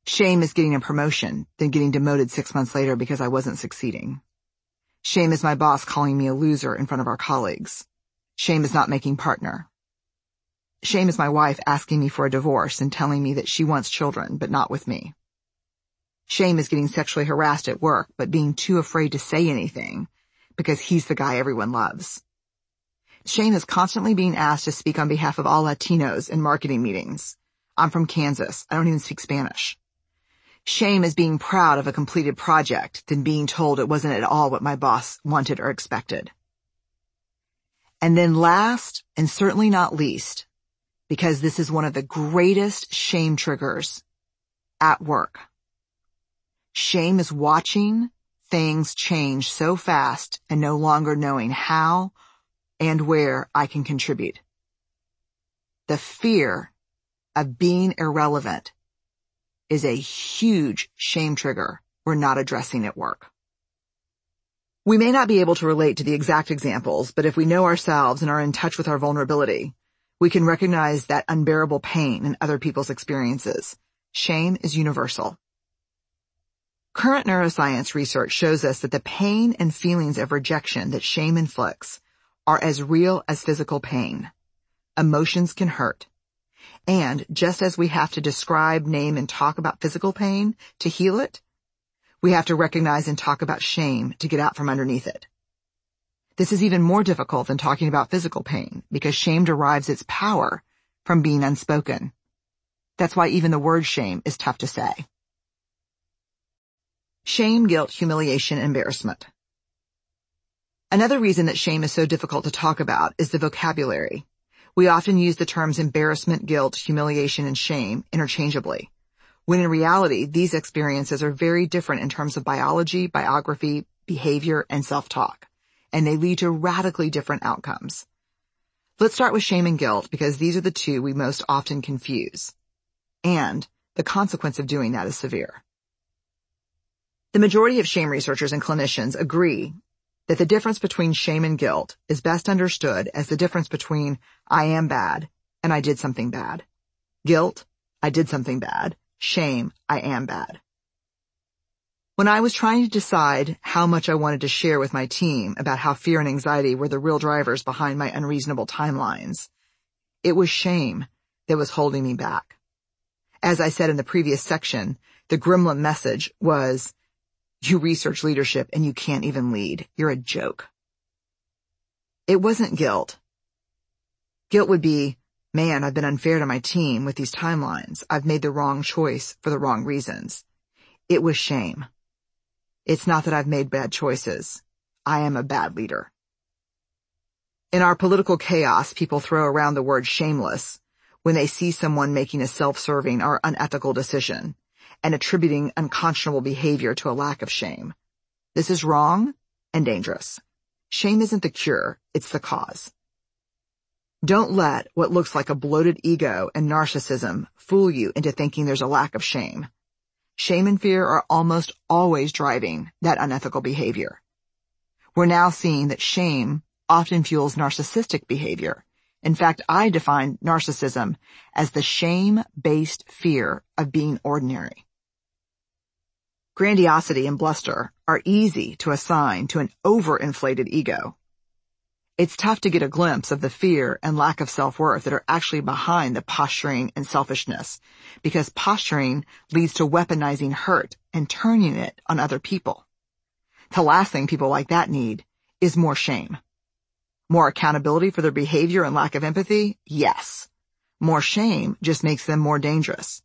Shame is getting a promotion, then getting demoted six months later because I wasn't succeeding. Shame is my boss calling me a loser in front of our colleagues. Shame is not making partner. Shame is my wife asking me for a divorce and telling me that she wants children, but not with me. Shame is getting sexually harassed at work, but being too afraid to say anything because he's the guy everyone loves. Shame is constantly being asked to speak on behalf of all Latinos in marketing meetings. I'm from Kansas. I don't even speak Spanish. Shame is being proud of a completed project than being told it wasn't at all what my boss wanted or expected. And then last, and certainly not least, because this is one of the greatest shame triggers at work. Shame is watching things change so fast and no longer knowing how and where I can contribute. The fear of being irrelevant is a huge shame trigger we're not addressing at work. We may not be able to relate to the exact examples, but if we know ourselves and are in touch with our vulnerability, we can recognize that unbearable pain in other people's experiences. Shame is universal. Current neuroscience research shows us that the pain and feelings of rejection that shame inflicts are as real as physical pain. Emotions can hurt. And just as we have to describe, name, and talk about physical pain to heal it, we have to recognize and talk about shame to get out from underneath it. This is even more difficult than talking about physical pain because shame derives its power from being unspoken. That's why even the word shame is tough to say. Shame, guilt, humiliation, embarrassment. Another reason that shame is so difficult to talk about is the vocabulary. We often use the terms embarrassment, guilt, humiliation, and shame interchangeably, when in reality, these experiences are very different in terms of biology, biography, behavior, and self-talk, and they lead to radically different outcomes. Let's start with shame and guilt because these are the two we most often confuse. And the consequence of doing that is severe. The majority of shame researchers and clinicians agree that the difference between shame and guilt is best understood as the difference between I am bad and I did something bad. Guilt, I did something bad. Shame, I am bad. When I was trying to decide how much I wanted to share with my team about how fear and anxiety were the real drivers behind my unreasonable timelines, it was shame that was holding me back. As I said in the previous section, the gremlin message was, you research leadership and you can't even lead. You're a joke. It wasn't guilt. Guilt would be, man, I've been unfair to my team with these timelines. I've made the wrong choice for the wrong reasons. It was shame. It's not that I've made bad choices. I am a bad leader. In our political chaos, people throw around the word shameless when they see someone making a self-serving or unethical decision and attributing unconscionable behavior to a lack of shame. This is wrong and dangerous. Shame isn't the cure, it's the cause. Don't let what looks like a bloated ego and narcissism fool you into thinking there's a lack of shame. Shame and fear are almost always driving that unethical behavior. We're now seeing that shame often fuels narcissistic behavior in fact, I define narcissism as the shame-based fear of being ordinary. Grandiosity and bluster are easy to assign to an overinflated ego. It's tough to get a glimpse of the fear and lack of self-worth that are actually behind the posturing and selfishness, because posturing leads to weaponizing hurt and turning it on other people. The last thing people like that need is more shame. More accountability for their behavior and lack of empathy? Yes. More shame just makes them more dangerous,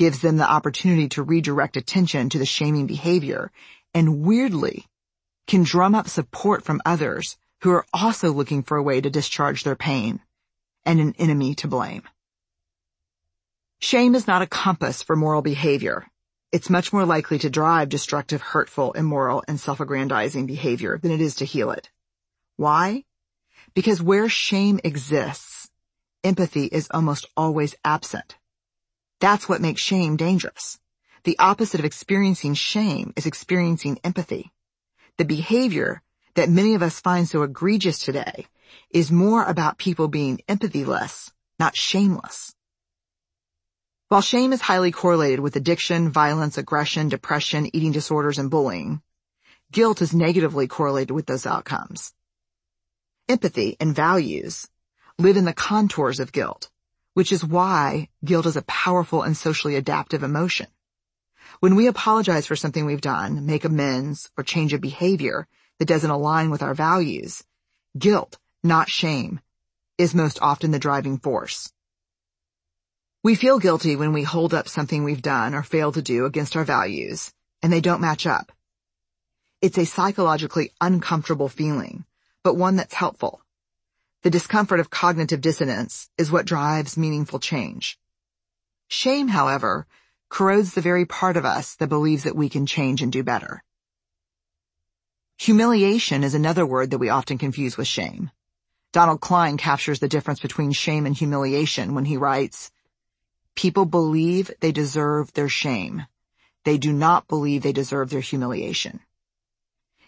gives them the opportunity to redirect attention to the shaming behavior, and weirdly, can drum up support from others who are also looking for a way to discharge their pain and an enemy to blame. Shame is not a compass for moral behavior. It's much more likely to drive destructive, hurtful, immoral, and self-aggrandizing behavior than it is to heal it. Why? Because where shame exists, empathy is almost always absent. That's what makes shame dangerous. The opposite of experiencing shame is experiencing empathy. The behavior that many of us find so egregious today is more about people being empathyless, not shameless. While shame is highly correlated with addiction, violence, aggression, depression, eating disorders, and bullying, guilt is negatively correlated with those outcomes. Empathy and values live in the contours of guilt, which is why guilt is a powerful and socially adaptive emotion. When we apologize for something we've done, make amends, or change a behavior that doesn't align with our values, guilt, not shame, is most often the driving force. We feel guilty when we hold up something we've done or failed to do against our values, and they don't match up. It's a psychologically uncomfortable feeling, but one that's helpful. The discomfort of cognitive dissonance is what drives meaningful change. Shame, however, corrodes the very part of us that believes that we can change and do better. Humiliation is another word that we often confuse with shame. Donald Klein captures the difference between shame and humiliation when he writes, People believe they deserve their shame. They do not believe they deserve their humiliation.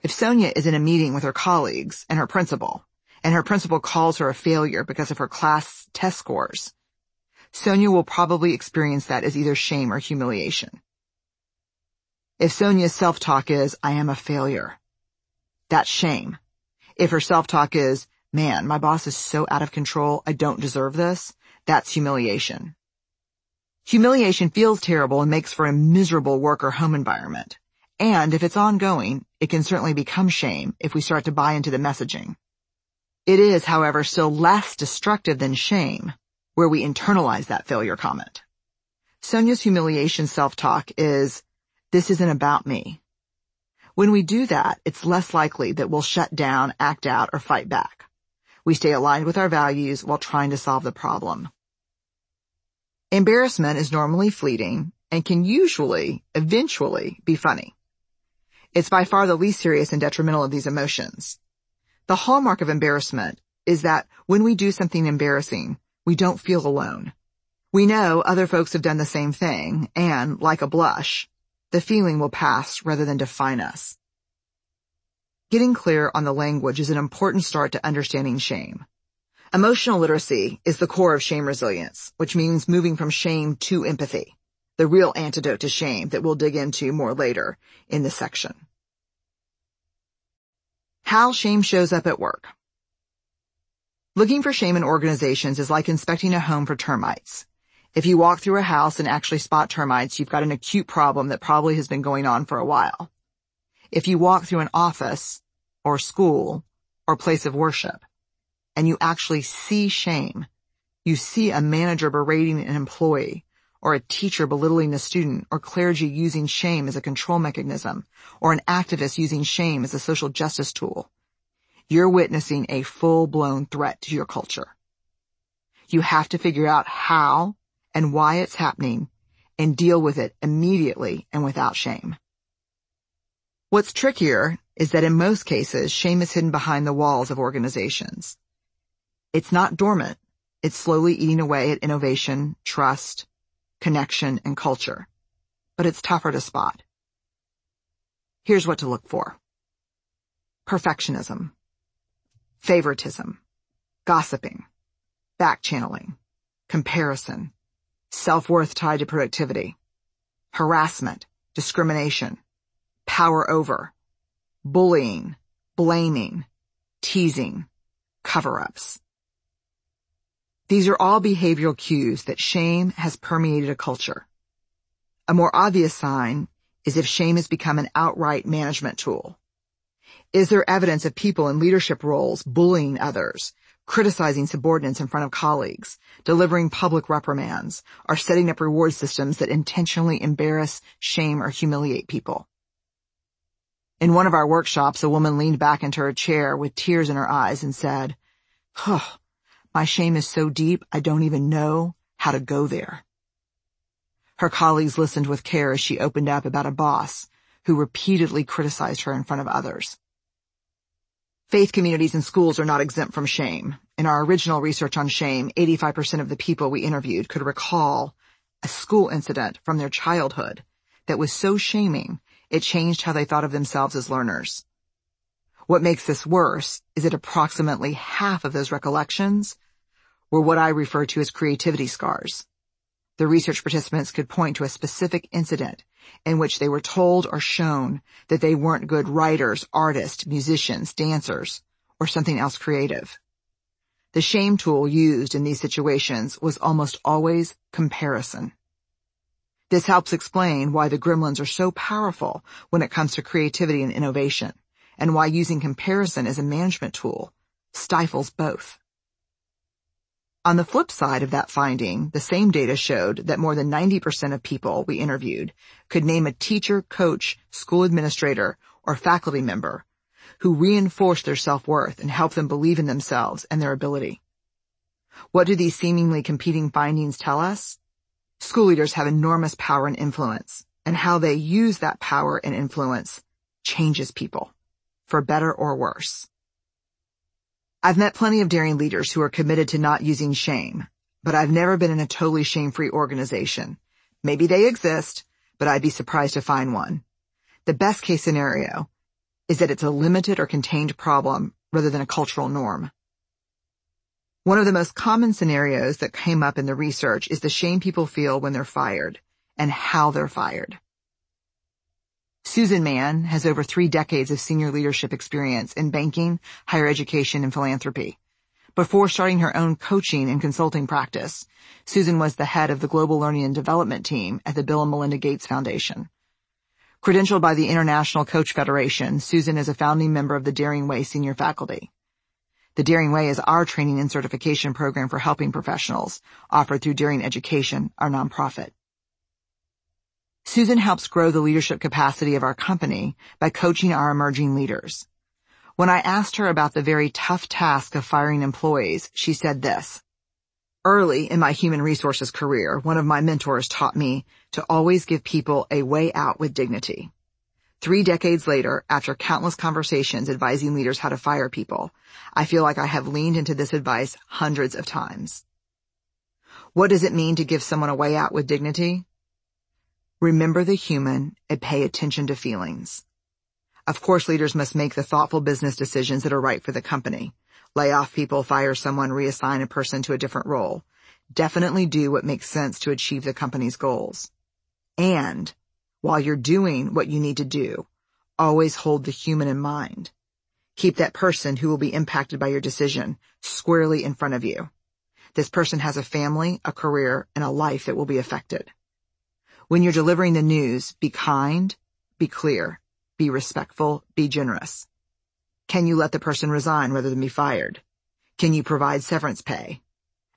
If Sonia is in a meeting with her colleagues and her principal, and her principal calls her a failure because of her class test scores, Sonia will probably experience that as either shame or humiliation. If Sonia's self-talk is, I am a failure, that's shame. If her self-talk is, man, my boss is so out of control, I don't deserve this, that's humiliation. Humiliation feels terrible and makes for a miserable work or home environment. And if it's ongoing, it can certainly become shame if we start to buy into the messaging. It is, however, still less destructive than shame, where we internalize that failure comment. Sonia's humiliation self-talk is, this isn't about me. When we do that, it's less likely that we'll shut down, act out, or fight back. We stay aligned with our values while trying to solve the problem. Embarrassment is normally fleeting and can usually, eventually, be funny. It's by far the least serious and detrimental of these emotions. The hallmark of embarrassment is that when we do something embarrassing, we don't feel alone. We know other folks have done the same thing, and, like a blush, the feeling will pass rather than define us. Getting clear on the language is an important start to understanding shame. Emotional literacy is the core of shame resilience, which means moving from shame to empathy, the real antidote to shame that we'll dig into more later in this section. How shame shows up at work. Looking for shame in organizations is like inspecting a home for termites. If you walk through a house and actually spot termites, you've got an acute problem that probably has been going on for a while. If you walk through an office, or school, or place of worship, and you actually see shame. You see a manager berating an employee, or a teacher belittling a student, or clergy using shame as a control mechanism, or an activist using shame as a social justice tool. You're witnessing a full-blown threat to your culture. You have to figure out how and why it's happening and deal with it immediately and without shame. What's trickier is that in most cases, shame is hidden behind the walls of organizations. It's not dormant. It's slowly eating away at innovation, trust, connection, and culture. But it's tougher to spot. Here's what to look for. Perfectionism. Favoritism. Gossiping. Backchanneling. Comparison. Self-worth tied to productivity. Harassment. Discrimination. Power over. Bullying. Blaming. Teasing. Cover-ups. These are all behavioral cues that shame has permeated a culture. A more obvious sign is if shame has become an outright management tool. Is there evidence of people in leadership roles bullying others, criticizing subordinates in front of colleagues, delivering public reprimands, or setting up reward systems that intentionally embarrass, shame, or humiliate people? In one of our workshops, a woman leaned back into her chair with tears in her eyes and said, oh, my shame is so deep, I don't even know how to go there. Her colleagues listened with care as she opened up about a boss who repeatedly criticized her in front of others. Faith communities and schools are not exempt from shame. In our original research on shame, 85% of the people we interviewed could recall a school incident from their childhood that was so shaming it changed how they thought of themselves as learners. What makes this worse is that approximately half of those recollections were what I refer to as creativity scars. The research participants could point to a specific incident in which they were told or shown that they weren't good writers, artists, musicians, dancers, or something else creative. The shame tool used in these situations was almost always comparison. This helps explain why the gremlins are so powerful when it comes to creativity and innovation, and why using comparison as a management tool stifles both. On the flip side of that finding, the same data showed that more than 90% of people we interviewed could name a teacher, coach, school administrator, or faculty member who reinforced their self-worth and helped them believe in themselves and their ability. What do these seemingly competing findings tell us? School leaders have enormous power and influence, and how they use that power and influence changes people, for better or worse. I've met plenty of daring leaders who are committed to not using shame, but I've never been in a totally shame-free organization. Maybe they exist, but I'd be surprised to find one. The best case scenario is that it's a limited or contained problem rather than a cultural norm. One of the most common scenarios that came up in the research is the shame people feel when they're fired and how they're fired. Susan Mann has over three decades of senior leadership experience in banking, higher education, and philanthropy. Before starting her own coaching and consulting practice, Susan was the head of the Global Learning and Development team at the Bill and Melinda Gates Foundation. Credentialed by the International Coach Federation, Susan is a founding member of the Daring Way senior faculty. The Daring Way is our training and certification program for helping professionals, offered through Daring Education, our nonprofit. Susan helps grow the leadership capacity of our company by coaching our emerging leaders. When I asked her about the very tough task of firing employees, she said this. Early in my human resources career, one of my mentors taught me to always give people a way out with dignity. Three decades later, after countless conversations advising leaders how to fire people, I feel like I have leaned into this advice hundreds of times. What does it mean to give someone a way out with dignity? Remember the human and pay attention to feelings. Of course, leaders must make the thoughtful business decisions that are right for the company. Lay off people, fire someone, reassign a person to a different role. Definitely do what makes sense to achieve the company's goals. And while you're doing what you need to do, always hold the human in mind. Keep that person who will be impacted by your decision squarely in front of you. This person has a family, a career, and a life that will be affected. When you're delivering the news, be kind, be clear, be respectful, be generous. Can you let the person resign rather than be fired? Can you provide severance pay?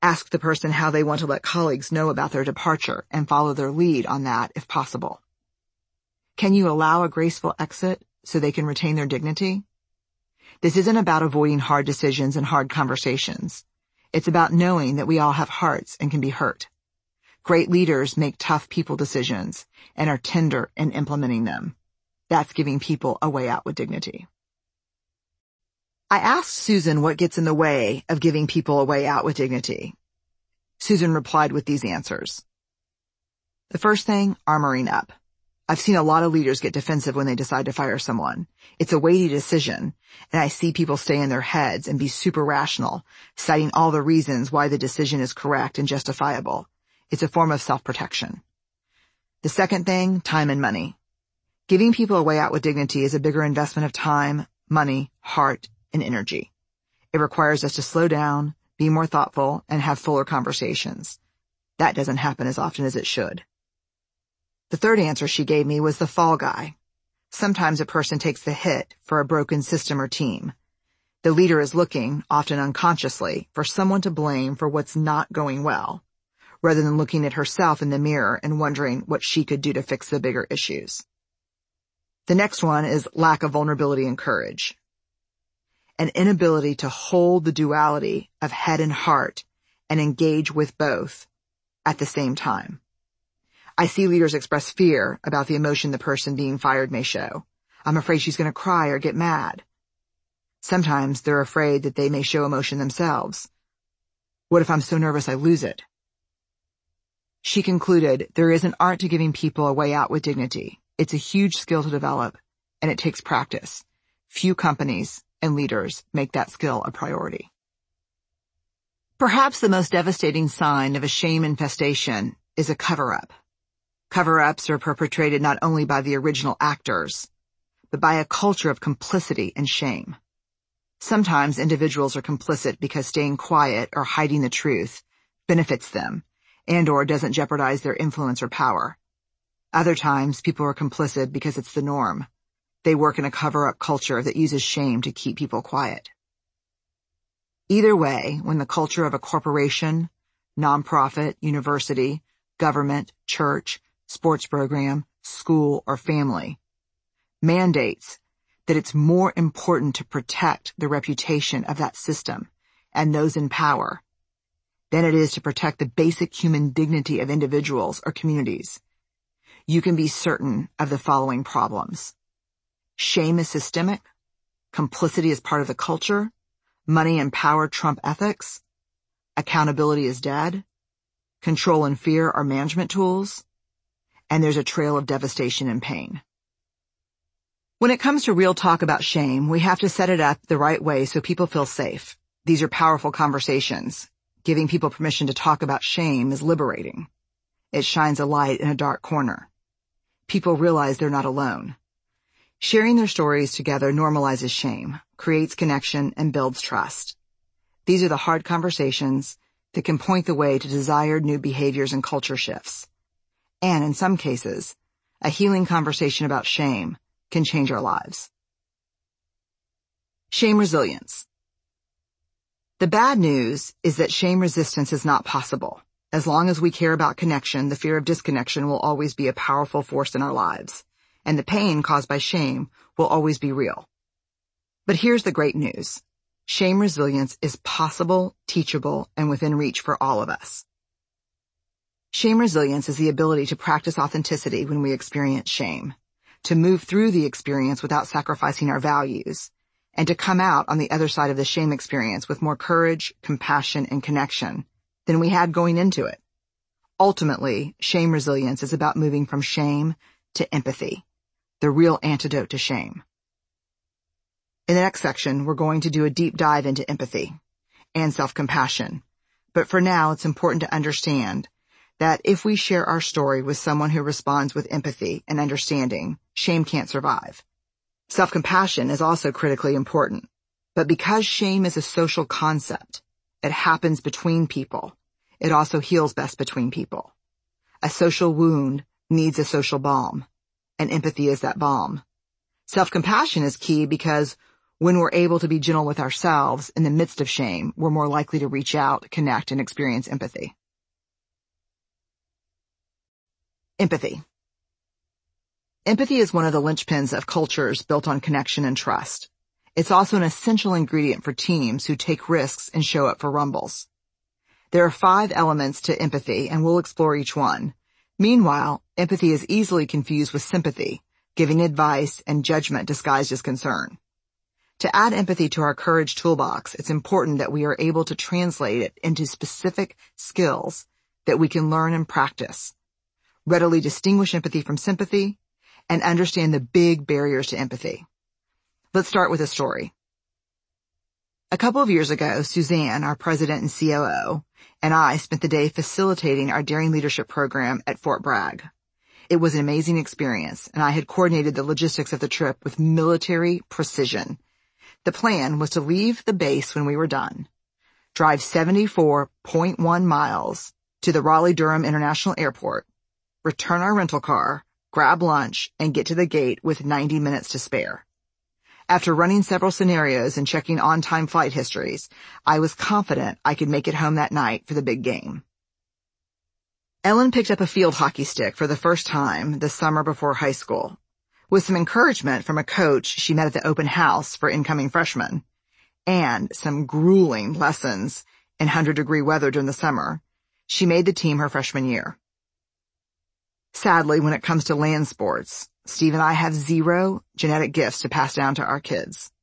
Ask the person how they want to let colleagues know about their departure and follow their lead on that if possible. Can you allow a graceful exit so they can retain their dignity? This isn't about avoiding hard decisions and hard conversations. It's about knowing that we all have hearts and can be hurt. Great leaders make tough people decisions and are tender in implementing them. That's giving people a way out with dignity. I asked Susan what gets in the way of giving people a way out with dignity. Susan replied with these answers. The first thing, armoring up. I've seen a lot of leaders get defensive when they decide to fire someone. It's a weighty decision, and I see people stay in their heads and be super rational, citing all the reasons why the decision is correct and justifiable. It's a form of self-protection. The second thing, time and money. Giving people a way out with dignity is a bigger investment of time, money, heart, and energy. It requires us to slow down, be more thoughtful, and have fuller conversations. That doesn't happen as often as it should. The third answer she gave me was the fall guy. Sometimes a person takes the hit for a broken system or team. The leader is looking, often unconsciously, for someone to blame for what's not going well, rather than looking at herself in the mirror and wondering what she could do to fix the bigger issues. The next one is lack of vulnerability and courage. An inability to hold the duality of head and heart and engage with both at the same time. I see leaders express fear about the emotion the person being fired may show. I'm afraid she's going to cry or get mad. Sometimes they're afraid that they may show emotion themselves. What if I'm so nervous I lose it? She concluded, there is an art to giving people a way out with dignity. It's a huge skill to develop, and it takes practice. Few companies and leaders make that skill a priority. Perhaps the most devastating sign of a shame infestation is a cover-up. Cover-ups are perpetrated not only by the original actors, but by a culture of complicity and shame. Sometimes individuals are complicit because staying quiet or hiding the truth benefits them and or doesn't jeopardize their influence or power. Other times, people are complicit because it's the norm. They work in a cover-up culture that uses shame to keep people quiet. Either way, when the culture of a corporation, nonprofit, university, government, church, sports program, school, or family mandates that it's more important to protect the reputation of that system and those in power than it is to protect the basic human dignity of individuals or communities. You can be certain of the following problems. Shame is systemic. Complicity is part of the culture. Money and power trump ethics. Accountability is dead. Control and fear are management tools. And there's a trail of devastation and pain. When it comes to real talk about shame, we have to set it up the right way so people feel safe. These are powerful conversations. Giving people permission to talk about shame is liberating. It shines a light in a dark corner. People realize they're not alone. Sharing their stories together normalizes shame, creates connection, and builds trust. These are the hard conversations that can point the way to desired new behaviors and culture shifts. And in some cases, a healing conversation about shame can change our lives. Shame resilience. The bad news is that shame resistance is not possible. As long as we care about connection, the fear of disconnection will always be a powerful force in our lives, and the pain caused by shame will always be real. But here's the great news. Shame resilience is possible, teachable, and within reach for all of us. Shame resilience is the ability to practice authenticity when we experience shame to move through the experience without sacrificing our values, and to come out on the other side of the shame experience with more courage, compassion, and connection than we had going into it. Ultimately, shame resilience is about moving from shame to empathy, the real antidote to shame. In the next section, we're going to do a deep dive into empathy and self-compassion. But for now, it's important to understand that if we share our story with someone who responds with empathy and understanding, shame can't survive. Self-compassion is also critically important. But because shame is a social concept, it happens between people. It also heals best between people. A social wound needs a social balm, and empathy is that balm. Self-compassion is key because when we're able to be gentle with ourselves in the midst of shame, we're more likely to reach out, connect, and experience empathy. Empathy. Empathy is one of the linchpins of cultures built on connection and trust. It's also an essential ingredient for teams who take risks and show up for rumbles. There are five elements to empathy and we'll explore each one. Meanwhile, empathy is easily confused with sympathy, giving advice and judgment disguised as concern. To add empathy to our courage toolbox, it's important that we are able to translate it into specific skills that we can learn and practice readily distinguish empathy from sympathy, and understand the big barriers to empathy. Let's start with a story. A couple of years ago, Suzanne, our president and COO, and I spent the day facilitating our Daring Leadership program at Fort Bragg. It was an amazing experience, and I had coordinated the logistics of the trip with military precision. The plan was to leave the base when we were done, drive 74.1 miles to the Raleigh-Durham International Airport, return our rental car, grab lunch, and get to the gate with 90 minutes to spare. After running several scenarios and checking on-time flight histories, I was confident I could make it home that night for the big game. Ellen picked up a field hockey stick for the first time the summer before high school. With some encouragement from a coach she met at the open house for incoming freshmen, and some grueling lessons in 100 degree weather during the summer, she made the team her freshman year. Sadly, when it comes to land sports, Steve and I have zero genetic gifts to pass down to our kids.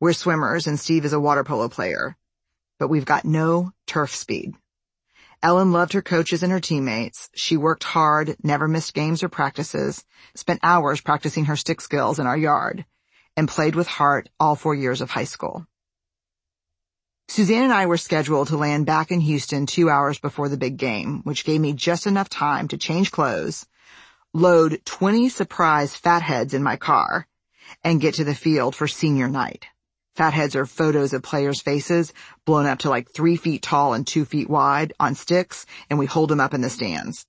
We're swimmers and Steve is a water polo player, but we've got no turf speed. Ellen loved her coaches and her teammates. She worked hard, never missed games or practices, spent hours practicing her stick skills in our yard, and played with heart all four years of high school. Suzanne and I were scheduled to land back in Houston two hours before the big game, which gave me just enough time to change clothes, load 20 surprise fatheads in my car, and get to the field for senior night. Fatheads are photos of players' faces blown up to like three feet tall and two feet wide on sticks, and we hold them up in the stands.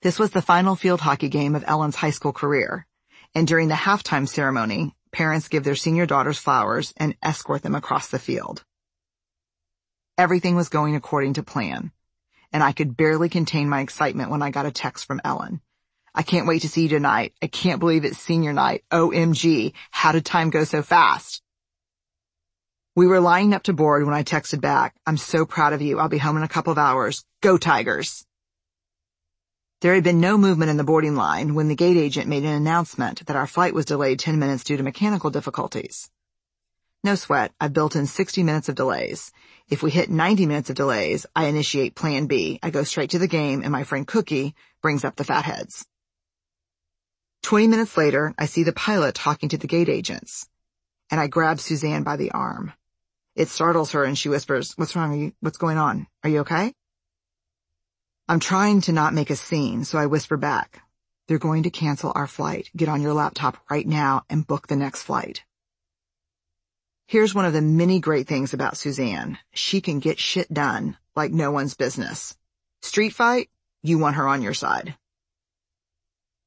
This was the final field hockey game of Ellen's high school career, and during the halftime ceremony, parents give their senior daughters flowers and escort them across the field. Everything was going according to plan, and I could barely contain my excitement when I got a text from Ellen. I can't wait to see you tonight. I can't believe it's senior night. OMG. How did time go so fast? We were lining up to board when I texted back. I'm so proud of you. I'll be home in a couple of hours. Go Tigers. There had been no movement in the boarding line when the gate agent made an announcement that our flight was delayed 10 minutes due to mechanical difficulties. No sweat. I've built in 60 minutes of delays. If we hit 90 minutes of delays, I initiate plan B. I go straight to the game and my friend Cookie brings up the fatheads. 20 minutes later, I see the pilot talking to the gate agents, and I grab Suzanne by the arm. It startles her and she whispers, what's wrong? Are you, what's going on? Are you okay? I'm trying to not make a scene, so I whisper back, they're going to cancel our flight. Get on your laptop right now and book the next flight. Here's one of the many great things about Suzanne. She can get shit done like no one's business. Street fight, you want her on your side.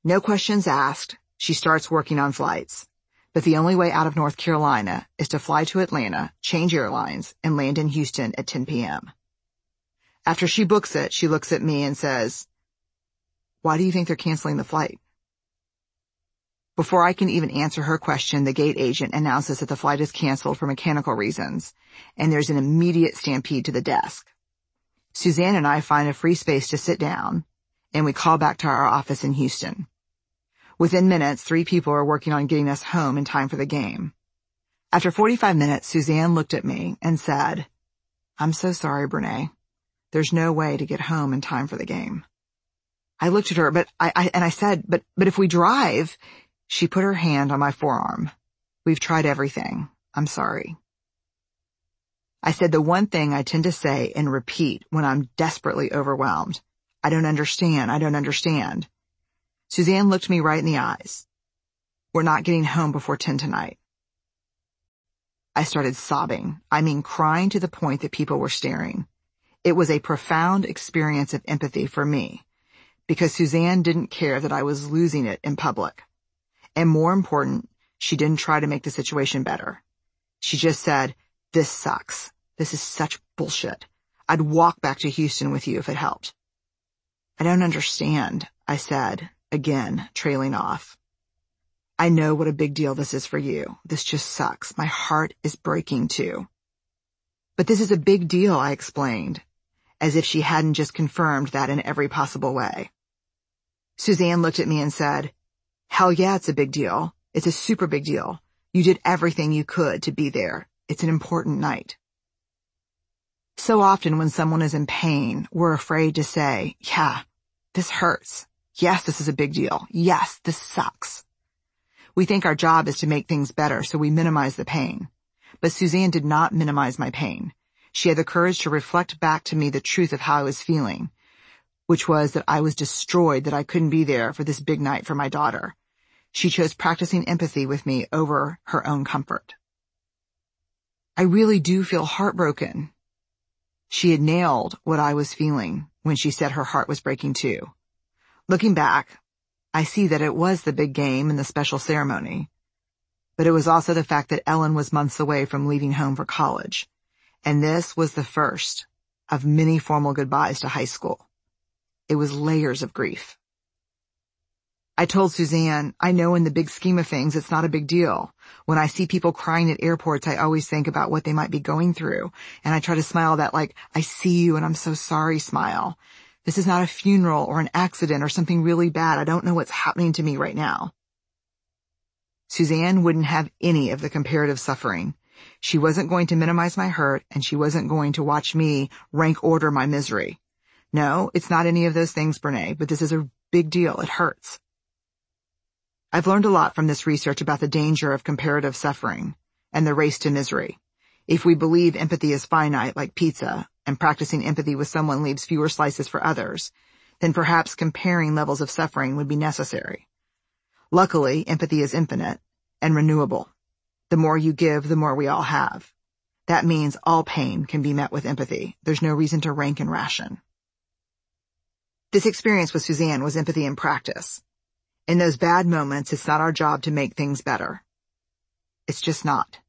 No questions asked, she starts working on flights. But the only way out of North Carolina is to fly to Atlanta, change airlines, and land in Houston at 10 p.m. After she books it, she looks at me and says, why do you think they're canceling the flight? Before I can even answer her question, the gate agent announces that the flight is canceled for mechanical reasons, and there's an immediate stampede to the desk. Suzanne and I find a free space to sit down, and we call back to our office in Houston. Within minutes, three people are working on getting us home in time for the game. After 45 minutes, Suzanne looked at me and said, I'm so sorry, Brene. There's no way to get home in time for the game. I looked at her, but I, I, and I said, but, but if we drive, she put her hand on my forearm. We've tried everything. I'm sorry. I said the one thing I tend to say and repeat when I'm desperately overwhelmed. I don't understand. I don't understand. Suzanne looked me right in the eyes. We're not getting home before 10 tonight. I started sobbing. I mean crying to the point that people were staring. It was a profound experience of empathy for me because Suzanne didn't care that I was losing it in public. And more important, she didn't try to make the situation better. She just said, this sucks. This is such bullshit. I'd walk back to Houston with you if it helped. I don't understand, I said, again, trailing off. I know what a big deal this is for you. This just sucks. My heart is breaking too. But this is a big deal, I explained, as if she hadn't just confirmed that in every possible way. Suzanne looked at me and said, hell yeah, it's a big deal. It's a super big deal. You did everything you could to be there. It's an important night. So often when someone is in pain, we're afraid to say, yeah, this hurts. Yes, this is a big deal. Yes, this sucks. We think our job is to make things better, so we minimize the pain. But Suzanne did not minimize my pain. She had the courage to reflect back to me the truth of how I was feeling, which was that I was destroyed that I couldn't be there for this big night for my daughter. She chose practicing empathy with me over her own comfort. I really do feel heartbroken. She had nailed what I was feeling when she said her heart was breaking too. Looking back, I see that it was the big game and the special ceremony, but it was also the fact that Ellen was months away from leaving home for college, and this was the first of many formal goodbyes to high school. It was layers of grief. I told Suzanne, I know in the big scheme of things, it's not a big deal. When I see people crying at airports, I always think about what they might be going through. And I try to smile that like, I see you and I'm so sorry smile. This is not a funeral or an accident or something really bad. I don't know what's happening to me right now. Suzanne wouldn't have any of the comparative suffering. She wasn't going to minimize my hurt and she wasn't going to watch me rank order my misery. No, it's not any of those things, Brene, but this is a big deal. It hurts. I've learned a lot from this research about the danger of comparative suffering and the race to misery. If we believe empathy is finite like pizza and practicing empathy with someone leaves fewer slices for others, then perhaps comparing levels of suffering would be necessary. Luckily, empathy is infinite and renewable. The more you give, the more we all have. That means all pain can be met with empathy. There's no reason to rank and ration. This experience with Suzanne was empathy in practice. In those bad moments, it's not our job to make things better. It's just not.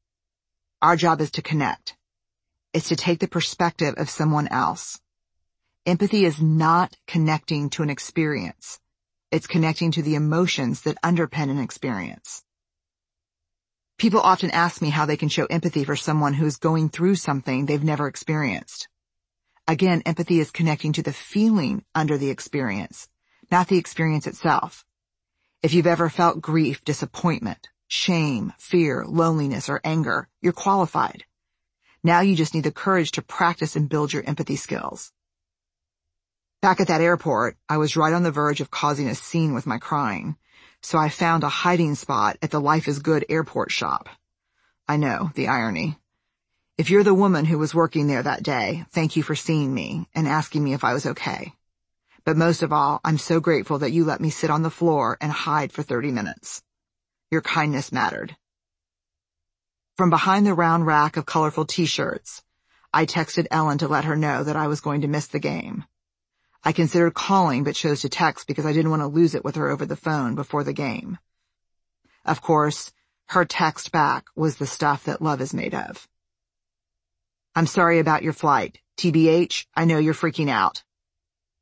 Our job is to connect. It's to take the perspective of someone else. Empathy is not connecting to an experience. It's connecting to the emotions that underpin an experience. People often ask me how they can show empathy for someone who's going through something they've never experienced. Again, empathy is connecting to the feeling under the experience, not the experience itself. If you've ever felt grief, disappointment, shame, fear, loneliness, or anger, you're qualified. Now you just need the courage to practice and build your empathy skills. Back at that airport, I was right on the verge of causing a scene with my crying so I found a hiding spot at the Life is Good airport shop. I know, the irony. If you're the woman who was working there that day, thank you for seeing me and asking me if I was okay. But most of all, I'm so grateful that you let me sit on the floor and hide for 30 minutes. Your kindness mattered. From behind the round rack of colorful t-shirts, I texted Ellen to let her know that I was going to miss the game. I considered calling but chose to text because I didn't want to lose it with her over the phone before the game. Of course, her text back was the stuff that love is made of. I'm sorry about your flight. TBH, I know you're freaking out.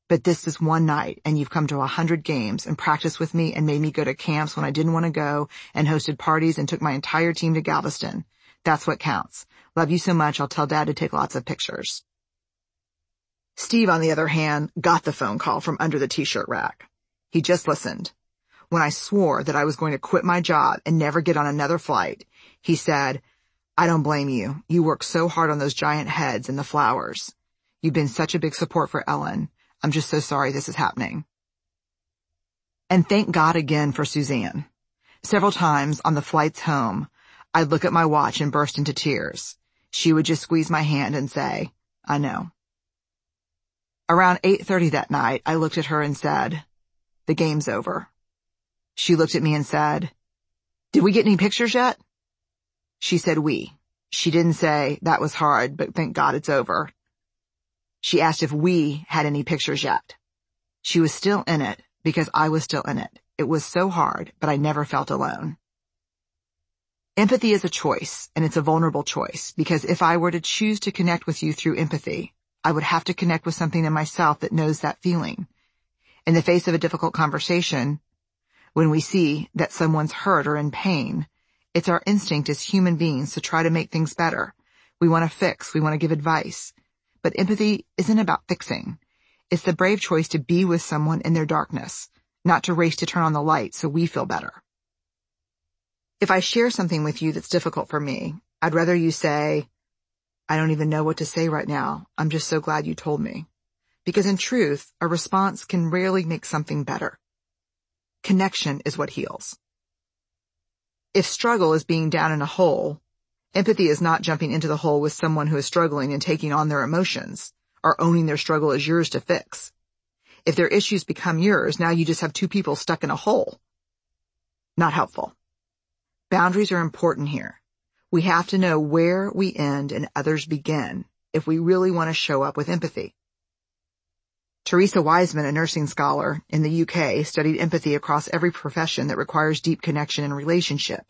But this is one night and you've come to a hundred games and practiced with me and made me go to camps when I didn't want to go and hosted parties and took my entire team to Galveston. That's what counts. Love you so much. I'll tell dad to take lots of pictures. Steve, on the other hand, got the phone call from under the t-shirt rack. He just listened. When I swore that I was going to quit my job and never get on another flight, he said, I don't blame you. You work so hard on those giant heads and the flowers. You've been such a big support for Ellen. I'm just so sorry this is happening. And thank God again for Suzanne. Several times on the flights home, I'd look at my watch and burst into tears. She would just squeeze my hand and say, I know. Around 8.30 that night, I looked at her and said, the game's over. She looked at me and said, did we get any pictures yet? She said we. She didn't say that was hard, but thank God it's over. She asked if we had any pictures yet. She was still in it because I was still in it. It was so hard, but I never felt alone. Empathy is a choice, and it's a vulnerable choice, because if I were to choose to connect with you through empathy, I would have to connect with something in myself that knows that feeling. In the face of a difficult conversation, when we see that someone's hurt or in pain, it's our instinct as human beings to try to make things better. We want to fix, we want to give advice. But empathy isn't about fixing. It's the brave choice to be with someone in their darkness, not to race to turn on the light so we feel better. If I share something with you that's difficult for me, I'd rather you say, I don't even know what to say right now. I'm just so glad you told me. Because in truth, a response can rarely make something better. Connection is what heals. If struggle is being down in a hole, empathy is not jumping into the hole with someone who is struggling and taking on their emotions or owning their struggle as yours to fix. If their issues become yours, now you just have two people stuck in a hole. Not helpful. Boundaries are important here. We have to know where we end and others begin if we really want to show up with empathy. Teresa Wiseman, a nursing scholar in the UK, studied empathy across every profession that requires deep connection and relationship,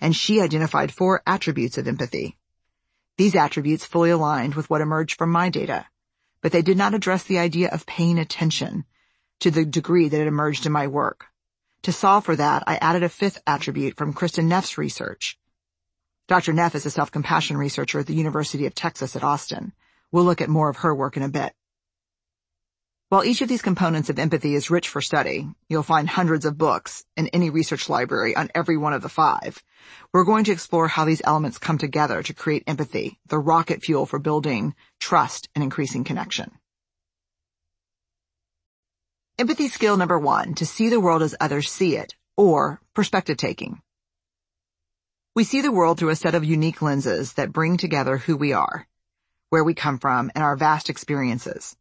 and she identified four attributes of empathy. These attributes fully aligned with what emerged from my data, but they did not address the idea of paying attention to the degree that it emerged in my work. To solve for that, I added a fifth attribute from Kristin Neff's research, Dr. Neff is a self-compassion researcher at the University of Texas at Austin. We'll look at more of her work in a bit. While each of these components of empathy is rich for study, you'll find hundreds of books in any research library on every one of the five. We're going to explore how these elements come together to create empathy, the rocket fuel for building trust and increasing connection. Empathy skill number one, to see the world as others see it, or perspective taking. We see the world through a set of unique lenses that bring together who we are, where we come from, and our vast experiences.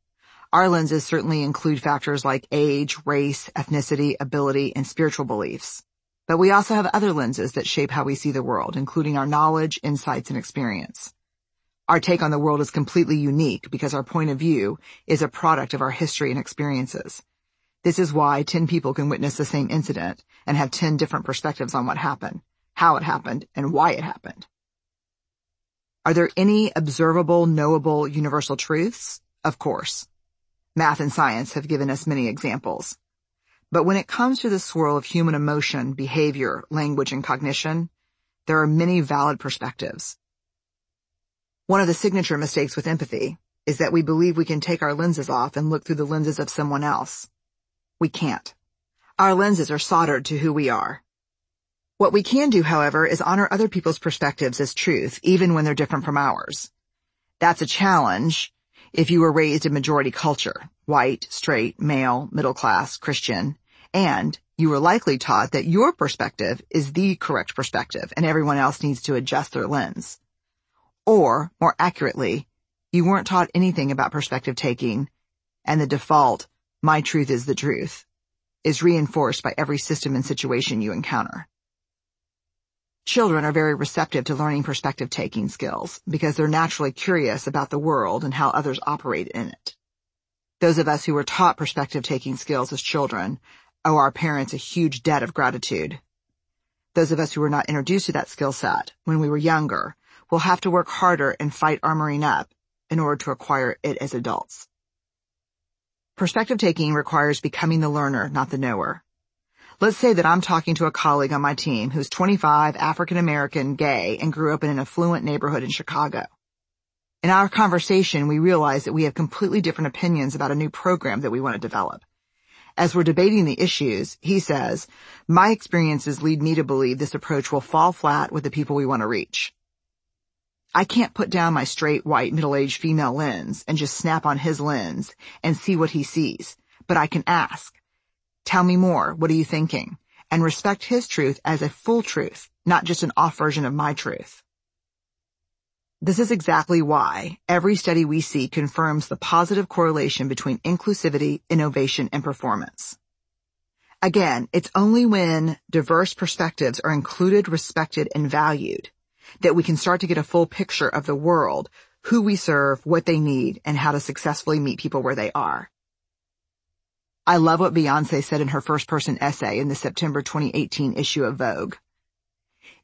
Our lenses certainly include factors like age, race, ethnicity, ability, and spiritual beliefs. But we also have other lenses that shape how we see the world, including our knowledge, insights, and experience. Our take on the world is completely unique because our point of view is a product of our history and experiences. This is why 10 people can witness the same incident and have 10 different perspectives on what happened how it happened, and why it happened. Are there any observable, knowable, universal truths? Of course. Math and science have given us many examples. But when it comes to the swirl of human emotion, behavior, language, and cognition, there are many valid perspectives. One of the signature mistakes with empathy is that we believe we can take our lenses off and look through the lenses of someone else. We can't. Our lenses are soldered to who we are. What we can do, however, is honor other people's perspectives as truth, even when they're different from ours. That's a challenge if you were raised in majority culture, white, straight, male, middle class, Christian, and you were likely taught that your perspective is the correct perspective and everyone else needs to adjust their lens. Or, more accurately, you weren't taught anything about perspective taking and the default, my truth is the truth, is reinforced by every system and situation you encounter. Children are very receptive to learning perspective-taking skills because they're naturally curious about the world and how others operate in it. Those of us who were taught perspective-taking skills as children owe our parents a huge debt of gratitude. Those of us who were not introduced to that skill set when we were younger will have to work harder and fight armoring up in order to acquire it as adults. Perspective taking requires becoming the learner, not the knower. Let's say that I'm talking to a colleague on my team who's 25, African American, gay, and grew up in an affluent neighborhood in Chicago. In our conversation, we realize that we have completely different opinions about a new program that we want to develop. As we're debating the issues, he says, my experiences lead me to believe this approach will fall flat with the people we want to reach. I can't put down my straight, white, middle-aged female lens and just snap on his lens and see what he sees, but I can ask, Tell me more. What are you thinking? And respect his truth as a full truth, not just an off version of my truth. This is exactly why every study we see confirms the positive correlation between inclusivity, innovation, and performance. Again, it's only when diverse perspectives are included, respected, and valued that we can start to get a full picture of the world, who we serve, what they need, and how to successfully meet people where they are. I love what Beyonce said in her first person essay in the September 2018 issue of Vogue.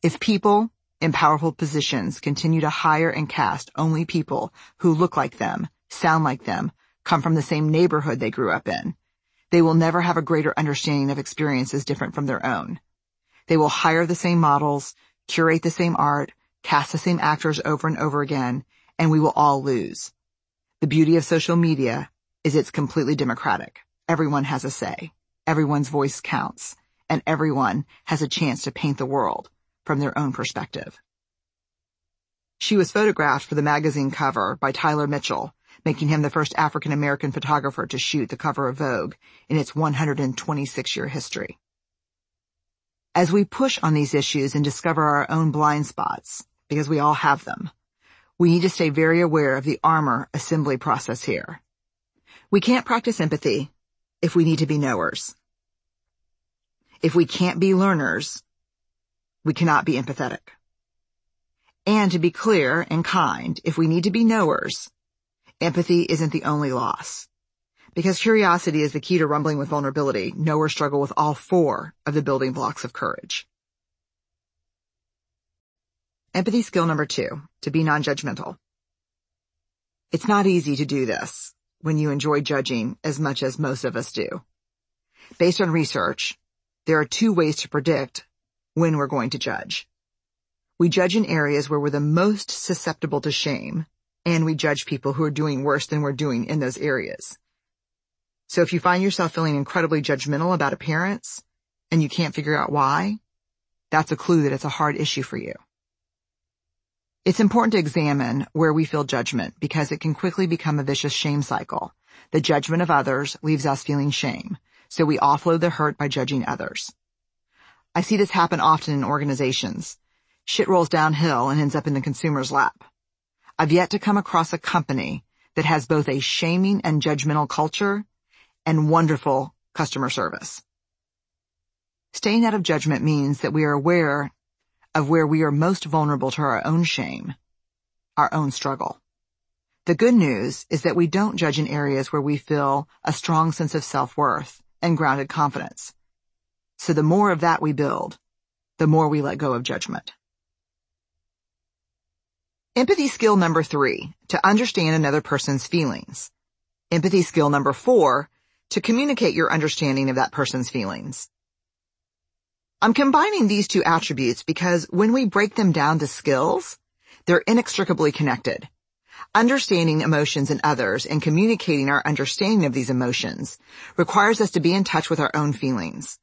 If people in powerful positions continue to hire and cast only people who look like them, sound like them, come from the same neighborhood they grew up in, they will never have a greater understanding of experiences different from their own. They will hire the same models, curate the same art, cast the same actors over and over again, and we will all lose. The beauty of social media is it's completely democratic. Everyone has a say. Everyone's voice counts. And everyone has a chance to paint the world from their own perspective. She was photographed for the magazine cover by Tyler Mitchell, making him the first African American photographer to shoot the cover of Vogue in its 126 year history. As we push on these issues and discover our own blind spots, because we all have them, we need to stay very aware of the armor assembly process here. We can't practice empathy if we need to be knowers. If we can't be learners, we cannot be empathetic. And to be clear and kind, if we need to be knowers, empathy isn't the only loss. Because curiosity is the key to rumbling with vulnerability, knowers struggle with all four of the building blocks of courage. Empathy skill number two, to be non-judgmental. It's not easy to do this when you enjoy judging as much as most of us do. Based on research, there are two ways to predict when we're going to judge. We judge in areas where we're the most susceptible to shame, and we judge people who are doing worse than we're doing in those areas. So if you find yourself feeling incredibly judgmental about appearance, and you can't figure out why, that's a clue that it's a hard issue for you. It's important to examine where we feel judgment because it can quickly become a vicious shame cycle. The judgment of others leaves us feeling shame, so we offload the hurt by judging others. I see this happen often in organizations. shit rolls downhill and ends up in the consumer's lap. I've yet to come across a company that has both a shaming and judgmental culture and wonderful customer service. Staying out of judgment means that we are aware of where we are most vulnerable to our own shame, our own struggle. The good news is that we don't judge in areas where we feel a strong sense of self-worth and grounded confidence. So the more of that we build, the more we let go of judgment. Empathy skill number three, to understand another person's feelings. Empathy skill number four, to communicate your understanding of that person's feelings. I'm combining these two attributes because when we break them down to skills, they're inextricably connected. Understanding emotions in others and communicating our understanding of these emotions requires us to be in touch with our own feelings.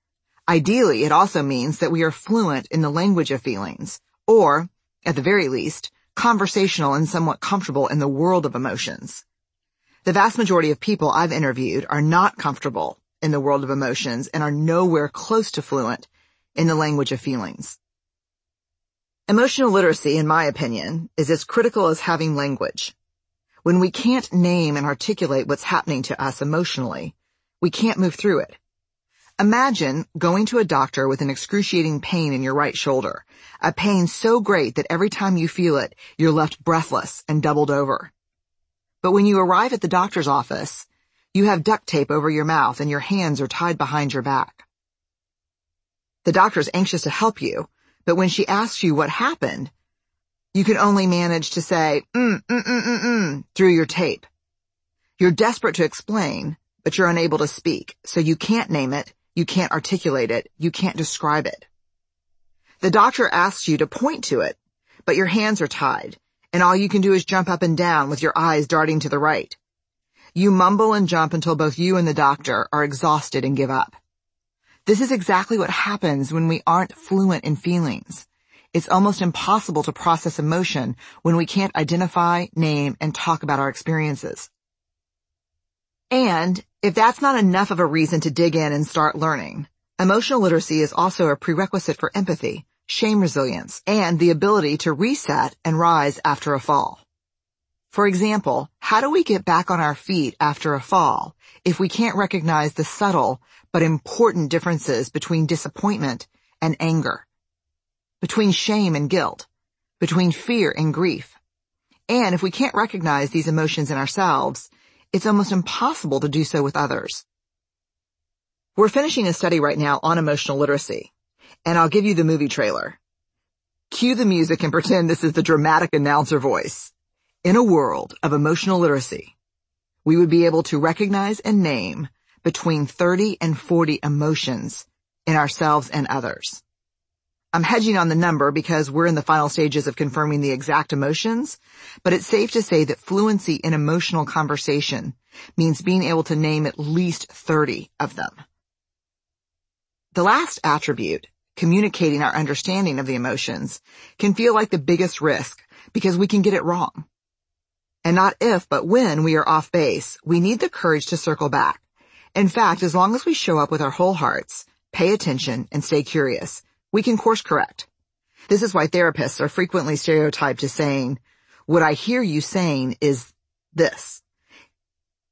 Ideally, it also means that we are fluent in the language of feelings, or, at the very least, conversational and somewhat comfortable in the world of emotions. The vast majority of people I've interviewed are not comfortable in the world of emotions and are nowhere close to fluent in the language of feelings. Emotional literacy, in my opinion, is as critical as having language. When we can't name and articulate what's happening to us emotionally, we can't move through it. Imagine going to a doctor with an excruciating pain in your right shoulder, a pain so great that every time you feel it, you're left breathless and doubled over. But when you arrive at the doctor's office, you have duct tape over your mouth and your hands are tied behind your back. The doctor's anxious to help you, but when she asks you what happened, you can only manage to say, mm, mm, mm, mm, mm, through your tape. You're desperate to explain, but you're unable to speak, so you can't name it, you can't articulate it, you can't describe it. The doctor asks you to point to it, but your hands are tied, and all you can do is jump up and down with your eyes darting to the right. You mumble and jump until both you and the doctor are exhausted and give up. This is exactly what happens when we aren't fluent in feelings. It's almost impossible to process emotion when we can't identify, name, and talk about our experiences. And if that's not enough of a reason to dig in and start learning, emotional literacy is also a prerequisite for empathy, shame resilience, and the ability to reset and rise after a fall. For example, how do we get back on our feet after a fall if we can't recognize the subtle but important differences between disappointment and anger, between shame and guilt, between fear and grief. And if we can't recognize these emotions in ourselves, it's almost impossible to do so with others. We're finishing a study right now on emotional literacy, and I'll give you the movie trailer. Cue the music and pretend this is the dramatic announcer voice. In a world of emotional literacy, we would be able to recognize and name between 30 and 40 emotions in ourselves and others. I'm hedging on the number because we're in the final stages of confirming the exact emotions, but it's safe to say that fluency in emotional conversation means being able to name at least 30 of them. The last attribute, communicating our understanding of the emotions, can feel like the biggest risk because we can get it wrong. And not if, but when we are off base, we need the courage to circle back in fact, as long as we show up with our whole hearts, pay attention, and stay curious, we can course correct. This is why therapists are frequently stereotyped as saying, what I hear you saying is this.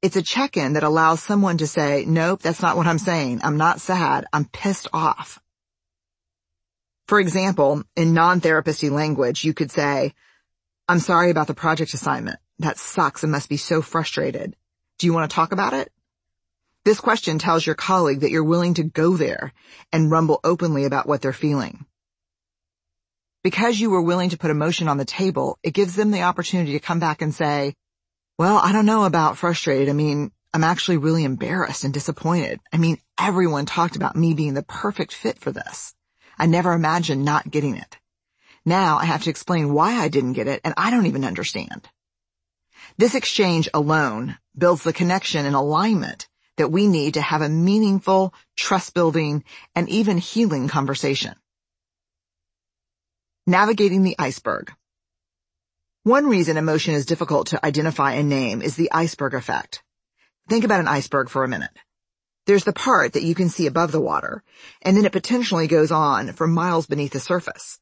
It's a check-in that allows someone to say, nope, that's not what I'm saying. I'm not sad. I'm pissed off. For example, in non-therapisty language, you could say, I'm sorry about the project assignment. That sucks and must be so frustrated. Do you want to talk about it? This question tells your colleague that you're willing to go there and rumble openly about what they're feeling. Because you were willing to put emotion on the table, it gives them the opportunity to come back and say, well, I don't know about frustrated. I mean, I'm actually really embarrassed and disappointed. I mean, everyone talked about me being the perfect fit for this. I never imagined not getting it. Now I have to explain why I didn't get it and I don't even understand. This exchange alone builds the connection and alignment that we need to have a meaningful, trust-building, and even healing conversation. Navigating the iceberg. One reason emotion is difficult to identify and name is the iceberg effect. Think about an iceberg for a minute. There's the part that you can see above the water, and then it potentially goes on for miles beneath the surface.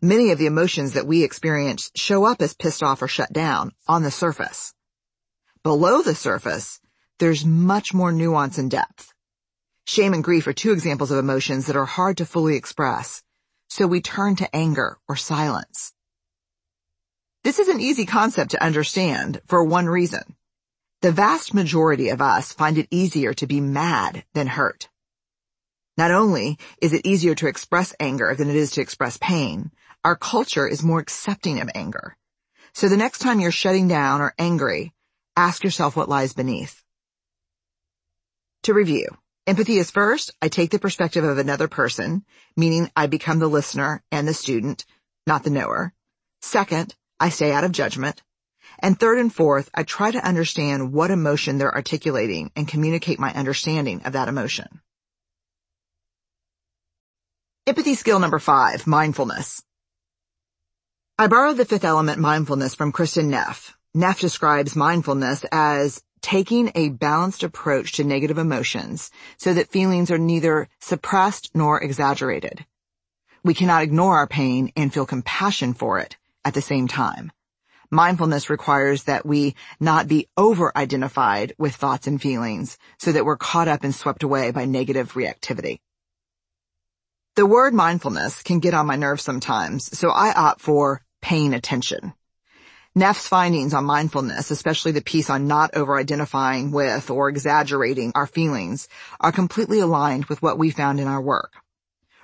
Many of the emotions that we experience show up as pissed off or shut down on the surface. Below the surface, there's much more nuance and depth. Shame and grief are two examples of emotions that are hard to fully express, so we turn to anger or silence. This is an easy concept to understand for one reason. The vast majority of us find it easier to be mad than hurt. Not only is it easier to express anger than it is to express pain, our culture is more accepting of anger. So the next time you're shutting down or angry, ask yourself what lies beneath. To review, empathy is first, I take the perspective of another person, meaning I become the listener and the student, not the knower. Second, I stay out of judgment. And third and fourth, I try to understand what emotion they're articulating and communicate my understanding of that emotion. Empathy skill number five, mindfulness. I borrowed the fifth element mindfulness from Kristin Neff. Neff describes mindfulness as taking a balanced approach to negative emotions so that feelings are neither suppressed nor exaggerated. We cannot ignore our pain and feel compassion for it at the same time. Mindfulness requires that we not be over-identified with thoughts and feelings so that we're caught up and swept away by negative reactivity. The word mindfulness can get on my nerves sometimes, so I opt for paying attention. Neff's findings on mindfulness, especially the piece on not over-identifying with or exaggerating our feelings, are completely aligned with what we found in our work.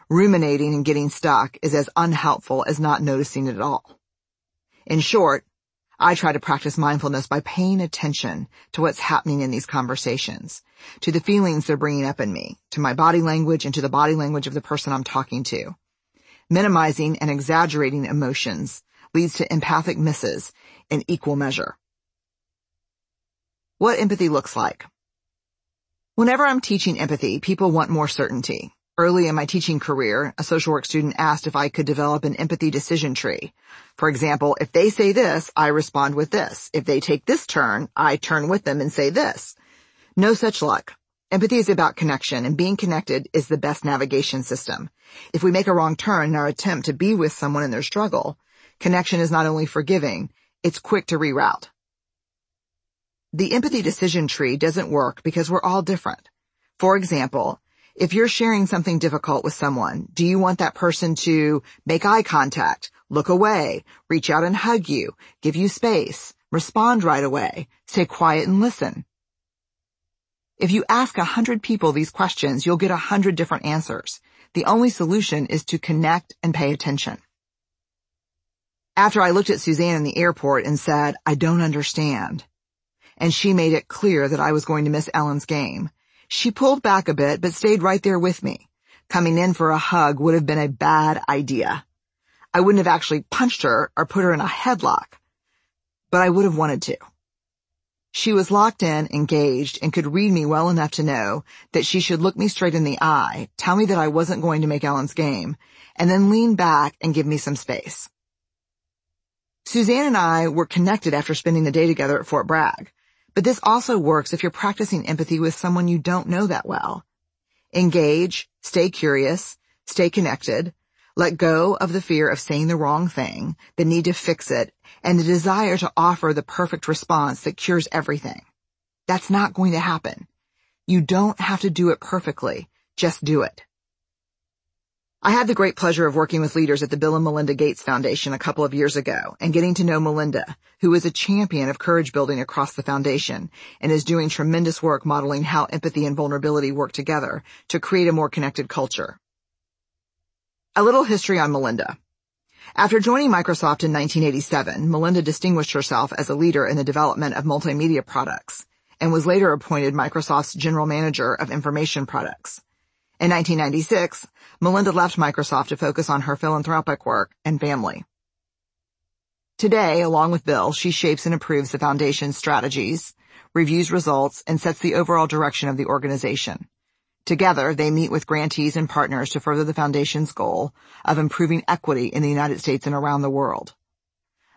Ruminating and getting stuck is as unhelpful as not noticing it at all. In short, I try to practice mindfulness by paying attention to what's happening in these conversations, to the feelings they're bringing up in me, to my body language and to the body language of the person I'm talking to. Minimizing and exaggerating emotions leads to empathic misses in equal measure. What empathy looks like. Whenever I'm teaching empathy, people want more certainty. Early in my teaching career, a social work student asked if I could develop an empathy decision tree. For example, if they say this, I respond with this. If they take this turn, I turn with them and say this. No such luck. Empathy is about connection and being connected is the best navigation system. If we make a wrong turn in our attempt to be with someone in their struggle, connection is not only forgiving, it's quick to reroute. The empathy decision tree doesn't work because we're all different. For example, if you're sharing something difficult with someone, do you want that person to make eye contact, look away, reach out and hug you, give you space, respond right away, stay quiet and listen? If you ask a hundred people these questions, you'll get a hundred different answers. The only solution is to connect and pay attention. After I looked at Suzanne in the airport and said, I don't understand, and she made it clear that I was going to miss Ellen's game, she pulled back a bit, but stayed right there with me. Coming in for a hug would have been a bad idea. I wouldn't have actually punched her or put her in a headlock, but I would have wanted to. She was locked in, engaged, and could read me well enough to know that she should look me straight in the eye, tell me that I wasn't going to make Ellen's game, and then lean back and give me some space. Suzanne and I were connected after spending the day together at Fort Bragg. But this also works if you're practicing empathy with someone you don't know that well. Engage, stay curious, stay connected, let go of the fear of saying the wrong thing, the need to fix it, and the desire to offer the perfect response that cures everything. That's not going to happen. You don't have to do it perfectly. Just do it. I had the great pleasure of working with leaders at the Bill and Melinda Gates Foundation a couple of years ago and getting to know Melinda, who is a champion of courage building across the foundation and is doing tremendous work modeling how empathy and vulnerability work together to create a more connected culture. A little history on Melinda. After joining Microsoft in 1987, Melinda distinguished herself as a leader in the development of multimedia products and was later appointed Microsoft's General Manager of Information Products. In 1996, Melinda left Microsoft to focus on her philanthropic work and family. Today, along with Bill, she shapes and approves the foundation's strategies, reviews results, and sets the overall direction of the organization. Together, they meet with grantees and partners to further the foundation's goal of improving equity in the United States and around the world.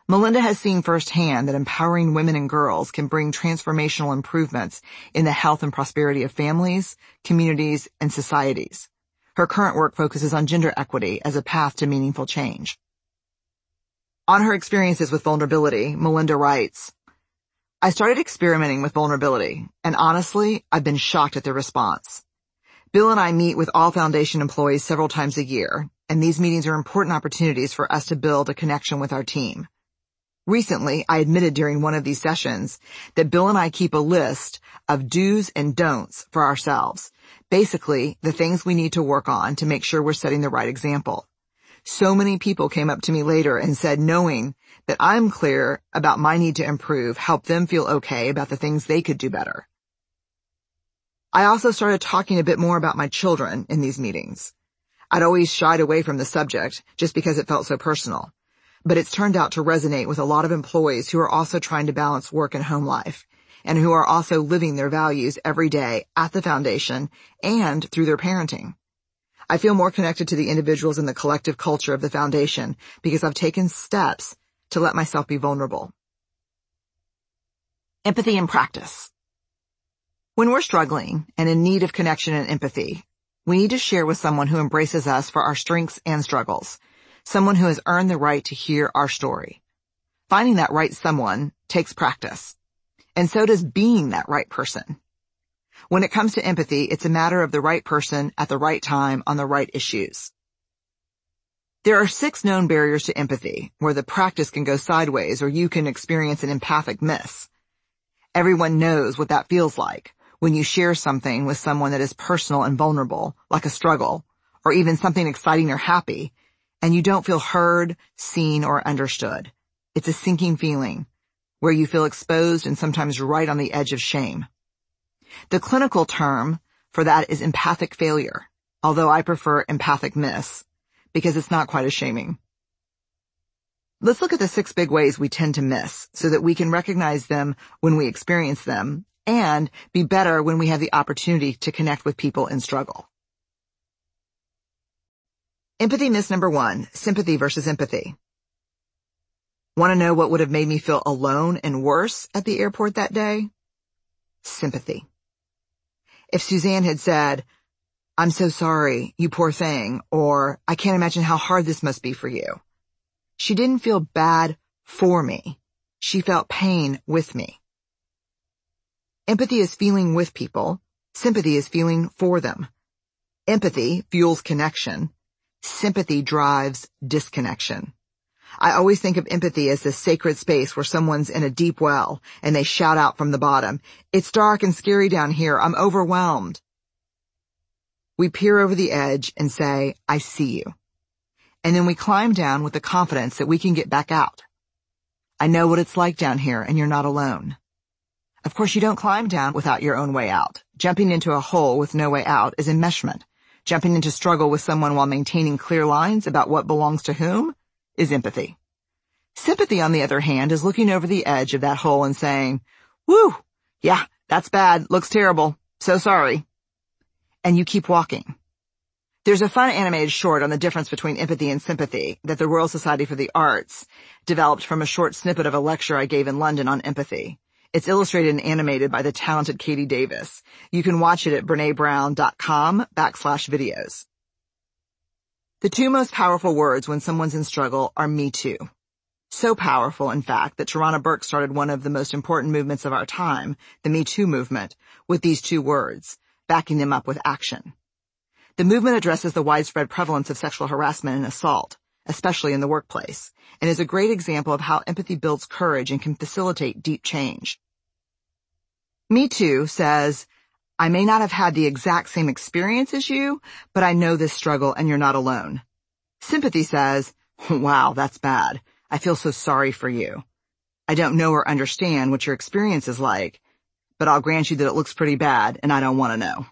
Melinda has seen firsthand that empowering women and girls can bring transformational improvements in the health and prosperity of families, communities, and societies. Her current work focuses on gender equity as a path to meaningful change. On her experiences with vulnerability, Melinda writes, I started experimenting with vulnerability, and honestly, I've been shocked at the response. Bill and I meet with all foundation employees several times a year, and these meetings are important opportunities for us to build a connection with our team. Recently, I admitted during one of these sessions that Bill and I keep a list of do's and don'ts for ourselves. Basically, the things we need to work on to make sure we're setting the right example. So many people came up to me later and said knowing that I'm clear about my need to improve helped them feel okay about the things they could do better. I also started talking a bit more about my children in these meetings. I'd always shied away from the subject just because it felt so personal, but it's turned out to resonate with a lot of employees who are also trying to balance work and home life and who are also living their values every day at the foundation and through their parenting. I feel more connected to the individuals in the collective culture of the foundation because I've taken steps to let myself be vulnerable. Empathy in practice. When we're struggling and in need of connection and empathy, we need to share with someone who embraces us for our strengths and struggles, someone who has earned the right to hear our story. Finding that right someone takes practice, and so does being that right person. When it comes to empathy, it's a matter of the right person at the right time on the right issues. There are six known barriers to empathy where the practice can go sideways or you can experience an empathic miss. Everyone knows what that feels like when you share something with someone that is personal and vulnerable, like a struggle, or even something exciting or happy, and you don't feel heard, seen, or understood. It's a sinking feeling where you feel exposed and sometimes right on the edge of shame. The clinical term for that is empathic failure, although I prefer empathic miss because it's not quite as shaming. Let's look at the six big ways we tend to miss so that we can recognize them when we experience them and be better when we have the opportunity to connect with people in struggle. Empathy miss number one, sympathy versus empathy. Want to know what would have made me feel alone and worse at the airport that day? Sympathy. If Suzanne had said, I'm so sorry, you poor thing, or I can't imagine how hard this must be for you. She didn't feel bad for me. She felt pain with me. Empathy is feeling with people. Sympathy is feeling for them. Empathy fuels connection. Sympathy drives disconnection. I always think of empathy as this sacred space where someone's in a deep well and they shout out from the bottom, it's dark and scary down here. I'm overwhelmed. We peer over the edge and say, I see you. And then we climb down with the confidence that we can get back out. I know what it's like down here and you're not alone. Of course, you don't climb down without your own way out. Jumping into a hole with no way out is enmeshment. Jumping into struggle with someone while maintaining clear lines about what belongs to whom is empathy. Sympathy, on the other hand, is looking over the edge of that hole and saying, whoo, yeah, that's bad, looks terrible, so sorry. And you keep walking. There's a fun animated short on the difference between empathy and sympathy that the Royal Society for the Arts developed from a short snippet of a lecture I gave in London on empathy. It's illustrated and animated by the talented Katie Davis. You can watch it at brenebrowncom backslash videos. The two most powerful words when someone's in struggle are me too. So powerful, in fact, that Tarana Burke started one of the most important movements of our time, the Me Too movement, with these two words, backing them up with action. The movement addresses the widespread prevalence of sexual harassment and assault, especially in the workplace, and is a great example of how empathy builds courage and can facilitate deep change. Me Too says, I may not have had the exact same experience as you, but I know this struggle and you're not alone. Sympathy says, wow, that's bad. I feel so sorry for you. I don't know or understand what your experience is like, but I'll grant you that it looks pretty bad and I don't want to know.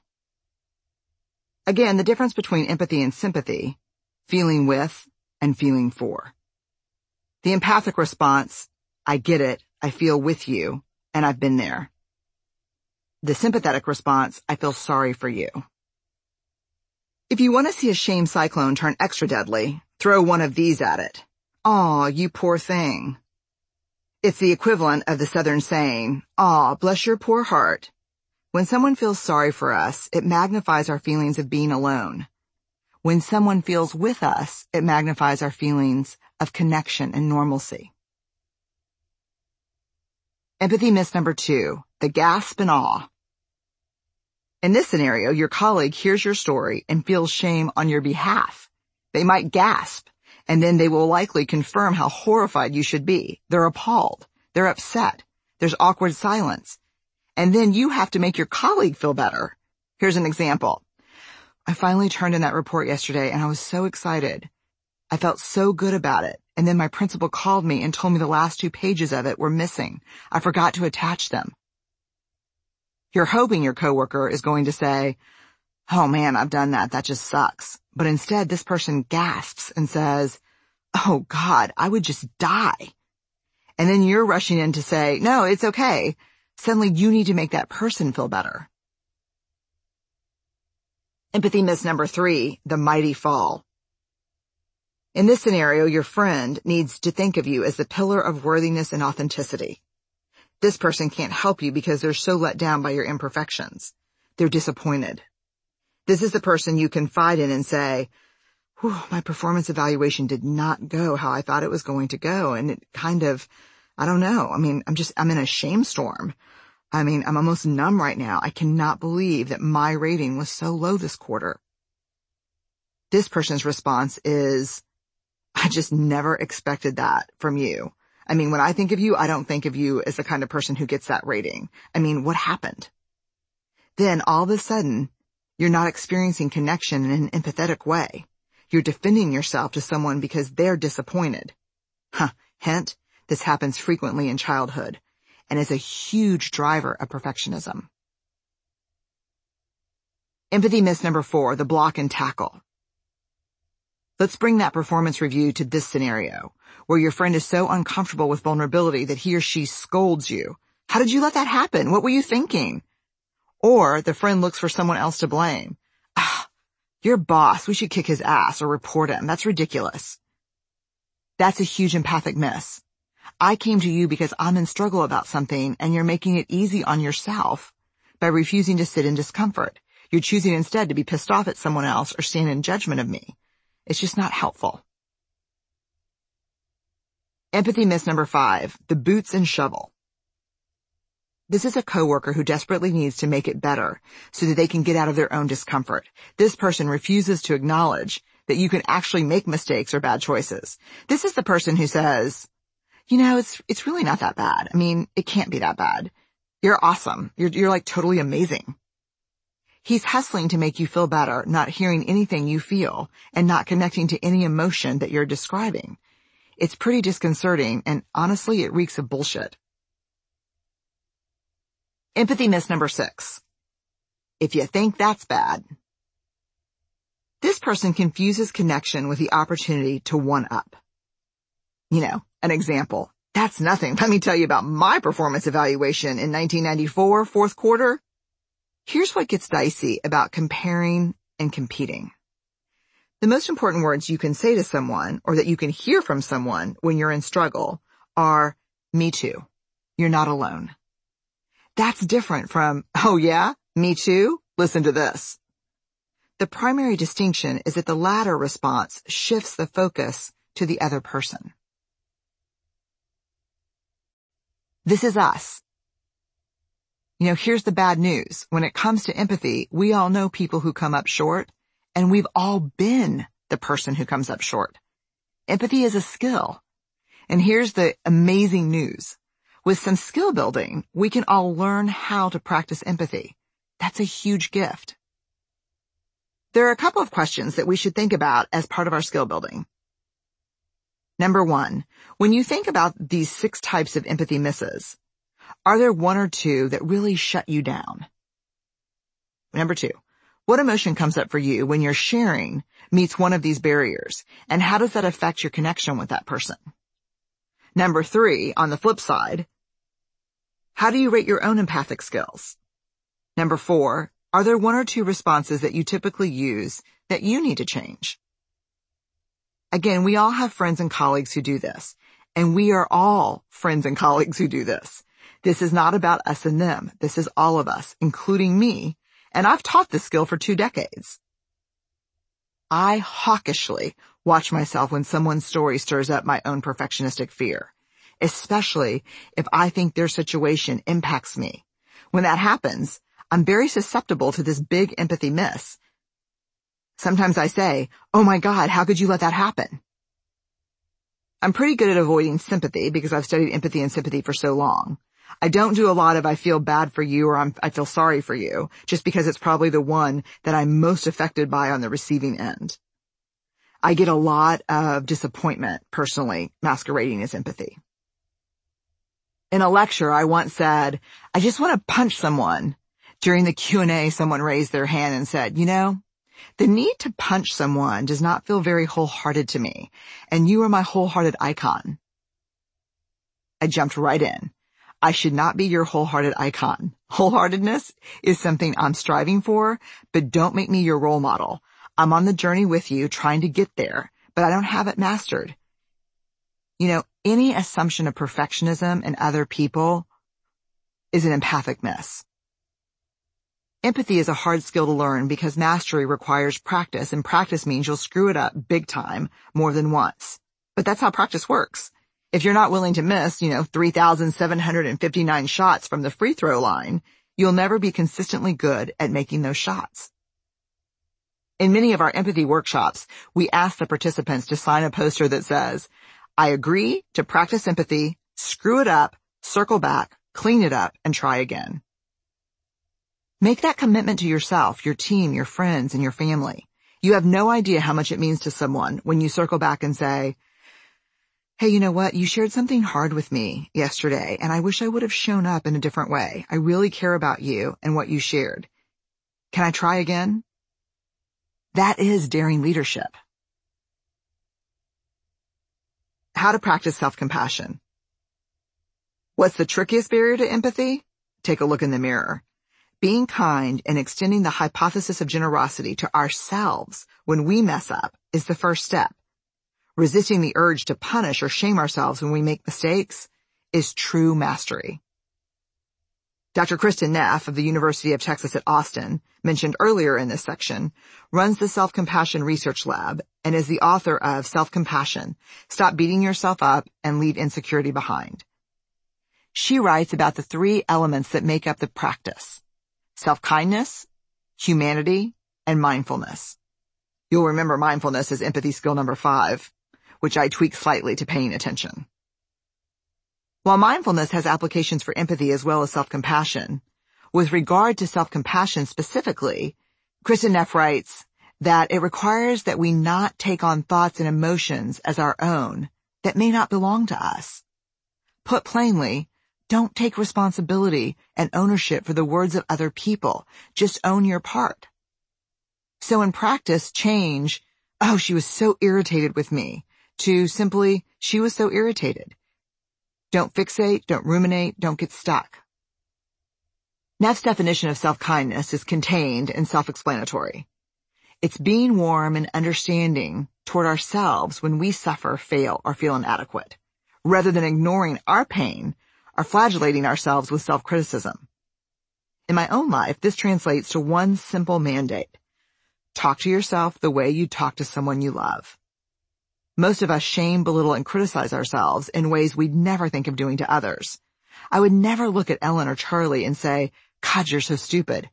Again, the difference between empathy and sympathy, feeling with and feeling for. The empathic response, I get it, I feel with you, and I've been there. The sympathetic response, I feel sorry for you. If you want to see a shame cyclone turn extra deadly, throw one of these at it. Aw, you poor thing. It's the equivalent of the southern saying, Aw, bless your poor heart. When someone feels sorry for us, it magnifies our feelings of being alone. When someone feels with us, it magnifies our feelings of connection and normalcy. Empathy miss number two, the gasp and awe. In this scenario, your colleague hears your story and feels shame on your behalf. They might gasp, and then they will likely confirm how horrified you should be. They're appalled. They're upset. There's awkward silence. And then you have to make your colleague feel better. Here's an example. I finally turned in that report yesterday and I was so excited. I felt so good about it. And then my principal called me and told me the last two pages of it were missing. I forgot to attach them. You're hoping your coworker is going to say, oh man, I've done that. That just sucks. But instead, this person gasps and says, oh God, I would just die. And then you're rushing in to say, no, it's okay. Suddenly you need to make that person feel better. Empathy miss number three, the mighty fall. In this scenario, your friend needs to think of you as the pillar of worthiness and authenticity. This person can't help you because they're so let down by your imperfections. They're disappointed. This is the person you confide in and say, my performance evaluation did not go how I thought it was going to go. And it kind of, I don't know. I mean, I'm just, I'm in a shame storm. I mean, I'm almost numb right now. I cannot believe that my rating was so low this quarter. This person's response is, I just never expected that from you. I mean, when I think of you, I don't think of you as the kind of person who gets that rating. I mean, what happened? Then all of a sudden, you're not experiencing connection in an empathetic way. You're defending yourself to someone because they're disappointed. Huh. Hint, this happens frequently in childhood and is a huge driver of perfectionism. Empathy miss number four, the block and tackle. Let's bring that performance review to this scenario, where your friend is so uncomfortable with vulnerability that he or she scolds you. How did you let that happen? What were you thinking? Or the friend looks for someone else to blame. Ah, your boss, we should kick his ass or report him. That's ridiculous. That's a huge empathic miss. I came to you because I'm in struggle about something and you're making it easy on yourself by refusing to sit in discomfort. You're choosing instead to be pissed off at someone else or stand in judgment of me. It's just not helpful. Empathy miss number five, the boots and shovel. This is a coworker who desperately needs to make it better so that they can get out of their own discomfort. This person refuses to acknowledge that you can actually make mistakes or bad choices. This is the person who says, you know, it's, it's really not that bad. I mean, it can't be that bad. You're awesome. You're, you're like totally amazing. He's hustling to make you feel better, not hearing anything you feel and not connecting to any emotion that you're describing. It's pretty disconcerting and honestly it reeks of bullshit. Empathy miss number six. If you think that's bad. This person confuses connection with the opportunity to one up. You know, an example. That's nothing. <laughs> Let me tell you about my performance evaluation in 1994, fourth quarter. Here's what gets dicey about comparing and competing. The most important words you can say to someone or that you can hear from someone when you're in struggle are, me too. You're not alone. That's different from, oh yeah, me too? Listen to this. The primary distinction is that the latter response shifts the focus to the other person. This is us. You know, here's the bad news. When it comes to empathy, we all know people who come up short, and we've all been the person who comes up short. Empathy is a skill. And here's the amazing news. With some skill building, we can all learn how to practice empathy. That's a huge gift. There are a couple of questions that we should think about as part of our skill building. Number one, when you think about these six types of empathy misses, are there one or two that really shut you down? Number two, what emotion comes up for you when your sharing meets one of these barriers, and how does that affect your connection with that person? Number three, on the flip side, how do you rate your own empathic skills? Number four, are there one or two responses that you typically use that you need to change? Again, we all have friends and colleagues who do this, and we are all friends and <laughs> colleagues who do this. This is not about us and them. This is all of us, including me, and I've taught this skill for two decades. I hawkishly watch myself when someone's story stirs up my own perfectionistic fear, especially if I think their situation impacts me. When that happens, I'm very susceptible to this big empathy miss. Sometimes I say, oh my God, how could you let that happen? I'm pretty good at avoiding sympathy because I've studied empathy and sympathy for so long. I don't do a lot of I feel bad for you or I'm, I feel sorry for you, just because it's probably the one that I'm most affected by on the receiving end. I get a lot of disappointment personally masquerading as empathy. In a lecture, I once said, I just want to punch someone. During the Q&A, someone raised their hand and said, you know, the need to punch someone does not feel very wholehearted to me, and you are my wholehearted icon. I jumped right in. I should not be your wholehearted icon. Wholeheartedness is something I'm striving for, but don't make me your role model. I'm on the journey with you trying to get there, but I don't have it mastered. You know, any assumption of perfectionism in other people is an empathic miss. Empathy is a hard skill to learn because mastery requires practice and practice means you'll screw it up big time more than once. But that's how practice works. If you're not willing to miss, you know, 3,759 shots from the free throw line, you'll never be consistently good at making those shots. In many of our empathy workshops, we ask the participants to sign a poster that says, I agree to practice empathy, screw it up, circle back, clean it up, and try again. Make that commitment to yourself, your team, your friends, and your family. You have no idea how much it means to someone when you circle back and say, Hey, you know what? You shared something hard with me yesterday, and I wish I would have shown up in a different way. I really care about you and what you shared. Can I try again? That is daring leadership. How to practice self-compassion. What's the trickiest barrier to empathy? Take a look in the mirror. Being kind and extending the hypothesis of generosity to ourselves when we mess up is the first step. Resisting the urge to punish or shame ourselves when we make mistakes is true mastery. Dr. Kristin Neff of the University of Texas at Austin, mentioned earlier in this section, runs the Self-Compassion Research Lab and is the author of Self-Compassion, Stop Beating Yourself Up and Leave Insecurity Behind. She writes about the three elements that make up the practice self-kindness, humanity, and mindfulness. You'll remember mindfulness as empathy skill number five, which I tweak slightly to paying attention. While mindfulness has applications for empathy as well as self-compassion, with regard to self-compassion specifically, Kristin Neff writes that it requires that we not take on thoughts and emotions as our own that may not belong to us. Put plainly, don't take responsibility and ownership for the words of other people. Just own your part. So in practice, change, oh, she was so irritated with me, to simply, she was so irritated. Don't fixate, don't ruminate, don't get stuck. Neff's definition of self-kindness is contained and self-explanatory. It's being warm and understanding toward ourselves when we suffer, fail, or feel inadequate, rather than ignoring our pain or flagellating ourselves with self-criticism. In my own life, this translates to one simple mandate. Talk to yourself the way you talk to someone you love. Most of us shame, belittle, and criticize ourselves in ways we'd never think of doing to others. I would never look at Ellen or Charlie and say, God, you're so stupid.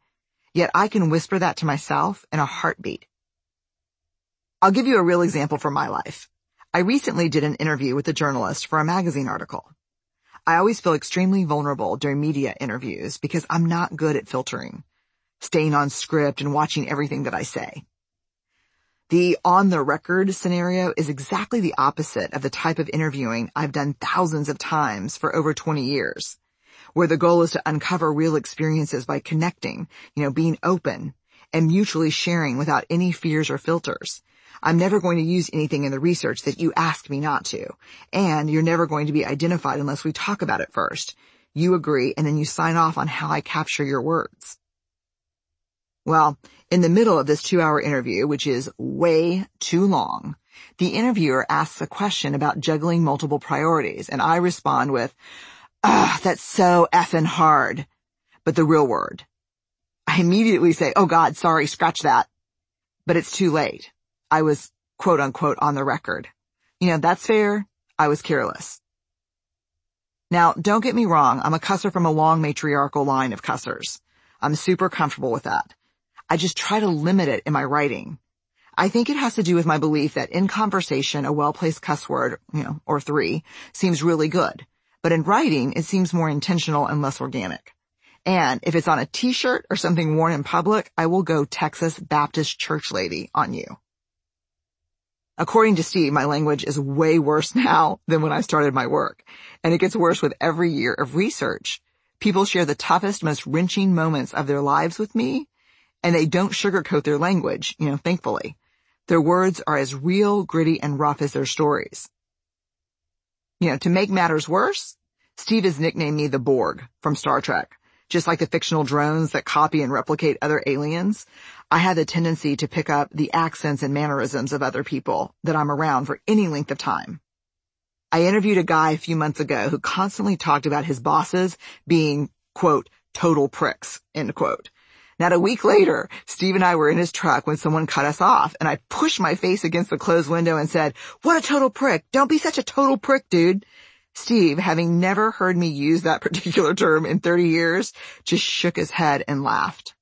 Yet I can whisper that to myself in a heartbeat. I'll give you a real example from my life. I recently did an interview with a journalist for a magazine article. I always feel extremely vulnerable during media interviews because I'm not good at filtering, staying on script and watching everything that I say. The on the record scenario is exactly the opposite of the type of interviewing I've done thousands of times for over 20 years, where the goal is to uncover real experiences by connecting, you know, being open and mutually sharing without any fears or filters. I'm never going to use anything in the research that you ask me not to. And you're never going to be identified unless we talk about it first. You agree and then you sign off on how I capture your words. Well, in the middle of this two hour interview, which is way too long, the interviewer asks a question about juggling multiple priorities and I respond with, ah, that's so effing hard. But the real word. I immediately say, oh God, sorry, scratch that. But it's too late. I was quote unquote on the record. You know, that's fair. I was careless. Now, don't get me wrong. I'm a cusser from a long matriarchal line of cussers. I'm super comfortable with that. I just try to limit it in my writing. I think it has to do with my belief that in conversation, a well-placed cuss word, you know, or three, seems really good. But in writing, it seems more intentional and less organic. And if it's on a t-shirt or something worn in public, I will go Texas Baptist church lady on you. According to Steve, my language is way worse <laughs> now than when I started my work. And it gets worse with every year of research. People share the toughest, most wrenching moments of their lives with me, and they don't sugarcoat their language, you know, thankfully. Their words are as real, gritty, and rough as their stories. You know, to make matters worse, Steve has nicknamed me the Borg from Star Trek. Just like the fictional drones that copy and replicate other aliens, I have the tendency to pick up the accents and mannerisms of other people that I'm around for any length of time. I interviewed a guy a few months ago who constantly talked about his bosses being, quote, total pricks, end quote. Not a week later, Steve and I were in his truck when someone cut us off and I pushed my face against the closed window and said, what a total prick. Don't be such a total prick, dude. Steve, having never heard me use that <laughs> particular term in 30 years, just shook his head and laughed.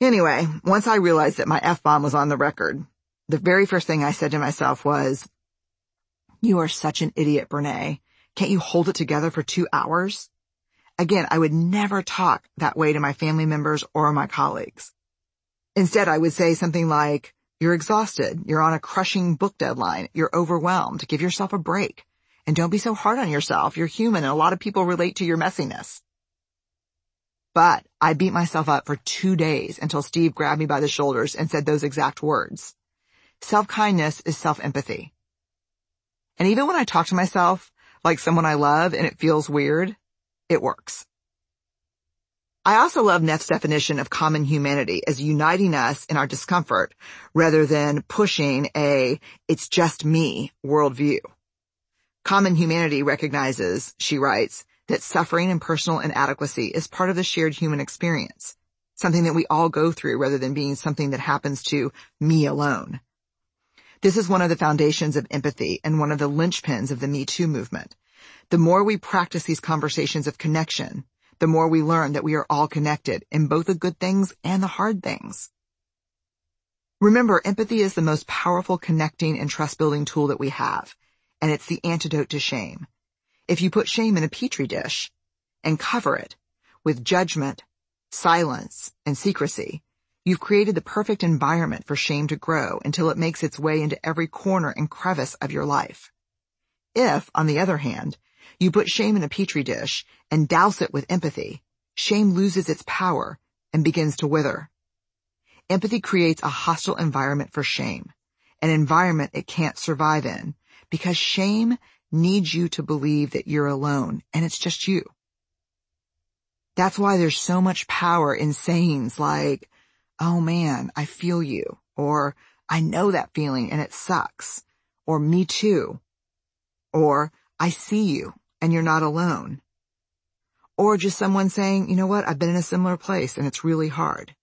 Anyway, once I realized that my F-bomb was on the record, the very first thing I said to myself was, you are such an idiot, Brene. Can't you hold it together for two hours? Again, I would never talk that way to my family members or my colleagues. Instead, I would say something like, you're exhausted. You're on a crushing book deadline. You're overwhelmed. Give yourself a break. And don't be so hard on yourself. You're human and a lot of people relate to your messiness. But I beat myself up for two days until Steve grabbed me by the shoulders and said those exact words. Self-kindness is self-empathy. And even when I talk to myself like someone I love and it feels weird, it works. I also love Neff's definition of common humanity as uniting us in our discomfort rather than pushing a it's just me worldview. Common humanity recognizes, she writes, that suffering and personal inadequacy is part of the shared human experience, something that we all go through rather than being something that happens to me alone. This is one of the foundations of empathy and one of the linchpins of the Me Too movement. The more we practice these conversations of connection, the more we learn that we are all connected in both the good things and the hard things. Remember, empathy is the most powerful connecting and trust building tool that we have and it's the antidote to shame. If you put shame in a petri dish and cover it with judgment, silence, and secrecy, you've created the perfect environment for shame to grow until it makes its way into every corner and crevice of your life. If, on the other hand, you put shame in a petri dish and douse it with empathy, shame loses its power and begins to wither. Empathy creates a hostile environment for shame, an environment it can't survive in because shame needs you to believe that you're alone and it's just you. That's why there's so much power in sayings like, oh man, I feel you, or I know that feeling and it sucks, or me too, or I see you and you're not alone. Or just someone saying, you know what, I've been in a similar place and it's really hard.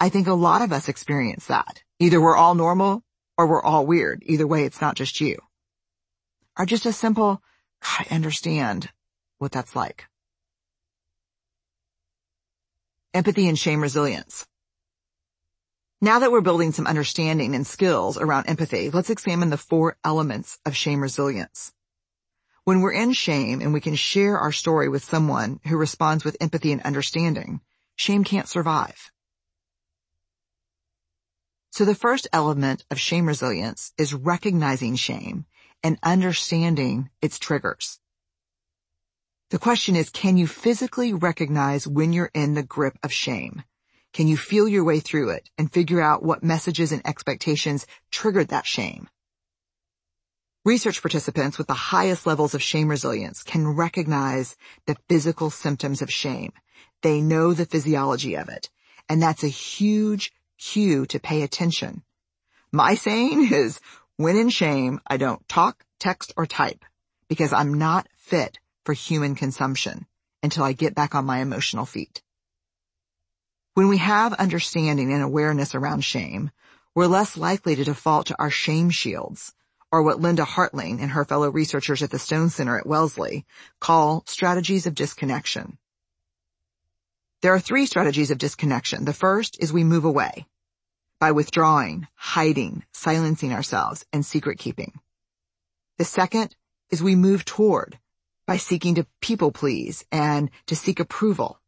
I think a lot of us experience that. Either we're all normal or we're all weird. Either way, it's not just you are just a simple, I understand what that's like. Empathy and shame resilience. Now that we're building some understanding and skills around empathy, let's examine the four elements of shame resilience. When we're in shame and we can share our story with someone who responds with empathy and understanding, shame can't survive. So the first element of shame resilience is recognizing shame and understanding its triggers. The question is, can you physically recognize when you're in the grip of shame? Can you feel your way through it and figure out what messages and expectations triggered that shame? Research participants with the highest levels of shame resilience can recognize the physical symptoms of shame. They know the physiology of it. And that's a huge cue to pay attention. My saying <laughs> is when in shame, I don't talk, text, or type because I'm not fit for human consumption until I get back on my emotional feet. When we have understanding and awareness around shame, we're less likely to default to our shame shields, or what Linda Hartling and her fellow researchers at the Stone Center at Wellesley call strategies of disconnection. There are three strategies of disconnection. The first is we move away by withdrawing, hiding, silencing ourselves, and secret keeping. The second is we move toward by seeking to people please and to seek approval.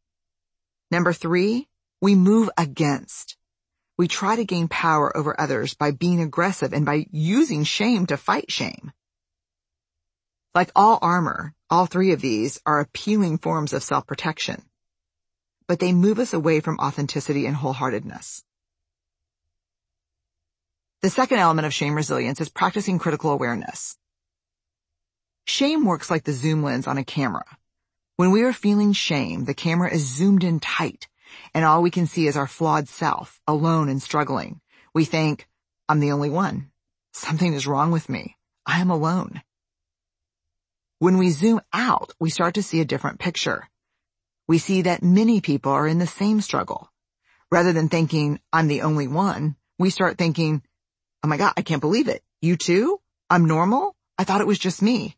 Number three, we move against. We try to gain power over others by being aggressive and by using shame to fight shame. Like all armor, all three of these are appealing forms of self-protection but they move us away from authenticity and wholeheartedness. The second element of shame resilience is practicing critical awareness. Shame works like the zoom lens on a camera. When we are feeling shame, the camera is zoomed in tight, and all we can see is our flawed self, alone and struggling. We think, I'm the only one. Something is wrong with me. I am alone. When we zoom out, we start to see a different picture we see that many people are in the same struggle. Rather than thinking, I'm the only one, we start thinking, oh my God, I can't believe it. You too? I'm normal? I thought it was just me.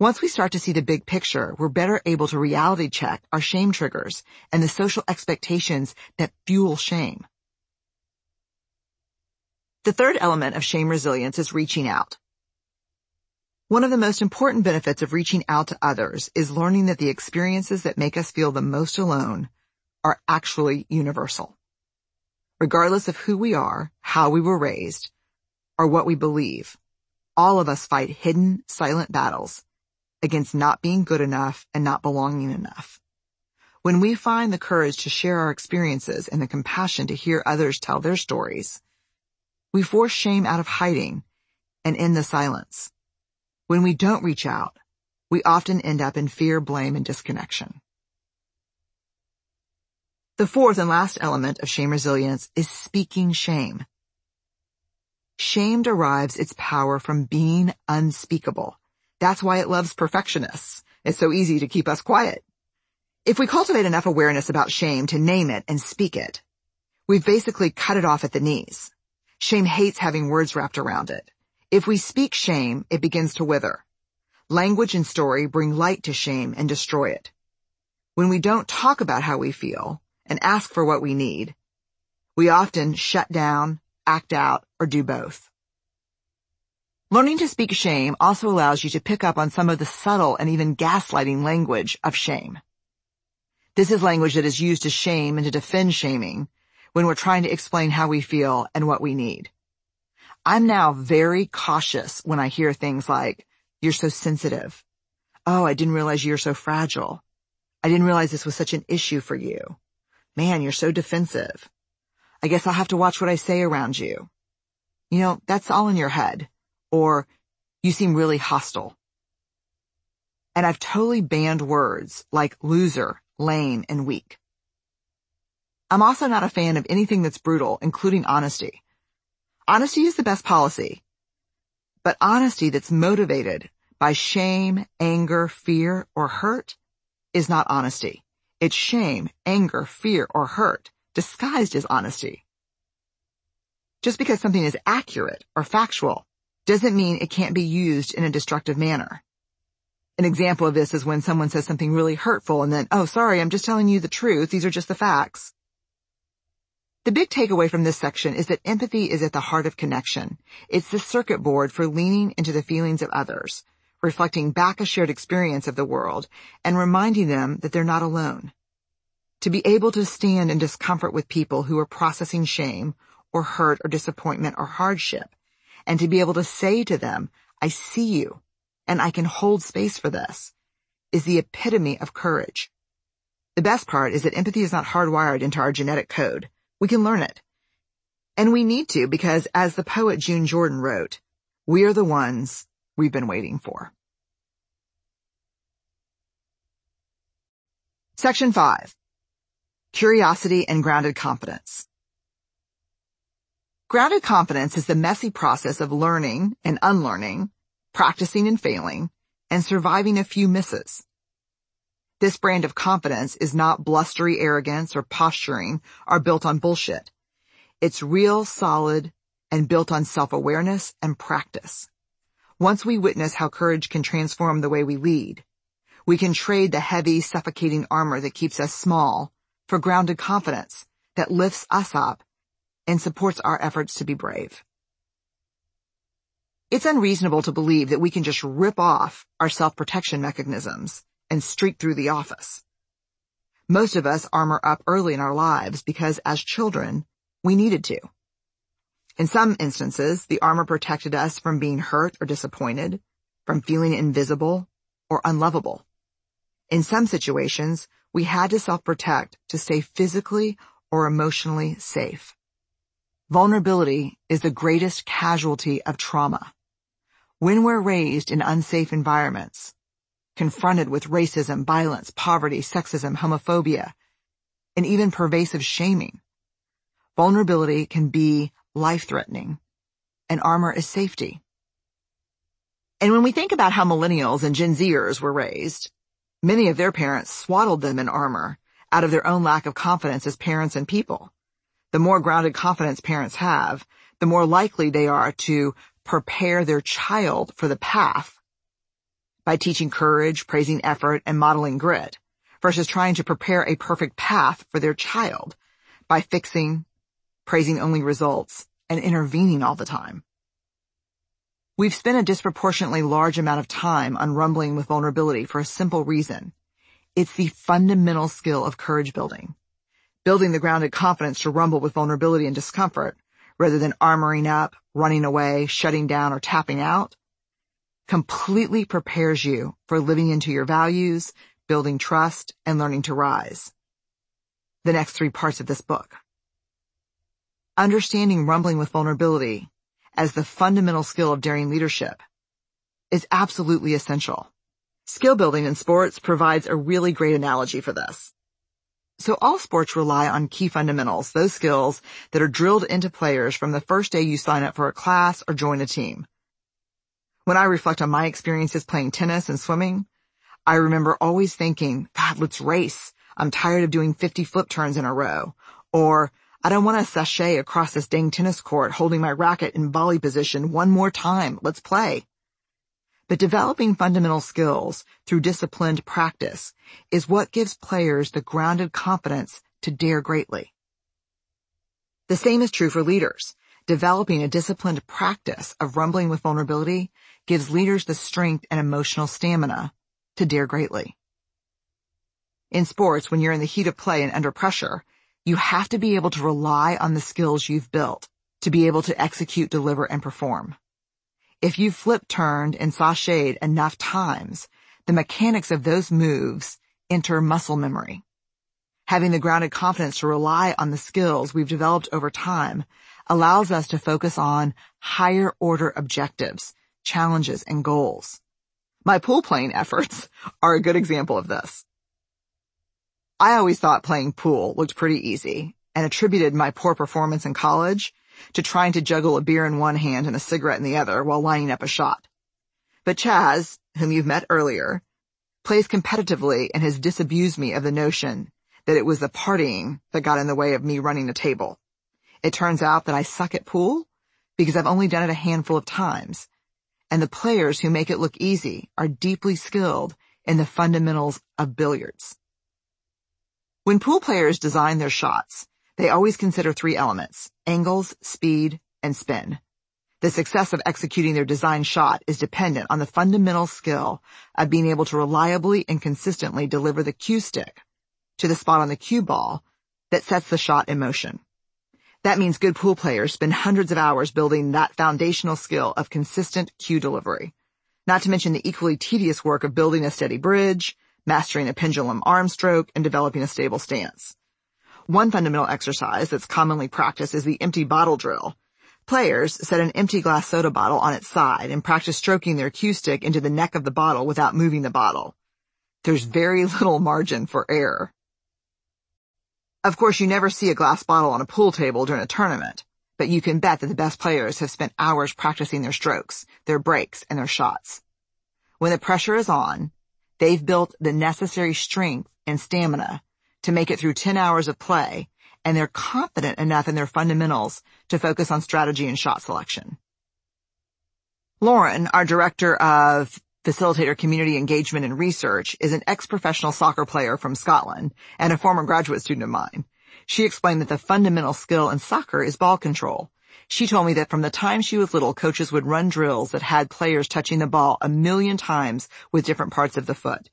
Once we start to see the big picture, we're better able to reality check our shame triggers and the social expectations that fuel shame. The third element of shame resilience is reaching out. One of the most important benefits of reaching out to others is learning that the experiences that make us feel the most alone are actually universal. Regardless of who we are, how we were raised, or what we believe, all of us fight hidden, silent battles against not being good enough and not belonging enough. When we find the courage to share our experiences and the compassion to hear others tell their stories, we force shame out of hiding and in the silence. When we don't reach out, we often end up in fear, blame, and disconnection. The fourth and last element of shame resilience is speaking shame. Shame derives its power from being unspeakable. That's why it loves perfectionists. It's so easy to keep us quiet. If we cultivate enough awareness about shame to name it and speak it, we've basically cut it off at the knees. Shame hates having words wrapped around it. If we speak shame, it begins to wither. Language and story bring light to shame and destroy it. When we don't talk about how we feel and ask for what we need, we often shut down, act out, or do both. Learning to speak shame also allows you to pick up on some of the subtle and even gaslighting language of shame. This is language that is used to shame and to defend shaming when we're trying to explain how we feel and what we need. I'm now very cautious when I hear things like, you're so sensitive. Oh, I didn't realize you're so fragile. I didn't realize this was such an issue for you. Man, you're so defensive. I guess I'll have to watch what I say around you. You know, that's all in your head. Or, you seem really hostile. And I've totally banned words like loser, lame, and weak. I'm also not a fan of anything that's brutal, including honesty. Honesty is the best policy. But honesty that's motivated by shame, anger, fear, or hurt is not honesty. It's shame, anger, fear, or hurt disguised as honesty. Just because something is accurate or factual doesn't mean it can't be used in a destructive manner. An example of this is when someone says something really hurtful and then, oh, sorry, I'm just telling you the truth. These are just the facts. The big takeaway from this section is that empathy is at the heart of connection. It's the circuit board for leaning into the feelings of others, reflecting back a shared experience of the world, and reminding them that they're not alone. To be able to stand in discomfort with people who are processing shame, or hurt, or disappointment, or hardship, and to be able to say to them, I see you, and I can hold space for this, is the epitome of courage. The best part is that empathy is not hardwired into our genetic code. We can learn it. And we need to because as the poet June Jordan wrote, we are the ones we've been waiting for. Section 5. Curiosity and Grounded Confidence. Grounded confidence is the messy process of learning and unlearning, practicing and failing, and surviving a few misses. This brand of confidence is not blustery arrogance or posturing or built on bullshit. It's real, solid, and built on self-awareness and practice. Once we witness how courage can transform the way we lead, we can trade the heavy, suffocating armor that keeps us small for grounded confidence that lifts us up and supports our efforts to be brave. It's unreasonable to believe that we can just rip off our self-protection mechanisms and streak through the office. Most of us armor up early in our lives because as children, we needed to. In some instances, the armor protected us from being hurt or disappointed, from feeling invisible or unlovable. In some situations, we had to self-protect to stay physically or emotionally safe. Vulnerability is the greatest casualty of trauma. When we're raised in unsafe environments, confronted with racism, violence, poverty, sexism, homophobia, and even pervasive shaming, vulnerability can be life-threatening, and armor is safety. And when we think about how millennials and Gen Zers were raised, many of their parents swaddled them in armor out of their own lack of confidence as parents and people. The more grounded confidence parents have, the more likely they are to prepare their child for the path by teaching courage, praising effort, and modeling grit versus trying to prepare a perfect path for their child by fixing, praising only results, and intervening all the time. We've spent a disproportionately large amount of time on rumbling with vulnerability for a simple reason. It's the fundamental skill of courage building. Building the grounded confidence to rumble with vulnerability and discomfort rather than armoring up, running away, shutting down, or tapping out completely prepares you for living into your values, building trust, and learning to rise. The next three parts of this book. Understanding rumbling with vulnerability as the fundamental skill of daring leadership is absolutely essential. Skill building in sports provides a really great analogy for this. So all sports rely on key fundamentals, those skills that are drilled into players from the first day you sign up for a class or join a team. When I reflect on my experiences playing tennis and swimming, I remember always thinking, God, let's race. I'm tired of doing 50 flip turns in a row. Or I don't want to sashay across this dang tennis court holding my racket in volley position one more time. Let's play. But developing fundamental skills through disciplined practice is what gives players the grounded confidence to dare greatly. The same is true for leaders. Developing a disciplined practice of rumbling with vulnerability gives leaders the strength and emotional stamina to dare greatly. In sports, when you're in the heat of play and under pressure, you have to be able to rely on the skills you've built to be able to execute, deliver, and perform. If you've flip turned and sashayed enough times, the mechanics of those moves enter muscle memory. Having the grounded confidence to rely on the skills we've developed over time allows us to focus on higher order objectives, challenges, and goals. My pool playing <laughs> efforts are a good example of this. I always thought playing pool looked pretty easy and attributed my poor performance in college to trying to juggle a beer in one hand and a cigarette in the other while lining up a shot. But Chaz, whom you've met earlier, plays competitively and has disabused me of the notion that it was the partying that got in the way of me running the table. It turns out that I suck at pool because I've only done it a handful of times, and the players who make it look easy are deeply skilled in the fundamentals of billiards. When pool players design their shots, they always consider three elements, angles, speed, and spin. The success of executing their design shot is dependent on the fundamental skill of being able to reliably and consistently deliver the cue stick to the spot on the cue ball that sets the shot in motion. That means good pool players spend hundreds of hours building that foundational skill of consistent cue delivery. Not to mention the equally tedious work of building a steady bridge, mastering a pendulum arm stroke, and developing a stable stance. One fundamental exercise that's commonly practiced is the empty bottle drill. Players set an empty glass soda bottle on its side and practice stroking their cue stick into the neck of the bottle without moving the bottle. There's very <laughs> little margin for error. Of course, you never see a glass bottle on a pool table during a tournament, but you can bet that the best players have spent hours practicing their strokes, their breaks, and their shots. When the pressure is on, they've built the necessary strength and stamina to make it through 10 hours of play and they're confident enough in their fundamentals to focus on strategy and shot selection. Lauren, our director of facilitator community engagement and research, is an ex-professional soccer player from Scotland and a former graduate student of mine. She explained that the fundamental skill in soccer is ball control. She told me that from the time she was little, coaches would run drills that had players touching the ball a million times with different parts of the foot.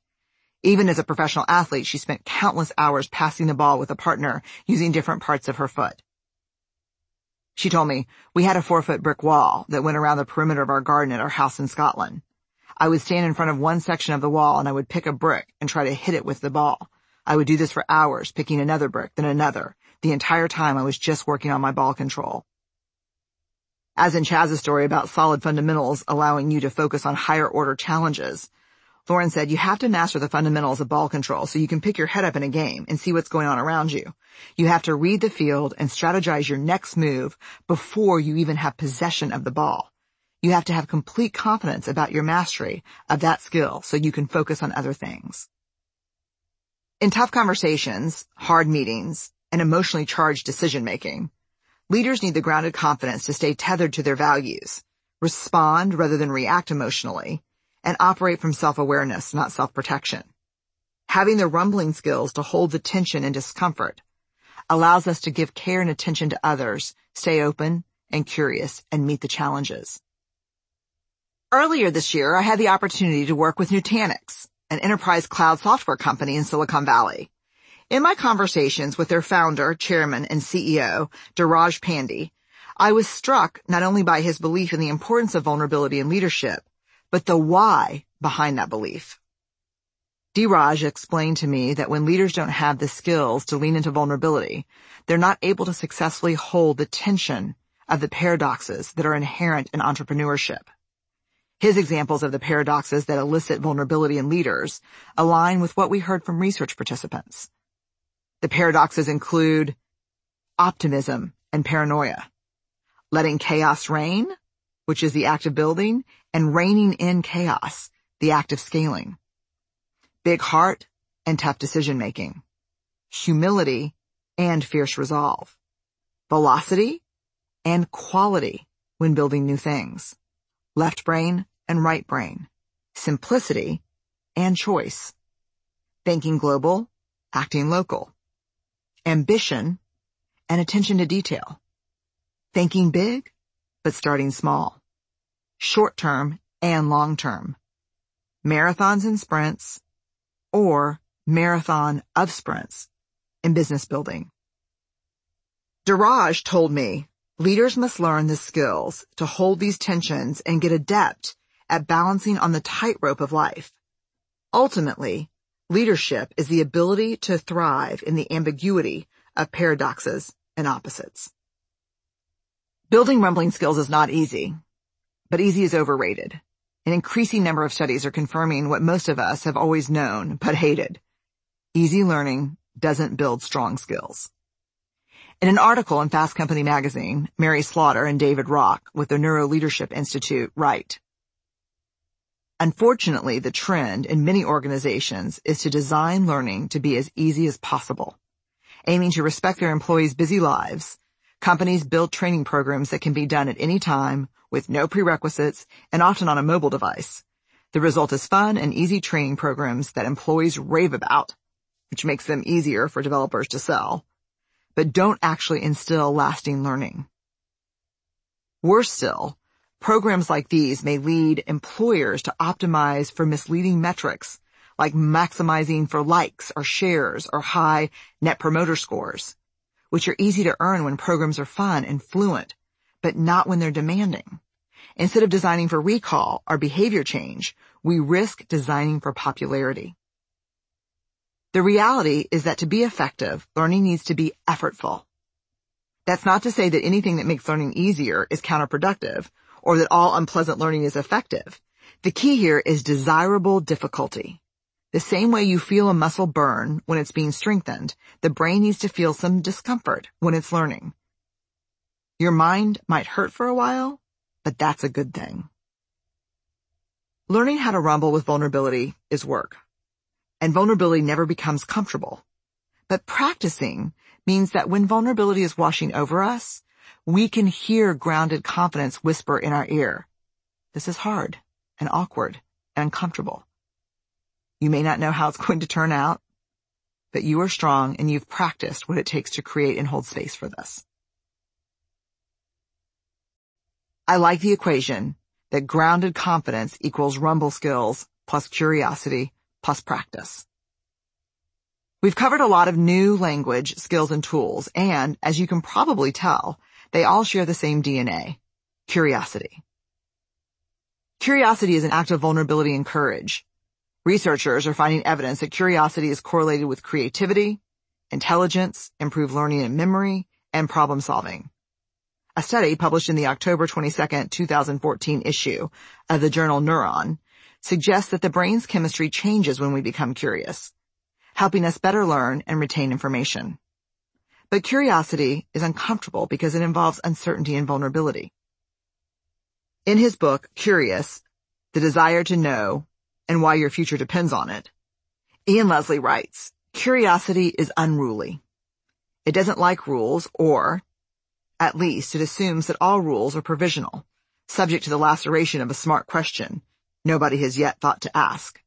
Even as a professional athlete, she spent countless hours passing the ball with a partner using different parts of her foot. She told me, we had a four foot brick wall that went around the perimeter of our garden at our house in Scotland. I would stand in front of one section of the wall and I would pick a brick and try to hit it with the ball. I would do this for hours, picking another brick, then another. The entire time I was just working on my ball control. As in Chaz's story about solid fundamentals allowing you to focus on higher order challenges, Lauren said you have to master the fundamentals of ball control so you can pick your head up in a game and see what's going on around you. You have to read the field and strategize your next move before you even have possession of the ball. You have to have complete confidence about your mastery of that skill so you can focus on other things. In tough conversations, hard meetings, and emotionally charged decision making, leaders need the grounded confidence to stay tethered to their values, respond rather than react emotionally, and operate from self-awareness, not self-protection. Having the rumbling skills to hold the tension and discomfort allows us to give care and attention to others, stay open and curious, and meet the challenges. Earlier this year, I had the opportunity to work with Nutanix, an enterprise cloud software company in Silicon Valley. In my conversations with their founder, chairman, and CEO, Dheeraj Pandey, I was struck not only by his belief in the importance of vulnerability in leadership, but the why behind that belief. Dheeraj explained to me that when leaders don't have the skills to lean into vulnerability, they're not able to successfully hold the tension of the paradoxes that are inherent in entrepreneurship. His examples of the paradoxes that elicit vulnerability in leaders align with what we heard from research participants. The paradoxes include optimism and paranoia, letting chaos reign, which is the act of building, and reining in chaos, the act of scaling. Big heart and tough decision making. Humility and fierce resolve. Velocity and quality when building new things. Left brain and right brain. Simplicity and choice. Thinking global, acting local. Ambition and attention to detail. Thinking big, but starting small short-term and long-term, marathons and sprints, or marathon of sprints in business building. Dheeraj told me leaders must learn the skills to hold these tensions and get adept at balancing on the tightrope of life. Ultimately, leadership is the ability to thrive in the ambiguity of paradoxes and opposites. Building rumbling skills is not easy, but easy is overrated. An increasing number of studies are confirming what most of us have always known but hated. Easy learning doesn't build strong skills. In an article in Fast Company magazine, Mary Slaughter and David Rock with the Neuro Leadership Institute write, Unfortunately, the trend in many organizations is to design learning to be as easy as possible. Aiming to respect their employees' busy lives, companies build training programs that can be done at any time with no prerequisites and often on a mobile device. The result is fun and easy training programs that employees rave about, which makes them easier for developers to sell, but don't actually instill lasting learning. Worse still, programs like these may lead employers to optimize for misleading metrics like maximizing for likes or shares or high net promoter scores, which are easy to earn when programs are fun and fluent, but not when they're demanding. Instead of designing for recall or behavior change, we risk designing for popularity. The reality is that to be effective, learning needs to be effortful. That's not to say that anything that makes learning easier is counterproductive or that all unpleasant learning is effective. The key here is desirable difficulty. The same way you feel a muscle burn when it's being strengthened, the brain needs to feel some discomfort when it's learning. Your mind might hurt for a while, but that's a good thing. Learning how to rumble with vulnerability is work. And vulnerability never becomes comfortable. But practicing means that when vulnerability is washing over us, we can hear grounded confidence whisper in our ear. This is hard and awkward and uncomfortable. You may not know how it's <laughs> going to turn out, but you are strong and you've practiced what it takes to create and hold space for this. I like the equation that grounded confidence equals rumble skills plus curiosity plus practice. We've covered a lot of new language, skills, and tools, and as you can probably tell, they all share the same DNA, curiosity. Curiosity is an act of vulnerability and courage. Researchers are finding evidence that curiosity is correlated with creativity, intelligence, improved learning and memory, and problem solving. A study published in the October 22, 2014 issue of the journal Neuron suggests that the brain's chemistry changes when we become curious, helping us better learn and retain information. But curiosity is uncomfortable because it involves uncertainty and vulnerability. In his book, Curious, The Desire to Know and Why Your Future Depends on It, Ian Leslie writes, Curiosity is unruly. It doesn't like rules or, at least, it assumes that all rules are provisional, subject to the laceration of a smart question nobody has yet thought to ask.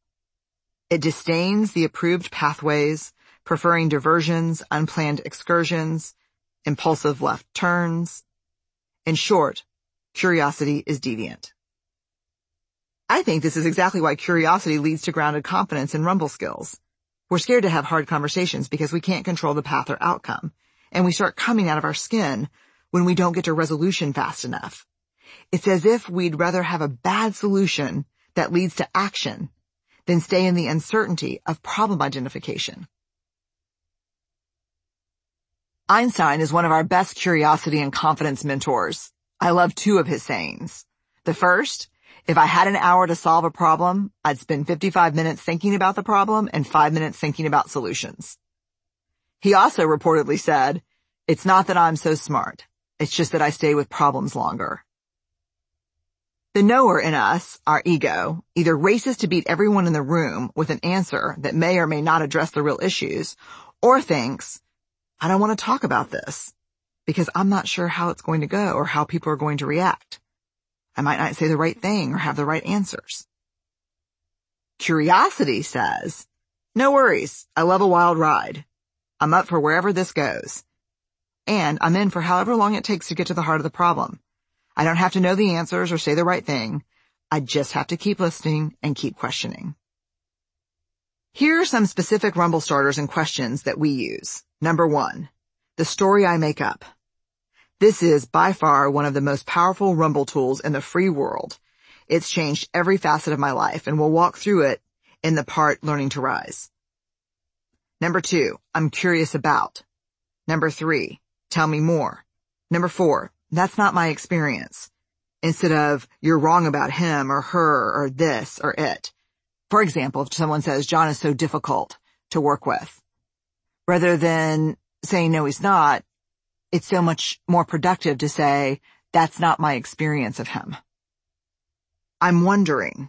It disdains the approved pathways, preferring diversions, unplanned excursions, impulsive left turns. In short, Curiosity is deviant. I think this is exactly why curiosity leads to grounded confidence and rumble skills. We're scared to have hard conversations because we can't control the path or outcome, and we start coming out of our skin when we don't get to resolution fast enough. It's as if we'd rather have a bad solution that leads to action than stay in the uncertainty of problem identification. Einstein is one of our best curiosity and confidence mentors. I love two of his sayings. The first, if I had an hour to solve a problem, I'd spend 55 minutes thinking about the problem and five minutes thinking about solutions. He also reportedly said, it's not that I'm so smart. It's just that I stay with problems longer. The knower in us, our ego, either races to beat everyone in the room with an answer that may or may not address the real issues, or thinks, I don't want to talk about this because I'm not sure how it's going to go or how people are going to react. I might not say the right thing or have the right answers. Curiosity says, no worries. I love a wild ride. I'm up for wherever this goes. And I'm in for however long it takes to get to the heart of the problem. I don't have to know the answers or say the right thing. I just have to keep listening and keep questioning. Here are some specific Rumble starters and questions that we use. Number one, the story I make up. This is by far one of the most powerful Rumble tools in the free world. It's changed every facet of my life and we'll walk through it in the part Learning to Rise. Number two, I'm curious about. Number three, tell me more. Number four, that's not my experience. Instead of, you're wrong about him or her or this or it. For example, if someone says, John is so difficult to work with. Rather than saying, no, he's not, it's so much more productive to say, that's not my experience of him. I'm wondering.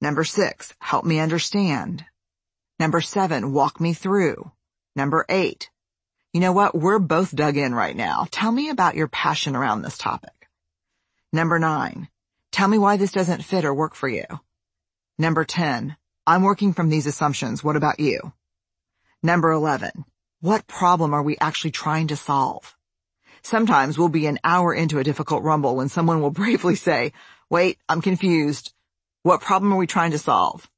Number six, help me understand. Number seven, walk me through. Number eight, you know what? We're both dug in right now. Tell me about your passion around this topic. Number nine, tell me why this doesn't fit or work for you. Number 10, I'm working from these assumptions. What about you? Number 11, what problem are we actually trying to solve? Sometimes we'll be an hour into a difficult rumble when someone will <laughs> bravely say, wait, I'm confused. What problem are we trying to solve?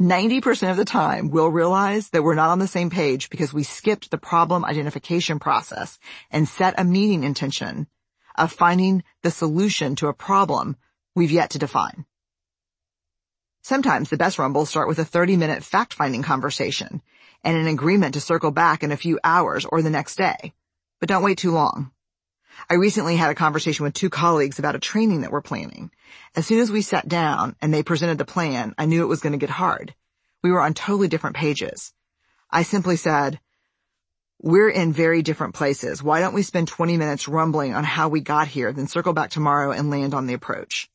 90% of the time we'll realize that we're not on the same page because we skipped the problem identification process and set a meeting intention of finding the solution to a problem we've yet to define. Sometimes the best rumbles start with a 30 minute fact finding conversation and an agreement to circle back in a few hours or the next day. But don't wait too long. I recently had a conversation with two colleagues about a training that we're planning. As soon as we sat down and they presented the plan, I knew it was going to get hard. We were on totally different pages. I simply said, we're in very different places. Why don't we spend 20 minutes rumbling on how we got here, then circle back tomorrow and land on the approach?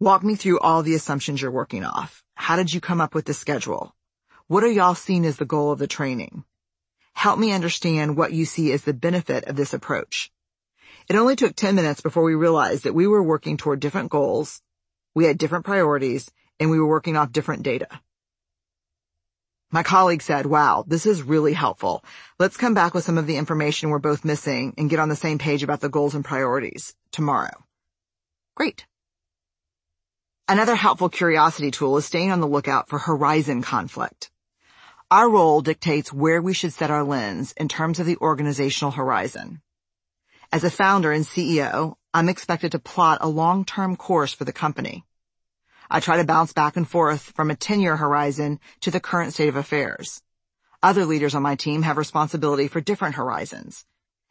Walk me through all the assumptions you're working off. How did you come up with the schedule? What are y'all seeing as the goal of the training? Help me understand what you see as the benefit of this approach. It only took 10 minutes before we realized that we were working toward different goals, we had different priorities, and we were working off different data. My colleague said, wow, this is really helpful. Let's come back with some of the information we're both missing and get on the same page about the goals and priorities tomorrow. Great. Another helpful curiosity tool is staying on the lookout for horizon conflict. Our role dictates where we should set our lens in terms of the organizational horizon. As a founder and CEO, I'm expected to plot a long-term course for the company. I try to bounce back and forth from a 10-year horizon to the current state of affairs. Other leaders on my team have responsibility for different horizons.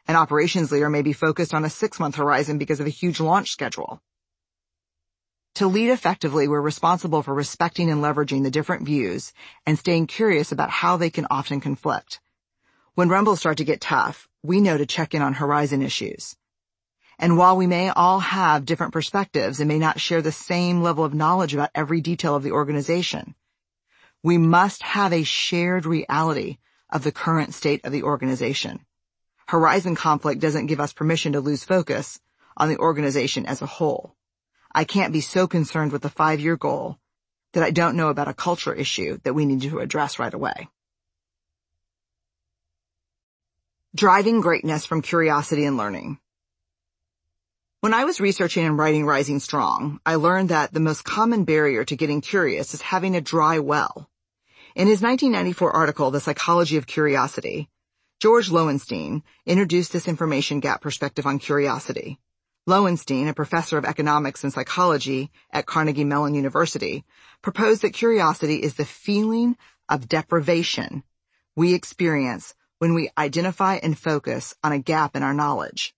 An operations leader may be focused on a six-month horizon because of a huge launch schedule. To lead effectively, we're responsible for respecting and leveraging the different views and staying curious about how they can often conflict. When rumbles start to get tough, we know to check in on horizon issues. And while we may all have different perspectives and may not share the same level of knowledge about every detail of the organization, we must have a shared reality of the current state of the organization. Horizon conflict doesn't give us permission to lose focus on the organization as a whole. I can't be so concerned with the five-year goal that I don't know about a culture issue that we need to address right away. Driving greatness from curiosity and learning. When I was researching and writing Rising Strong, I learned that the most common barrier to getting curious is having a dry well. In his 1994 article, The Psychology of Curiosity, George Loewenstein introduced this information gap perspective on curiosity. Loewenstein, a professor of economics and psychology at Carnegie Mellon University, proposed that curiosity is the feeling of deprivation we experience when we identify and focus on a gap in our knowledge.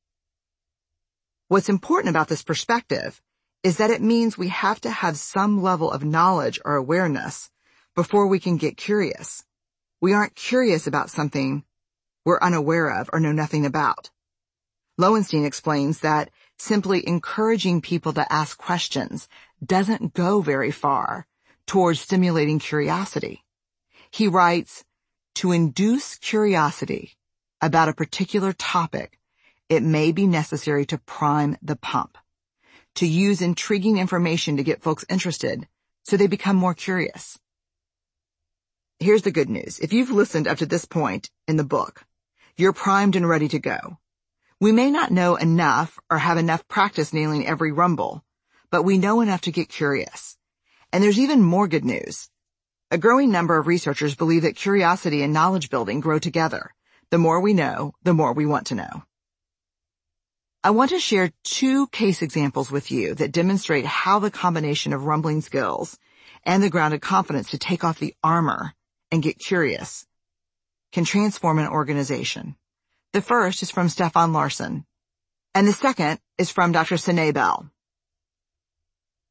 What's important about this perspective is that it means we have to have some level of knowledge or awareness before we can get curious. We aren't curious about something we're unaware of or know nothing about. Loewenstein explains that simply encouraging people to ask questions doesn't go very far towards stimulating curiosity. He writes, to induce curiosity about a particular topic, it may be necessary to prime the pump, to use intriguing information to get folks interested so they become more curious. Here's the good news. If you've listened up to this point in the book, you're primed and ready to go. We may not know enough or have enough practice nailing every rumble, but we know enough to get curious. And there's even more good news. A growing number of researchers believe that curiosity and knowledge building grow together. The more we know, the more we want to know. I want to share two case examples with you that demonstrate how the combination of rumbling skills and the grounded confidence to take off the armor and get curious can transform an organization. The first is from Stefan Larsson, and the second is from Dr. Sine Bell.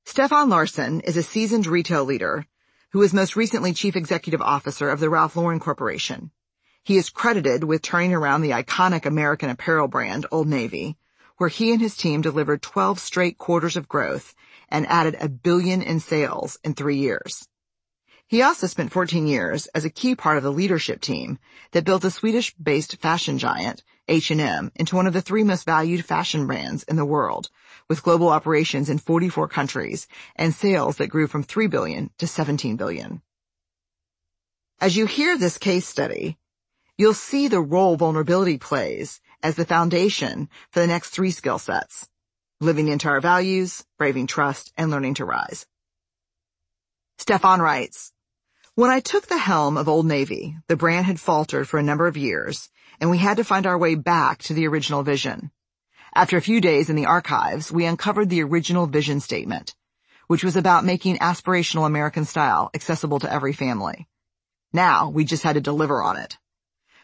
Stefan Larsson is a seasoned retail leader who was most recently chief executive officer of the Ralph Lauren Corporation. He is credited with turning around the iconic American apparel brand Old Navy, where he and his team delivered 12 straight quarters of growth and added a billion in sales in three years. He also spent 14 years as a key part of the leadership team that built the Swedish-based fashion giant H&M into one of the three most valued fashion brands in the world, with global operations in 44 countries and sales that grew from 3 billion to 17 billion. As you hear this case study, you'll see the role vulnerability plays as the foundation for the next three skill sets, living into our values, braving trust, and learning to rise. Stefan writes, when I took the helm of Old Navy, the brand had faltered for a number of years, and we had to find our way back to the original vision. After a few days in the archives, we uncovered the original vision statement, which was about making aspirational American style accessible to every family. Now, we just had to deliver on it.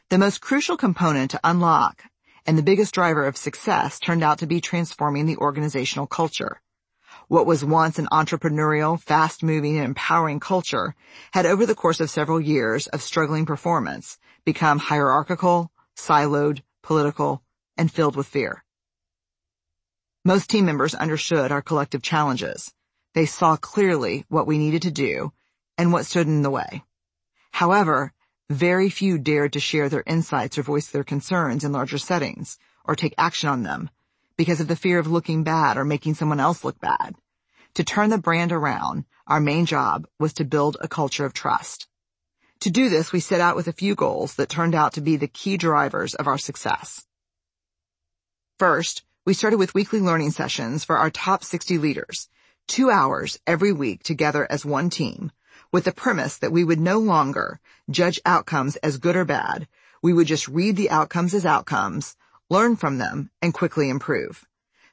The most crucial component to unlock and the biggest driver of success turned out to be transforming the organizational culture. What was once an entrepreneurial, fast-moving, and empowering culture had over the course of several years of struggling performance become hierarchical, siloed, political, and filled with fear. Most team members understood our collective challenges. They saw clearly what we needed to do and what stood in the way. However, very few dared to share their insights or voice their concerns in larger settings or take action on them because of the fear of looking bad or making someone else look bad. To turn the brand around, our main job was to build a culture of trust. To do this, we set out with a few goals that turned out to be the key drivers of our success. First, we started with weekly learning sessions for our top 60 leaders, two hours every week together as one team, with the premise that we would no longer judge outcomes as good or bad. We would just read the outcomes as outcomes, learn from them, and quickly improve.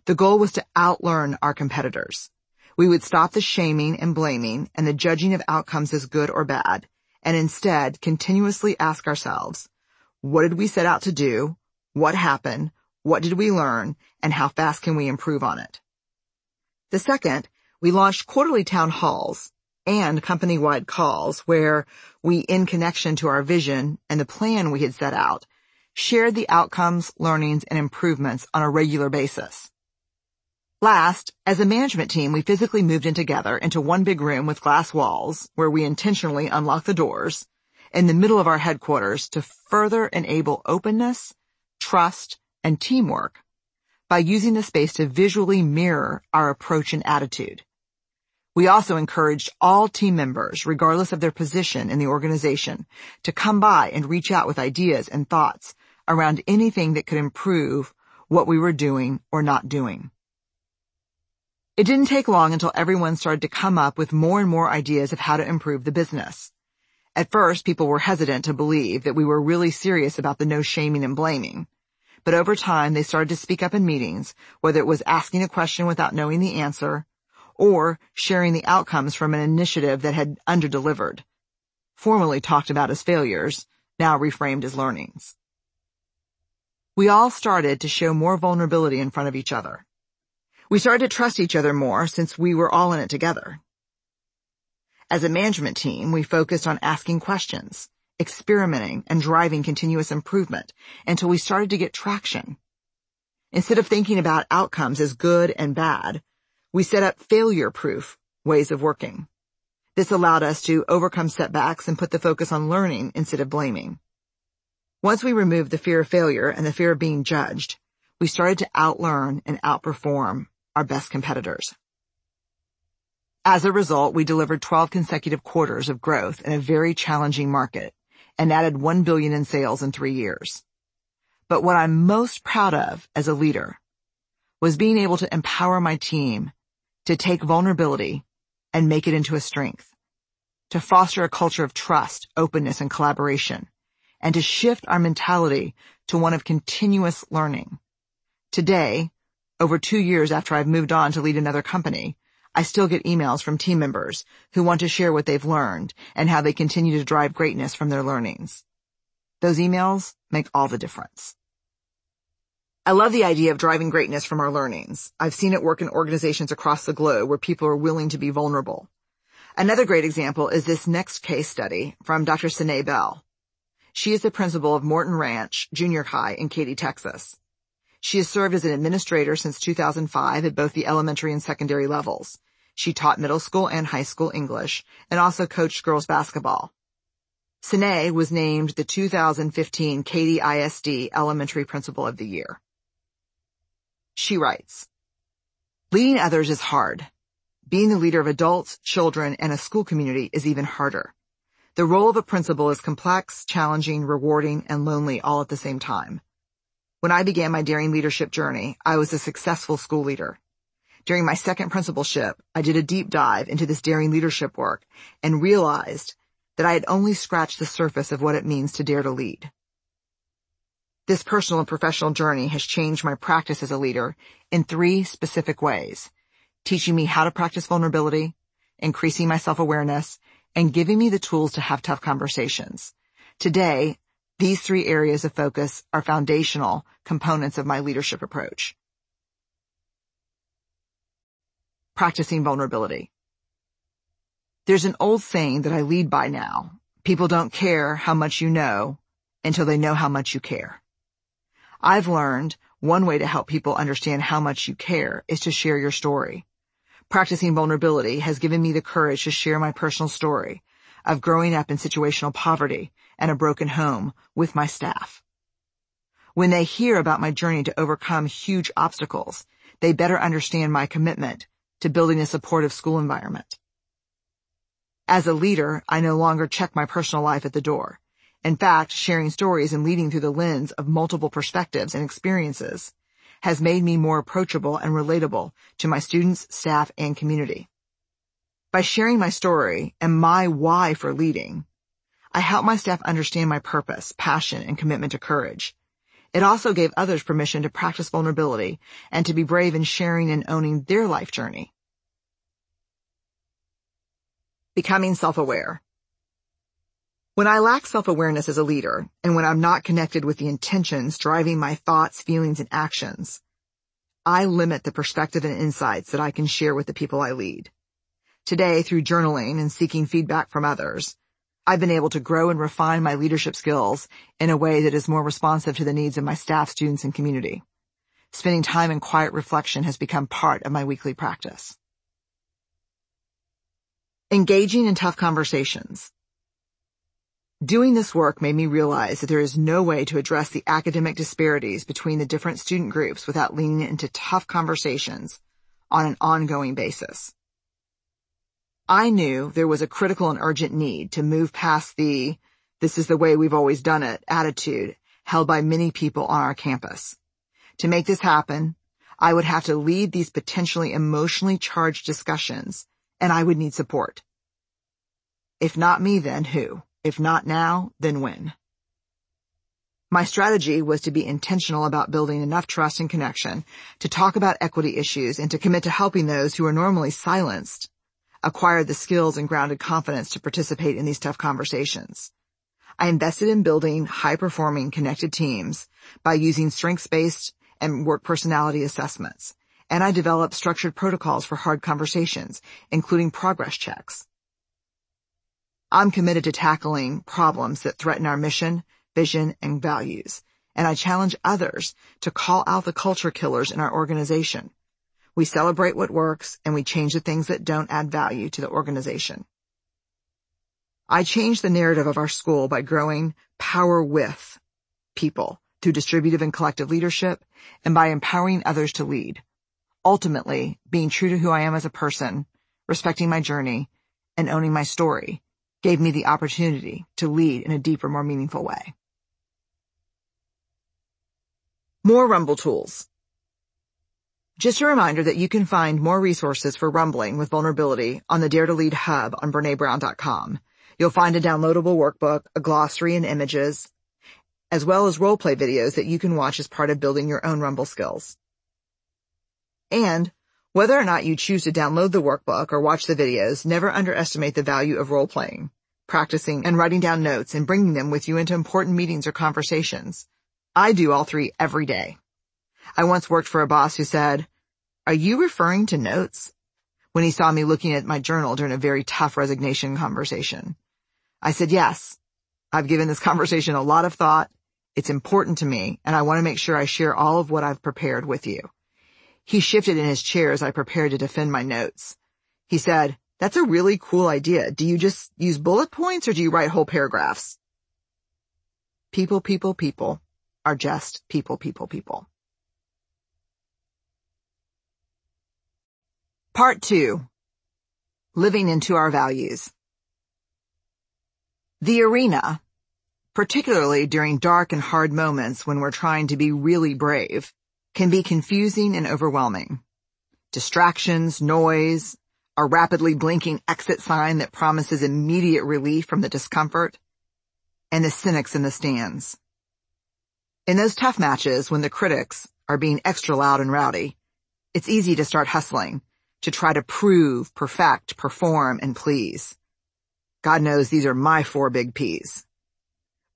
The goal was to outlearn our competitors. We would stop the shaming and blaming and the judging of outcomes as good or bad, and instead continuously ask ourselves, what did we set out to do? What happened? What did we learn? And how fast can we improve on it? The second, we launched quarterly town halls and company-wide calls where we, in connection to our vision and the plan we had set out, shared the outcomes, learnings, and improvements on a regular basis. Last, as a management team, we physically moved in together into one big room with glass walls where we intentionally unlocked the doors in the middle of our headquarters to further enable openness, trust, and teamwork by using the space to visually mirror our approach and attitude. We also encouraged all team members, regardless of their position in the organization, to come by and reach out with ideas and thoughts around anything that could improve what we were doing or not doing. It didn't take long until everyone started to come up with more and more ideas of how to improve the business. At first, people were hesitant to believe that we were really serious about the no shaming and blaming. But over time, they started to speak up in meetings, whether it was asking a question without knowing the answer, or sharing the outcomes from an initiative that had underdelivered. Formerly talked about as failures, now reframed as learnings. We all started to show more vulnerability in front of each other. We started to trust each other more since we were all in it together. As a management team, we focused on asking questions, experimenting, and driving continuous improvement until we started to get traction. Instead of thinking about outcomes as good and bad, we set up failure-proof ways of working. This allowed us to overcome setbacks and put the focus on learning instead of blaming. Once we removed the fear of failure and the fear of being judged, we started to outlearn and outperform our best competitors. As a result, we delivered 12 consecutive quarters of growth in a very challenging market and added 1 billion in sales in three years. But what I'm most proud of as a leader was being able to empower my team to take vulnerability and make it into a strength, to foster a culture of trust, openness, and collaboration, and to shift our mentality to one of continuous learning. Today, over two years after I've moved on to lead another company, I still get emails from team members who want to share what they've learned and how they continue to drive greatness from their learnings. Those emails make all the difference. I love the idea of driving greatness from our learnings. I've seen it work in organizations across the globe where people are willing to be vulnerable. Another great example is this next case study from Dr. Sine Bell. She is the principal of Morton Ranch Junior High in Katy, Texas. She has served as an administrator since 2005 at both the elementary and secondary levels. She taught middle school and high school English and also coached girls basketball. Sine was named the 2015 Katy ISD Elementary Principal of the Year. She writes, Leading others is hard. Being the leader of adults, children, and a school community is even harder. The role of a principal is complex, challenging, rewarding, and lonely all at the same time. When I began my daring leadership journey, I was a successful school leader. During my second principalship, I did a deep dive into this daring leadership work and realized that I had only scratched the surface of what it means to dare to lead. This personal and professional journey has changed my practice as a leader in three specific ways, teaching me how to practice vulnerability, increasing my self-awareness, and giving me the tools to have tough conversations. Today, these three areas of focus are foundational components of my leadership approach. Practicing vulnerability. There's an old saying that I lead by now. People don't care how much you know until they know how much you care. I've learned one way to help people understand how much you care is to share your story. Practicing vulnerability has given me the courage to share my personal story of growing up in situational poverty and a broken home with my staff. When they hear about my journey to overcome huge obstacles, they better understand my commitment to building a supportive school environment. As a leader, I no longer check my personal life at the door. In fact, sharing stories and leading through the lens of multiple perspectives and experiences has made me more approachable and relatable to my students, staff, and community. By sharing my story and my why for leading, I help my staff understand my purpose, passion, and commitment to courage. It also gave others permission to practice vulnerability and to be brave in sharing and owning their life journey. Becoming self-aware. When I lack self-awareness as a leader, and when I'm not connected with the intentions driving my thoughts, feelings, and actions, I limit the perspective and insights that I can share with the people I lead. Today, through journaling and seeking feedback from others, I've been able to grow and refine my leadership skills in a way that is more responsive to the needs of my staff, students, and community. Spending time in quiet reflection has become part of my weekly practice. Engaging in tough conversations. Doing this work made me realize that there is no way to address the academic disparities between the different student groups without leaning into tough conversations on an ongoing basis. I knew there was a critical and urgent need to move past the, this is the way we've always done it attitude held by many people on our campus. To make this happen, I would have to lead these potentially emotionally charged discussions and I would need support. If not me, then who? If not now, then when? My strategy was to be intentional about building enough trust and connection to talk about equity issues and to commit to helping those who are normally silenced acquire the skills and grounded confidence to participate in these tough conversations. I invested in building high-performing connected teams by using strengths-based and work personality assessments and I developed structured protocols for hard conversations, including progress checks. I'm committed to tackling problems that threaten our mission, vision, and values, and I challenge others to call out the culture killers in our organization. We celebrate what works and we change the things that don't add value to the organization. I changed the narrative of our school by growing power with people through distributive and collective leadership and by empowering others to lead ultimately being true to who I am as a person, respecting my journey, and owning my story gave me the opportunity to lead in a deeper, more meaningful way. More Rumble tools. Just a reminder that you can find more resources for rumbling with vulnerability on the Dare to Lead hub on BreneBrown.com. You'll find a downloadable workbook, a glossary and images, as well as role play videos that you can watch as part of building your own Rumble skills. And whether or not you choose to download the workbook or watch the videos, never underestimate the value of role playing, practicing and writing down notes and bringing them with you into important meetings or conversations. I do all three every day. I once worked for a boss who said, are you referring to notes? When he saw me looking at my journal during a very tough resignation conversation. I said, yes, I've given this <laughs> conversation a lot of thought. It's important to me and I want to make sure I share all of what I've prepared with you. He shifted in his chair as I prepared to defend my notes. He said, that's a really cool idea. Do you just use bullet points or do you write whole paragraphs? People, people, people are just people, people, people. Part two, living into our values. The arena, particularly during dark and hard moments when we're trying to be really brave, can be confusing and overwhelming. Distractions, noise, a rapidly blinking exit sign that promises immediate relief from the discomfort, and the cynics in the stands. In those tough matches when the critics are being extra loud and rowdy, it's easy to start hustling, to try to prove, perfect, perform, and please. God knows these are my four big P's.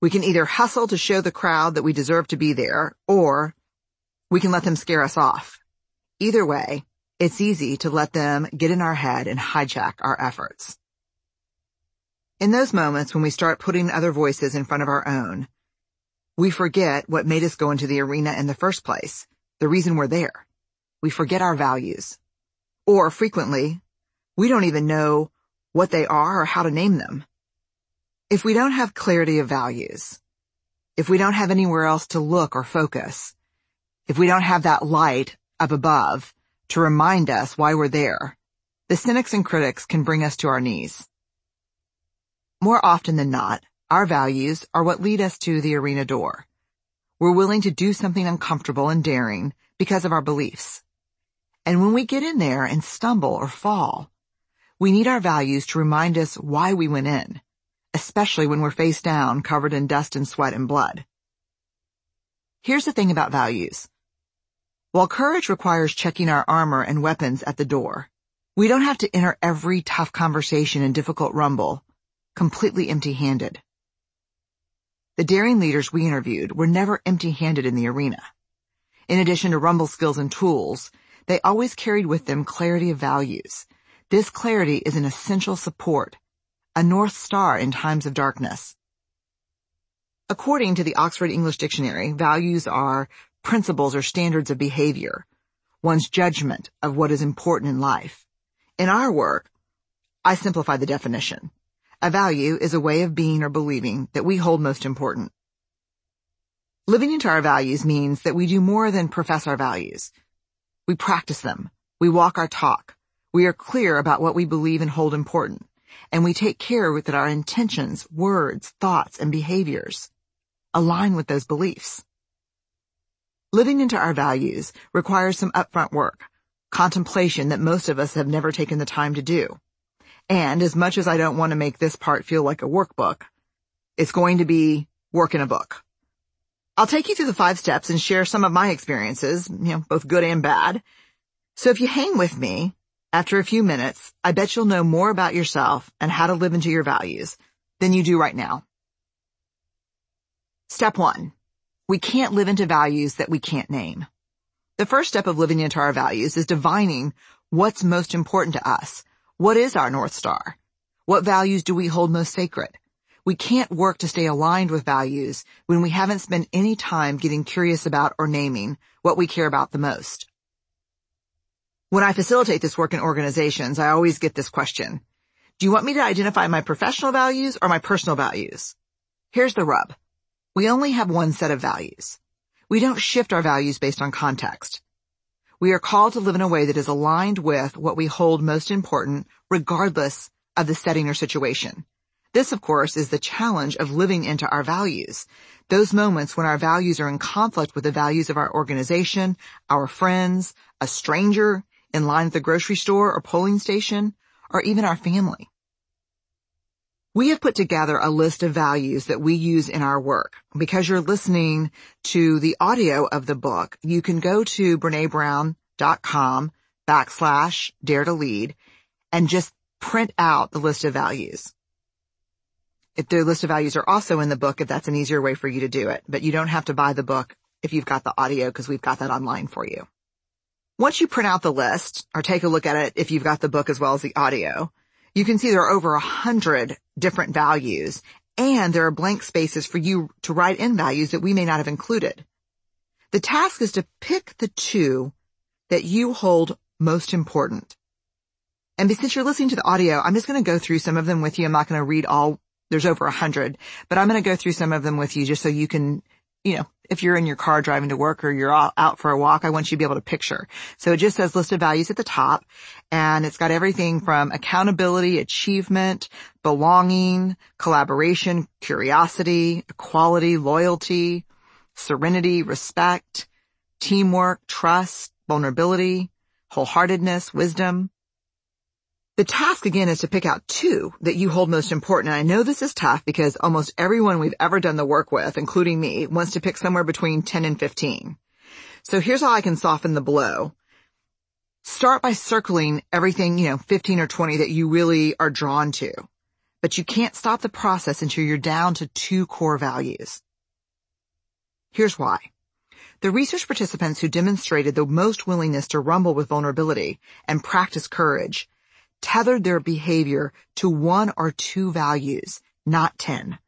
We can either hustle to show the crowd that we deserve to be there, or we can let them scare us off. Either way, it's easy to let them get in our head and hijack our efforts. In those moments when we start putting other voices in front of our own, we forget what made us go into the arena in the first place, the reason we're there. We forget our values. Or frequently, we don't even know what they are or how to name them. If we don't have clarity of values, if we don't have anywhere else to look or focus, if we don't have that light up above to remind us why we're there, the cynics and critics can bring us to our knees. More often than not, our values are what lead us to the arena door. We're willing to do something uncomfortable and daring because of our beliefs. And when we get in there and stumble or fall, we need our values to remind us why we went in, especially when we're face down, covered in dust and sweat and blood. Here's the thing about values. While courage requires checking our armor and weapons at the door, we don't have to enter every tough conversation and difficult rumble completely empty-handed. The daring leaders we interviewed were never empty-handed in the arena. In addition to rumble skills and tools, they always carried with them clarity of values. This clarity is an essential support, a north star in times of darkness. According to the Oxford English Dictionary, values are principles or standards of behavior, one's judgment of what is important in life. In our work, I simplify the definition. A value is a way of being or believing that we hold most important. Living into our values means that we do more than profess our values. We practice them. We walk our talk. We are clear about what we believe and hold important. And we take care that our intentions, words, thoughts, and behaviors align with those beliefs. Living into our values requires some upfront work, contemplation that most of us have never taken the time to do. And as much as I don't want to make this part feel like a workbook, it's going to be work in a book. I'll take you through the five steps and share some of my experiences, you know, both good and bad. So if you hang with me, after a few minutes, I bet you'll know more about yourself and how to live into your values than you do right now. Step one, we can't live into values that we can't name. The first step of living into our values is divining what's most important to us what is our North Star? What values do we hold most sacred? We can't work to stay aligned with values when we haven't spent any time getting curious about or naming what we care about the most. When I facilitate this work in organizations, I always get this question. Do you want me to identify my professional values or my personal values? Here's the rub. We only have one set of values. We don't shift our values based on context. We are called to live in a way that is aligned with what we hold most important, regardless of the setting or situation. This, of course, is the challenge of living into our values. Those moments when our values are in conflict with the values of our organization, our friends, a stranger, in line at the grocery store or polling station, or even our family. We have put together a list of values that we use in our work. Because you're listening to the audio of the book, you can go to BreneBrown.com backslash dare to lead and just print out the list of values. If the list of values are also in the book, if that's an easier way for you to do it, but you don't have to buy the book if you've got the audio because we've got that online for you. Once you print out the list or take a look at it if you've got the book as well as the audio, you can see there are over a hundred different values and there are blank spaces for you to write in values that we may not have included. The task is to pick the two that you hold most important. And since you're listening to the audio, I'm just going to go through some of them with you. I'm not going to read all, there's over a hundred, but I'm going to go through some of them with you just so you can you know, if you're in your car driving to work or you're out for a walk, I want you to be able to picture. So it just says list of values at the top and it's got everything from accountability, achievement, belonging, collaboration, curiosity, equality, loyalty, serenity, respect, teamwork, trust, vulnerability, wholeheartedness, wisdom, the task again is to pick out two that you hold most important. And I know this is tough because almost everyone we've ever done the work with, including me, wants to pick somewhere between 10 and 15. So here's how I can soften the blow. Start by circling everything, you know, 15 or 20 that you really are drawn to. But you can't stop the process until you're down to two core values. Here's why. The research participants who demonstrated the most willingness to rumble with vulnerability and practice courage tethered their behavior to one or two values, not 10.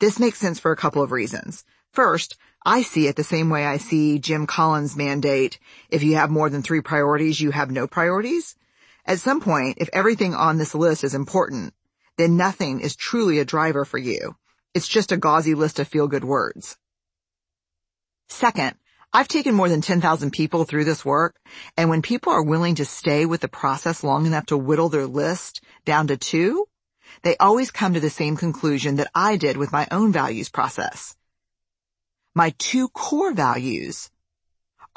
This makes sense for a couple of reasons. First, I see it the same way I see Jim Collins' mandate, if you have more than three priorities, you have no priorities. At some point, if everything on this list is important, then nothing is truly a driver for you. It's just a gauzy list of feel-good words. Second, I've taken more than 10,000 people through this work, and when people are willing to stay with the process long enough to whittle their list down to two, they always come to the same conclusion that I did with my own values process. My two core values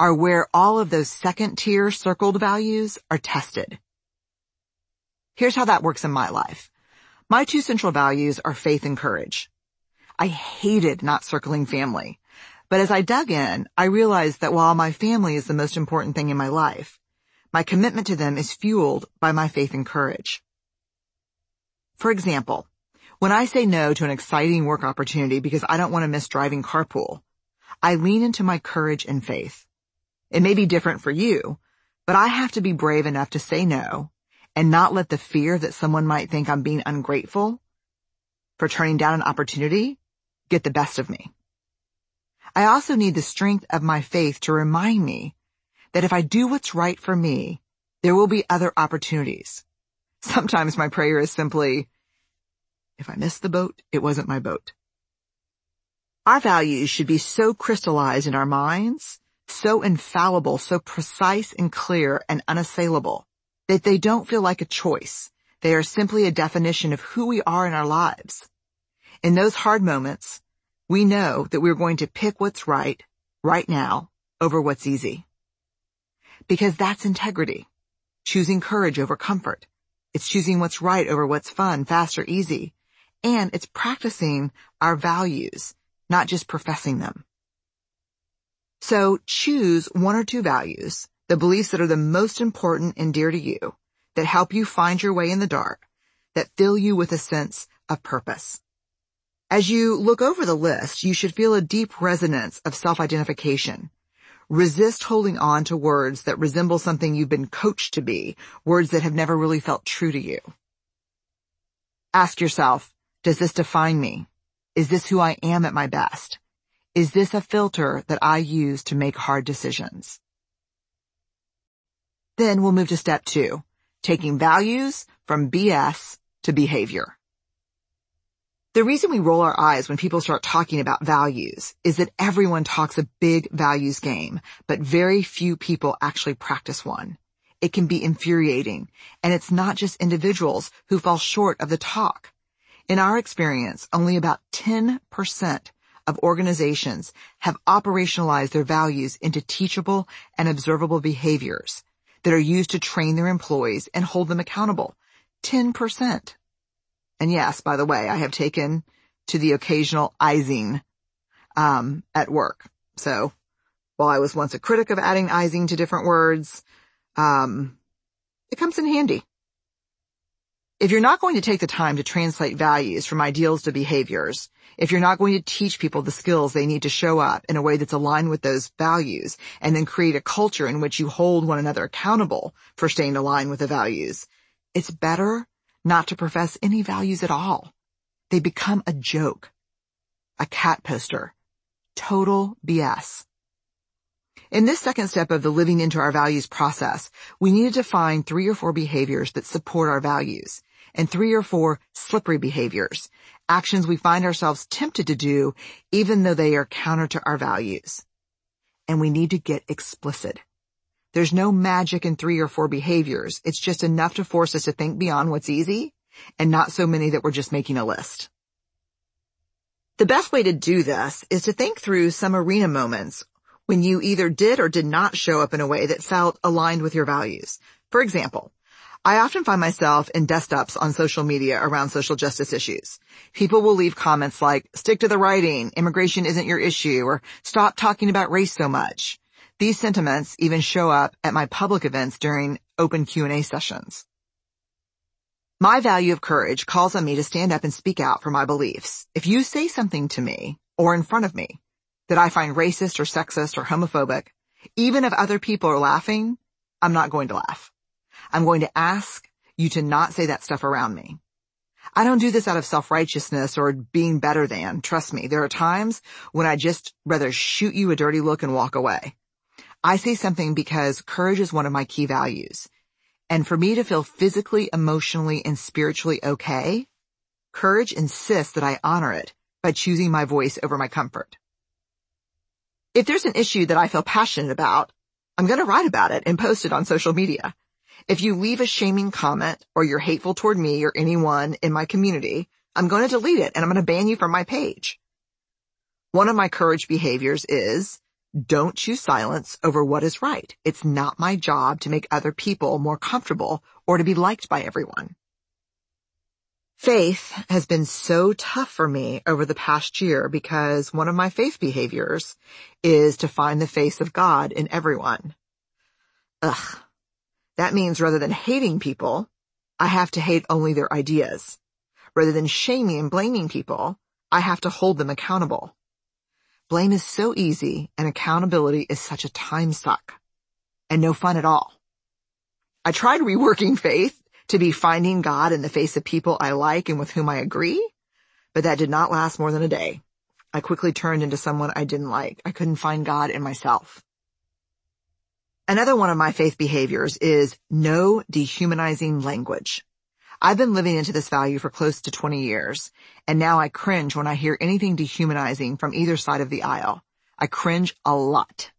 are where all of those second tier circled values are tested. Here's how that works in my life. My two central values are faith and courage. I hated not circling family. But as I dug in, I realized that while my family is the most important thing in my life, my commitment to them is fueled by my faith and courage. For example, when I say no to an exciting work opportunity because I don't want to miss driving carpool, I lean into my courage and faith. It may be different for you, but I have to be brave enough to say no and not let the fear that someone might think I'm being ungrateful for turning down an opportunity get the best of me. I also need the strength of my faith to remind me that if I do what's right for me, there will be other opportunities. Sometimes my prayer is simply, if I missed the boat, it wasn't my boat. Our values should be so crystallized in our minds, so infallible, so precise and clear and unassailable that they don't feel like a choice. They are simply a definition of who we are in our lives. In those hard moments, we know that we're going to pick what's right, right now, over what's easy. Because that's integrity. Choosing courage over comfort. It's choosing what's right over what's fun, fast, or easy. And it's practicing our values, not just professing them. So choose one or two values the beliefs that are the most important and dear to you, that help you find your way in the dark, that fill you with a sense of purpose. As you look over the list, you should feel a deep resonance of self-identification. Resist holding on to words that resemble something you've been coached to be, words that have never really felt true to you. Ask yourself, does this define me? Is this who I am at my best? Is this a filter that I use to make hard decisions? Then we'll move to step two, taking values from BS to behavior. The reason we roll our eyes when people start talking about values is that everyone talks a big values game, but very few people actually practice one. It can be infuriating, and it's not just individuals who fall short of the talk. In our experience, only about 10% of organizations have operationalized their values into teachable and observable behaviors that are used to train their employees and hold them accountable. 10%. And yes, by the way, I have taken to the occasional izing, um, at work. So while I was once a critic of adding izing to different words, um, it comes in handy. If you're not going to take the time to translate values from ideals to behaviors, if you're not going to teach people the skills they need to show up in a way that's aligned with those values and then create a culture in which you hold one another accountable for staying aligned with the values, it's better not to profess any values at all. They become a joke, a cat poster, total BS. In this second step of the living into our values process, we need to define three or four behaviors that support our values and three or four slippery behaviors, actions we find ourselves tempted to do even though they are counter to our values. And we need to get explicit. There's no magic in three or four behaviors. It's just enough to force us to think beyond what's easy and not so many that we're just making a list. The best way to do this is to think through some arena moments when you either did or did not show up in a way that felt aligned with your values. For example, I often find myself in dust-ups on social media around social justice issues. People will leave comments like, stick to the writing, immigration isn't your issue, or stop talking about race so much. These sentiments even show up at my public events during open Q&A sessions. My value of courage calls on me to stand up and speak out for my beliefs. If you say something to me, or in front of me, that I find racist or sexist or homophobic, even if other people are laughing, I'm not going to laugh. I'm going to ask you to not say that stuff around me. I don't do this out of self-righteousness or being better than. Trust me, there are times when I just rather shoot you a dirty look and walk away. I say something because courage is one of my key values. And for me to feel physically, emotionally, and spiritually okay, Courage insists that I honor it by choosing my voice over my comfort. If there's an issue that I feel passionate about, I'm going to write about it and post it on social media. If you leave a shaming comment or you're hateful toward me or anyone in my community, I'm going to delete it and I'm going to ban you from my page. One of my courage behaviors is don't choose silence over what is right. It's not my job to make other people more comfortable or to be liked by everyone. Faith has been so tough for me over the past year because one of my faith behaviors is to find the face of God in everyone. Ugh. That means rather than hating people, I have to hate only their ideas. Rather than shaming and blaming people, I have to hold them accountable. Blame is so easy and accountability is such a time suck and no fun at all. I tried reworking <laughs> faith to be finding God in the face of people I like and with whom I agree, but that did not last more than a day. I quickly turned into someone I didn't like. I couldn't find God in myself. Another one of my faith behaviors is no dehumanizing language. I've been living into this value for close to 20 years, and now I cringe when I hear anything dehumanizing from either side of the aisle. I cringe a lot,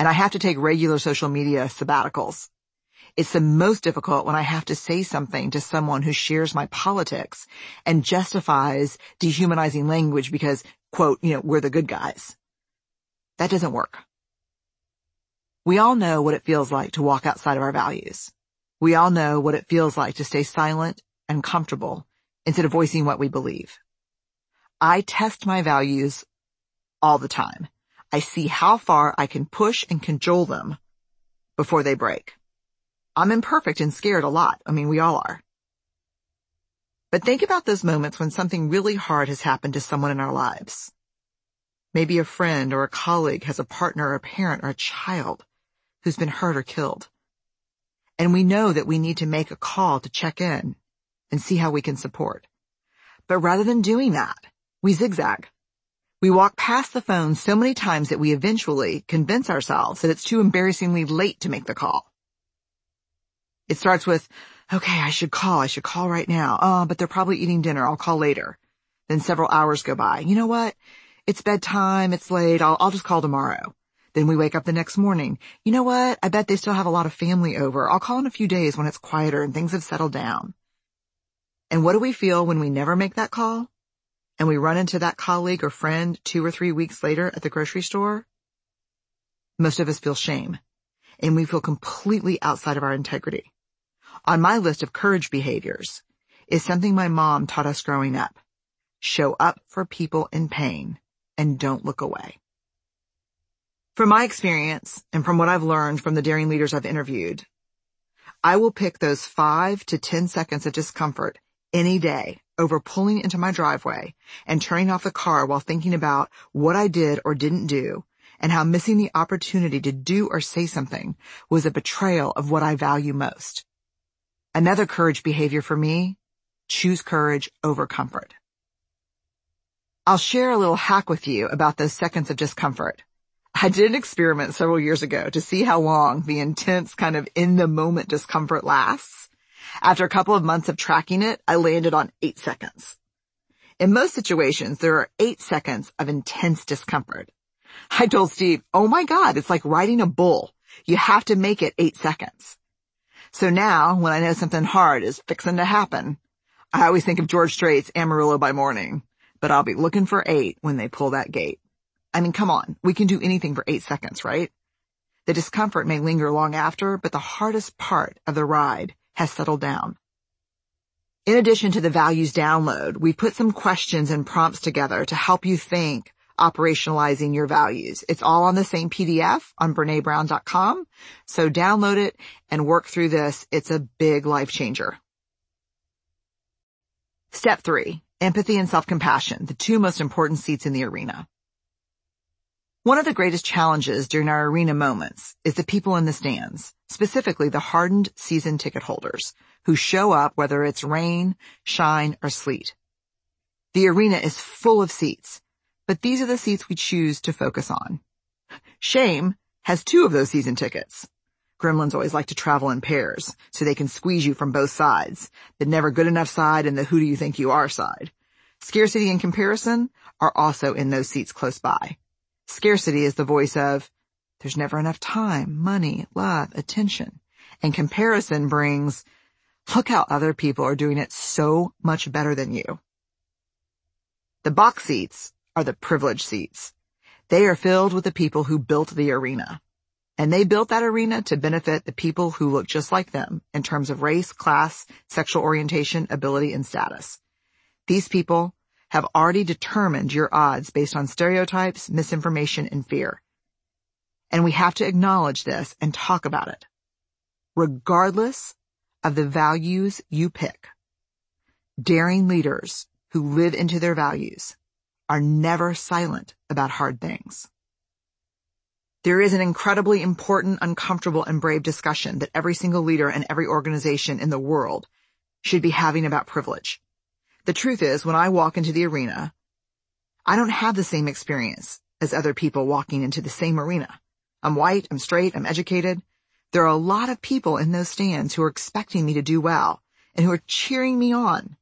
and I have to take regular social media sabbaticals. It's the most difficult when I have to say something to someone who shares my politics and justifies dehumanizing language because, quote, you know, we're the good guys. That doesn't work. We all know what it feels like to walk outside of our values. We all know what it feels like to stay silent and comfortable instead of voicing what we believe. I test my values all the time. I see how far I can push and cajole them before they break. I'm imperfect and scared a lot. I mean, we all are. But think about those moments when something really hard has happened to someone in our lives. Maybe a friend or a colleague has a partner or a parent or a child who's been hurt or killed. And we know that we need to make a call to check in and see how we can support. But rather than doing that, we zigzag. We walk past the phone so many times that we eventually convince ourselves that it's too embarrassingly late to make the call. It starts with, okay, I should call. I should call right now. Oh, but they're probably eating dinner. I'll call later. Then several hours go by. You know what? It's bedtime. It's late. I'll, I'll just call tomorrow. Then we wake up the next morning. You know what? I bet they still have a lot of family over. I'll call in a few days when it's quieter and things have settled down. And what do we feel when we never make that call? And we run into that colleague or friend two or three weeks later at the grocery store? Most of us feel shame and we feel completely outside of our integrity on my list of courage behaviors is something my mom taught us growing up. Show up for people in pain and don't look away. From my experience and from what I've learned from the daring leaders I've interviewed, I will pick those five to 10 seconds of discomfort any day over pulling into my driveway and turning off the car while thinking about what I did or didn't do and how missing the opportunity to do or say something was a betrayal of what I value most. Another courage behavior for me, choose courage over comfort. I'll share a little hack with you about those seconds of discomfort. I did an experiment several years ago to see how long the intense kind of in the moment discomfort lasts. After a couple of months of tracking it, I landed on eight seconds. In most situations, there are eight seconds of intense discomfort. I told Steve, oh my God, it's like riding a bull. You have to make it eight seconds. So now, when I know something hard is fixing to happen, I always think of George Strait's Amarillo by morning, but I'll be looking for eight when they pull that gate. I mean, come on, we can do anything for eight seconds, right? The discomfort may linger long after, but the hardest part of the ride has settled down. In addition to the values download, we put some questions and prompts together to help you think operationalizing your values. It's all on the same PDF on BreneBrown.com. So download it and work through this. It's a big life changer. Step three, empathy and self-compassion, the two most important seats in the arena. One of the greatest challenges during our arena moments is the people in the stands, specifically the hardened season ticket holders who show up whether it's rain, shine, or sleet. The arena is full of seats but these are the seats we choose to focus on. Shame has two of those season tickets. Gremlins always like to travel in pairs, so they can squeeze you from both sides. The never good enough side and the who do you think you are side. Scarcity and comparison are also in those seats close by. Scarcity is the voice of, there's never enough time, money, love, attention. And comparison brings, look how other people are doing it so much better than you. The box seats are the privileged seats. They are filled with the people who built the arena. And they built that arena to benefit the people who look just like them in terms of race, class, sexual orientation, ability, and status. These people have already determined your odds based on stereotypes, misinformation, and fear. And we have to acknowledge this and talk about it. Regardless of the values you pick, daring leaders who live into their values are never silent about hard things. There is an incredibly important, uncomfortable, and brave discussion that every single leader and every organization in the world should be having about privilege. The truth is, when I walk into the arena, I don't have the same experience as other people walking into the same arena. I'm white, I'm straight, I'm educated. There are a lot of people in those stands who are expecting me to do well and who are cheering me on.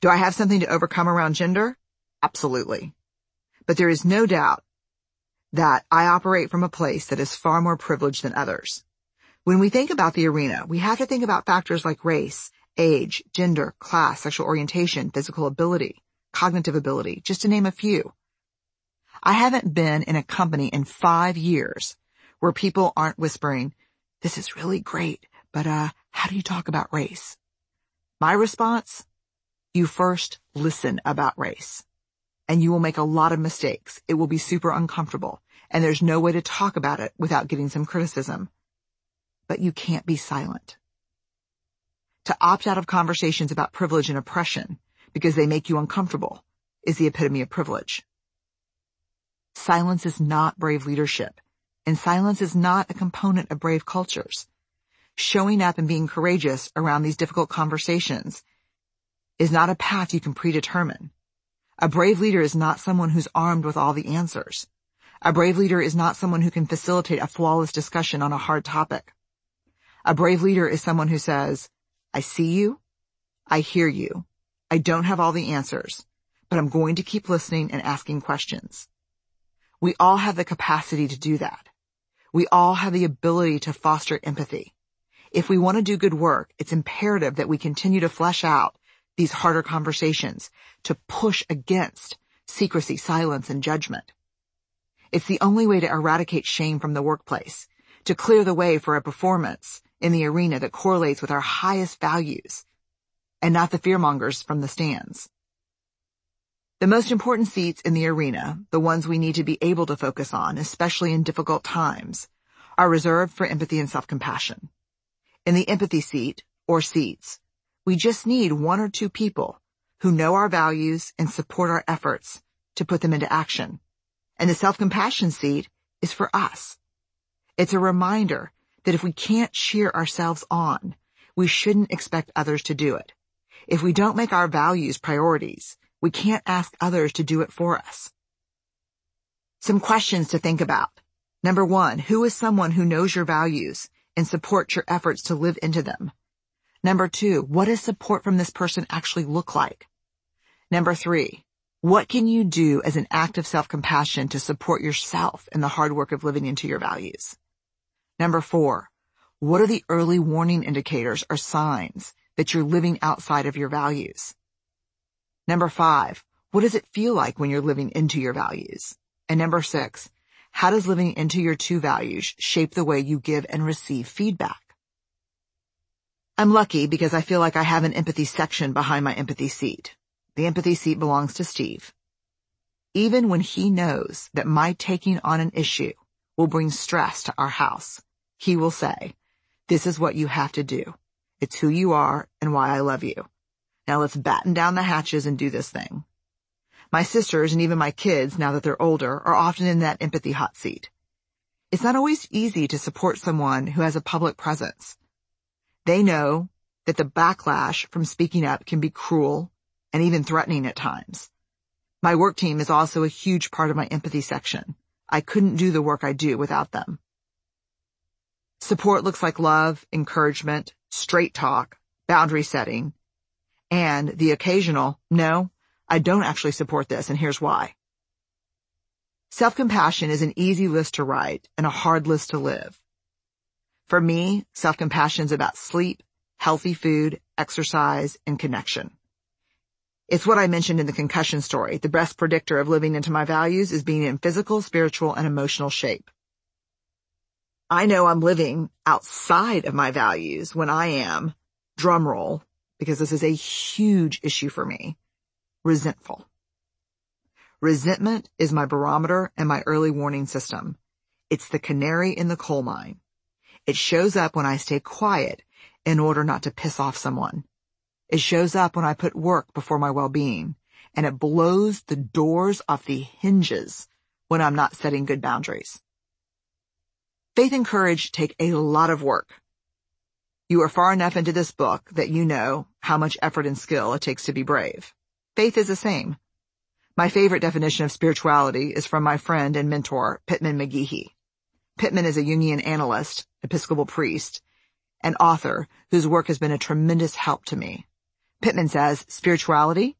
Do I have something to overcome around gender? Absolutely. But there is no doubt that I operate from a place that is far more privileged than others. When we think about the arena, we have to think about factors like race, age, gender, class, sexual orientation, physical ability, cognitive ability, just to name a few. I haven't been in a company in five years where people aren't whispering, this is really great, but uh, how do you talk about race? My response, you first listen about race and you will make a lot of mistakes. It will be super uncomfortable and there's no way to talk about it without getting some criticism. But you can't be silent. To opt out of conversations about privilege and oppression because they make you uncomfortable is the epitome of privilege. Silence is not brave leadership and silence is not a component of brave cultures. Showing up and being courageous around these difficult conversations is not a path you can predetermine. A brave leader is not someone who's armed with all the answers. A brave leader is not someone who can facilitate a flawless discussion on a hard topic. A brave leader is someone who says, I see you. I hear you. I don't have all the answers, but I'm going to keep listening and asking questions. We all have the capacity to do that. We all have the ability to foster empathy. If we want to do good work, it's imperative that we continue to flesh out these harder conversations to push against secrecy, silence, and judgment. It's the only way to eradicate shame from the workplace, to clear the way for a performance in the arena that correlates with our highest values and not the fearmongers from the stands. The most important seats in the arena, the ones we need to be able to focus on, especially in difficult times, are reserved for empathy and self-compassion. In the empathy seat, or seats, we just need one or two people who know our values and support our efforts to put them into action. And the self-compassion seat is for us. It's a reminder that if we can't cheer ourselves on, we shouldn't expect others to do it. If we don't make our values priorities, we can't ask others to do it for us. Some questions to think about. Number one, who is someone who knows your values and supports your efforts to live into them? Number two, what does support from this person actually look like? Number three, what can you do as an act of self-compassion to support yourself in the hard work of living into your values? Number four, what are the early warning indicators or signs that you're living outside of your values? Number five, what does it feel like when you're living into your values? And number six, how does living into your two values shape the way you give and receive feedback? I'm lucky because I feel like I have an empathy section behind my empathy seat. The empathy seat belongs to Steve. Even when he knows that my taking on an issue will bring stress to our house, he will say, this is what you have to do. It's who you are and why I love you. Now let's batten down the hatches and do this thing. My sisters and even my kids, now that they're older, are often in that empathy hot seat. It's not always easy to support someone who has a public presence they know that the backlash from speaking up can be cruel and even threatening at times. My work team is also a huge part of my empathy section. I couldn't do the work I do without them. Support looks like love, encouragement, straight talk, boundary setting, and the occasional, no, I don't actually support this and here's why. Self-compassion is an easy list to write and a hard list to live. For me, self-compassion is about sleep, healthy food, exercise, and connection. It's what I mentioned in the concussion story. The best predictor of living into my values is being in physical, spiritual, and emotional shape. I know I'm living outside of my values when I am, drumroll, because this is a huge issue for me, resentful. Resentment is my barometer and my early warning system. It's the canary in the coal mine. It shows up when I stay quiet in order not to piss off someone. It shows up when I put work before my well-being, and it blows the doors off the hinges when I'm not setting good boundaries. Faith and courage take a lot of work. You are far enough into this book that you know how much effort and skill it takes to be brave. Faith is the same. My favorite definition of spirituality is from my friend and mentor, Pittman McGehee. Pittman is a Jungian analyst, Episcopal priest, and author whose work has been a tremendous help to me. Pittman says spirituality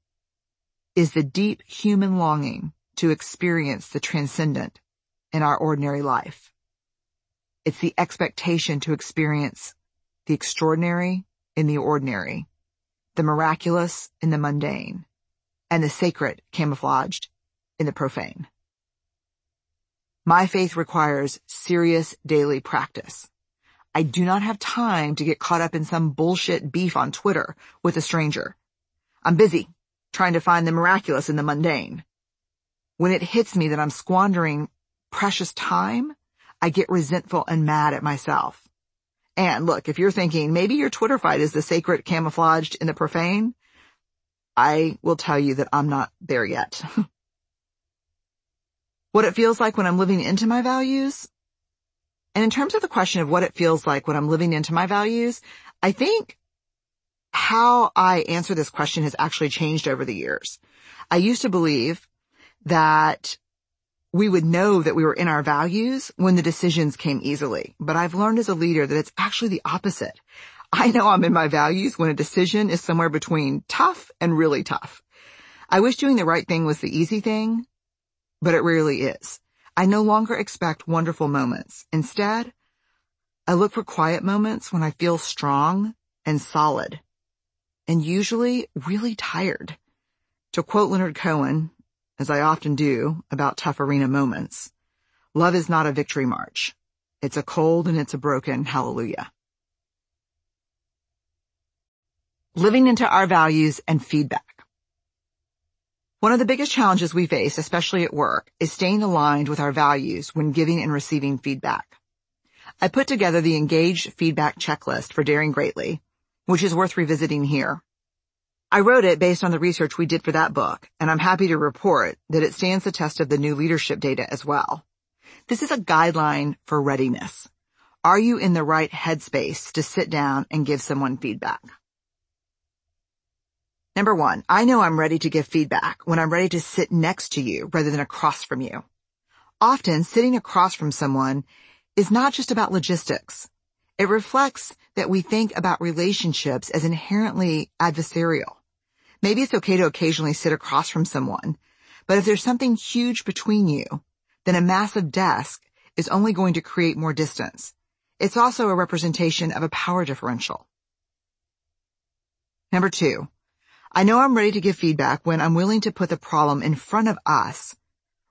is the deep human longing to experience the transcendent in our ordinary life. It's the expectation to experience the extraordinary in the ordinary, the miraculous in the mundane, and the sacred camouflaged in the profane. My faith requires serious daily practice. I do not have time to get caught up in some bullshit beef on Twitter with a stranger. I'm busy trying to find the miraculous in the mundane. When it hits me that I'm squandering precious time, I get resentful and mad at myself. And look, if you're thinking maybe your Twitter fight is the sacred camouflaged in the profane, I will tell you that I'm not there yet. <laughs> what it feels like when I'm living into my values, and in terms of the question of what it feels like when I'm living into my values, I think how I answer this question has actually changed over the years. I used to believe that we would know that we were in our values when the decisions came easily. But I've learned as a leader that it's actually the opposite. I know I'm in my values when a decision is somewhere between tough and really tough. I wish doing the right thing was the easy thing, but it rarely is. I no longer expect wonderful moments. Instead, I look for quiet moments when I feel strong and solid and usually really tired. To quote Leonard Cohen, as I often do about tough arena moments, love is not a victory march. It's a cold and it's a broken hallelujah. Living into our values and feedback. One of the biggest challenges we face, especially at work, is staying aligned with our values when giving and receiving feedback. I put together the engaged feedback checklist for Daring Greatly, which is worth revisiting here. I wrote it based on the research we did for that book, and I'm happy to report that it stands the test of the new leadership data as well. This is a guideline for readiness. Are you in the right headspace to sit down and give someone feedback? Number one, I know I'm ready to give feedback when I'm ready to sit next to you rather than across from you. Often sitting across from someone is not just about logistics. It reflects that we think about relationships as inherently adversarial. Maybe it's okay to occasionally sit across from someone, but if there's something huge between you, then a massive desk is only going to create more distance. It's also a representation of a power differential. Number two, I know I'm ready to give feedback when I'm willing to put the problem in front of us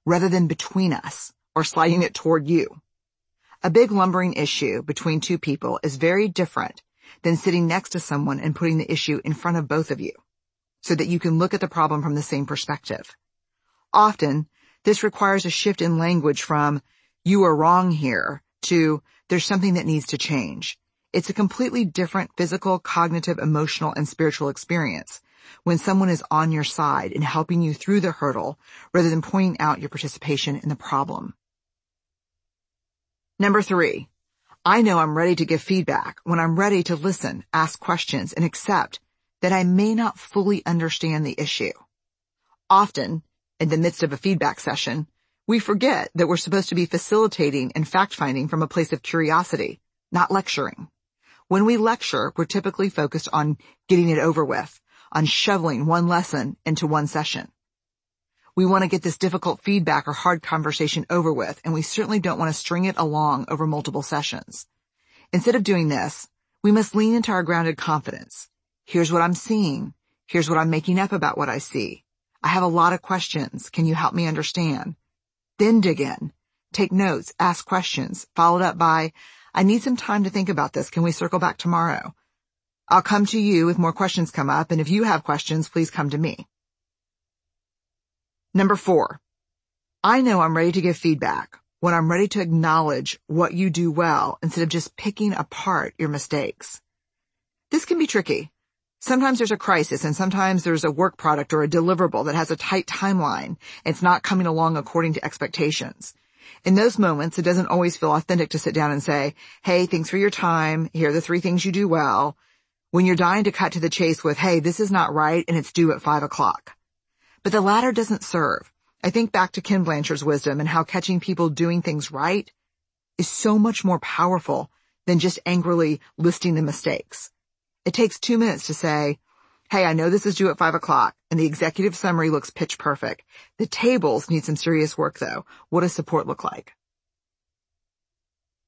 rather than between us or sliding it toward you. A big lumbering issue between two people is very different than sitting next to someone and putting the issue in front of both of you so that you can look at the problem from the same perspective. Often, this requires a shift in language from you are wrong here to there's something that needs to change. It's a completely different physical, cognitive, emotional, and spiritual experience when someone is on your side and helping you through the hurdle rather than pointing out your participation in the problem. Number three, I know I'm ready to give feedback when I'm ready to listen, ask questions, and accept that I may not fully understand the issue. Often, in the midst of a feedback session, we forget that we're supposed to be facilitating and fact-finding from a place of curiosity, not lecturing. When we lecture, we're typically focused on getting it over with, on shoveling one lesson into one session. We want to get this difficult feedback or hard conversation over with, and we certainly don't want to string it along over multiple sessions. Instead of doing this, we must lean into our grounded confidence. Here's what I'm seeing. Here's what I'm making up about what I see. I have a lot of questions. Can you help me understand? Then dig in. Take notes, ask questions, followed up by, I need some time to think about this. Can we circle back tomorrow? I'll come to you if more questions come up, and if you have questions, please come to me. Number four, I know I'm ready to give feedback when I'm ready to acknowledge what you do well instead of just picking apart your mistakes. This can be tricky. Sometimes there's a crisis and sometimes there's a work product or a deliverable that has a tight timeline. It's not coming along according to expectations. In those moments, it doesn't always feel authentic to sit down and say, hey, thanks for your time. Here are the three things you do well. When you're dying to cut to the chase with, hey, this is not right and it's due at five o'clock. But the latter doesn't serve. I think back to Ken Blanchard's wisdom and how catching people doing things right is so much more powerful than just angrily listing the mistakes. It takes two minutes to say, Hey, I know this is due at five o'clock and the executive summary looks pitch perfect. The tables need some serious work though. What does support look like?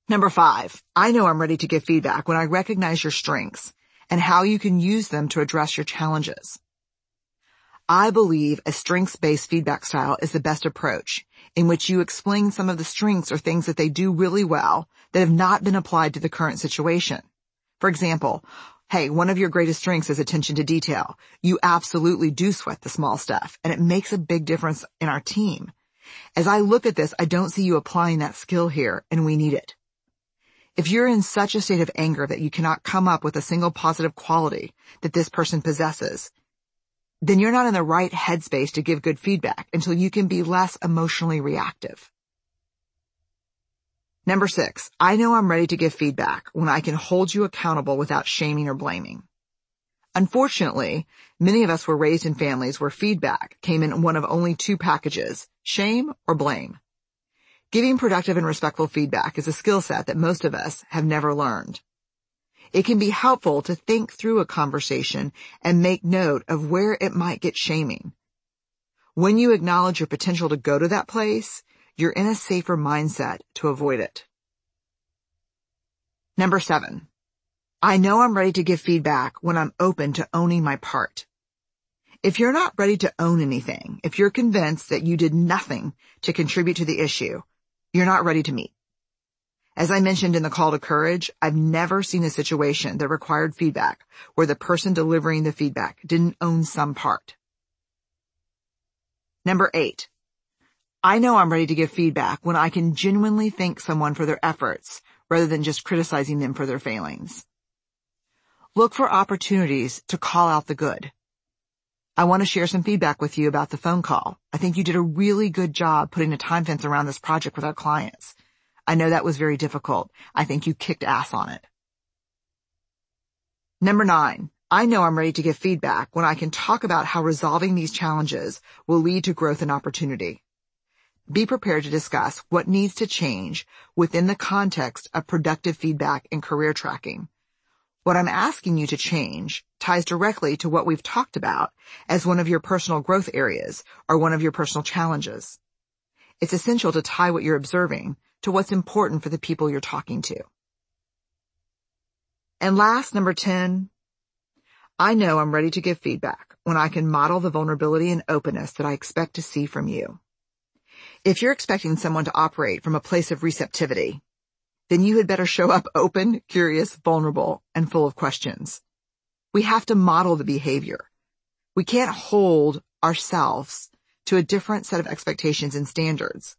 Number five, I know I'm ready to give feedback when I recognize your strengths and how you can use them to address your challenges. I believe a strengths-based feedback style is the best approach in which you explain some of the strengths or things that they do really well that have not been applied to the current situation. For example, Hey, one of your greatest strengths is attention to detail. You absolutely do sweat the small stuff and it makes a big difference in our team. As I look at this, I don't see you applying that skill here and we need it. If you're in such a state of anger that you cannot come up with a single positive quality that this person possesses, then you're not in the right headspace to give good feedback until you can be less emotionally reactive. Number six, I know I'm ready to give feedback when I can hold you accountable without shaming or blaming. Unfortunately, many of us were raised in families where feedback came in one of only two packages, shame or blame. Giving productive and respectful feedback is a skill set that most of us have never learned. It can be helpful to think through a conversation and make note of where it might get shaming. When you acknowledge your potential to go to that place, you're in a safer mindset to avoid it. Number seven, I know I'm ready to give feedback when I'm open to owning my part. If you're not ready to own anything, if you're convinced that you did nothing to contribute to the issue, you're not ready to meet. As I mentioned in the call to courage, I've never seen a situation that required feedback where the person delivering the feedback didn't own some part. Number eight, I know I'm ready to give feedback when I can genuinely thank someone for their efforts rather than just criticizing them for their failings. Look for opportunities to call out the good. I want to share some feedback with you about the phone call. I think you did a really good job putting a time fence around this project with our clients. I know that was very difficult. I think you kicked ass on it. Number nine, I know I'm ready to give feedback when I can talk about how resolving these challenges will lead to growth and opportunity. Be prepared to discuss what needs to change within the context of productive feedback and career tracking. What I'm asking you to change ties directly to what we've talked about as one of your personal growth areas or one of your personal challenges. It's essential to tie what you're observing to what's important for the people you're talking to. And last, number 10, I know I'm ready to give feedback when I can model the vulnerability and openness that I expect to see from you. If you're expecting someone to operate from a place of receptivity, then you had better show up open, curious, vulnerable, and full of questions. We have to model the behavior. We can't hold ourselves to a different set of expectations and standards.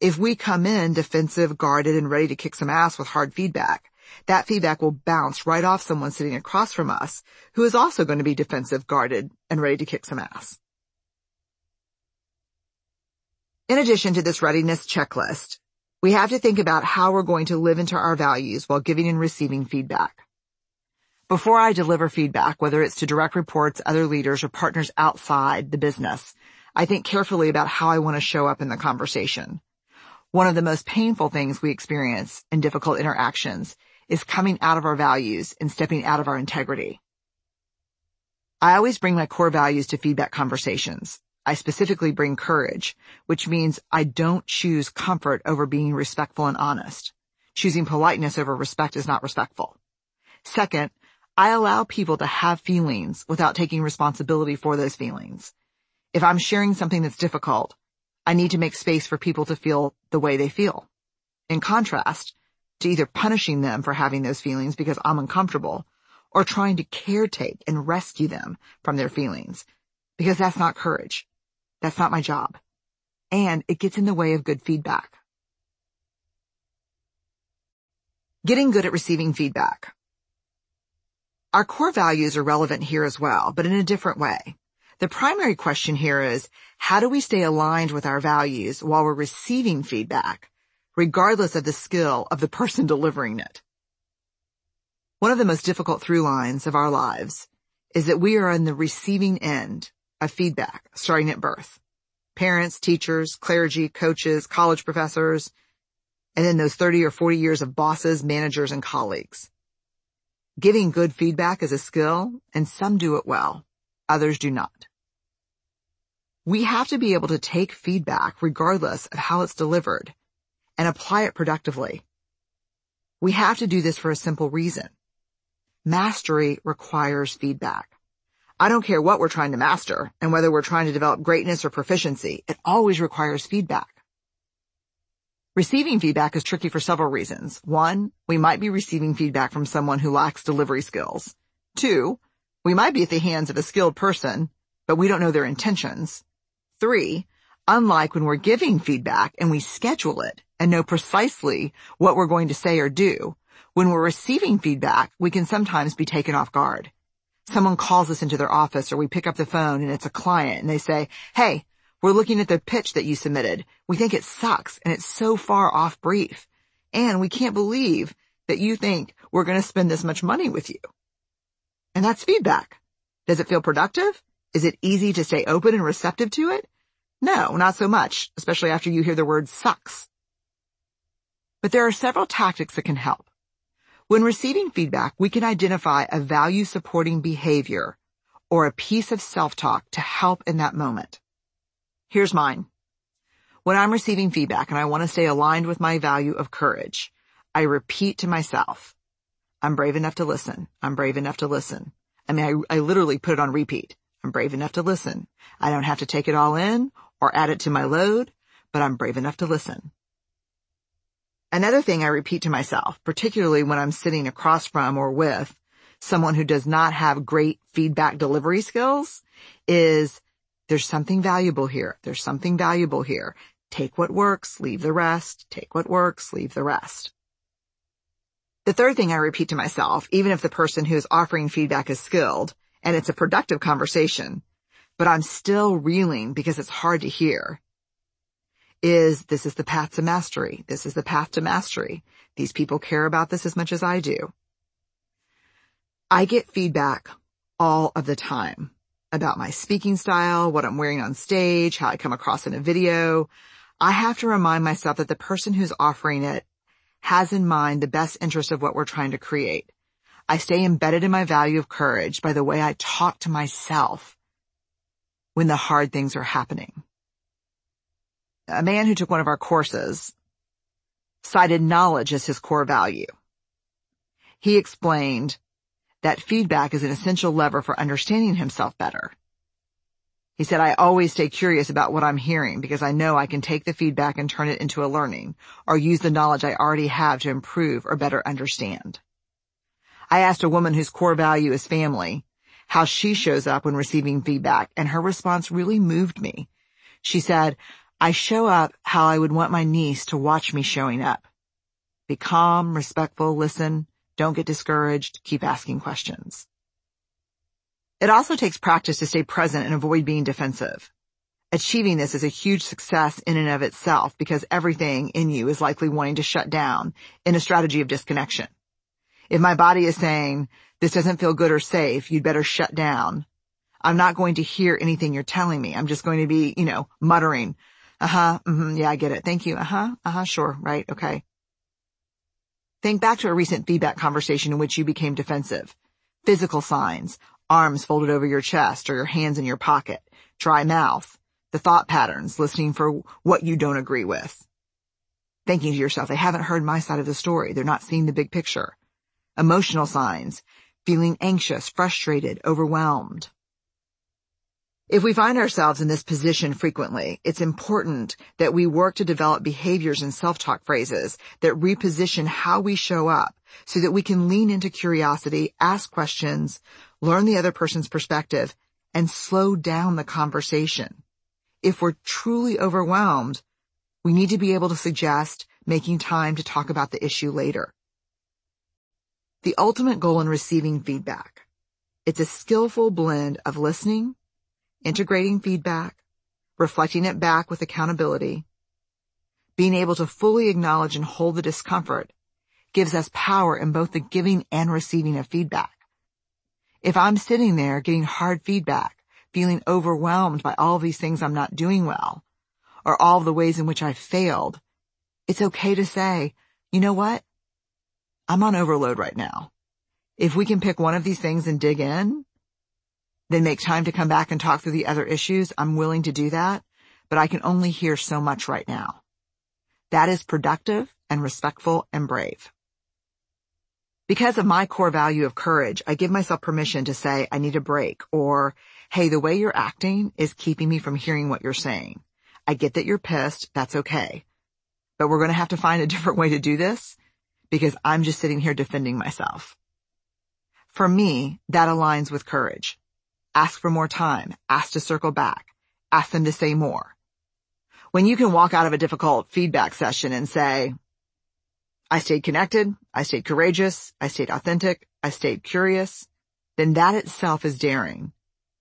If we come in defensive, guarded, and ready to kick some ass with hard feedback, that feedback will bounce right off someone sitting across from us who is also going to be defensive, guarded, and ready to kick some ass. In addition to this readiness checklist, we have to think about how we're going to live into our values while giving and receiving feedback. Before I deliver feedback, whether it's to direct reports, other leaders, or partners outside the business, I think carefully about how I want to show up in the conversation. One of the most painful things we experience in difficult interactions is coming out of our values and stepping out of our integrity. I always bring my core values to feedback conversations. I specifically bring courage, which means I don't choose comfort over being respectful and honest. Choosing politeness over respect is not respectful. Second, I allow people to have feelings without taking responsibility for those feelings. If I'm sharing something that's difficult, I need to make space for people to feel the way they feel. In contrast to either punishing them for having those feelings because I'm uncomfortable or trying to caretake and rescue them from their feelings because that's not courage. That's not my job. And it gets in the way of good feedback. Getting good at receiving feedback. Our core values are relevant here as well, but in a different way. The primary question here is, how do we stay aligned with our values while we're receiving feedback, regardless of the skill of the person <laughs> delivering it? One of the most difficult through lines of our lives is that we are on the receiving end of feedback starting at birth. Parents, teachers, clergy, coaches, college professors, and then those 30 or 40 years of bosses, managers, and colleagues. Giving good feedback is a skill, and some do it well. Others do not. We have to be able to take feedback regardless of how it's delivered and apply it productively. We have to do this for a simple reason. Mastery requires feedback. I don't care what we're trying to master and whether we're trying to develop greatness or proficiency, it always requires feedback. Receiving feedback is tricky for several reasons. One, we might be receiving feedback from someone who lacks delivery skills. Two, we might be at the hands of a skilled person, but we don't know their intentions. Three, unlike when we're giving feedback and we schedule it and know precisely what we're going to say or do, when we're receiving feedback, we can sometimes be taken off guard someone calls us into their office or we pick up the phone and it's a client and they say, hey, we're looking at the pitch that you submitted. We think it sucks and it's so far off brief. And we can't believe that you think we're going to spend this much money with you. And that's feedback. Does it feel productive? Is it easy to stay open and receptive to it? No, not so much, especially after you hear the word sucks. But there are several tactics that can help. When receiving feedback, we can identify a value supporting behavior or a piece of self-talk to help in that moment. Here's mine. When I'm receiving feedback and I want to stay aligned with my value of courage, I repeat to myself, I'm brave enough to listen. I'm brave enough to listen. I mean, I, I literally put it on repeat. I'm brave enough to listen. I don't have to take it all in or add it to my load, but I'm brave enough to listen. Another thing I repeat to myself, particularly when I'm sitting across from or with someone who does not have great feedback delivery skills is there's something valuable here. There's something valuable here. Take what works, leave the rest. Take what works, leave the rest. The third thing I repeat to myself, even if the person who is offering feedback is skilled and it's a productive conversation, but I'm still reeling because it's hard to hear, is this is the path to mastery. This is the path to mastery. These people care about this as much as I do. I get feedback all of the time about my speaking style, what I'm wearing on stage, how I come across in a video. I have to remind myself that the person who's offering it has in mind the best interest of what we're trying to create. I stay embedded in my value of courage by the way I talk to myself when the hard things are happening a man who took one of our courses cited knowledge as his core value. He explained that feedback is an essential lever for understanding himself better. He said, I always stay curious about what I'm hearing because I know I can take the feedback and turn it into a learning or use the knowledge I already have to improve or better understand. I asked a woman whose core value is family how she shows up when receiving feedback and her response really moved me. She said, I show up how I would want my niece to watch me showing up. Be calm, respectful, listen, don't get discouraged, keep asking questions. It also takes practice to stay present and avoid being defensive. Achieving this is a huge success in and of itself because everything in you is likely wanting to shut down in a strategy of disconnection. If my body is saying, this doesn't feel good or safe, you'd better shut down. I'm not going to hear anything you're telling me. I'm just going to be, you know, muttering, uh-huh, mm-hmm, yeah, I get it. Thank you. Uh-huh, uh-huh, sure, right, okay. Think back to a recent feedback conversation in which you became defensive. Physical signs, arms folded over your chest or your hands in your pocket, dry mouth, the thought patterns, listening for what you don't agree with. Thinking to yourself, they haven't heard my side of the story. They're not seeing the big picture. Emotional signs, feeling anxious, frustrated, overwhelmed. If we find ourselves in this position frequently, it's important that we work to develop behaviors and self-talk phrases that reposition how we show up so that we can lean into curiosity, ask questions, learn the other person's perspective, and slow down the conversation. If we're truly overwhelmed, we need to be able to suggest making time to talk about the issue later. The ultimate goal in receiving feedback. It's a skillful blend of listening, integrating feedback, reflecting it back with accountability, being able to fully acknowledge and hold the discomfort gives us power in both the giving and receiving of feedback. If I'm sitting there getting hard feedback, feeling overwhelmed by all these things I'm not doing well, or all the ways in which I've failed, it's okay to say, you know what? I'm on overload right now. If we can pick one of these things and dig in, then make time to come back and talk through the other issues, I'm willing to do that, but I can only hear so much right now. That is productive and respectful and brave. Because of my core value of courage, I give myself permission to say I need a break or, hey, the way you're acting is keeping me from hearing what you're saying. I get that you're pissed. That's okay. But we're going to have to find a different way to do this because I'm just sitting here defending myself. For me, that aligns with courage. Ask for more time. Ask to circle back. Ask them to say more. When you can walk out of a difficult feedback session and say, I stayed connected, I stayed courageous, I stayed authentic, I stayed curious, then that itself is daring.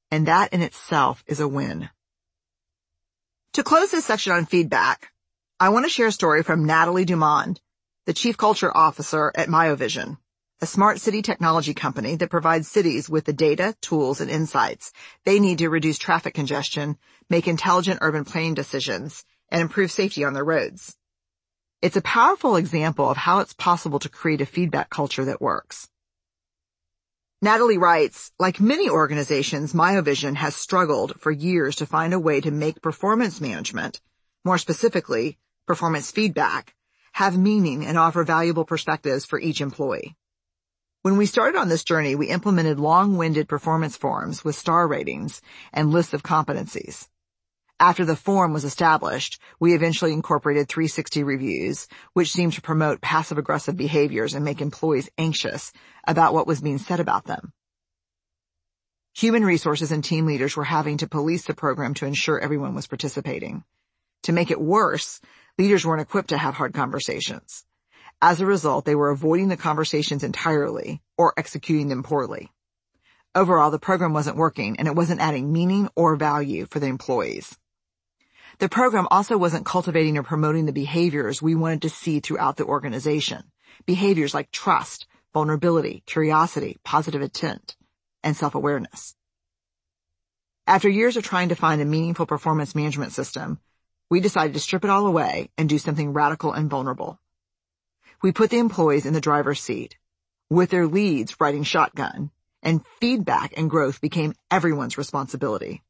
And that in itself is a win. To close this section on feedback, I want to share a story from Natalie Dumond, the Chief Culture Officer at Miovision a smart city technology company that provides cities with the data, tools, and insights they need to reduce traffic congestion, make intelligent urban planning decisions, and improve safety on their roads. It's a powerful example of how it's possible to create a feedback culture that works. Natalie writes, like many organizations, Miovision has struggled for years to find a way to make performance management, more specifically, performance feedback, have meaning and offer valuable perspectives for each employee. When we started on this journey, we implemented long-winded performance forms with star ratings and lists of competencies. After the form was established, we eventually incorporated 360 reviews, which seemed to promote passive-aggressive behaviors and make employees anxious about what was being said about them. Human resources and team leaders were having to police the program to ensure everyone was participating. To make it worse, leaders weren't equipped to have hard conversations. As a result, they were avoiding the conversations entirely or executing them poorly. Overall, the program wasn't working and it wasn't adding meaning or value for the employees. The program also wasn't cultivating or promoting the behaviors we wanted to see throughout the organization. Behaviors like trust, vulnerability, curiosity, positive intent, and self-awareness. After years of trying to find a meaningful performance management system, we decided to strip it all away and do something radical and vulnerable. We put the employees in the driver's seat, with their leads riding shotgun, and feedback and growth became everyone's responsibility.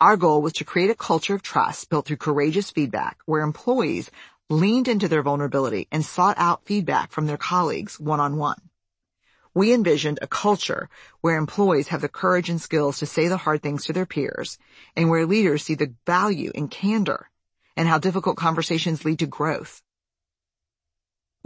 Our goal was to create a culture of trust built through courageous feedback where employees leaned into their vulnerability and sought out feedback from their colleagues one-on-one. We envisioned a culture where employees have the courage and skills to say the hard things to their peers and where leaders see the value in candor and how difficult conversations lead to growth.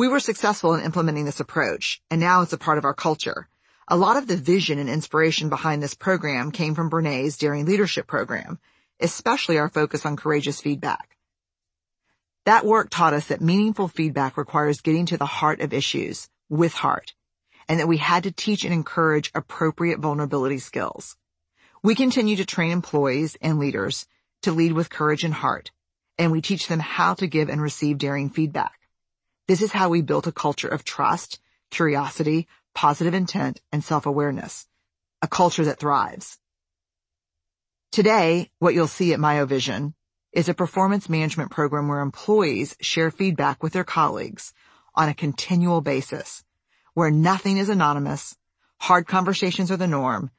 We were successful in implementing this approach, and now it's a part of our culture. A lot of the vision and inspiration behind this program came from Brene's Daring Leadership program, especially our focus on courageous feedback. That work taught us that meaningful feedback requires getting to the heart of issues with heart, and that we had to teach and encourage appropriate vulnerability skills. We continue to train employees and leaders to lead with courage and heart, and we teach them how to give and receive daring feedback. This is how we built a culture of trust, curiosity, positive intent, and self-awareness. A culture that thrives. Today, what you'll see at Miovision is a performance management program where employees share feedback with their colleagues on a continual basis, where nothing is anonymous, hard conversations are the norm,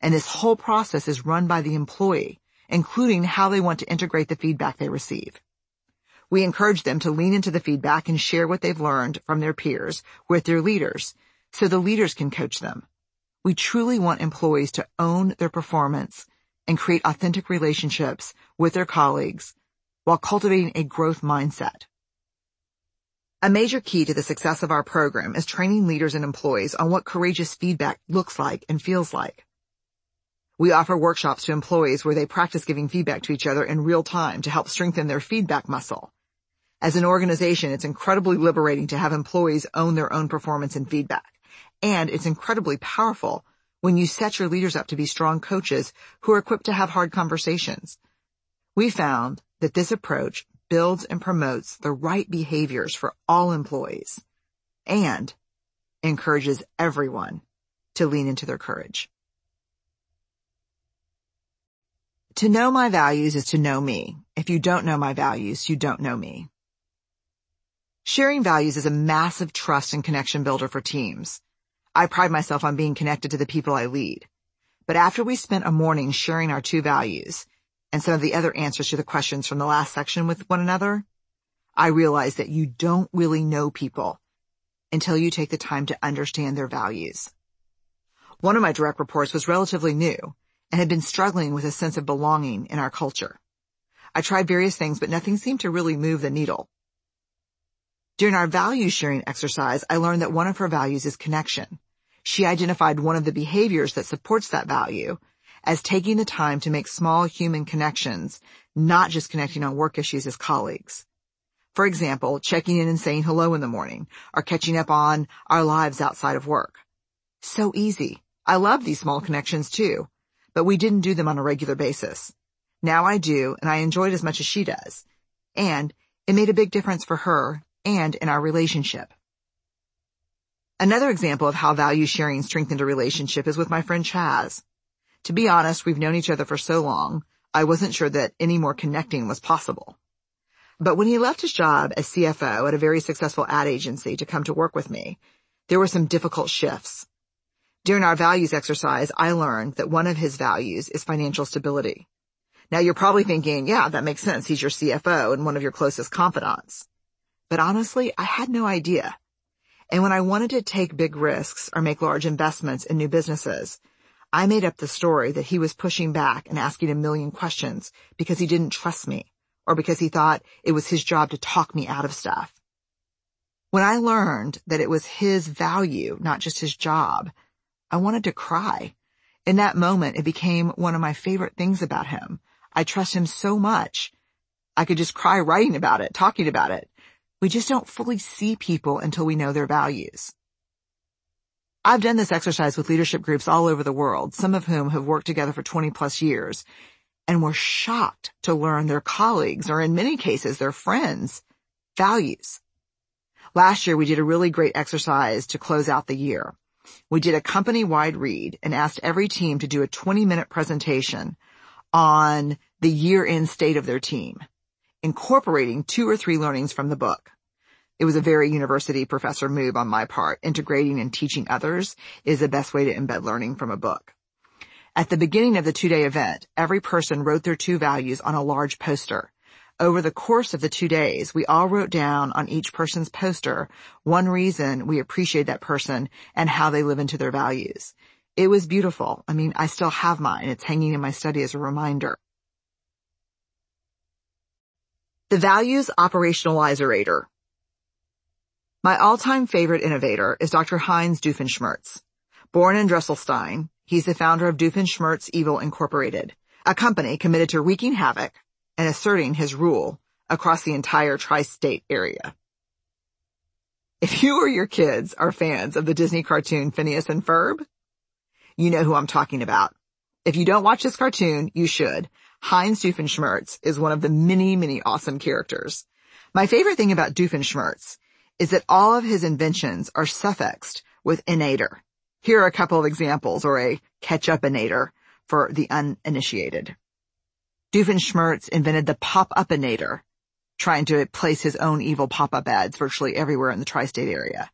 and this whole process is run by the employee, including how they want to integrate the feedback they receive. We encourage them to lean into the feedback and share what they've learned from their peers with their leaders so the leaders can coach them. We truly want employees to own their performance and create authentic relationships with their colleagues while cultivating a growth mindset. A major key to the success of our program is training leaders and employees on what courageous feedback looks like and feels like. We offer workshops to employees where they practice giving feedback to each other in real time to help strengthen their feedback muscle. As an organization, it's incredibly liberating to have employees own their own performance and feedback. And it's incredibly powerful when you set your leaders up to be strong coaches who are equipped to have hard conversations. We found that this approach builds and promotes the right behaviors for all employees and encourages everyone to lean into their courage. To know my values is to know me. If you don't know my values, you don't know me. Sharing values is a massive trust and connection builder for teams. I pride myself on being connected to the people I lead. But after we spent a morning sharing our two values and some of the other answers to the questions from the last section with one another, I realized that you don't really know people until you take the time to understand their values. One of my direct reports was relatively new and had been struggling with a sense of belonging in our culture. I tried various things, but nothing seemed to really move the needle. During our value sharing exercise, I learned that one of her values is connection. She identified one of the behaviors that supports that value as taking the time to make small human connections, not just connecting on work issues as colleagues. For example, checking in and saying hello in the morning or catching up on our lives outside of work. So easy. I love these small connections too, but we didn't do them on a regular basis. Now I do and I enjoy it as much as she does. And it made a big difference for her and in our relationship. Another example of how value sharing strengthened a relationship is with my friend Chaz. To be honest, we've known each other for so long, I wasn't sure that any more connecting was possible. But when he left his job as CFO at a very successful ad agency to come to work with me, there were some difficult shifts. During our values exercise, I learned that one of his values is financial stability. Now you're probably thinking, yeah, that makes sense. He's your CFO and one of your closest confidants. But honestly, I had no idea. And when I wanted to take big risks or make large investments in new businesses, I made up the story that he was pushing back and asking a million questions because he didn't trust me or because he thought it was his job to talk me out of stuff. When I learned that it was his value, not just his job, I wanted to cry. In that moment, it became one of my favorite things about him. I trust him so much. I could just cry writing about it, talking about it. We just don't fully see people until we know their values. I've done this exercise with leadership groups all over the world, some of whom have worked together for 20 plus years, and were shocked to learn their colleagues, or in many cases their friends, values. Last year we did a really great exercise to close out the year. We did a company-wide read and asked every team to do a 20-minute presentation on the year-end state of their team incorporating two or three learnings from the book. It was a very university professor move on my part. Integrating and teaching others is the best way to embed learning from a book. At the beginning of the two-day event, every person wrote their two values on a large poster. Over the course of the two days, we all wrote down on each person's poster one reason we appreciate that person and how they live into their values. It was beautiful. I mean, I still have mine. It's hanging in my study as a reminder. The Values Operationalizerator. My all-time favorite innovator is Dr. Heinz Doofenshmirtz. Born in Drusselstein, he's the founder of Doofenshmirtz Evil Incorporated, a company committed to wreaking havoc and asserting his rule across the entire tri-state area. If you or your kids are fans of the Disney cartoon Phineas and Ferb, you know who I'm talking about. If you don't watch this cartoon, you should. Heinz Doofenshmirtz is one of the many, many awesome characters. My favorite thing about Doofenshmirtz is that all of his inventions are suffixed with inator. Here are a couple of examples or a catch-up-inator for the uninitiated. Doofenshmirtz invented the pop-up-inator, trying to place his own evil pop-up ads virtually everywhere in the tri-state area.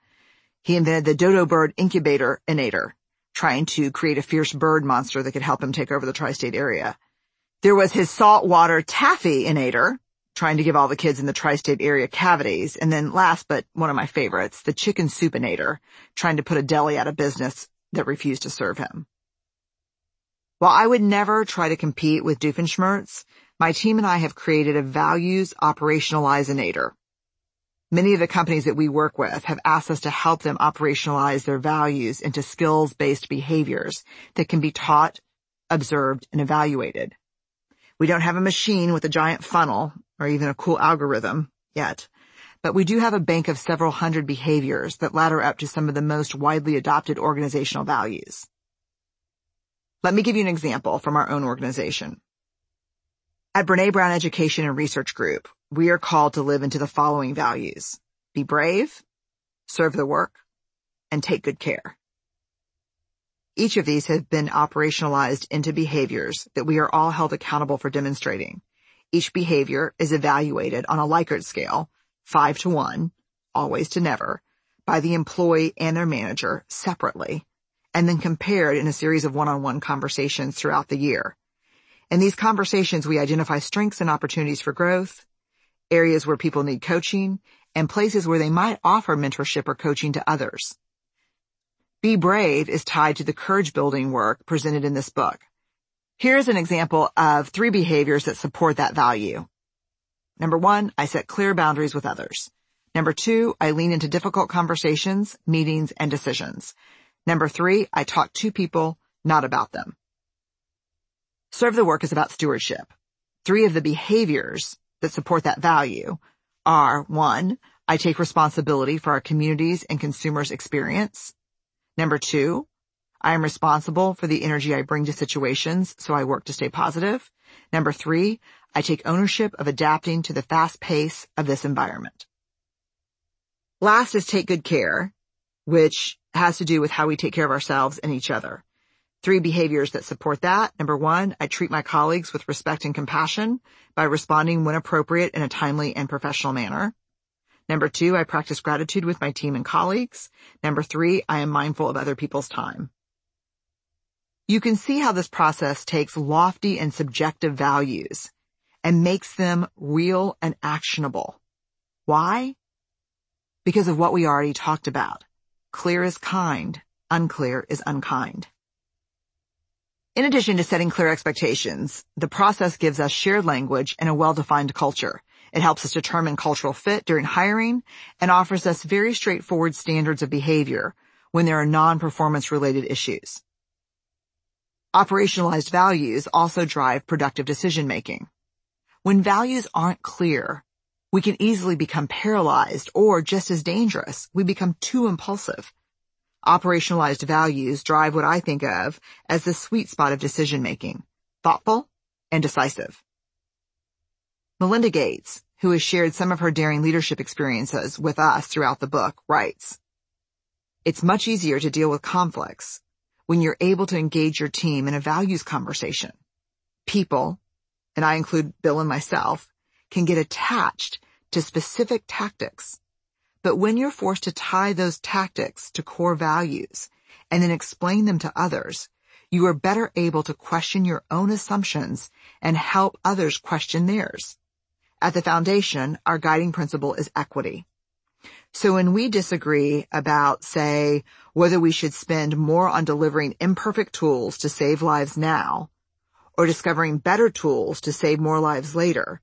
He invented the dodo bird incubator inator, trying to create a fierce bird monster that could help him take over the tri-state area. There was his saltwater taffy inator, trying to give all the kids in the tri-state area cavities. And then last, but one of my favorites, the chicken soupinator, trying to put a deli out of business that refused to serve him. While I would never try to compete with Doofenshmirtz, my team and I have created a values operationalizinator. Many of the companies that we work with have asked us to help them operationalize their values into skills-based behaviors that can be taught, observed, and evaluated. We don't have a machine with a giant funnel or even a cool algorithm yet, but we do have a bank of several hundred behaviors that ladder up to some of the most widely adopted organizational values. Let me give you an example from our own organization. At Brene Brown Education and Research Group, we are called to live into the following values. Be brave, serve the work, and take good care. Each of these have been operationalized into behaviors that we are all held accountable for demonstrating. Each behavior is evaluated on a Likert scale, five to one, always to never, by the employee and their manager separately, and then compared in a series of one-on-one conversations throughout the year. In these conversations, we identify strengths and opportunities for growth, areas where people need coaching, and places where they might offer mentorship or coaching to others. Be Brave is tied to the courage building work presented in this book. Here's an example of three behaviors that support that value. Number one, I set clear boundaries with others. Number two, I lean into difficult conversations, meetings, and decisions. Number three, I talk to people, not about them. Serve the work is about stewardship. Three of the behaviors that support that value are one, I take responsibility for our communities and consumers experience. Number two, I am responsible for the energy I bring to situations, so I work to stay positive. Number three, I take ownership of adapting to the fast pace of this environment. Last is take good care, which has to do with how we take care of ourselves and each other. Three behaviors that support that. Number one, I treat my colleagues with respect and compassion by responding when appropriate in a timely and professional manner. Number two, I practice gratitude with my team and colleagues. Number three, I am mindful of other people's time. You can see how this process takes lofty and subjective values and makes them real and actionable. Why? Because of what we already talked about. Clear is kind, unclear is unkind. In addition to setting clear expectations, the process gives us shared language and a well-defined culture. It helps us determine cultural fit during hiring and offers us very straightforward standards of behavior when there are non-performance related issues. Operationalized values also drive productive decision making. When values aren't clear, we can easily become paralyzed or just as dangerous, we become too impulsive. Operationalized values drive what I think of as the sweet spot of decision making, thoughtful and decisive. Melinda Gates, who has shared some of her daring leadership experiences with us throughout the book, writes, It's much easier to deal with conflicts when you're able to engage your team in a values conversation. People, and I include Bill and myself, can get attached to specific tactics. But when you're forced to tie those tactics to core values and then explain them to others, you are better able to question your own assumptions and help others question theirs. At the foundation, our guiding principle is equity. So when we disagree about, say, whether we should spend more on delivering imperfect tools to save lives now, or discovering better tools to save more lives later,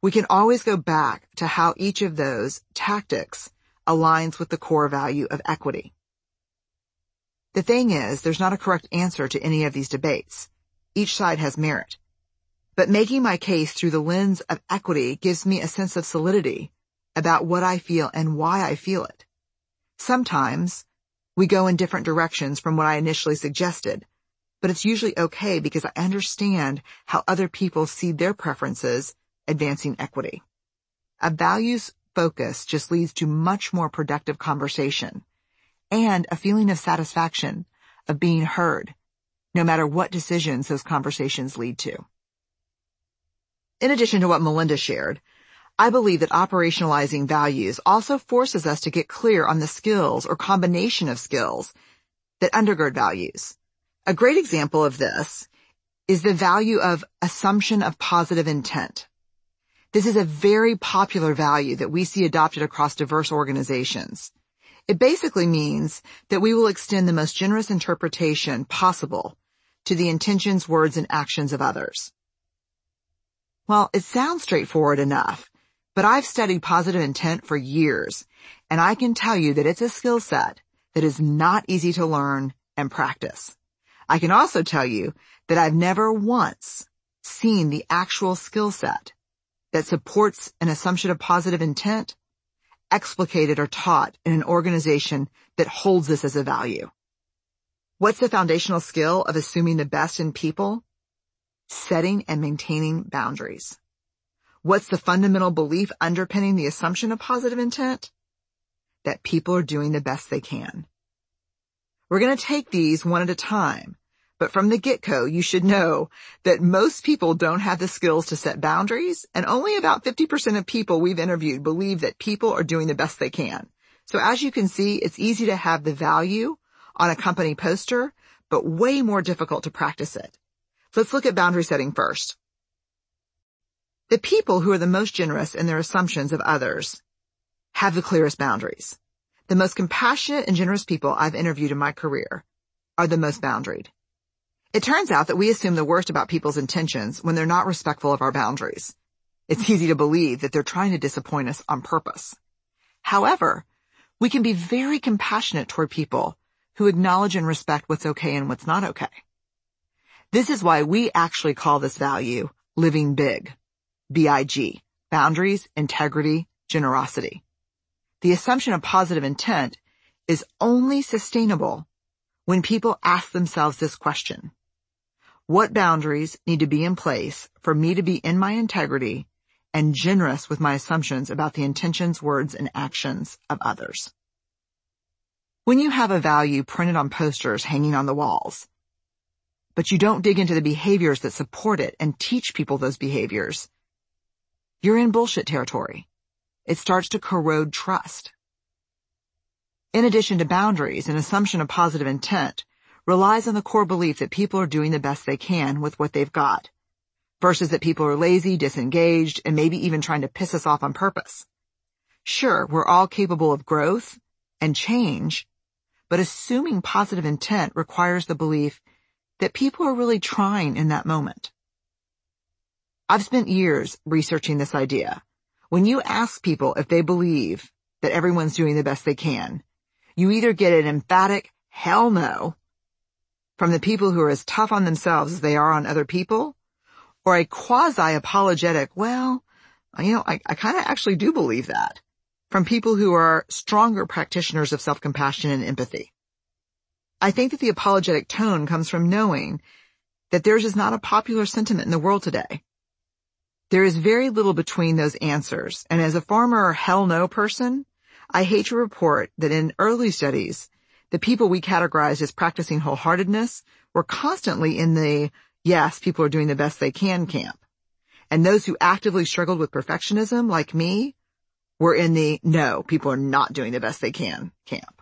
we can always go back to how each of those tactics aligns with the core value of equity. The thing is, there's not a correct answer to any of these debates. Each side has merit. But making my case through the lens of equity gives me a sense of solidity about what I feel and why I feel it. Sometimes we go in different directions from what I initially suggested, but it's usually okay because I understand how other people see their preferences advancing equity. A values focus just leads to much more productive conversation and a feeling of satisfaction of being heard, no matter what decisions those conversations lead to. In addition to what Melinda shared, I believe that operationalizing values also forces us to get clear on the skills or combination of skills that undergird values. A great example of this is the value of assumption of positive intent. This is a very popular value that we see adopted across diverse organizations. It basically means that we will extend the most generous interpretation possible to the intentions, words, and actions of others. Well, it sounds straightforward enough, but I've studied positive intent for years, and I can tell you that it's a skill set that is not easy to learn and practice. I can also tell you that I've never once seen the actual skill set that supports an assumption of positive intent explicated or taught in an organization that holds this as a value. What's the foundational skill of assuming the best in people? Setting and maintaining boundaries. What's the fundamental belief underpinning the assumption of positive intent? That people are doing the best they can. We're going to take these one at a time, but from the get-go, you should know that most people don't have the skills to set boundaries, and only about 50% of people we've interviewed believe that people are doing the best they can. So as you can see, it's easy to have the value on a company poster, but way more difficult to practice it. Let's look at boundary setting first. The people who are the most generous in their assumptions of others have the clearest boundaries. The most compassionate and generous people I've interviewed in my career are the most boundaried. It turns out that we assume the worst about people's intentions when they're not respectful of our boundaries. It's easy to believe that they're trying to disappoint us on purpose. However, we can be very compassionate toward people who acknowledge and respect what's okay and what's not okay. This is why we actually call this value living big. BIG, boundaries, integrity, generosity. The assumption of positive intent is only sustainable when people ask themselves this question. What boundaries need to be in place for me to be in my integrity and generous with my assumptions about the intentions, words, and actions of others? When you have a value printed on posters hanging on the walls, but you don't dig into the behaviors that support it and teach people those behaviors, you're in bullshit territory. It starts to corrode trust. In addition to boundaries, an assumption of positive intent relies on the core belief that people are doing the best they can with what they've got, versus that people are lazy, disengaged, and maybe even trying to piss us off on purpose. Sure, we're all capable of growth and change, but assuming positive intent requires the belief that people are really trying in that moment. I've spent years researching this idea. When you ask people if they believe that everyone's doing the best they can, you either get an emphatic hell no from the people who are as tough on themselves as they are on other people, or a quasi-apologetic, well, you know, I, I kind of actually do believe that, from people who are stronger practitioners of self-compassion and empathy. I think that the apologetic tone comes from knowing that theirs is not a popular sentiment in the world today. There is very little between those answers, and as a former hell no person, I hate to report that in early studies, the people we categorized as practicing wholeheartedness were constantly in the, yes, people are doing the best they can camp. And those who actively struggled with perfectionism, like me, were in the, no, people are not doing the best they can camp.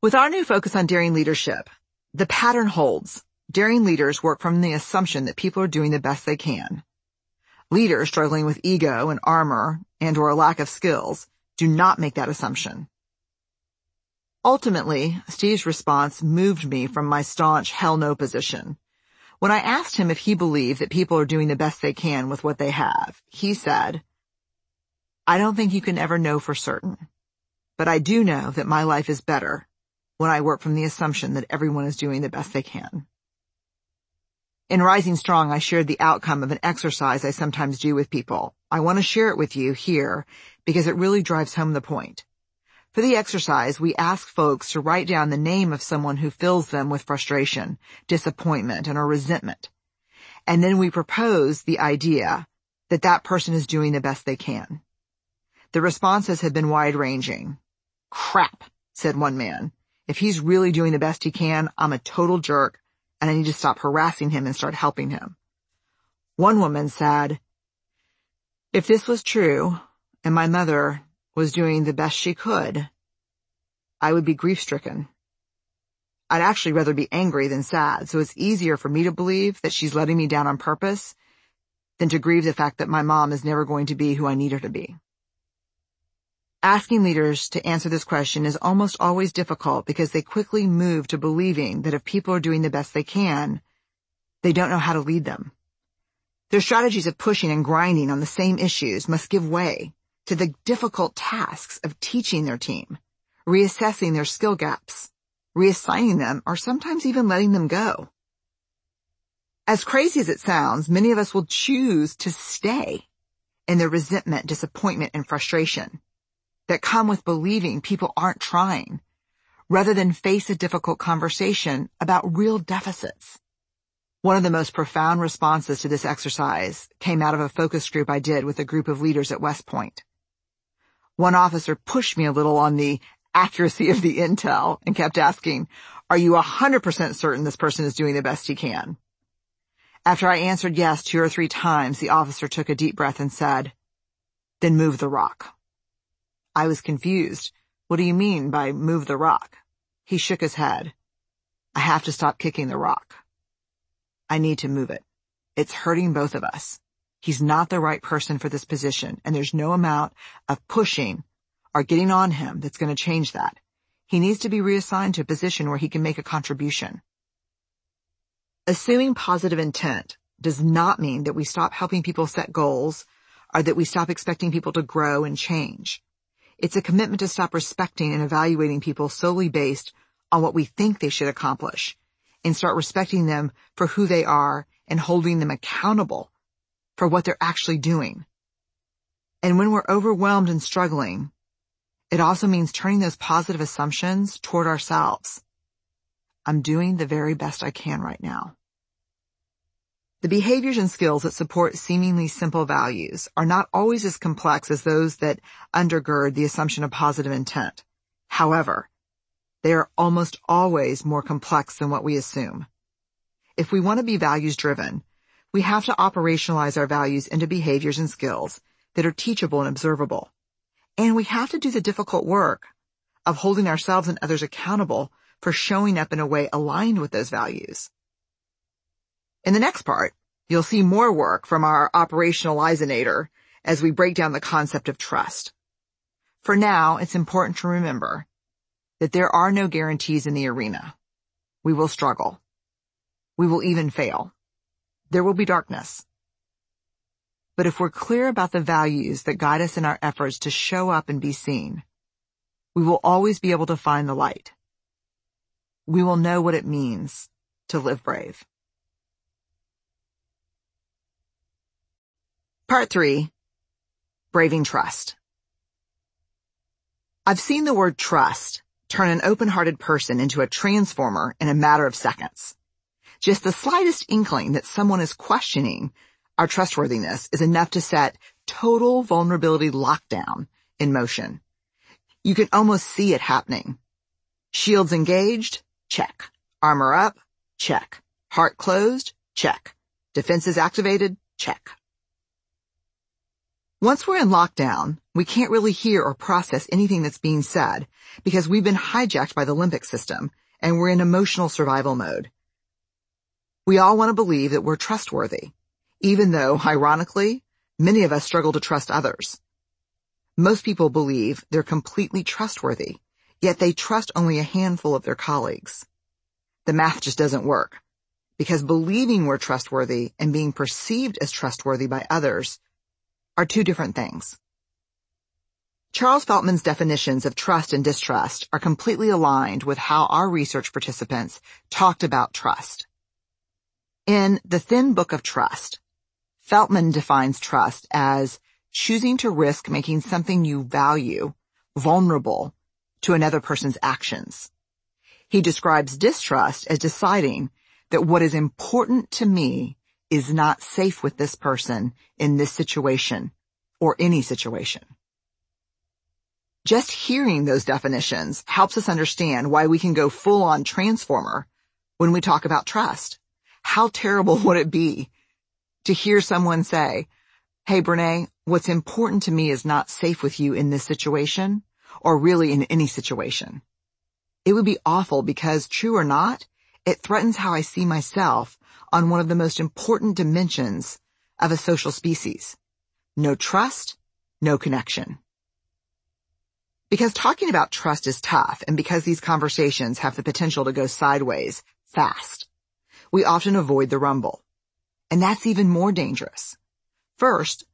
With our new focus on daring leadership, the pattern holds. Daring leaders work from the assumption that people are doing the best they can. Leaders struggling with ego and armor and or a lack of skills do not make that assumption. Ultimately, Steve's response moved me from my staunch hell no position. When I asked him if he believed that people are doing the best they can with what they have, he said, I don't think you can ever know for certain, but I do know that my life is better when I work from the assumption that everyone is doing the best they can. In Rising Strong, I shared the outcome of an exercise I sometimes do with people. I want to share it with you here because it really drives home the point. For the exercise, we ask folks to write down the name of someone who fills them with frustration, disappointment, and or resentment. And then we propose the idea that that person is doing the best they can. The responses have been wide-ranging. Crap, said one man. If he's really doing the best he can, I'm a total jerk and I need to stop harassing him and start helping him. One woman said, If this was true, and my mother was doing the best she could, I would be grief stricken. I'd actually rather be angry than sad, so it's easier for me to believe that she's letting me down on purpose than to grieve the fact that my mom is never going to be who I need her to be. Asking leaders to answer this question is almost always difficult because they quickly move to believing that if people are doing the best they can, they don't know how to lead them. Their strategies of pushing and grinding on the same issues must give way to the difficult tasks of teaching their team, reassessing their skill gaps, reassigning them, or sometimes even letting them go. As crazy as it sounds, many of us will choose to stay in their resentment, disappointment, and frustration that come with believing people aren't trying, rather than face a difficult conversation about real deficits. One of the most profound responses to this exercise came out of a focus group I did with a group of leaders at West Point. One officer pushed me a little on the accuracy of the intel and kept asking, are you 100% certain this person is doing the best he can? After I answered yes two or three times, the officer took a deep breath and said, then move the rock. I was confused. What do you mean by move the rock? He shook his head. I have to stop kicking the rock. I need to move it. It's hurting both of us. He's not the right person for this position, and there's no amount of pushing or getting on him that's going to change that. He needs to be reassigned to a position where he can make a contribution. Assuming positive intent does not mean that we stop helping people set goals or that we stop expecting people to grow and change. It's a commitment to stop respecting and evaluating people solely based on what we think they should accomplish and start respecting them for who they are and holding them accountable for what they're actually doing. And when we're overwhelmed and struggling, it also means turning those positive assumptions toward ourselves. I'm doing the very best I can right now. The behaviors and skills that support seemingly simple values are not always as complex as those that undergird the assumption of positive intent. However, they are almost always more complex than what we assume. If we want to be values driven, we have to operationalize our values into behaviors and skills that are teachable and observable. And we have to do the difficult work of holding ourselves and others accountable for showing up in a way aligned with those values. In the next part, you'll see more work from our operationalizinator as we break down the concept of trust. For now, it's important to remember that there are no guarantees in the arena. We will struggle. We will even fail. There will be darkness. But if we're clear about the values that guide us in our efforts to show up and be seen, we will always be able to find the light. We will know what it means to live brave. Part 3. Braving Trust. I've seen the word trust turn an open-hearted person into a transformer in a matter of seconds. Just the slightest inkling that someone is questioning our trustworthiness is enough to set total vulnerability lockdown in motion. You can almost see it happening. Shields engaged? Check. Armor up? Check. Heart closed? Check. Defenses activated? Check. Once we're in lockdown, we can't really hear or process anything that's being said because we've been hijacked by the limbic system and we're in emotional survival mode. We all want to believe that we're trustworthy, even though, ironically, many of us struggle to trust others. Most people believe they're completely trustworthy, yet they trust only a handful of their colleagues. The math just doesn't work because believing we're trustworthy and being perceived as trustworthy by others are two different things. Charles Feltman's definitions of trust and distrust are completely aligned with how our research participants talked about trust. In The Thin Book of Trust, Feltman defines trust as choosing to risk making something you value vulnerable to another person's actions. He describes distrust as deciding that what is important to me is not safe with this person in this situation or any situation. Just hearing those definitions helps us understand why we can go full on transformer when we talk about trust. How terrible <laughs> would it be to hear someone say, Hey, Brene, what's important to me is not safe with you in this situation, or really in any situation. It would be awful because, true or not, it threatens how I see myself on one of the most important dimensions of a social species. No trust, no connection. Because talking about trust is tough and because these conversations have the potential to go sideways fast, we often avoid the rumble. And that's even more dangerous. First,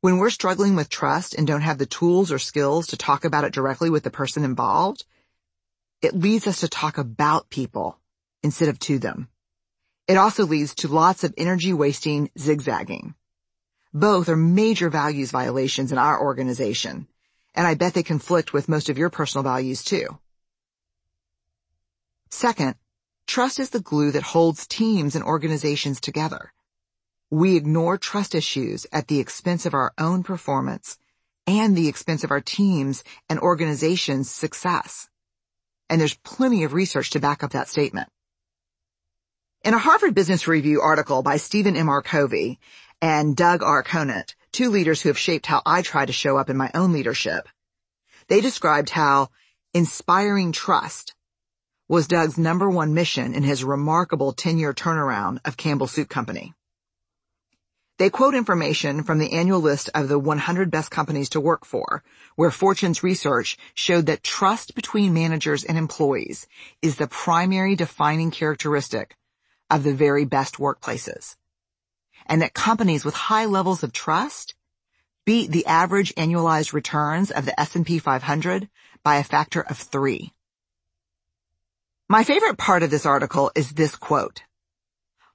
when we're struggling with trust and don't have the tools or skills to talk about it directly with the person involved, it leads us to talk about people instead of to them. It also leads to lots of energy wasting zigzagging. Both are major values violations in our organization and I bet they conflict with most of your personal values too. Second, trust is the glue that holds teams and organizations together. We ignore trust issues at the expense of our own performance and the expense of our teams and organizations' success. And there's plenty of research to back up that statement. In a Harvard Business Review article by Stephen M. R. Covey and Doug R. Conant, two leaders who have shaped how I try to show up in my own leadership. They described how inspiring trust was Doug's number one mission in his remarkable 10-year turnaround of Campbell Soup Company. They quote information from the annual list of the 100 best companies to work for, where Fortune's research showed that trust between managers and employees is the primary defining characteristic of the very best workplaces and that companies with high levels of trust beat the average annualized returns of the S&P 500 by a factor of three. My favorite part of this article is this quote.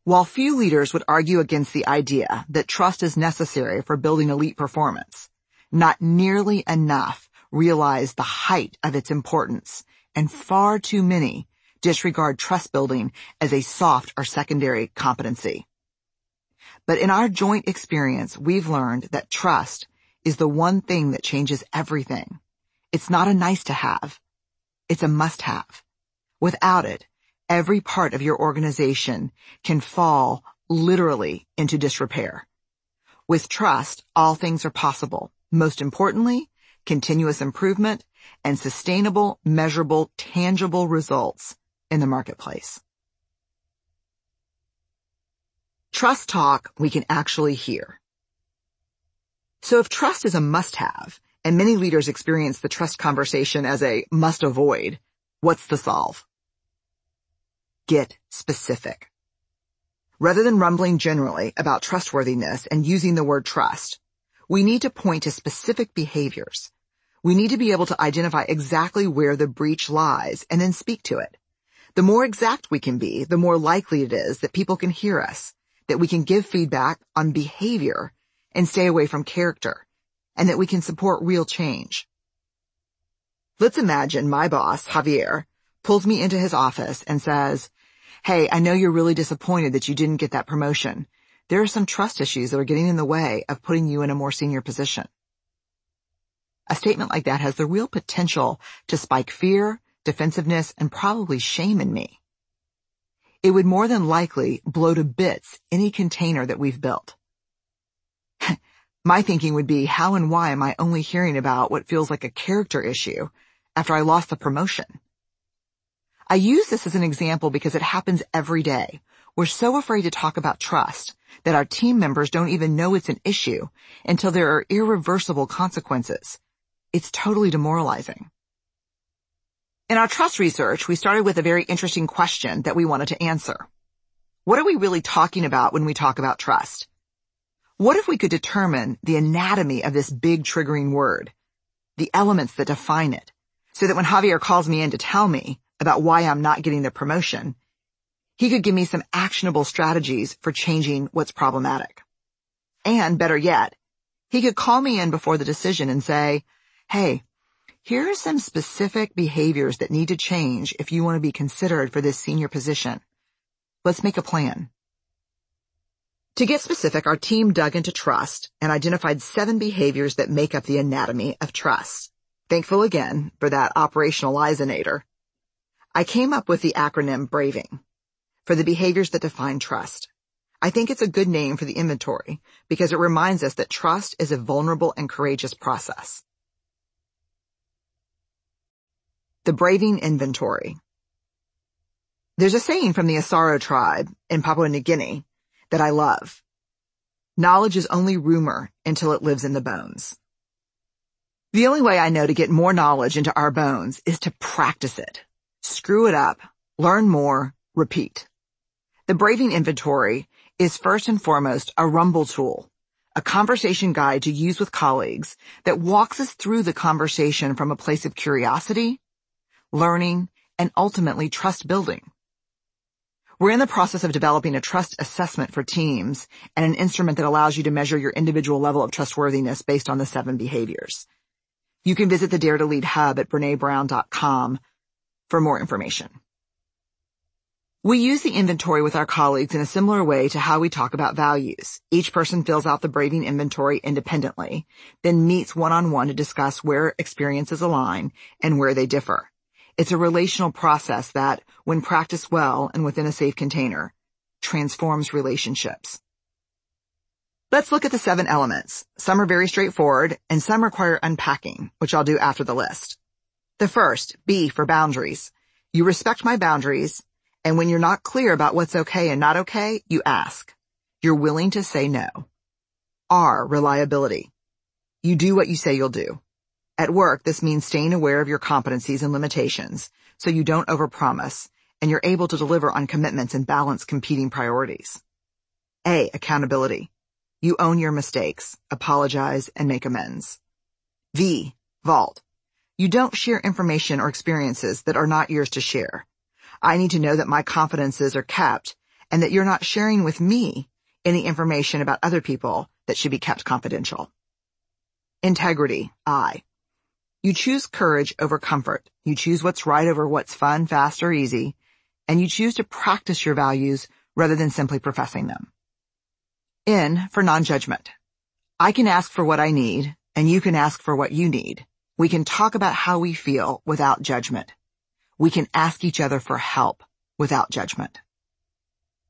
While few leaders would argue against the idea that trust is necessary for building elite performance, not nearly enough realize the height of its importance, and far too many disregard trust building as a soft or secondary competency. But in our joint experience, we've learned that trust is the one thing that changes everything. It's not a nice to have. It's a must have. Without it, every part of your organization can fall literally into disrepair. With trust, all things are possible. Most importantly, continuous improvement and sustainable, measurable, tangible results in the marketplace. Trust talk we can actually hear. So if trust is a must-have, and many leaders experience the trust conversation as a must-avoid, what's the solve? Get specific. Rather than rumbling generally about trustworthiness and using the word trust, we need to point to specific behaviors. We need to be able to identify exactly where the breach lies and then speak to it. The more exact we can be, the more likely it is that people can hear us that we can give feedback on behavior and stay away from character, and that we can support real change. Let's imagine my boss, Javier, pulls me into his office and says, Hey, I know you're really disappointed that you didn't get that promotion. There are some trust issues that are getting in the way of putting you in a more senior position. A statement like that has the real potential to spike fear, defensiveness, and probably shame in me it would more than likely blow to bits any container that we've built. <laughs> My thinking would be, how and why am I only hearing about what feels like a character issue after I lost the promotion? I use this as an example because it happens every day. We're so afraid to talk about trust that our team members don't even know it's an issue until there are irreversible consequences. It's totally demoralizing. In our trust research, we started with a very interesting question that we wanted to answer. What are we really talking about when we talk about trust? What if we could determine the anatomy of this big triggering word, the elements that define it, so that when Javier calls me in to tell me about why I'm not getting the promotion, he could give me some actionable strategies for changing what's problematic. And better yet, he could call me in before the decision and say, hey, here are some specific behaviors that need to change if you want to be considered for this senior position. Let's make a plan. To get specific, our team dug into trust and identified seven behaviors that make up the anatomy of trust. Thankful again for that operationalizeinator. I came up with the acronym BRAVING for the behaviors that define trust. I think it's a good name for the inventory because it reminds us that trust is a vulnerable and courageous process. The Braving Inventory There's a saying from the Asaro tribe in Papua New Guinea that I love. Knowledge is only rumor until it lives in the bones. The only way I know to get more knowledge into our bones is to practice it. Screw it up, learn more, repeat. The Braving Inventory is first and foremost a rumble tool, a conversation guide to use with colleagues that walks us through the conversation from a place of curiosity, learning, and ultimately trust building. We're in the process of developing a trust assessment for teams and an instrument that allows you to measure your individual level of trustworthiness based on the seven behaviors. You can visit the Dare to Lead hub at BreneBrown.com for more information. We use the inventory with our colleagues in a similar way to how we talk about values. Each person fills out the Braving inventory independently, then meets one-on-one to discuss where experiences align and where they differ. It's a relational process that, when practiced well and within a safe container, transforms relationships. Let's look at the seven elements. Some are very straightforward and some require unpacking, which I'll do after the list. The first, B for boundaries. You respect my boundaries and when you're not clear about what's okay and not okay, you ask. You're willing to say no. R, reliability. You do what you say you'll do. At work, this means staying aware of your competencies and limitations so you don't overpromise and you're able to deliver on commitments and balance competing priorities. A, accountability. You own your mistakes, apologize, and make amends. V, vault. You don't share information or experiences that are not yours to share. I need to know that my confidences are kept and that you're not sharing with me any information about other people that should be kept confidential. Integrity, I. You choose courage over comfort. You choose what's right over what's fun, fast, or easy, and you choose to practice your values rather than simply professing them. N for non-judgment. I can ask for what I need, and you can ask for what you need. We can talk about how we feel without judgment we can ask each other for help without judgment.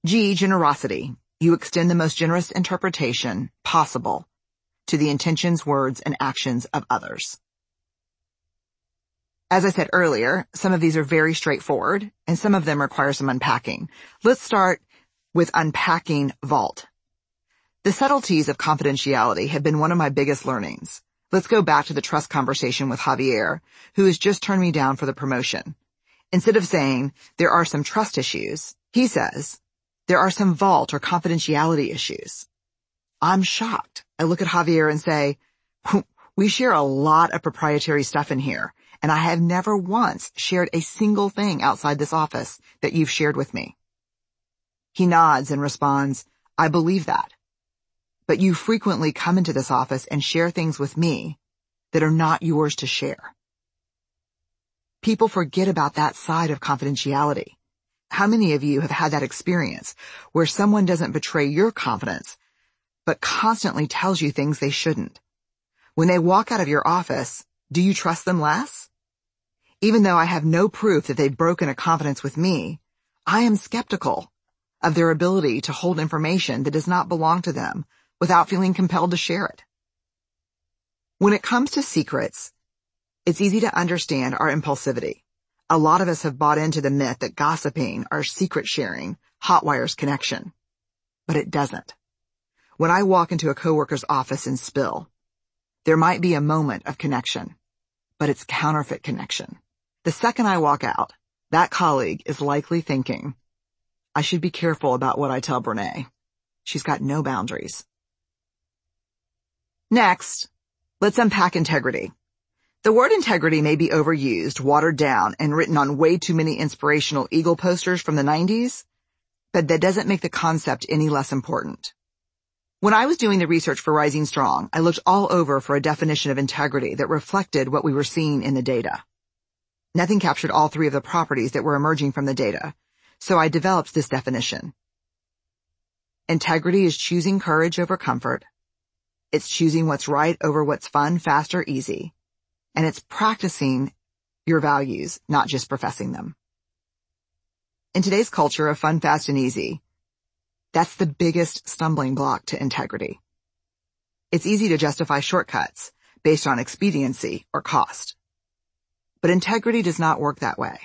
G, generosity. You extend the most generous interpretation possible to the intentions, words, and actions of others. As I said earlier, some of these are very straightforward and some of them require some unpacking. Let's start with unpacking vault. The subtleties of confidentiality have been one of my biggest learnings. Let's go back to the trust conversation with Javier, who has just turned me down for the promotion. Instead of saying, there are some trust issues, he says, there are some vault or confidentiality issues. I'm shocked. I look at Javier and say, we share a lot of proprietary stuff in here, and I have never once shared a single thing outside this office that you've shared with me. He nods and responds, I believe that. But you frequently come into this office and share things with me that are not yours to share. People forget about that side of confidentiality. How many of you have had that experience where someone doesn't betray your confidence, but constantly tells you things they shouldn't? When they walk out of your office, do you trust them less? Even though I have no proof that they've broken a confidence with me, I am skeptical of their ability to hold information that does not belong to them without feeling compelled to share it. When it comes to secrets, it's easy to understand our impulsivity. A lot of us have bought into the myth that gossiping or secret sharing hotwires connection. But it doesn't. When I walk into a coworker's office and spill, there might be a moment of connection, but it's counterfeit connection. The second I walk out, that colleague is likely thinking, I should be careful about what I tell Brene. She's got no boundaries. Next, let's unpack integrity. The word integrity may be overused, watered down, and written on way too many inspirational Eagle posters from the 90s, but that doesn't make the concept any less important. When I was doing the research for Rising Strong, I looked all over for a definition of integrity that reflected what we were seeing in the data. Nothing captured all three of the properties that were emerging from the data, so I developed this definition. Integrity is choosing courage over comfort. It's choosing what's right over what's fun, fast, or easy and it's practicing your values, not just professing them. In today's culture of fun, fast, and easy, That's the biggest stumbling block to integrity. It's easy to justify shortcuts based on expediency or cost. But integrity does not work that way.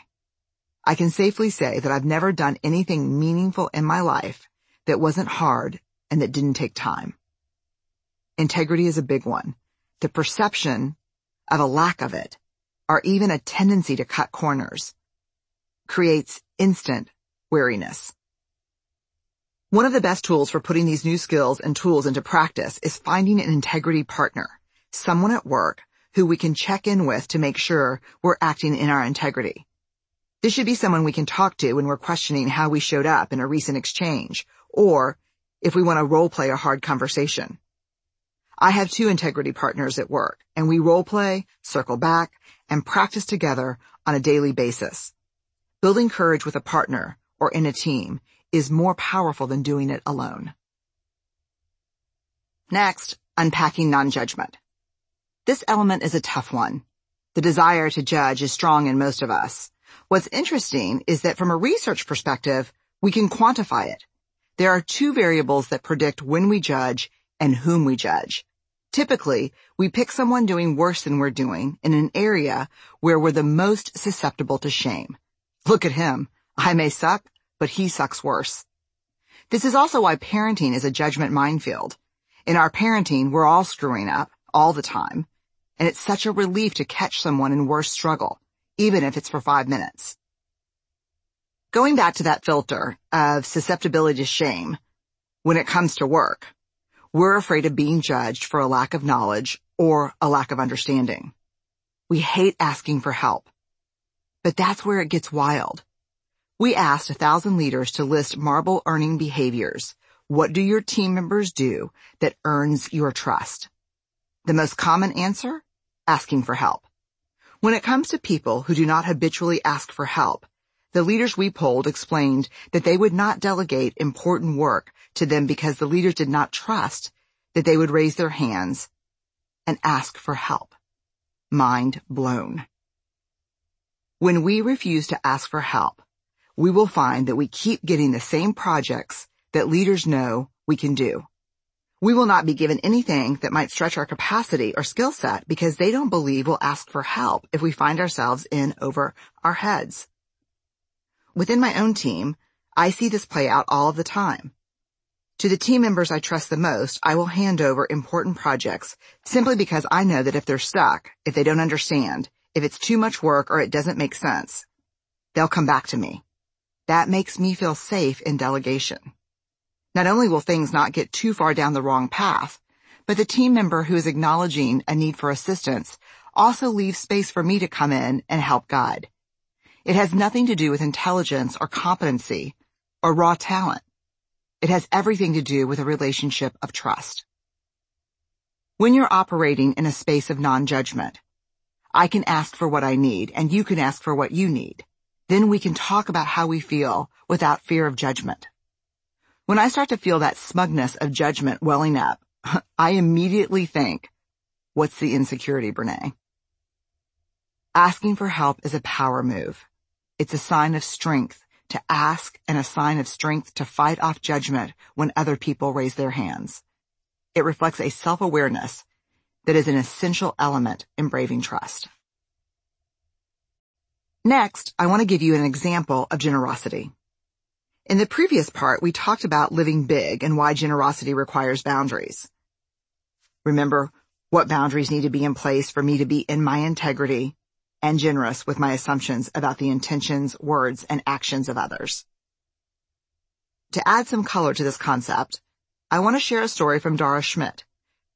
I can safely say that I've never done anything meaningful in my life that wasn't hard and that didn't take time. Integrity is a big one. The perception of a lack of it, or even a tendency to cut corners, creates instant weariness. One of the best tools for putting these new skills and tools into practice is finding an integrity partner, someone at work who we can check in with to make sure we're acting in our integrity. This should be someone we can talk to when we're questioning how we showed up in a recent exchange, or if we want to role play a hard conversation. I have two integrity partners at work, and we role play, circle back, and practice together on a daily basis. Building courage with a partner or in a team is more powerful than doing it alone. Next, unpacking non-judgment. This element is a tough one. The desire to judge is strong in most of us, What's interesting is that from a research perspective, we can quantify it. There are two variables that predict when we judge and whom we judge. Typically, we pick someone doing worse than we're doing in an area where we're the most susceptible to shame. Look at him. I may suck, but he sucks worse. This is also why parenting is a judgment minefield. In our parenting, we're all screwing up all the time, and it's such a relief to catch someone in worse struggle even if it's for five minutes. Going back to that filter of susceptibility to shame, when it comes to work, we're afraid of being judged for a lack of knowledge or a lack of understanding. We hate asking for help. But that's where it gets wild. We asked a thousand leaders to list marble earning behaviors. What do your team members do that earns your trust? The most common answer? Asking for help. When it comes to people who do not habitually ask for help, the leaders we polled explained that they would not delegate important work to them because the leaders did not trust that they would raise their hands and ask for help. Mind blown. When we refuse to ask for help, we will find that we keep getting the same projects that leaders know we can do. We will not be given anything that might stretch our capacity or skill set because they don't believe we'll ask for help if we find ourselves in over our heads. Within my own team, I see this play out all of the time. To the team members I trust the most, I will hand over important projects simply because I know that if they're stuck, if they don't understand, if it's too much work or it doesn't make sense, they'll come back to me. That makes me feel safe in delegation. Not only will things not get too far down the wrong path, but the team member who is acknowledging a need for assistance also leaves space for me to come in and help guide. It has nothing to do with intelligence or competency or raw talent. It has everything to do with a relationship of trust. When you're operating in a space of non-judgment, I can ask for what I need and you can ask for what you need. Then we can talk about how we feel without fear of judgment. When I start to feel that smugness of judgment welling up, <laughs> I immediately think, what's the insecurity, Brene? Asking for help is a power move. It's a sign of strength to ask and a sign of strength to fight off judgment when other people raise their hands. It reflects a self-awareness that is an essential element in braving trust. Next, I want to give you an example of generosity. In the previous part, we talked about living big and why generosity requires boundaries. Remember what boundaries need to be in place for me to be in my integrity and generous with my assumptions about the intentions, words, and actions of others. To add some color to this concept, I want to share a story from Dara Schmidt,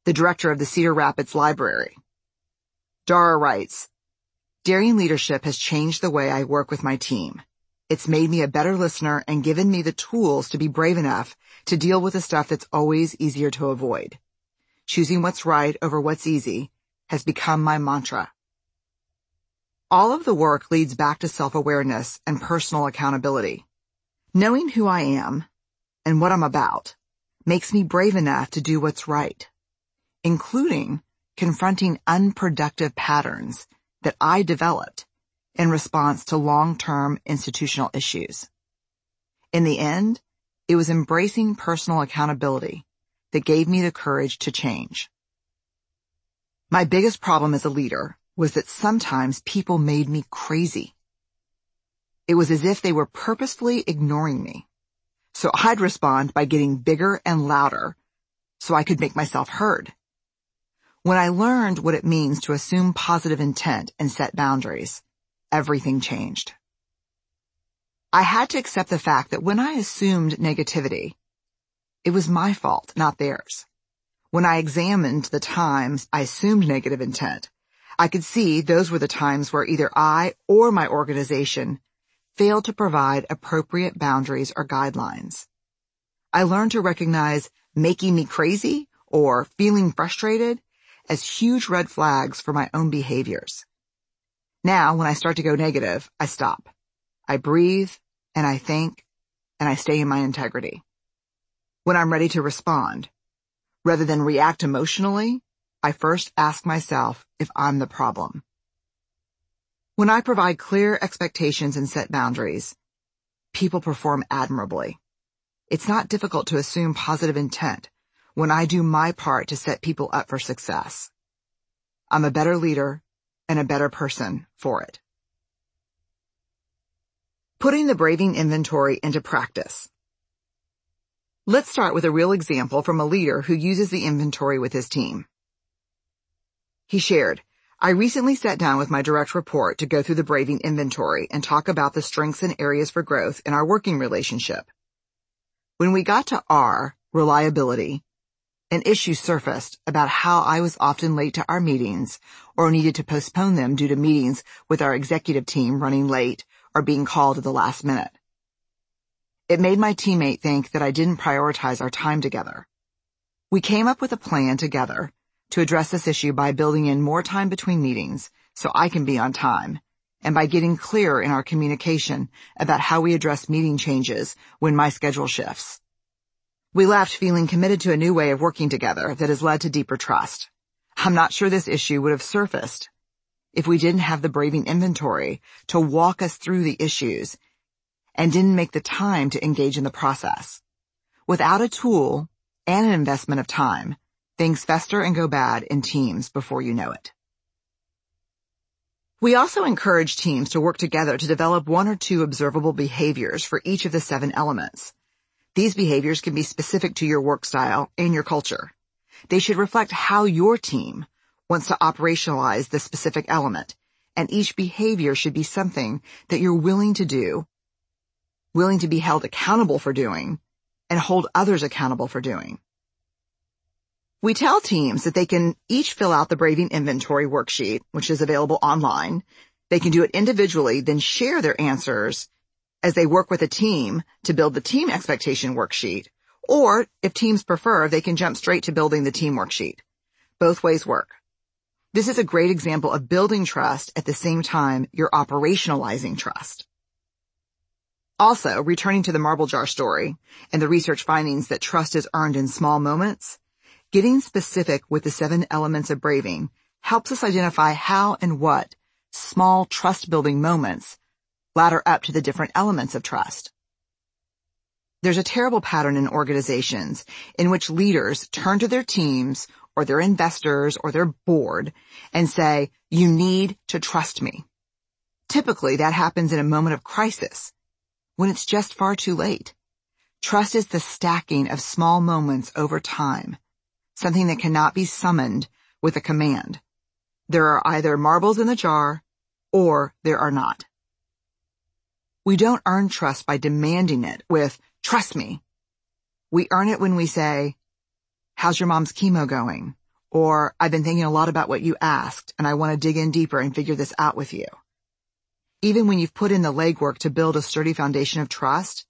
the director of the Cedar Rapids Library. Dara writes, Daring leadership has changed the way I work with my team. It's made me a better listener and given me the tools to be brave enough to deal with the stuff that's always easier to avoid. Choosing what's right over what's easy has become my mantra. All of the work leads back to self-awareness and personal accountability. Knowing who I am and what I'm about makes me brave enough to do what's right, including confronting unproductive patterns that I developed in response to long-term institutional issues. In the end, It was embracing personal accountability that gave me the courage to change. My biggest problem as a leader was that sometimes people made me crazy. It was as if they were purposefully ignoring me. So I'd respond by getting bigger and louder so I could make myself heard. When I learned what it means to assume positive intent and set boundaries, everything changed. I had to accept the fact that when I assumed negativity, it was my fault, not theirs. When I examined the times I assumed negative intent, I could see those were the times where either I or my organization failed to provide appropriate boundaries or guidelines. I learned to recognize making me crazy or feeling frustrated as huge red flags for my own behaviors. Now, when I start to go negative, I stop. I breathe and I think and I stay in my integrity. When I'm ready to respond, rather than react emotionally, I first ask myself if I'm the problem. When I provide clear expectations and set boundaries, people perform admirably. It's not difficult to assume positive intent when I do my part to set people up for success. I'm a better leader and a better person for it. Putting the braving inventory into practice. Let's start with a real example from a leader who uses the inventory with his team. He shared, I recently sat down with my direct report to go through the braving inventory and talk about the strengths and areas for growth in our working relationship. When we got to R, reliability, an issue surfaced about how I was often late to our meetings or needed to postpone them due to meetings with our executive team running late or being called at the last minute. It made my teammate think that I didn't prioritize our time together. We came up with a plan together to address this issue by building in more time between meetings so I can be on time and by getting clearer in our communication about how we address meeting changes when my schedule shifts. We left feeling committed to a new way of working together that has led to deeper trust. I'm not sure this issue would have surfaced if we didn't have the braving inventory to walk us through the issues and didn't make the time to engage in the process. Without a tool and an investment of time, things fester and go bad in teams before you know it. We also encourage teams to work together to develop one or two observable behaviors for each of the seven elements. These behaviors can be specific to your work style and your culture. They should reflect how your team wants to operationalize the specific element, and each behavior should be something that you're willing to do, willing to be held accountable for doing, and hold others accountable for doing. We tell teams that they can each fill out the Braving Inventory worksheet, which is available online. They can do it individually, then share their answers as they work with a team to build the team expectation worksheet, or if teams prefer, they can jump straight to building the team worksheet. Both ways work. This is a great example of building trust at the same time you're operationalizing trust. Also, returning to the marble jar story and the research findings that trust is earned in small moments, getting specific with the seven elements of braving helps us identify how and what small trust building moments ladder up to the different elements of trust. There's a terrible pattern in organizations in which leaders turn to their teams or their investors or their board and say, you need to trust me. Typically that happens in a moment of crisis when it's just far too late. Trust is the stacking of small moments over time, something that cannot be summoned with a command. There are either marbles in the jar or there are not. We don't earn trust by demanding it with, trust me. We earn it when we say, how's your mom's chemo going? Or I've been thinking a lot about what you asked and I want to dig in deeper and figure this out with you. Even when you've put in the legwork to build a sturdy foundation of trust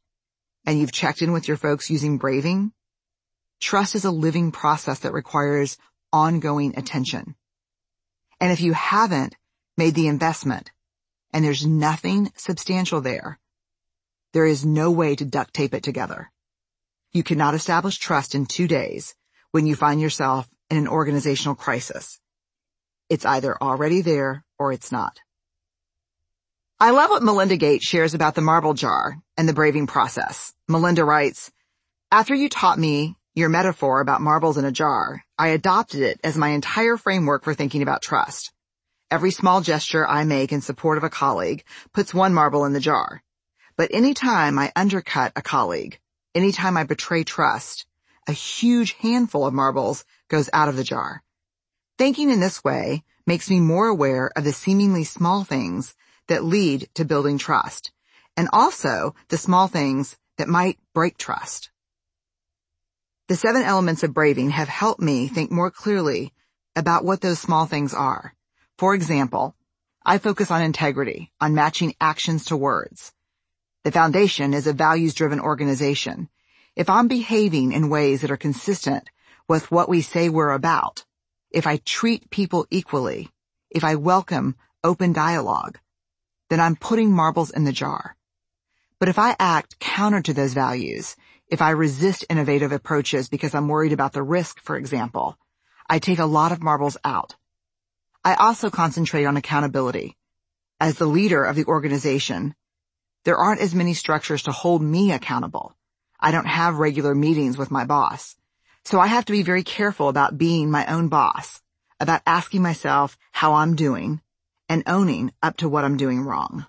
and you've checked in with your folks using braving, trust is a living process that requires ongoing attention. And if you haven't made the investment and there's nothing substantial there, there is no way to duct tape it together. You cannot establish trust in two days when you find yourself in an organizational crisis. It's either already there or it's not. I love what Melinda Gates shares about the marble jar and the braving process. Melinda writes, After you taught me your metaphor about marbles in a jar, I adopted it as my entire framework for thinking about trust. Every small gesture I make in support of a colleague puts one marble in the jar. But anytime I undercut a colleague, anytime I betray trust, a huge handful of marbles goes out of the jar. Thinking in this way makes me more aware of the seemingly small things that lead to building trust, and also the small things that might break trust. The seven elements of braving have helped me think more clearly about what those small things are. For example, I focus on integrity, on matching actions to words. The foundation is a values-driven organization. If I'm behaving in ways that are consistent with what we say we're about, if I treat people equally, if I welcome open dialogue, then I'm putting marbles in the jar. But if I act counter to those values, if I resist innovative approaches because I'm worried about the risk, for example, I take a lot of marbles out. I also concentrate on accountability. As the leader of the organization, there aren't as many structures to hold me accountable. I don't have regular meetings with my boss. So I have to be very careful about being my own boss, about asking myself how I'm doing and owning up to what I'm doing wrong.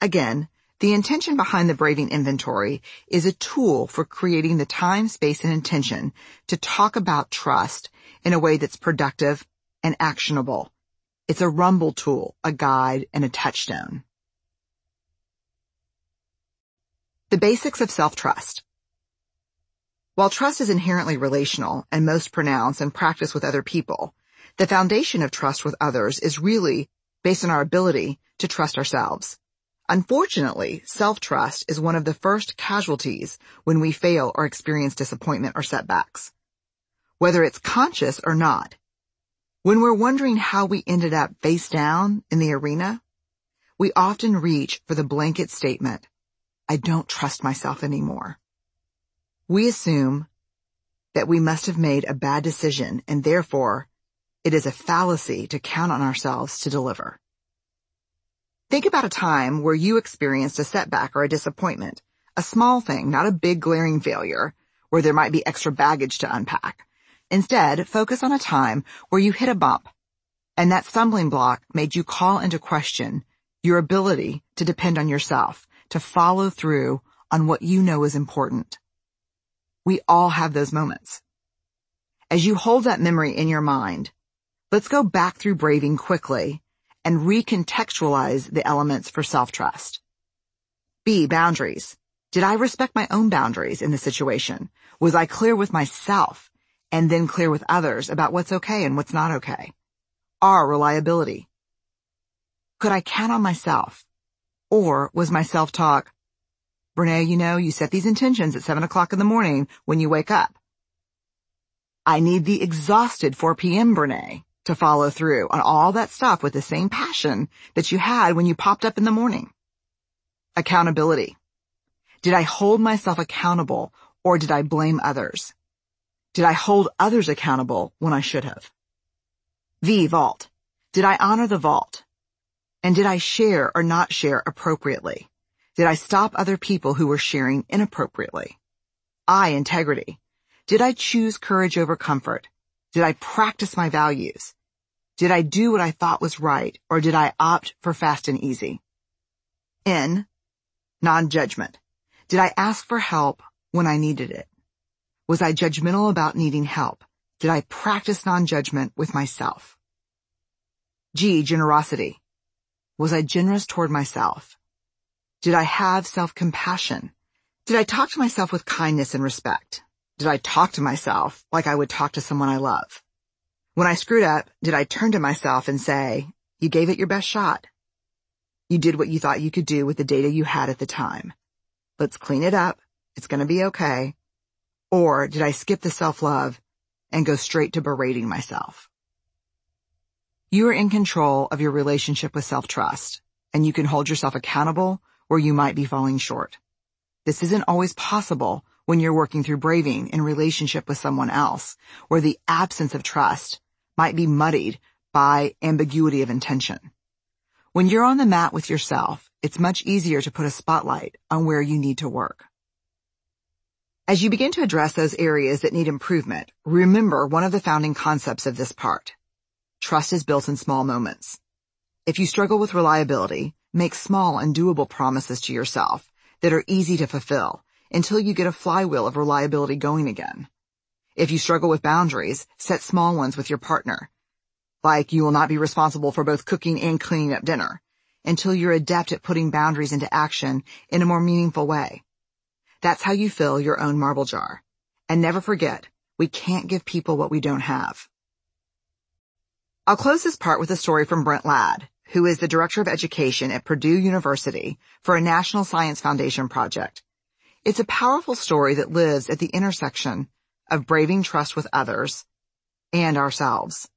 Again, the intention behind the Braving Inventory is a tool for creating the time, space, and intention to talk about trust in a way that's productive and actionable. It's a rumble tool, a guide, and a touchstone. The basics of self-trust. While trust is inherently relational and most pronounced and practiced with other people, the foundation of trust with others is really based on our ability to trust ourselves. Unfortunately, self-trust is one of the first casualties when we fail or experience disappointment or setbacks. Whether it's conscious or not, when we're wondering how we ended up face down in the arena, we often reach for the blanket statement, I don't trust myself anymore. We assume that we must have made a bad decision and therefore it is a fallacy to count on ourselves to deliver. Think about a time where you experienced a setback or a disappointment, a small thing, not a big glaring failure, where there might be extra baggage to unpack. Instead, focus on a time where you hit a bump, and that stumbling block made you call into question your ability to depend on yourself, to follow through on what you know is important. We all have those moments. As you hold that memory in your mind, let's go back through braving quickly and recontextualize the elements for self-trust. B. Boundaries. Did I respect my own boundaries in the situation? Was I clear with myself and then clear with others about what's okay and what's not okay? R. Reliability. Could I count on myself? Or was my self-talk, Brene, you know, you set these intentions at 7 o'clock in the morning when you wake up. I need the exhausted 4 p.m. Brene to follow through on all that stuff with the same passion that you had when you popped up in the morning. Accountability. Did I hold myself accountable or did I blame others? Did I hold others accountable when I should have? V. Vault. Did I honor the vault? And did I share or not share appropriately? Did I stop other people who were sharing inappropriately? I. Integrity. Did I choose courage over comfort? Did I practice my values? Did I do what I thought was right, or did I opt for fast and easy? N. Non-judgment. Did I ask for help when I needed it? Was I judgmental about needing help? Did I practice non-judgment with myself? G. Generosity. Was I generous toward myself? Did I have self-compassion? Did I talk to myself with kindness and respect? Did I talk to myself like I would talk to someone I love? When I screwed up, did I turn to myself and say, you gave it your best shot? You did what you thought you could do with the data you had at the time. Let's clean it up. It's going to be okay. Or did I skip the self-love and go straight to berating myself? You are in control of your relationship with self-trust and you can hold yourself accountable where you might be falling short. This isn't always possible when you're working through braving in relationship with someone else, where the absence of trust might be muddied by ambiguity of intention. When you're on the mat with yourself, it's much easier to put a spotlight on where you need to work. As you begin to address those areas that need improvement, remember one of the founding concepts of this part. Trust is built in small moments. If you struggle with reliability, make small and doable promises to yourself that are easy to fulfill until you get a flywheel of reliability going again. If you struggle with boundaries, set small ones with your partner. Like you will not be responsible for both cooking and cleaning up dinner until you're adept at putting boundaries into action in a more meaningful way. That's how you fill your own marble jar. And never forget, we can't give people what we don't have. I'll close this part with a story from Brent Ladd, who is the Director of Education at Purdue University for a National Science Foundation project. It's a powerful story that lives at the intersection of braving trust with others and ourselves.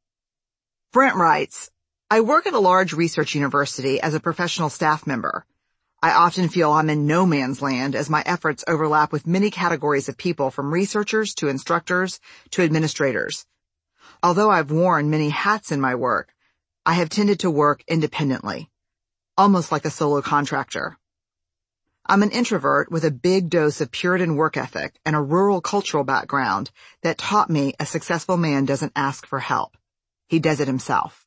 Brent writes, I work at a large research university as a professional staff member. I often feel I'm in no man's land as my efforts overlap with many categories of people from researchers to instructors to administrators. Although I've worn many hats in my work, I have tended to work independently, almost like a solo contractor. I'm an introvert with a big dose of Puritan work ethic and a rural cultural background that taught me a successful man doesn't ask for help. He does it himself.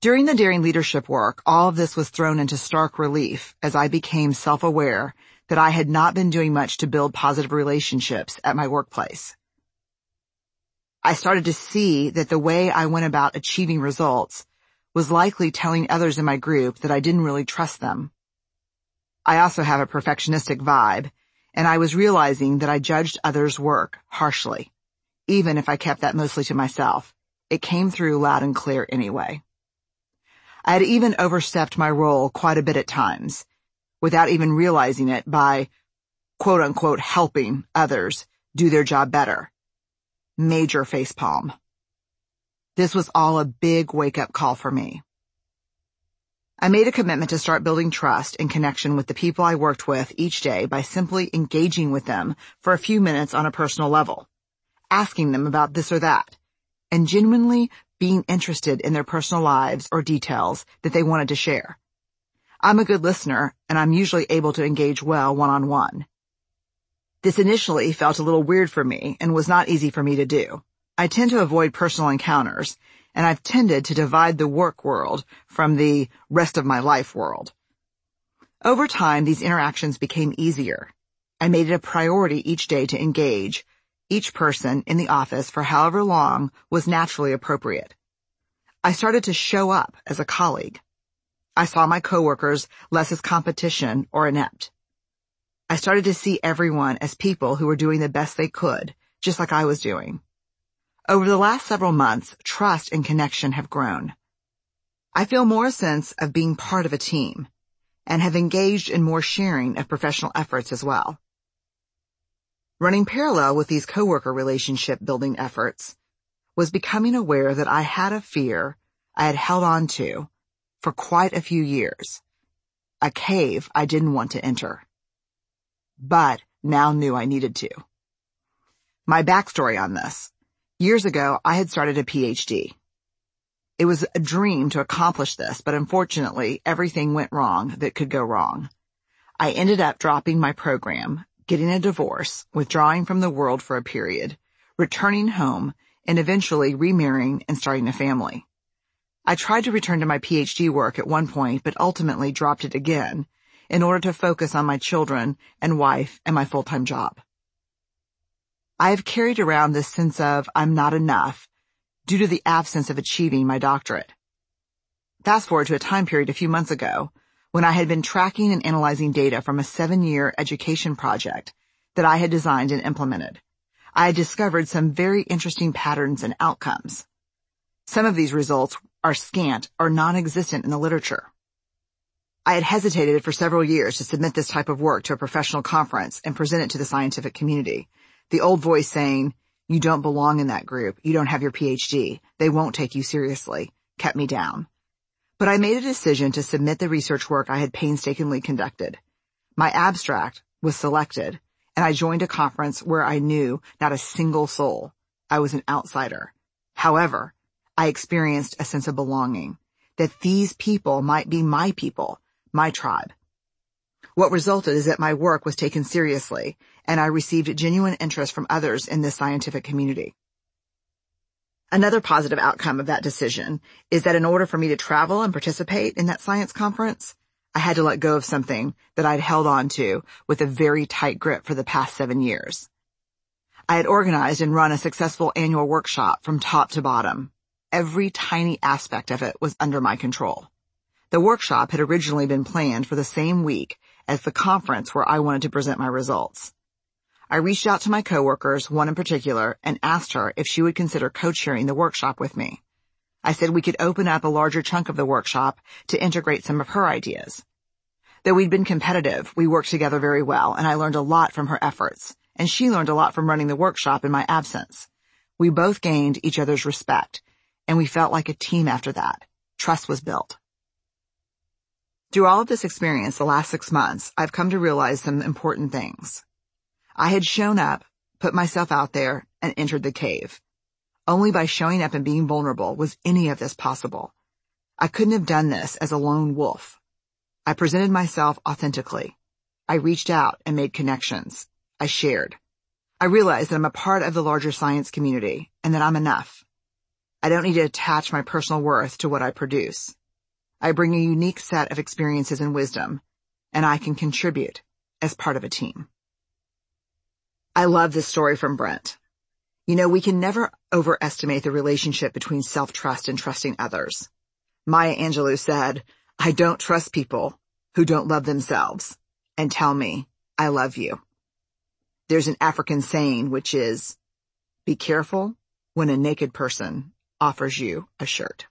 During the daring leadership work, all of this was thrown into stark relief as I became self-aware that I had not been doing much to build positive relationships at my workplace. I started to see that the way I went about achieving results was likely telling others in my group that I didn't really trust them. I also have a perfectionistic vibe, and I was realizing that I judged others' work harshly, even if I kept that mostly to myself. It came through loud and clear anyway. I had even overstepped my role quite a bit at times, without even realizing it by quote unquote helping others do their job better. Major facepalm. This was all a big wake up call for me. I made a commitment to start building trust and connection with the people I worked with each day by simply engaging with them for a few minutes on a personal level, asking them about this or that, and genuinely being interested in their personal lives or details that they wanted to share. I'm a good listener and I'm usually able to engage well one-on-one. This initially felt a little weird for me and was not easy for me to do. I tend to avoid personal encounters and I've tended to divide the work world from the rest of my life world. Over time, these interactions became easier. I made it a priority each day to engage each person in the office for however long was naturally appropriate. I started to show up as a colleague. I saw my coworkers less as competition or inept. I started to see everyone as people who were doing the best they could, just like I was doing. Over the last several months, trust and connection have grown. I feel more a sense of being part of a team and have engaged in more sharing of professional efforts as well. Running parallel with these coworker relationship building efforts was becoming aware that I had a fear I had held on to for quite a few years, a cave I didn't want to enter, but now knew I needed to. My backstory on this. Years ago, I had started a PhD. It was a dream to accomplish this, but unfortunately, everything went wrong that could go wrong. I ended up dropping my program, getting a divorce, withdrawing from the world for a period, returning home, and eventually remarrying and starting a family. I tried to return to my PhD work at one point, but ultimately dropped it again in order to focus on my children and wife and my full-time job. I have carried around this sense of I'm not enough due to the absence of achieving my doctorate. Fast forward to a time period a few months ago when I had been tracking and analyzing data from a seven-year education project that I had designed and implemented. I had discovered some very interesting patterns and outcomes. Some of these results are scant or non-existent in the literature. I had hesitated for several years to submit this type of work to a professional conference and present it to the scientific community the old voice saying, you don't belong in that group. You don't have your PhD. They won't take you seriously, kept me down. But I made a decision to submit the research work I had painstakingly conducted. My abstract was selected and I joined a conference where I knew not a single soul. I was an outsider. However, I experienced a sense of belonging that these people might be my people, my tribe. What resulted is that my work was taken seriously and I received genuine interest from others in this scientific community. Another positive outcome of that decision is that in order for me to travel and participate in that science conference, I had to let go of something that I'd held on to with a very tight grip for the past seven years. I had organized and run a successful annual workshop from top to bottom. Every tiny aspect of it was under my control. The workshop had originally been planned for the same week as the conference where I wanted to present my results. I reached out to my coworkers, one in particular, and asked her if she would consider co-chairing the workshop with me. I said we could open up a larger chunk of the workshop to integrate some of her ideas. Though we'd been competitive, we worked together very well, and I learned a lot from her efforts, and she learned a lot from running the workshop in my absence. We both gained each other's respect, and we felt like a team after that. Trust was built. Through all of this experience the last six months, I've come to realize some important things. I had shown up, put myself out there, and entered the cave. Only by showing up and being vulnerable was any of this possible. I couldn't have done this as a lone wolf. I presented myself authentically. I reached out and made connections. I shared. I realized that I'm a part of the larger science community and that I'm enough. I don't need to attach my personal worth to what I produce. I bring a unique set of experiences and wisdom, and I can contribute as part of a team. I love this story from Brent. You know, we can never overestimate the relationship between self-trust and trusting others. Maya Angelou said, I don't trust people who don't love themselves and tell me, I love you. There's an African saying which is, be careful when a naked person offers you a shirt.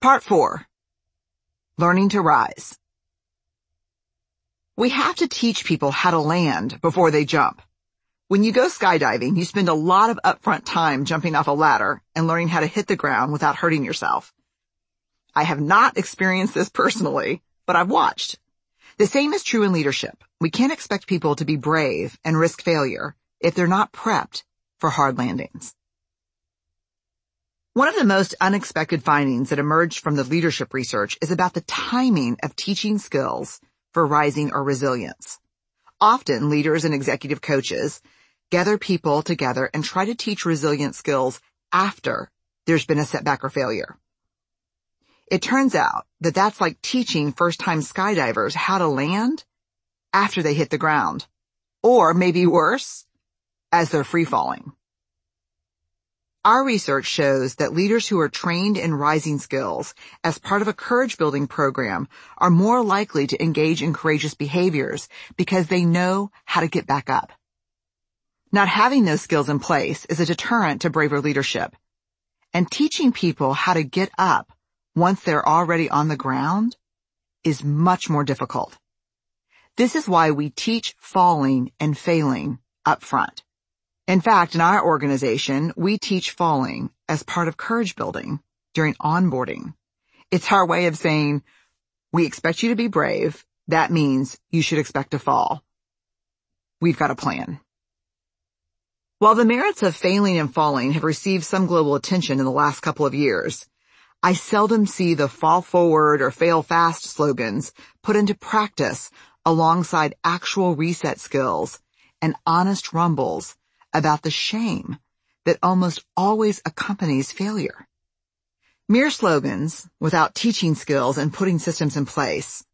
Part 4. Learning to Rise we have to teach people how to land before they jump. When you go skydiving, you spend a lot of upfront time jumping off a ladder and learning how to hit the ground without hurting yourself. I have not experienced this personally, but I've watched. The same is true in leadership. We can't expect people to be brave and risk failure if they're not prepped for hard landings. One of the most unexpected findings that emerged from the leadership research is about the timing of teaching skills for rising or resilience. Often leaders and executive coaches gather people together and try to teach resilient skills after there's been a setback or failure. It turns out that that's like teaching first-time skydivers how to land after they hit the ground. Or maybe worse, as they're free falling. Our research shows that leaders who are trained in rising skills as part of a courage building program are more likely to engage in courageous behaviors because they know how to get back up. Not having those skills in place is a deterrent to braver leadership. And teaching people how to get up once they're already on the ground is much more difficult. This is why we teach falling and failing up front. In fact, in our organization, we teach falling as part of courage building during onboarding. It's our way of saying, we expect you to be brave. That means you should expect to fall. We've got a plan. While the merits of failing and falling have received some global attention in the last couple of years, I seldom see the fall forward or fail fast slogans put into practice alongside actual reset skills and honest rumbles about the shame that almost always accompanies failure. Mere slogans, without teaching skills and putting systems in place,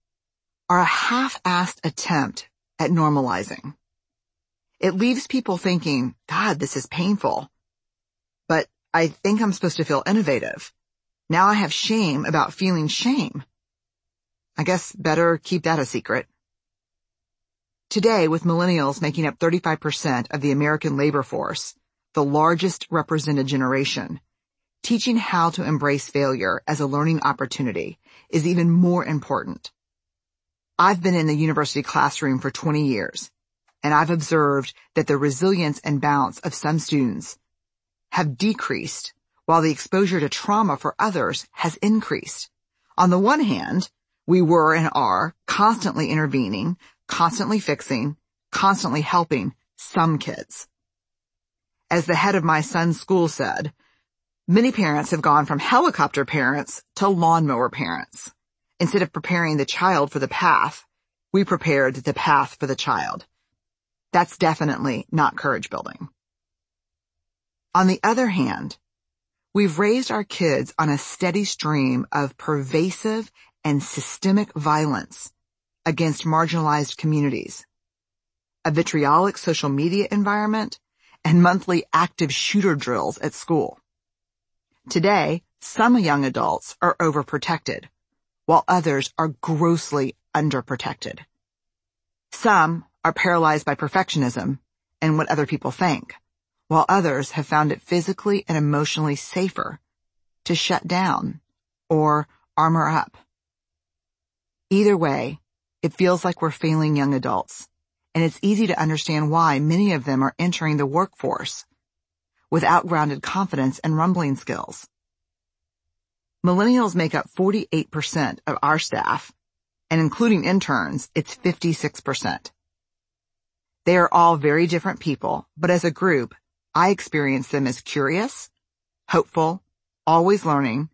are a half-assed attempt at normalizing. It leaves people thinking, God, this is painful. But I think I'm supposed to feel innovative. Now I have shame about feeling shame. I guess better keep that a secret. Today, with millennials making up 35% of the American labor force, the largest represented generation, teaching how to embrace failure as a learning opportunity is even more important. I've been in the university classroom for 20 years, and I've observed that the resilience and balance of some students have decreased while the exposure to trauma for others has increased. On the one hand, we were and are constantly intervening constantly fixing, constantly helping some kids. As the head of my son's school said, many parents have gone from helicopter parents to lawnmower parents. Instead of preparing the child for the path, we prepared the path for the child. That's definitely not courage building. On the other hand, we've raised our kids on a steady stream of pervasive and systemic violence against marginalized communities, a vitriolic social media environment, and monthly active shooter drills at school. Today, some young adults are overprotected, while others are grossly underprotected. Some are paralyzed by perfectionism and what other people think, while others have found it physically and emotionally safer to shut down or armor up. Either way, it feels like we're failing young adults, and it's easy to understand why many of them are entering the workforce without grounded confidence and rumbling skills. Millennials make up 48% of our staff, and including interns, it's 56%. They are all very different people, but as a group, I experience them as curious, hopeful, always learning,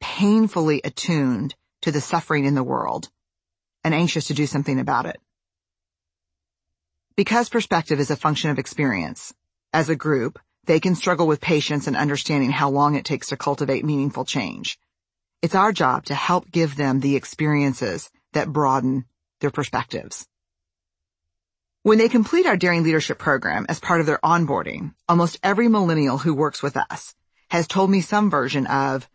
painfully attuned to the suffering in the world, and anxious to do something about it. Because perspective is a function of experience, as a group, they can struggle with patience and understanding how long it takes to cultivate meaningful change. It's our job to help give them the experiences that broaden their perspectives. When they complete our Daring Leadership program as part of their onboarding, almost every millennial who works with us has told me some version of,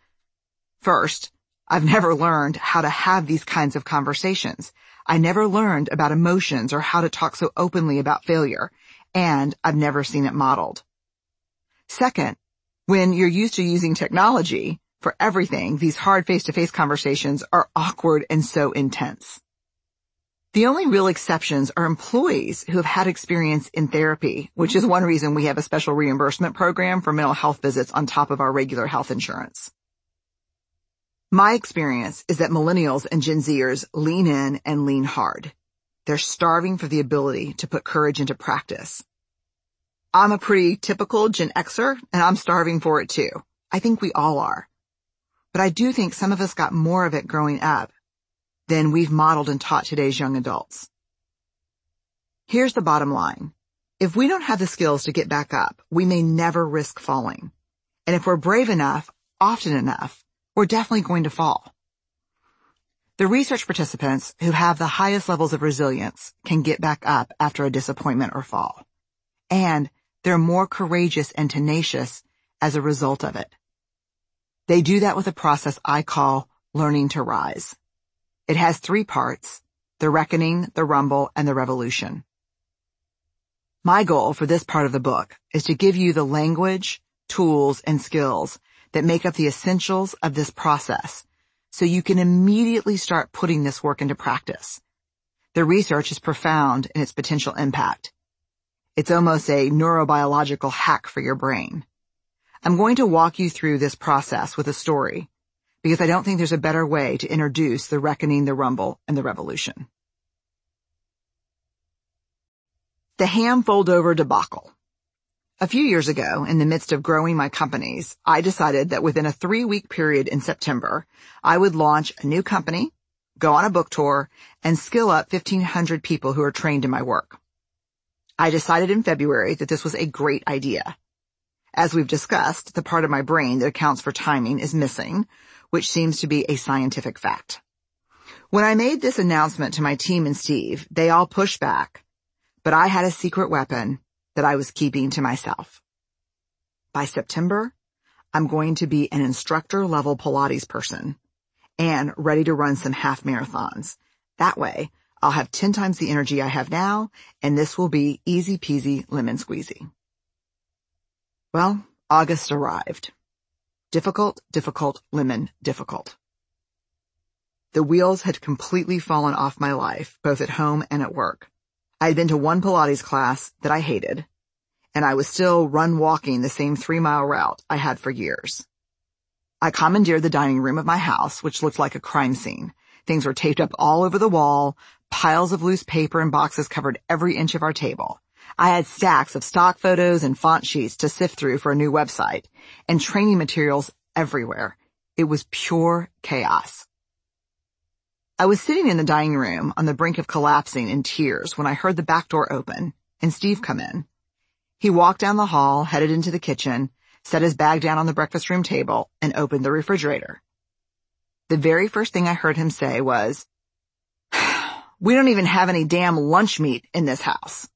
first, I've never learned how to have these kinds of conversations. I never learned about emotions or how to talk so openly about failure, and I've never seen it modeled. Second, when you're used to using technology for everything, these hard face-to-face conversations are awkward and so intense. The only real exceptions are employees who have had experience in therapy, which is one reason we have a special reimbursement program for mental health visits on top of our regular health insurance. My experience is that millennials and Gen Zers lean in and lean hard. They're starving for the ability to put courage into practice. I'm a pretty typical Gen Xer and I'm starving for it too. I think we all are. But I do think some of us got more of it growing up than we've modeled and taught today's young adults. Here's the bottom line. If we don't have the skills to get back up, we may never risk falling. And if we're brave enough, often enough, we're definitely going to fall. The research participants who have the highest levels of resilience can get back up after a disappointment or fall. And they're more courageous and tenacious as a result of it. They do that with a process I call learning to rise. It has three parts, the reckoning, the rumble, and the revolution. My goal for this part of the book is to give you the language, tools, and skills that make up the essentials of this process so you can immediately start putting this work into practice. The research is profound in its potential impact. It's almost a neurobiological hack for your brain. I'm going to walk you through this process with a story because I don't think there's a better way to introduce the reckoning, the rumble, and the revolution. The ham fold over debacle. A few years ago, in the midst of growing my companies, I decided that within a three week period in September, I would launch a new company, go on a book tour, and skill up 1500 people who are trained in my work. I decided in February that this was a great idea. As we've discussed, the part of my brain that accounts for timing is missing, which seems to be a scientific fact. When I made this announcement to my team and Steve, they all pushed back, but I had a secret weapon that I was keeping to myself. By September, I'm going to be an instructor level Pilates person and ready to run some half marathons. That way, I'll have 10 times the energy I have now, and this will be easy peasy lemon squeezy. Well, August arrived. Difficult, difficult, lemon, difficult. The wheels had completely fallen off my life, both at home and at work. I had been to one Pilates class that I hated, and I was still run walking the same three mile route I had for years. I commandeered the dining room of my house, which looked like a crime scene. Things were taped up all over the wall, piles of loose paper and boxes covered every inch of our table. I had stacks of stock photos and font sheets to sift through for a new website, and training materials everywhere. It was pure chaos. I was sitting in the dining room on the brink of collapsing in tears when I heard the back door open and Steve come in. He walked down the hall, headed into the kitchen, set his bag down on the breakfast room table, and opened the refrigerator. The very first thing I heard him say was, <sighs> we don't even have any damn lunch meat in this house.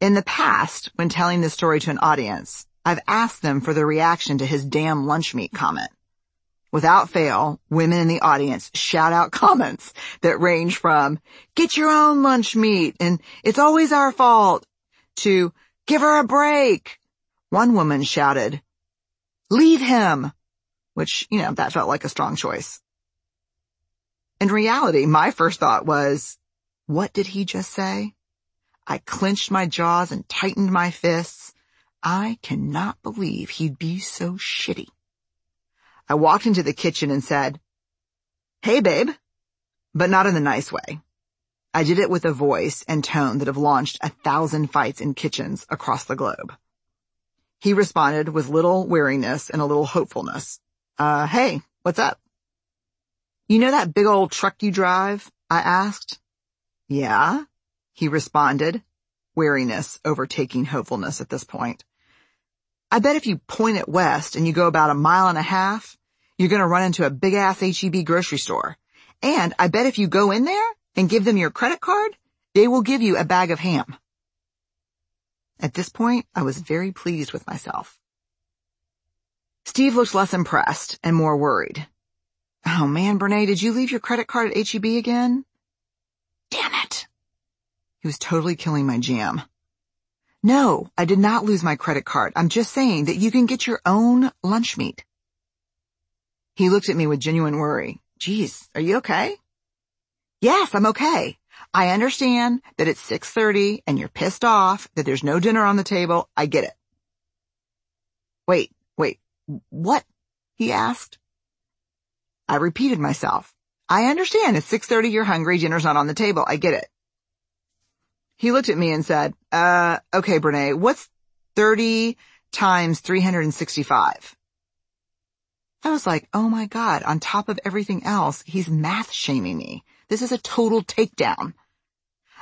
In the past, when telling this story to an audience, I've asked them for their reaction to his damn lunch meat comment. Without fail, women in the audience shout out <laughs> comments that range from, get your own lunch meat and it's always our fault to give her a break. One woman shouted, leave him, which, you know, that felt like a strong choice. In reality, my first thought was, what did he just say? I clenched my jaws and tightened my fists. I cannot believe he'd be so shitty. I walked into the kitchen and said, hey babe, but not in the nice way. I did it with a voice and tone that have launched a thousand fights in kitchens across the globe. He responded with little weariness and a little hopefulness. Uh, hey, what's up? You know that big old truck you drive? I asked. Yeah, he responded, weariness overtaking hopefulness at this point. I bet if you point it west and you go about a mile and a half, you're going to run into a big ass HEB grocery store. And I bet if you go in there and give them your credit card, they will give you a bag of ham. At this point, I was very pleased with myself. Steve looked less impressed and more worried. Oh man, Brene, did you leave your credit card at HEB again? Damn it. He was totally killing my jam. No, I did not lose my credit card. I'm just saying that you can get your own lunch meat. He looked at me with genuine worry. Geez, are you okay? Yes, I'm okay. I understand that it's 6.30 and you're pissed off that there's no dinner on the table. I get it. Wait, wait, what? He asked. I repeated myself. I understand it's 6.30, you're hungry, dinner's not on the table. I get it. He looked at me and said, uh, okay, Brene, what's 30 times 365? I was like, oh my God, on top of everything else, he's math shaming me. This is a total takedown.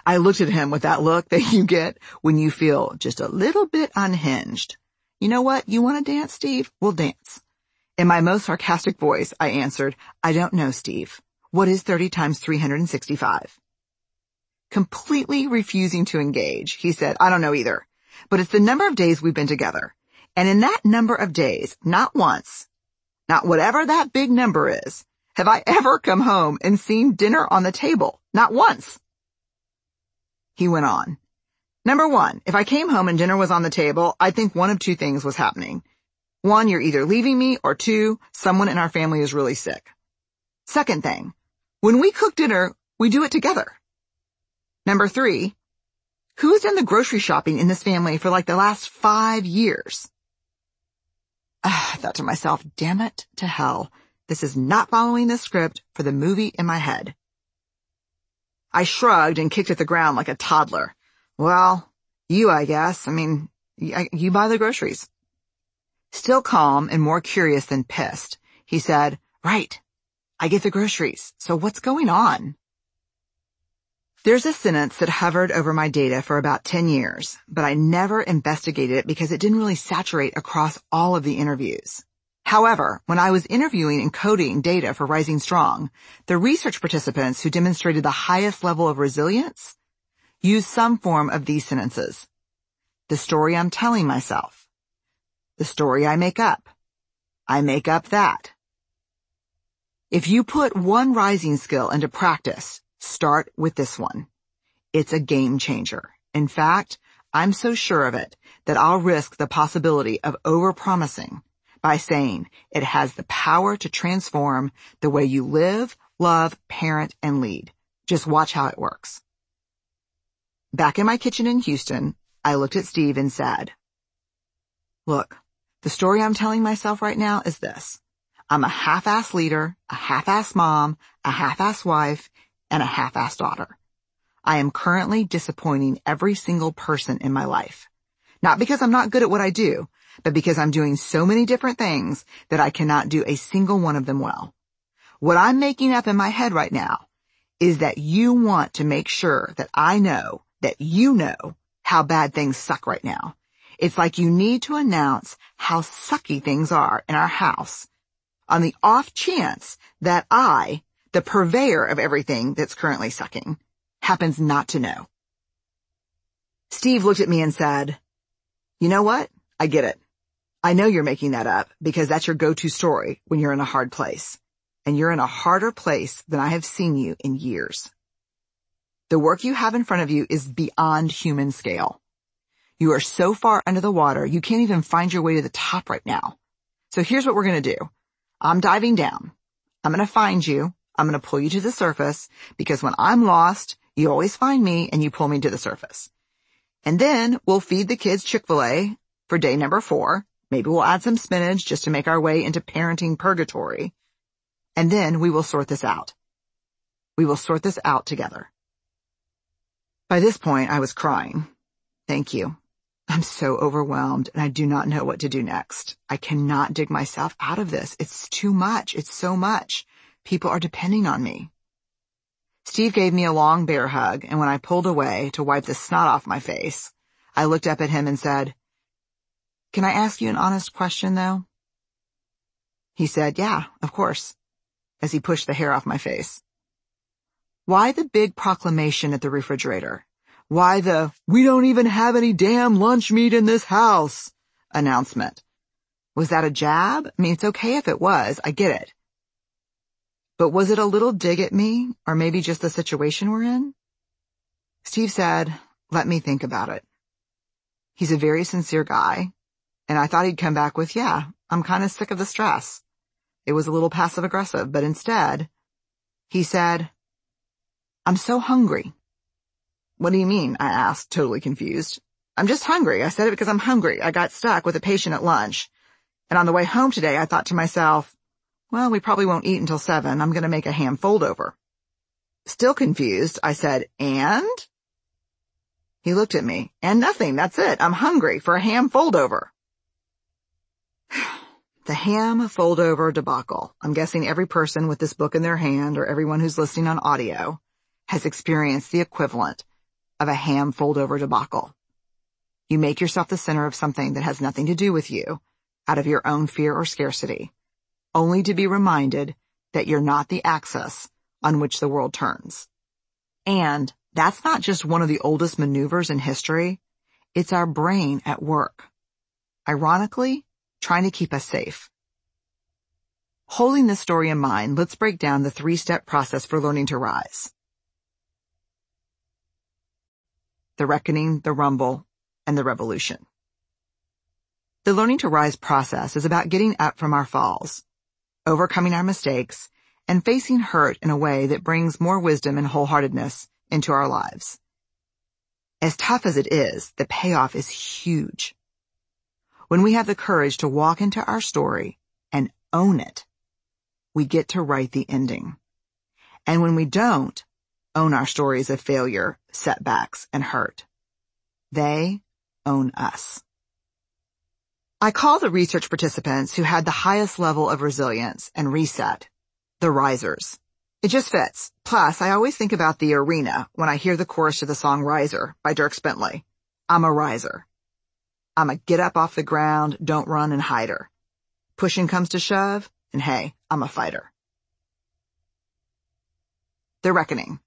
I looked at him with that look that you get when you feel just a little bit unhinged. You know what? You want to dance, Steve? We'll dance. In my most sarcastic voice, I answered, I don't know, Steve. What is 30 times 365? Completely refusing to engage, he said, I don't know either, but it's the number of days we've been together. And in that number of days, not once, not whatever that big number is, have I ever come home and seen dinner on the table. Not once. He went on. Number one, if I came home and dinner was on the table, I'd think one of two things was happening. One, you're either leaving me, or two, someone in our family is really sick. Second thing, when we cook dinner, we do it together. Number three, who's done the grocery shopping in this family for like the last five years? <sighs> I thought to myself, damn it to hell. This is not following the script for the movie in my head. I shrugged and kicked at the ground like a toddler. Well, you, I guess. I mean, you buy the groceries. Still calm and more curious than pissed, he said, right, I get the groceries. So what's going on? There's a sentence that hovered over my data for about 10 years, but I never investigated it because it didn't really saturate across all of the interviews. However, when I was interviewing and coding data for Rising Strong, the research participants who demonstrated the highest level of resilience used some form of these sentences. The story I'm telling myself. The story I make up. I make up that. If you put one rising skill into practice, Start with this one. It's a game changer. In fact, I'm so sure of it that I'll risk the possibility of overpromising by saying it has the power to transform the way you live, love, parent, and lead. Just watch how it works. Back in my kitchen in Houston, I looked at Steve and said, look, the story I'm telling myself right now is this. I'm a half-ass leader, a half-ass mom, a half-ass wife, and a half-assed daughter. I am currently disappointing every single person in my life. Not because I'm not good at what I do, but because I'm doing so many different things that I cannot do a single one of them well. What I'm making up in my head right now is that you want to make sure that I know that you know how bad things suck right now. It's like you need to announce how sucky things are in our house on the off chance that I, the purveyor of everything that's currently sucking, happens not to know. Steve looked at me and said, you know what? I get it. I know you're making that up because that's your go-to story when you're in a hard place. And you're in a harder place than I have seen you in years. The work you have in front of you is beyond human scale. You are so far under the water, you can't even find your way to the top right now. So here's what we're going to do. I'm diving down. I'm going to find you. I'm going to pull you to the surface because when I'm lost, you always find me and you pull me to the surface. And then we'll feed the kids Chick-fil-A for day number four. Maybe we'll add some spinach just to make our way into parenting purgatory. And then we will sort this out. We will sort this out together. By this point, I was crying. Thank you. I'm so overwhelmed and I do not know what to do next. I cannot dig myself out of this. It's too much. It's so much. People are depending on me. Steve gave me a long bear hug and when I pulled away to wipe the snot off my face, I looked up at him and said, can I ask you an honest question though? He said, yeah, of course, as he pushed the hair off my face. Why the big proclamation at the refrigerator? Why the, we don't even have any damn lunch meat in this house announcement? Was that a jab? I mean, it's okay if it was. I get it. But was it a little dig at me or maybe just the situation we're in? Steve said, let me think about it. He's a very sincere guy. And I thought he'd come back with, yeah, I'm kind of sick of the stress. It was a little passive aggressive, but instead he said, I'm so hungry. What do you mean? I asked, totally confused. I'm just hungry. I said it because I'm hungry. I got stuck with a patient at lunch. And on the way home today, I thought to myself, well, we probably won't eat until seven. I'm going to make a ham foldover. Still confused, I said, and? He looked at me, and nothing. That's it. I'm hungry for a ham foldover. <sighs> the ham foldover debacle. I'm guessing every person with this book in their hand or everyone who's listening on audio has experienced the equivalent of a ham foldover debacle. You make yourself the center of something that has nothing to do with you out of your own fear or scarcity, only to be reminded that you're not the axis on which the world turns. And that's not just one of the oldest maneuvers in history. It's our brain at work. Ironically, trying to keep us safe. Holding this story in mind, let's break down the three-step process for learning to rise. the reckoning, the rumble, and the revolution. The learning to rise process is about getting up from our falls, overcoming our mistakes, and facing hurt in a way that brings more wisdom and wholeheartedness into our lives. As tough as it is, the payoff is huge. When we have the courage to walk into our story and own it, we get to write the ending. And when we don't, own our stories of failure, setbacks, and hurt. They own us. I call the research participants who had the highest level of resilience and reset the risers. It just fits. Plus, I always think about the arena when I hear the chorus to the song Riser by Dierks Bentley. I'm a riser. I'm a get up off the ground, don't run and hider. Pushing comes to shove, and hey, I'm a fighter. The Reckoning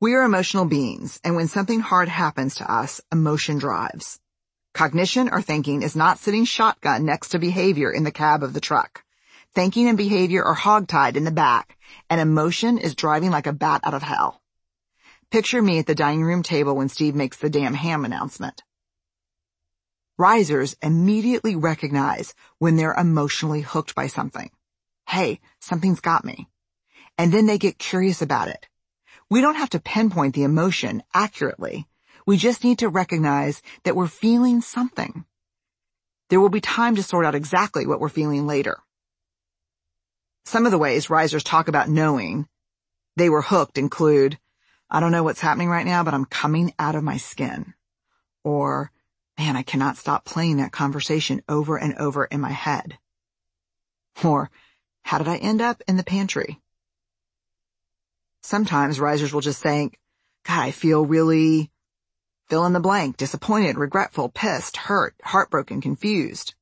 we are emotional beings, and when something hard happens to us, emotion drives. Cognition or thinking is not sitting shotgun next to behavior in the cab of the truck. Thinking and behavior are hogtied in the back, and emotion is driving like a bat out of hell. Picture me at the dining room table when Steve makes the damn ham announcement. Risers immediately recognize when they're emotionally hooked by something. Hey, something's got me. And then they get curious about it. We don't have to pinpoint the emotion accurately. We just need to recognize that we're feeling something. There will be time to sort out exactly what we're feeling later. Some of the ways risers talk about knowing they were hooked include, I don't know what's happening right now, but I'm coming out of my skin. Or, man, I cannot stop playing that conversation over and over in my head. Or, How did I end up in the pantry? Sometimes risers will just think, God, I feel really fill in the blank, disappointed, regretful, pissed, hurt, heartbroken, confused.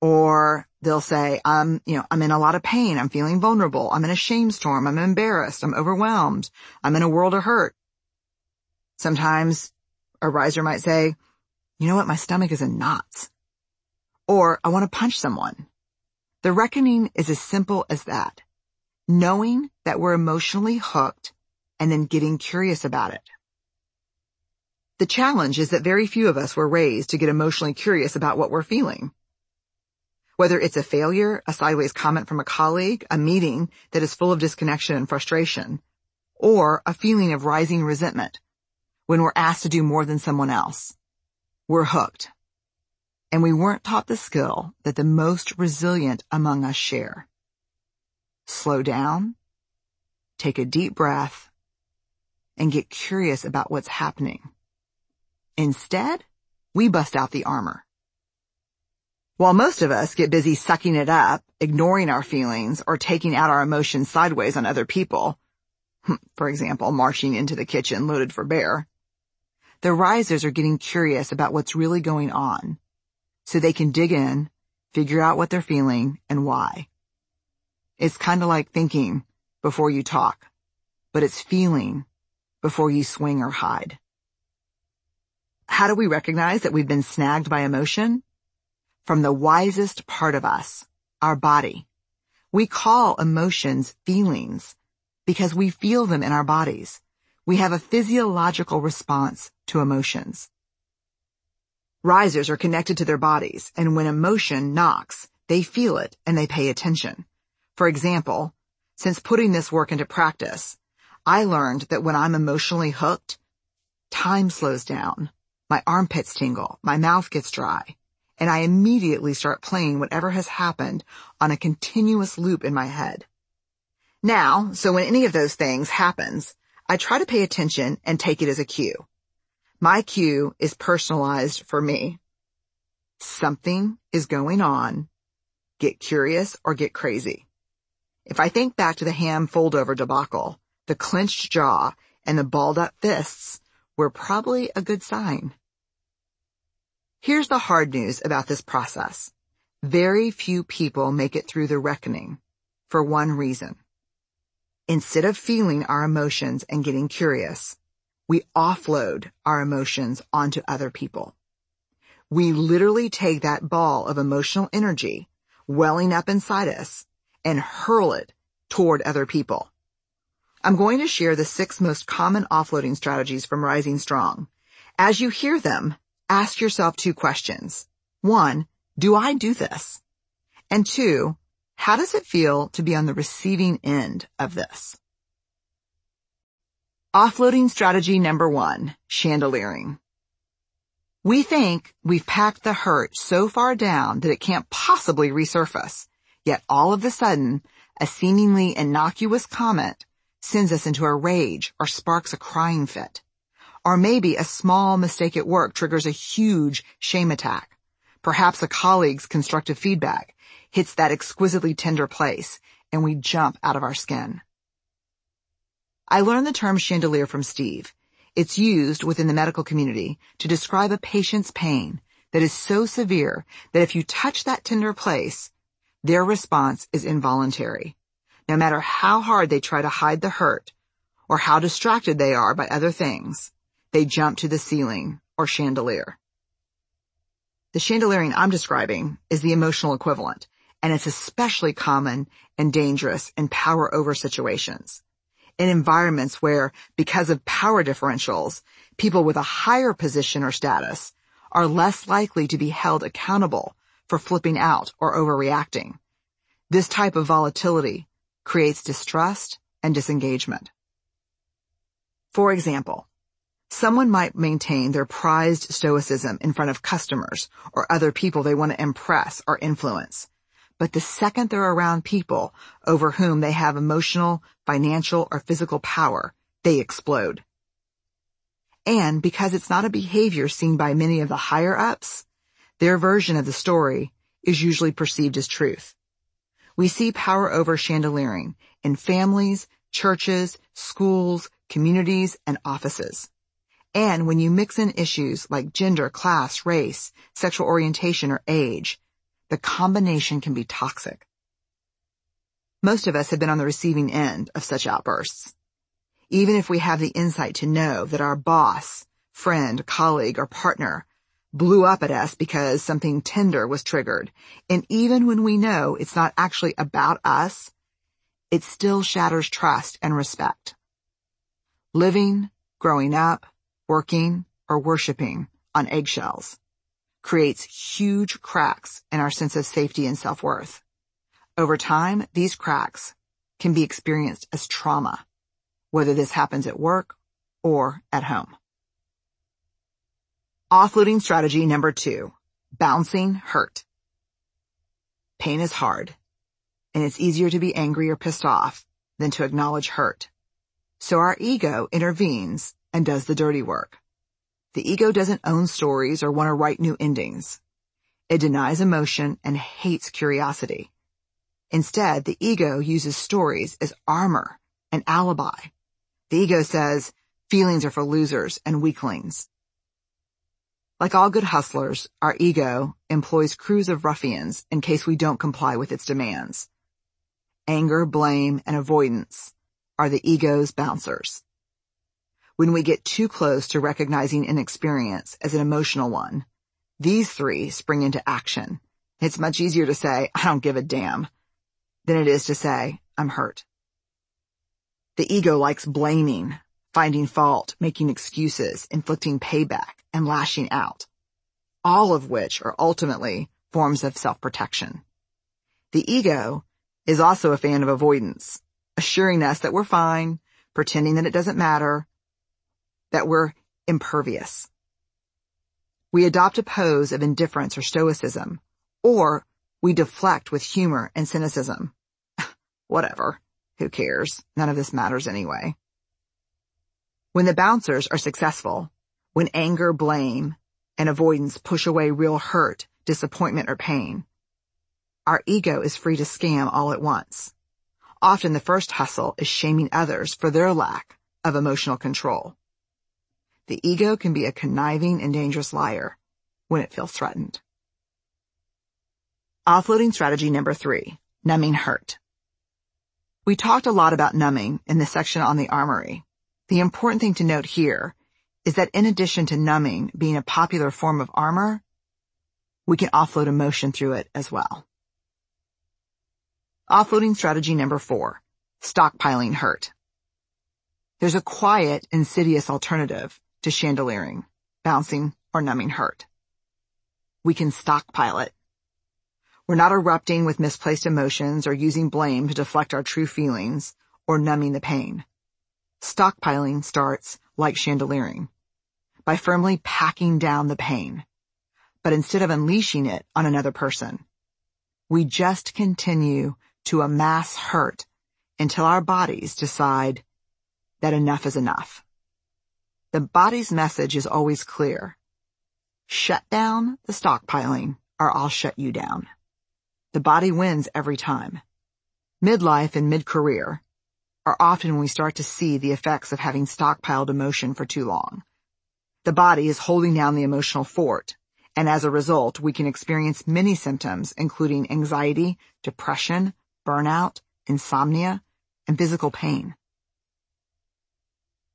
Or they'll say, I'm, you know, I'm in a lot of pain. I'm feeling vulnerable. I'm in a shame storm. I'm embarrassed. I'm overwhelmed. I'm in a world of hurt. Sometimes a riser might say, you know what? My stomach is in knots. Or I want to punch someone. The reckoning is as simple as that. Knowing that we're emotionally hooked and then getting curious about it. The challenge is that very few of us were raised to get emotionally curious about what we're feeling. Whether it's a failure, a sideways comment from a colleague, a meeting that is full of disconnection and frustration, or a feeling of rising resentment when we're asked to do more than someone else. We're hooked. And we weren't taught the skill that the most resilient among us share. Slow down, take a deep breath, and get curious about what's happening. Instead, we bust out the armor. While most of us get busy sucking it up, ignoring our feelings, or taking out our emotions sideways on other people, hmm, for example, marching into the kitchen loaded for bear, the risers are getting curious about what's really going on so they can dig in, figure out what they're feeling and why. It's kind of like thinking before you talk, but it's feeling before you swing or hide. How do we recognize that we've been snagged by emotion? From the wisest part of us, our body. We call emotions feelings because we feel them in our bodies. We have a physiological response to emotions. Risers are connected to their bodies, and when emotion knocks, they feel it and they pay attention. For example, since putting this work into practice, I learned that when I'm emotionally hooked, time slows down, my armpits tingle, my mouth gets dry, and I immediately start playing whatever has happened on a continuous loop in my head. Now, so when any of those things happens, I try to pay attention and take it as a cue. My cue is personalized for me. Something is going on. Get curious or get crazy. If I think back to the ham fold-over debacle, the clenched jaw and the balled up fists were probably a good sign. Here's the hard news about this process. Very few people make it through the reckoning for one reason. Instead of feeling our emotions and getting curious, we offload our emotions onto other people. We literally take that ball of emotional energy welling up inside us and hurl it toward other people. I'm going to share the six most common offloading strategies from Rising Strong. As you hear them, ask yourself two questions. One, do I do this? And two, how does it feel to be on the receiving end of this? Offloading strategy number one, chandeliering. We think we've packed the hurt so far down that it can't possibly resurface. Yet all of a sudden, a seemingly innocuous comment sends us into a rage or sparks a crying fit. Or maybe a small mistake at work triggers a huge shame attack. Perhaps a colleague's constructive feedback hits that exquisitely tender place and we jump out of our skin. I learned the term chandelier from Steve. It's used within the medical community to describe a patient's pain that is so severe that if you touch that tender place, their response is involuntary no matter how hard they try to hide the hurt or how distracted they are by other things, they jump to the ceiling or chandelier. The chandeliering I'm describing is the emotional equivalent, and it's especially common and dangerous in power over situations. In environments where, because of power differentials, people with a higher position or status are less likely to be held accountable for flipping out or overreacting. This type of volatility creates distrust and disengagement. For example, someone might maintain their prized stoicism in front of customers or other people they want to impress or influence. But the second they're around people over whom they have emotional, financial, or physical power, they explode. And because it's not a behavior seen by many of the higher ups, their version of the story is usually perceived as truth. We see power over chandeliering in families, churches, schools, communities, and offices. And when you mix in issues like gender, class, race, sexual orientation, or age, the combination can be toxic. Most of us have been on the receiving end of such outbursts. Even if we have the insight to know that our boss, friend, colleague, or partner blew up at us because something tender was triggered, and even when we know it's not actually about us, it still shatters trust and respect. Living, growing up, working, or worshiping on eggshells creates huge cracks in our sense of safety and self-worth. Over time, these cracks can be experienced as trauma, whether this happens at work or at home. Offloading strategy number two, bouncing hurt. Pain is hard, and it's easier to be angry or pissed off than to acknowledge hurt. So our ego intervenes and does the dirty work. The ego doesn't own stories or want to write new endings. It denies emotion and hates curiosity. Instead, the ego uses stories as armor and alibi. The ego says feelings are for losers and weaklings. Like all good hustlers, our ego employs crews of ruffians in case we don't comply with its demands. Anger, blame, and avoidance are the ego's bouncers. When we get too close to recognizing an experience as an emotional one, these three spring into action. It's much easier to say, I don't give a damn, than it is to say, I'm hurt. The ego likes blaming, finding fault, making excuses, inflicting payback, and lashing out. All of which are ultimately forms of self-protection. The ego is also a fan of avoidance, assuring us that we're fine, pretending that it doesn't matter, that we're impervious. We adopt a pose of indifference or stoicism, or we deflect with humor and cynicism. <laughs> Whatever. Who cares? None of this matters anyway. When the bouncers are successful, when anger, blame, and avoidance push away real hurt, disappointment, or pain, our ego is free to scam all at once. Often the first hustle is shaming others for their lack of emotional control. The ego can be a conniving and dangerous liar when it feels threatened. Offloading strategy number three, numbing hurt. We talked a lot about numbing in the section on the armory. The important thing to note here is that in addition to numbing being a popular form of armor, we can offload emotion through it as well. Offloading strategy number four, stockpiling hurt. There's a quiet, insidious alternative to chandeliering, bouncing, or numbing hurt. We can stockpile it. We're not erupting with misplaced emotions or using blame to deflect our true feelings or numbing the pain. Stockpiling starts like chandeliering by firmly packing down the pain. But instead of unleashing it on another person, we just continue to amass hurt until our bodies decide that enough is enough. The body's message is always clear. Shut down the stockpiling or I'll shut you down. The body wins every time. Midlife and mid-career are often when we start to see the effects of having stockpiled emotion for too long. The body is holding down the emotional fort, and as a result, we can experience many symptoms including anxiety, depression, burnout, insomnia, and physical pain.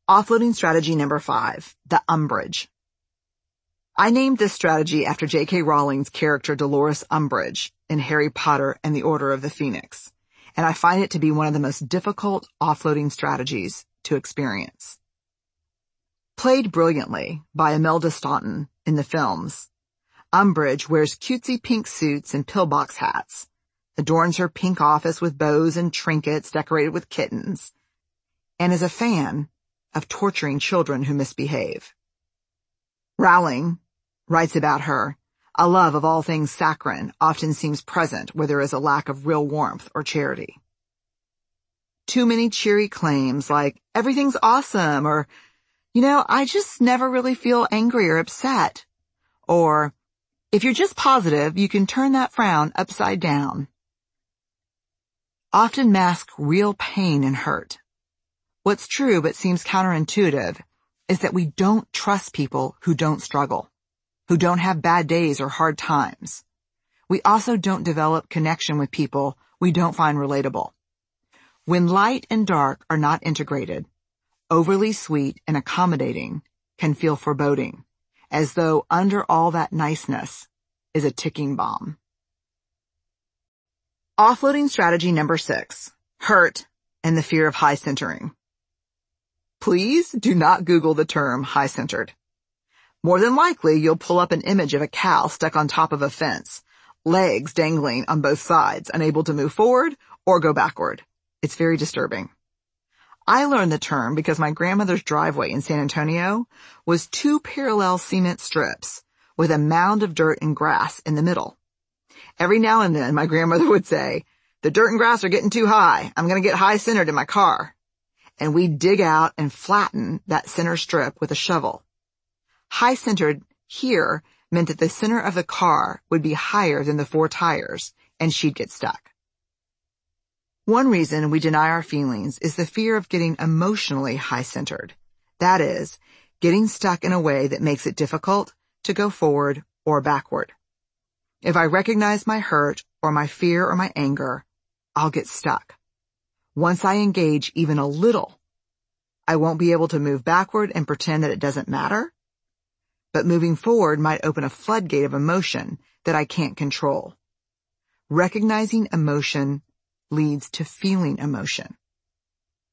Offloading strategy number five, the Umbridge. I named this strategy after J.K. Rowling's character Dolores Umbridge in Harry Potter and the Order of the Phoenix, and I find it to be one of the most difficult offloading strategies to experience. Played brilliantly by Imelda Staunton in the films, Umbridge wears cutesy pink suits and pillbox hats, adorns her pink office with bows and trinkets decorated with kittens, and is a fan of torturing children who misbehave. Rowling writes about her, a love of all things saccharine often seems present where there is a lack of real warmth or charity. Too many cheery claims like, everything's awesome, or, you know, I just never really feel angry or upset, or, if you're just positive, you can turn that frown upside down. often mask real pain and hurt. What's true but seems counterintuitive is that we don't trust people who don't struggle, who don't have bad days or hard times. We also don't develop connection with people we don't find relatable. When light and dark are not integrated, overly sweet and accommodating can feel foreboding, as though under all that niceness is a ticking bomb. Offloading strategy number six, hurt and the fear of high centering. Please do not Google the term high centered. More than likely, you'll pull up an image of a cow stuck on top of a fence, legs dangling on both sides, unable to move forward or go backward. It's very disturbing. I learned the term because my grandmother's driveway in San Antonio was two parallel cement strips with a mound of dirt and grass in the middle. Every now and then my grandmother would say, the dirt and grass are getting too high. I'm going to get high centered in my car and we dig out and flatten that center strip with a shovel. High centered here meant that the center of the car would be higher than the four tires and she'd get stuck. One reason we deny our feelings is the fear of getting emotionally high centered. That is, getting stuck in a way that makes it difficult to go forward or backward. If I recognize my hurt or my fear or my anger, I'll get stuck. Once I engage even a little, I won't be able to move backward and pretend that it doesn't matter. But moving forward might open a floodgate of emotion that I can't control. Recognizing emotion leads to feeling emotion.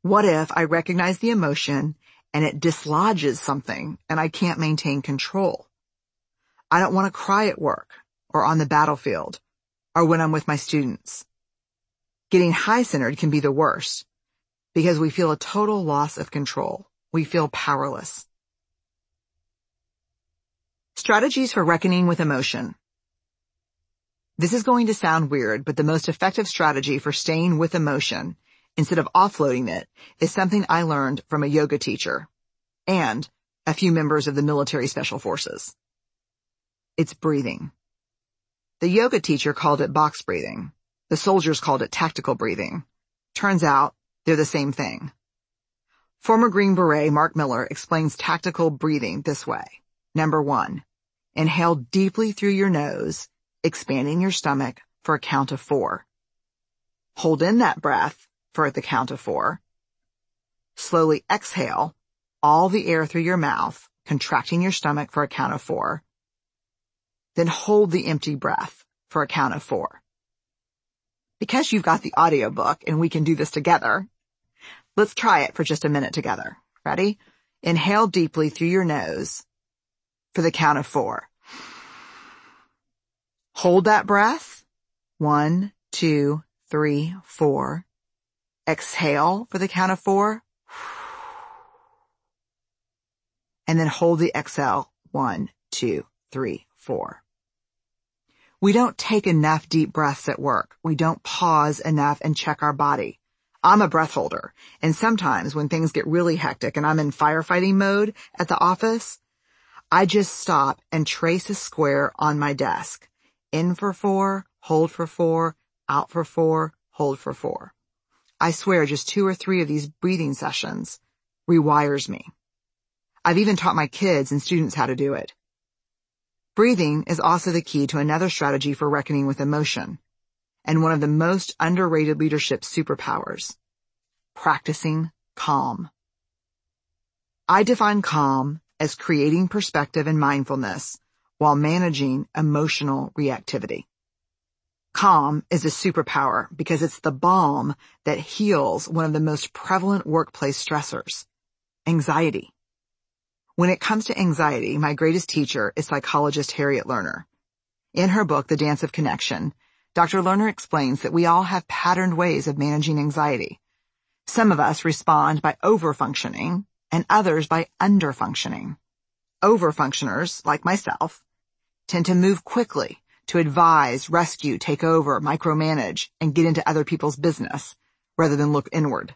What if I recognize the emotion and it dislodges something and I can't maintain control? I don't want to cry at work or on the battlefield or when I'm with my students. Getting high-centered can be the worst because we feel a total loss of control. We feel powerless. Strategies for reckoning with emotion. This is going to sound weird, but the most effective strategy for staying with emotion instead of offloading it is something I learned from a yoga teacher and a few members of the military special forces. It's breathing. The yoga teacher called it box breathing. The soldiers called it tactical breathing. Turns out they're the same thing. Former Green Beret Mark Miller explains tactical breathing this way. Number one, inhale deeply through your nose, expanding your stomach for a count of four. Hold in that breath for the count of four. Slowly exhale all the air through your mouth, contracting your stomach for a count of four. Then hold the empty breath for a count of four because you've got the audiobook and we can do this together, let's try it for just a minute together. Ready? Inhale deeply through your nose for the count of four. Hold that breath. One, two, three, four. Exhale for the count of four. And then hold the exhale. One, two, three, four. We don't take enough deep breaths at work. We don't pause enough and check our body. I'm a breath holder, and sometimes when things get really hectic and I'm in firefighting mode at the office, I just stop and trace a square on my desk. In for four, hold for four, out for four, hold for four. I swear just two or three of these breathing sessions rewires me. I've even taught my kids and students how to do it. Breathing is also the key to another strategy for reckoning with emotion and one of the most underrated leadership superpowers, practicing calm. I define calm as creating perspective and mindfulness while managing emotional reactivity. Calm is a superpower because it's the balm that heals one of the most prevalent workplace stressors, anxiety. When it comes to anxiety, my greatest teacher is psychologist Harriet Lerner. In her book, The Dance of Connection, Dr. Lerner explains that we all have patterned ways of managing anxiety. Some of us respond by overfunctioning and others by underfunctioning. Overfunctioners, like myself, tend to move quickly to advise, rescue, take over, micromanage, and get into other people's business rather than look inward.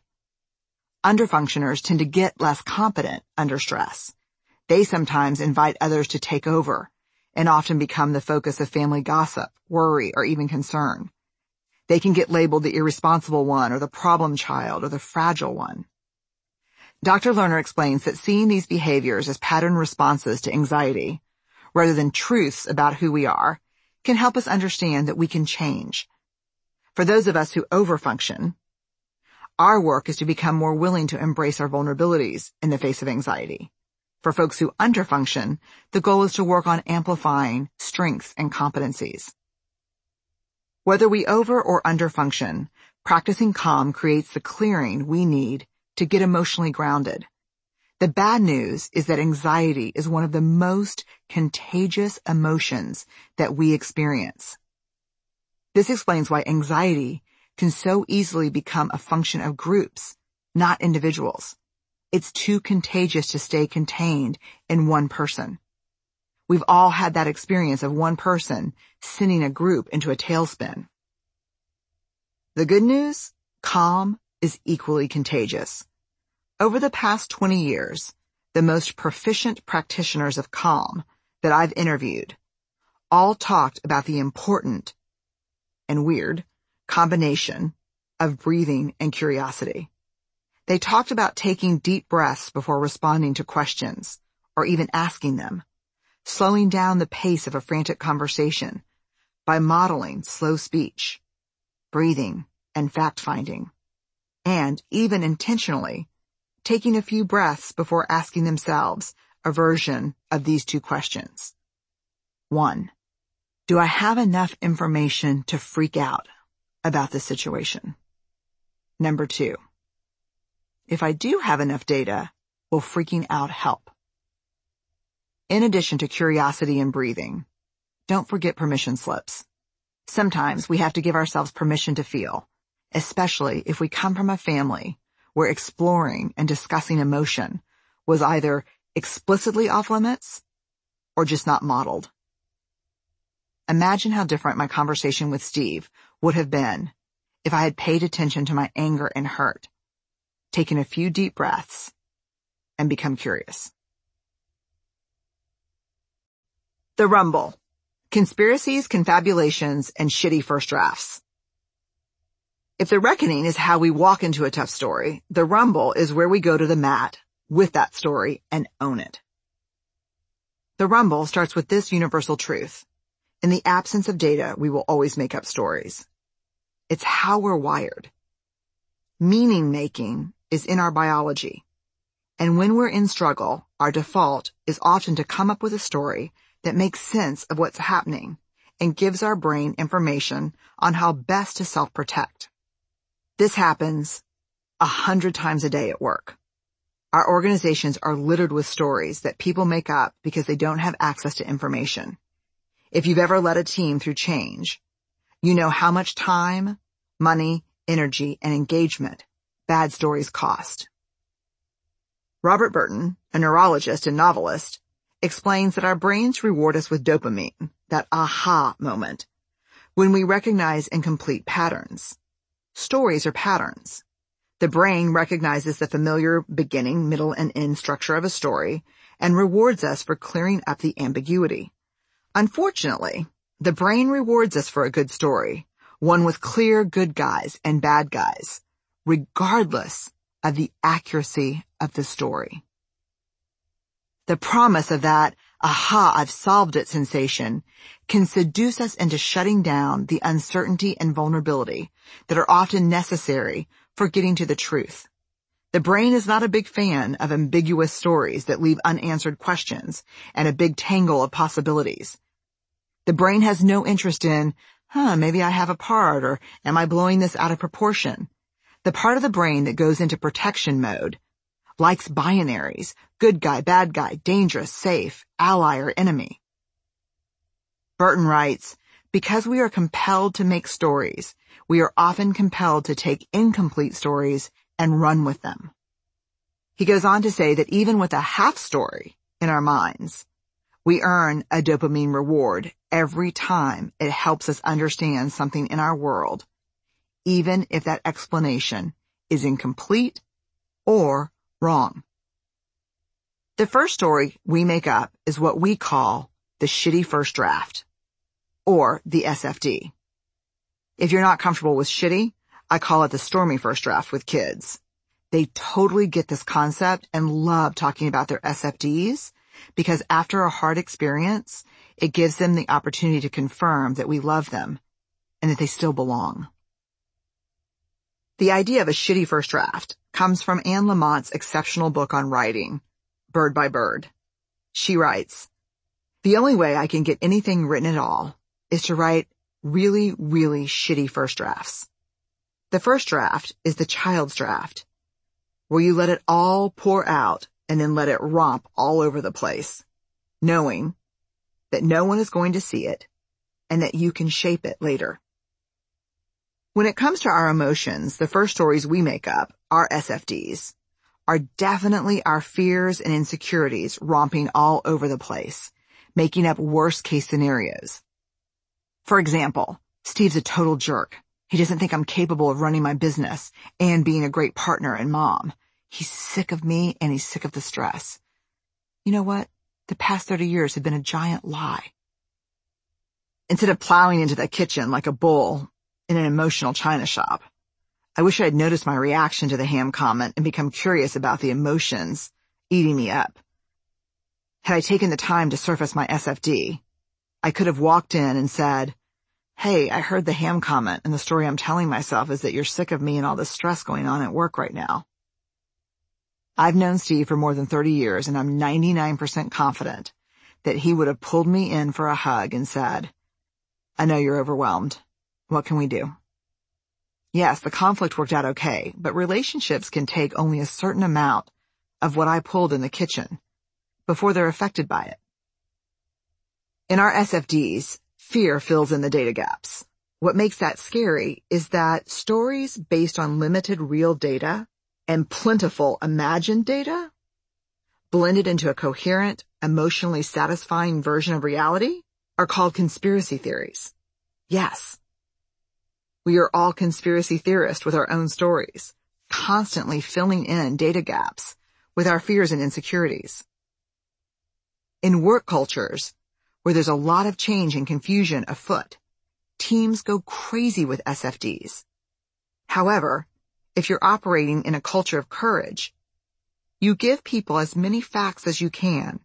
Underfunctioners tend to get less competent under stress they sometimes invite others to take over and often become the focus of family gossip, worry, or even concern. They can get labeled the irresponsible one or the problem child or the fragile one. Dr. Lerner explains that seeing these behaviors as pattern responses to anxiety, rather than truths about who we are, can help us understand that we can change. For those of us who overfunction, our work is to become more willing to embrace our vulnerabilities in the face of anxiety. For folks who underfunction, the goal is to work on amplifying strengths and competencies. Whether we over or underfunction, practicing calm creates the clearing we need to get emotionally grounded. The bad news is that anxiety is one of the most contagious emotions that we experience. This explains why anxiety can so easily become a function of groups, not individuals. It's too contagious to stay contained in one person. We've all had that experience of one person sending a group into a tailspin. The good news? Calm is equally contagious. Over the past 20 years, the most proficient practitioners of calm that I've interviewed all talked about the important and weird combination of breathing and curiosity. They talked about taking deep breaths before responding to questions or even asking them, slowing down the pace of a frantic conversation by modeling slow speech, breathing, and fact-finding, and even intentionally taking a few breaths before asking themselves a version of these two questions. One, do I have enough information to freak out about the situation? Number two, if I do have enough data, will freaking out help? In addition to curiosity and breathing, don't forget permission slips. Sometimes we have to give ourselves permission to feel, especially if we come from a family where exploring and discussing emotion was either explicitly off limits or just not modeled. Imagine how different my conversation with Steve would have been if I had paid attention to my anger and hurt, taken a few deep breaths, and become curious. The Rumble. Conspiracies, confabulations, and shitty first drafts. If the reckoning is how we walk into a tough story, the rumble is where we go to the mat with that story and own it. The rumble starts with this universal truth. In the absence of data, we will always make up stories. It's how we're wired. Meaning making is in our biology. And when we're in struggle, our default is often to come up with a story that makes sense of what's happening and gives our brain information on how best to self-protect. This happens a hundred times a day at work. Our organizations are littered with stories that people make up because they don't have access to information. If you've ever led a team through change, you know how much time, money, energy, and engagement bad stories cost. Robert Burton, a neurologist and novelist, explains that our brains reward us with dopamine, that aha moment, when we recognize incomplete patterns. Stories are patterns. The brain recognizes the familiar beginning, middle, and end structure of a story and rewards us for clearing up the ambiguity. Unfortunately, the brain rewards us for a good story, one with clear good guys and bad guys, regardless of the accuracy of the story. The promise of that aha, I've solved it sensation can seduce us into shutting down the uncertainty and vulnerability that are often necessary for getting to the truth. The brain is not a big fan of ambiguous stories that leave unanswered questions and a big tangle of possibilities. The brain has no interest in, huh, maybe I have a part or am I blowing this out of proportion? The part of the brain that goes into protection mode likes binaries, good guy, bad guy, dangerous, safe, ally, or enemy. Burton writes, because we are compelled to make stories, we are often compelled to take incomplete stories and run with them. He goes on to say that even with a half story in our minds, we earn a dopamine reward every time it helps us understand something in our world, even if that explanation is incomplete or wrong. The first story we make up is what we call the shitty first draft, or the SFD. If you're not comfortable with shitty, I call it the stormy first draft with kids. They totally get this concept and love talking about their SFDs because after a hard experience, it gives them the opportunity to confirm that we love them and that they still belong. The idea of a shitty first draft comes from Anne Lamott's exceptional book on writing, Bird by Bird. She writes, the only way I can get anything written at all is to write really, really shitty first drafts. The first draft is the child's draft, where you let it all pour out and then let it romp all over the place, knowing that no one is going to see it and that you can shape it later. When it comes to our emotions, the first stories we make up, our SFDs, are definitely our fears and insecurities romping all over the place, making up worst case scenarios. For example, Steve's a total jerk. He doesn't think I'm capable of running my business and being a great partner and mom. He's sick of me and he's sick of the stress. You know what? The past 30 years have been a giant lie. Instead of plowing into the kitchen like a bull in an emotional china shop, I wish I had noticed my reaction to the ham comment and become curious about the emotions eating me up. Had I taken the time to surface my SFD, I could have walked in and said, Hey, I heard the ham comment and the story I'm telling myself is that you're sick of me and all the stress going on at work right now. I've known Steve for more than 30 years and I'm 99% confident that he would have pulled me in for a hug and said, I know you're overwhelmed. What can we do? Yes, the conflict worked out okay, but relationships can take only a certain amount of what I pulled in the kitchen before they're affected by it. In our SFDs, Fear fills in the data gaps. What makes that scary is that stories based on limited real data and plentiful imagined data blended into a coherent, emotionally satisfying version of reality are called conspiracy theories. Yes. We are all conspiracy theorists with our own stories, constantly filling in data gaps with our fears and insecurities. In work cultures, where there's a lot of change and confusion afoot. Teams go crazy with SFDs. However, if you're operating in a culture of courage, you give people as many facts as you can.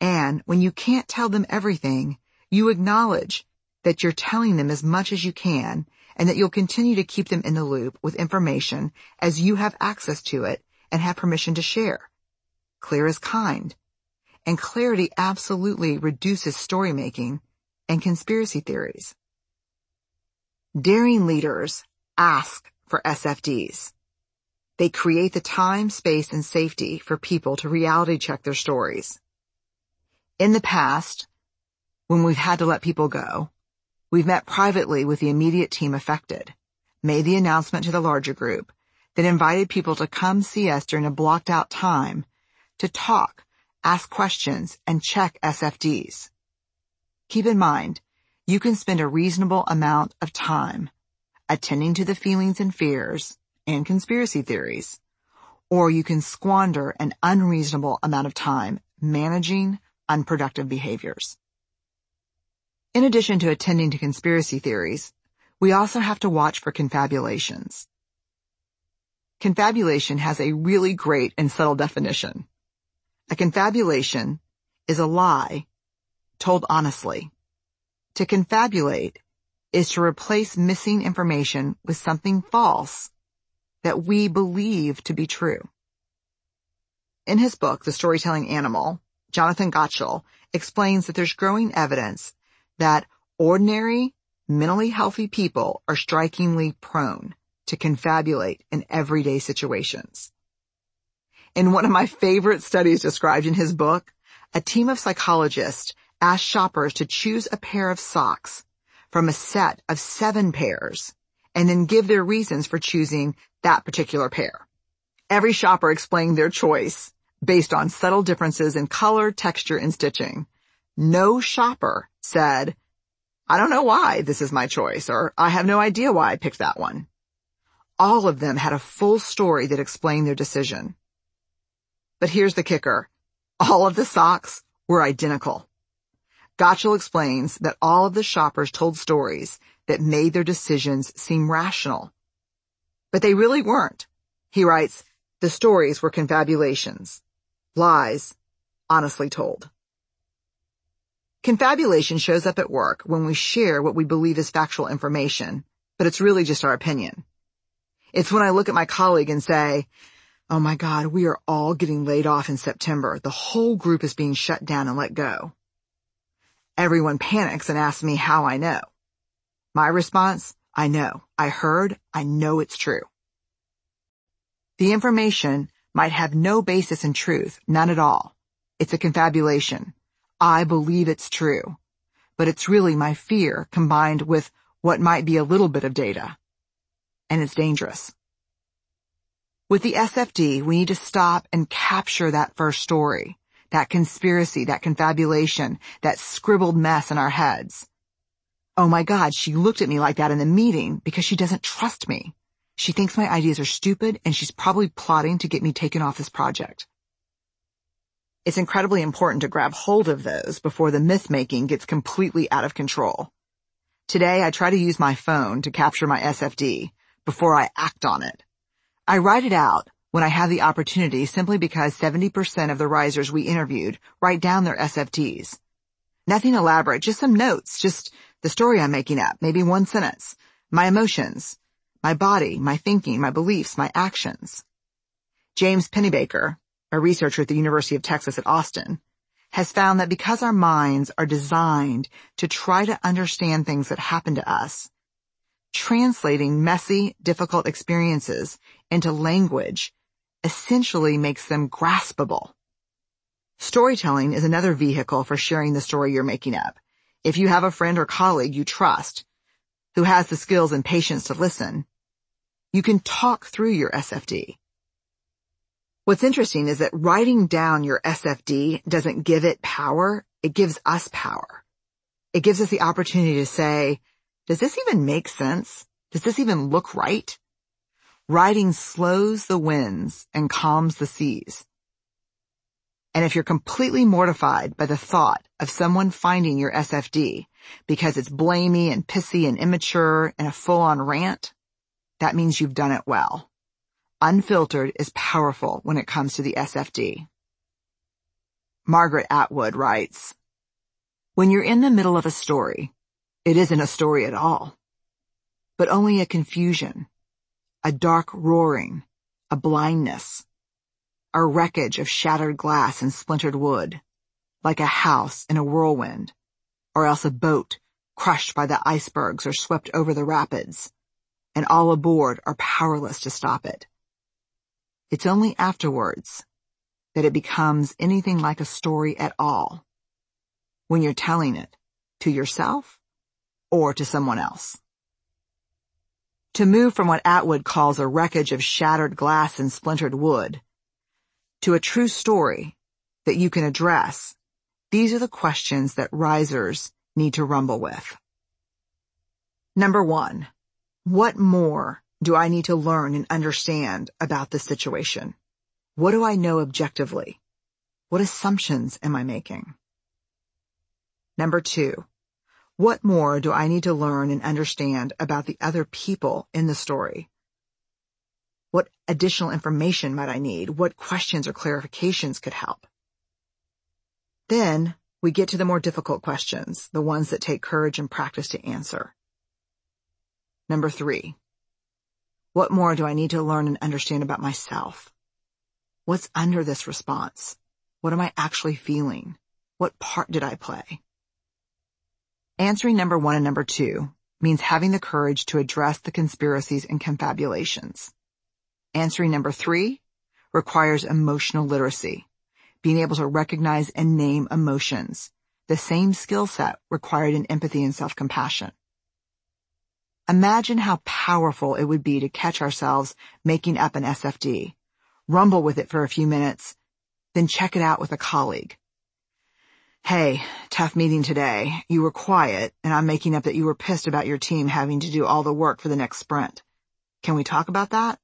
And when you can't tell them everything, you acknowledge that you're telling them as much as you can and that you'll continue to keep them in the loop with information as you have access to it and have permission to share. Clear is kind and clarity absolutely reduces story making and conspiracy theories. Daring leaders ask for SFDs. They create the time, space, and safety for people to reality check their stories. In the past, when we've had to let people go, we've met privately with the immediate team affected, made the announcement to the larger group, then invited people to come see us during a blocked out time to talk ask questions, and check SFDs. Keep in mind, you can spend a reasonable amount of time attending to the feelings and fears and conspiracy theories, or you can squander an unreasonable amount of time managing unproductive behaviors. In addition to attending to conspiracy theories, we also have to watch for confabulations. Confabulation has a really great and subtle definition. A confabulation is a lie told honestly. To confabulate is to replace missing information with something false that we believe to be true. In his book, The Storytelling Animal, Jonathan Gottschall explains that there's growing evidence that ordinary, mentally healthy people are strikingly prone to confabulate in everyday situations. In one of my favorite studies described in his book, a team of psychologists asked shoppers to choose a pair of socks from a set of seven pairs and then give their reasons for choosing that particular pair. Every shopper explained their choice based on subtle differences in color, texture, and stitching. No shopper said, I don't know why this is my choice, or I have no idea why I picked that one. All of them had a full story that explained their decision. But here's the kicker. All of the socks were identical. Gottschall explains that all of the shoppers told stories that made their decisions seem rational. But they really weren't. He writes, the stories were confabulations, lies, honestly told. Confabulation shows up at work when we share what we believe is factual information, but it's really just our opinion. It's when I look at my colleague and say, oh my God, we are all getting laid off in September. The whole group is being shut down and let go. Everyone panics and asks me how I know. My response, I know. I heard. I know it's true. The information might have no basis in truth, none at all. It's a confabulation. I believe it's true, but it's really my fear combined with what might be a little bit of data. And it's dangerous. With the SFD, we need to stop and capture that first story, that conspiracy, that confabulation, that scribbled mess in our heads. Oh my God, she looked at me like that in the meeting because she doesn't trust me. She thinks my ideas are stupid and she's probably plotting to get me taken off this project. It's incredibly important to grab hold of those before the myth making gets completely out of control. Today I try to use my phone to capture my SFD before I act on it. I write it out when I have the opportunity simply because 70% of the risers we interviewed write down their SFDs. Nothing elaborate, just some notes, just the story I'm making up, maybe one sentence, my emotions, my body, my thinking, my beliefs, my actions. James Pennebaker, a researcher at the University of Texas at Austin, has found that because our minds are designed to try to understand things that happen to us, translating messy, difficult experiences into language essentially makes them graspable. Storytelling is another vehicle for sharing the story you're making up. If you have a friend or colleague you trust who has the skills and patience to listen, you can talk through your SFD. What's interesting is that writing down your SFD doesn't give it power, it gives us power. It gives us the opportunity to say, does this even make sense? Does this even look right? Writing slows the winds and calms the seas. And if you're completely mortified by the thought of someone finding your SFD because it's blamey and pissy and immature and a full-on rant, that means you've done it well. Unfiltered is powerful when it comes to the SFD. Margaret Atwood writes, When you're in the middle of a story, it isn't a story at all, but only a confusion, a dark roaring, a blindness, a wreckage of shattered glass and splintered wood, like a house in a whirlwind, or else a boat crushed by the icebergs or swept over the rapids, and all aboard are powerless to stop it. It's only afterwards that it becomes anything like a story at all, when you're telling it to yourself or to someone else. To move from what Atwood calls a wreckage of shattered glass and splintered wood to a true story that you can address, these are the questions that risers need to rumble with. Number one, what more do I need to learn and understand about the situation? What do I know objectively? What assumptions am I making? Number two, what more do I need to learn and understand about the other people in the story? What additional information might I need? What questions or clarifications could help? Then we get to the more difficult questions, the ones that take courage and practice to answer. Number three, what more do I need to learn and understand about myself? What's under this response? What am I actually feeling? What part did I play? Answering number one and number two means having the courage to address the conspiracies and confabulations. Answering number three requires emotional literacy, being able to recognize and name emotions, the same skill set required in empathy and self-compassion. Imagine how powerful it would be to catch ourselves making up an SFD, rumble with it for a few minutes, then check it out with a colleague. Hey, tough meeting today. You were quiet, and I'm making up that you were pissed about your team having to do all the work for the next sprint. Can we talk about that?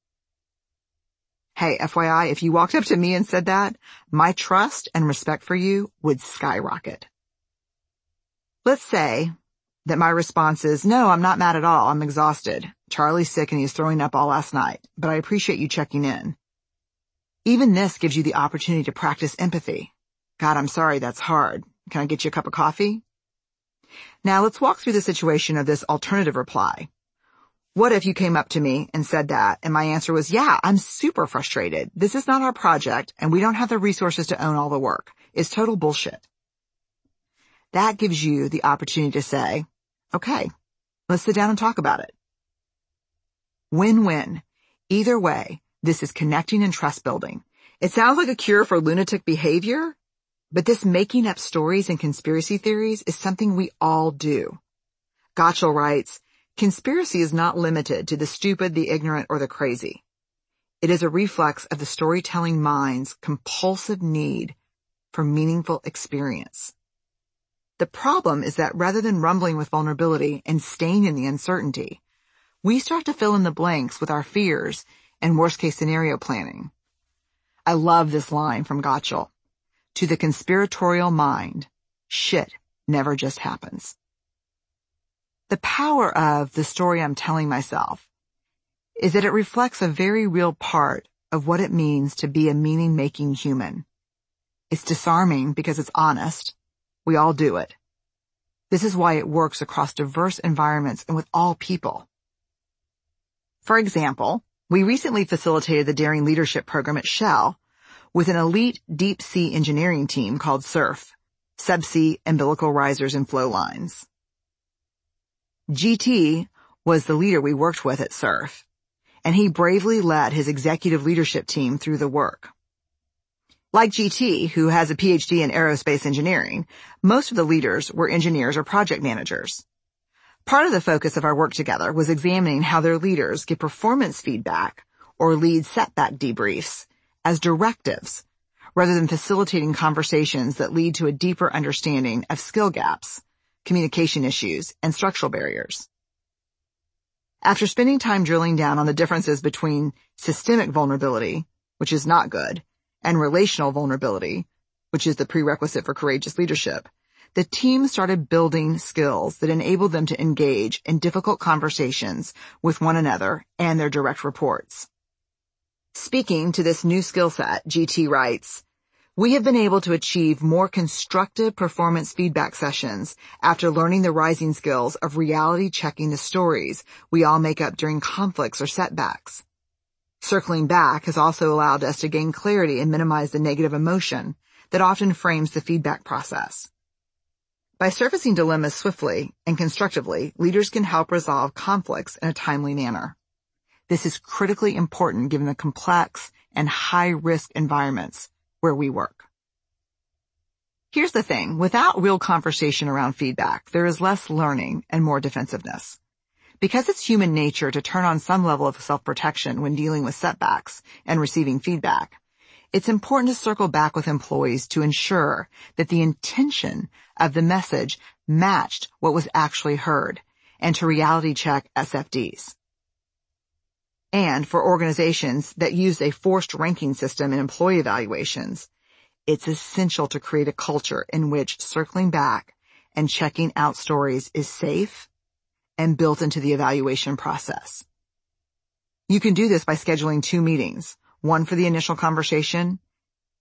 Hey, FYI, if you walked up to me and said that, my trust and respect for you would skyrocket. Let's say that my response is, no, I'm not mad at all. I'm exhausted. Charlie's sick and he's throwing up all last night, but I appreciate you checking in. Even this gives you the opportunity to practice empathy. God, I'm sorry, that's hard. Can I get you a cup of coffee? Now let's walk through the situation of this alternative reply. What if you came up to me and said that and my answer was, yeah, I'm super frustrated. This is not our project and we don't have the resources to own all the work. It's total bullshit. That gives you the opportunity to say, okay, let's sit down and talk about it. Win-win. Either way, this is connecting and trust building. It sounds like a cure for lunatic behavior, but this making up stories and conspiracy theories is something we all do. Gottschall writes, conspiracy is not limited to the stupid, the ignorant, or the crazy. It is a reflex of the storytelling mind's compulsive need for meaningful experience. The problem is that rather than rumbling with vulnerability and staying in the uncertainty, we start to fill in the blanks with our fears and worst case scenario planning. I love this line from Gottschall. To the conspiratorial mind, shit never just happens. The power of the story I'm telling myself is that it reflects a very real part of what it means to be a meaning-making human. It's disarming because it's honest. We all do it. This is why it works across diverse environments and with all people. For example, we recently facilitated the Daring Leadership Program at Shell with an elite deep sea engineering team called SURF, Subsea Umbilical Risers and Flow Lines. GT was the leader we worked with at SURF, and he bravely led his executive leadership team through the work. Like GT, who has a PhD in aerospace engineering, most of the leaders were engineers or project managers. Part of the focus of our work together was examining how their leaders give performance feedback or lead setback debriefs as directives rather than facilitating conversations that lead to a deeper understanding of skill gaps, communication issues, and structural barriers. After spending time drilling down on the differences between systemic vulnerability, which is not good, and relational vulnerability, which is the prerequisite for courageous leadership, the team started building skills that enabled them to engage in difficult conversations with one another and their direct reports. Speaking to this new skill set, GT writes, we have been able to achieve more constructive performance feedback sessions after learning the rising skills of reality checking the stories we all make up during conflicts or setbacks. Circling back has also allowed us to gain clarity and minimize the negative emotion that often frames the feedback process. By surfacing dilemmas swiftly and constructively, leaders can help resolve conflicts in a timely manner. This is critically important given the complex and high-risk environments where we work. Here's the thing, without real conversation around feedback, there is less learning and more defensiveness. Because it's human nature to turn on some level of self-protection when dealing with setbacks and receiving feedback, it's important to circle back with employees to ensure that the intention of the message matched what was actually heard and to reality check SFDs and for organizations that use a forced ranking system in employee evaluations, it's essential to create a culture in which circling back and checking out stories is safe and built into the evaluation process. You can do this by scheduling two meetings, one for the initial conversation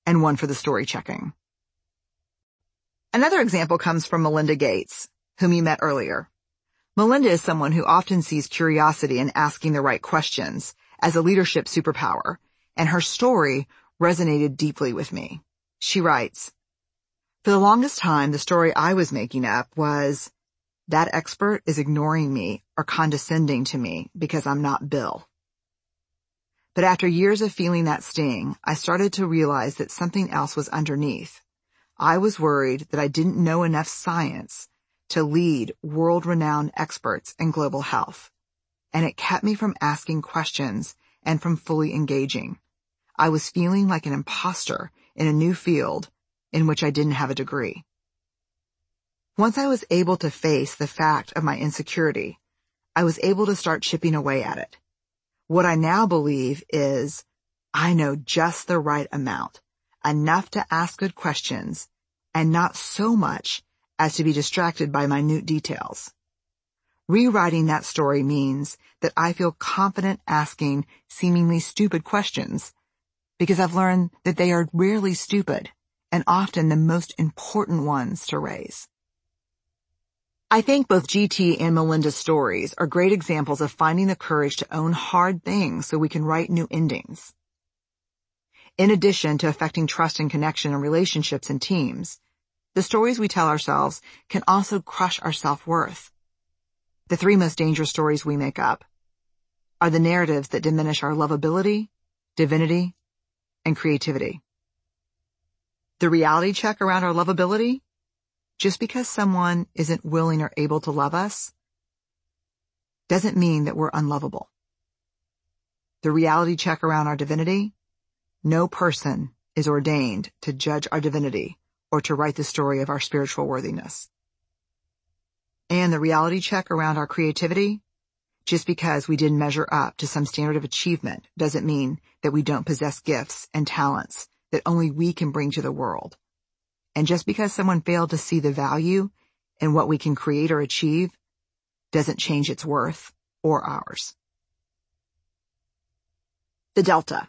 and one for the story checking. Another example comes from Melinda Gates, whom you met earlier. Melinda is someone who often sees curiosity in asking the right questions as a leadership superpower, and her story resonated deeply with me. She writes, For the longest time, the story I was making up was, that expert is ignoring me or condescending to me because I'm not Bill. But after years of feeling that sting, I started to realize that something else was underneath. I was worried that I didn't know enough science to lead world-renowned experts in global health, and it kept me from asking questions and from fully engaging. I was feeling like an imposter in a new field in which I didn't have a degree. Once I was able to face the fact of my insecurity, I was able to start chipping away at it. What I now believe is I know just the right amount, enough to ask good questions, and not so much as to be distracted by minute details. Rewriting that story means that I feel confident asking seemingly stupid questions because I've learned that they are rarely stupid and often the most important ones to raise. I think both GT and Melinda's stories are great examples of finding the courage to own hard things so we can write new endings. In addition to affecting trust and connection in relationships and teams, the stories we tell ourselves can also crush our self-worth. The three most dangerous stories we make up are the narratives that diminish our lovability, divinity, and creativity. The reality check around our lovability, just because someone isn't willing or able to love us, doesn't mean that we're unlovable. The reality check around our divinity, no person is ordained to judge our divinity or to write the story of our spiritual worthiness. And the reality check around our creativity, just because we didn't measure up to some standard of achievement doesn't mean that we don't possess gifts and talents that only we can bring to the world. And just because someone failed to see the value in what we can create or achieve doesn't change its worth or ours. The Delta.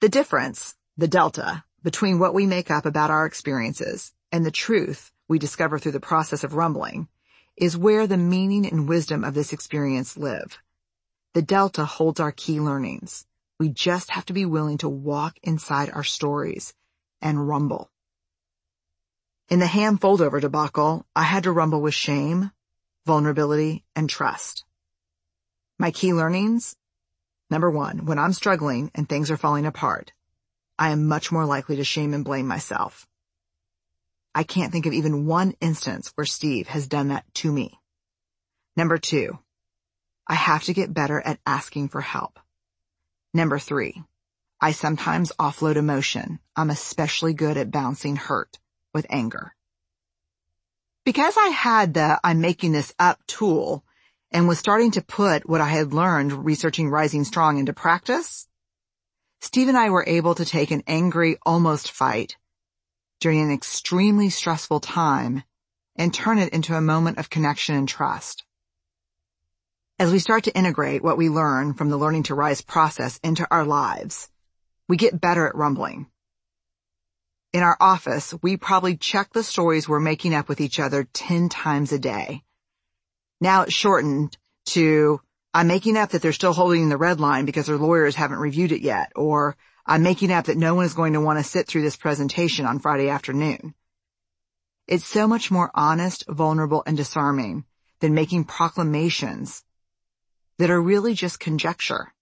The difference, the delta, between what we make up about our experiences and the truth we discover through the process of rumbling is where the meaning and wisdom of this experience live. The delta holds our key learnings. We just have to be willing to walk inside our stories and rumble. In the ham foldover debacle, I had to rumble with shame, vulnerability, and trust. My key learnings Number one, when I'm struggling and things are falling apart, I am much more likely to shame and blame myself. I can't think of even one instance where Steve has done that to me. Number two, I have to get better at asking for help. Number three, I sometimes offload emotion. I'm especially good at bouncing hurt with anger. Because I had the I'm making this up tool, and was starting to put what I had learned researching Rising Strong into practice, Steve and I were able to take an angry almost fight during an extremely stressful time and turn it into a moment of connection and trust. As we start to integrate what we learn from the Learning to Rise process into our lives, we get better at rumbling. In our office, we probably check the stories we're making up with each other 10 times a day. Now it's shortened to, I'm making up that they're still holding the red line because their lawyers haven't reviewed it yet, or I'm making up that no one is going to want to sit through this presentation on Friday afternoon. It's so much more honest, vulnerable, and disarming than making proclamations that are really just conjecture.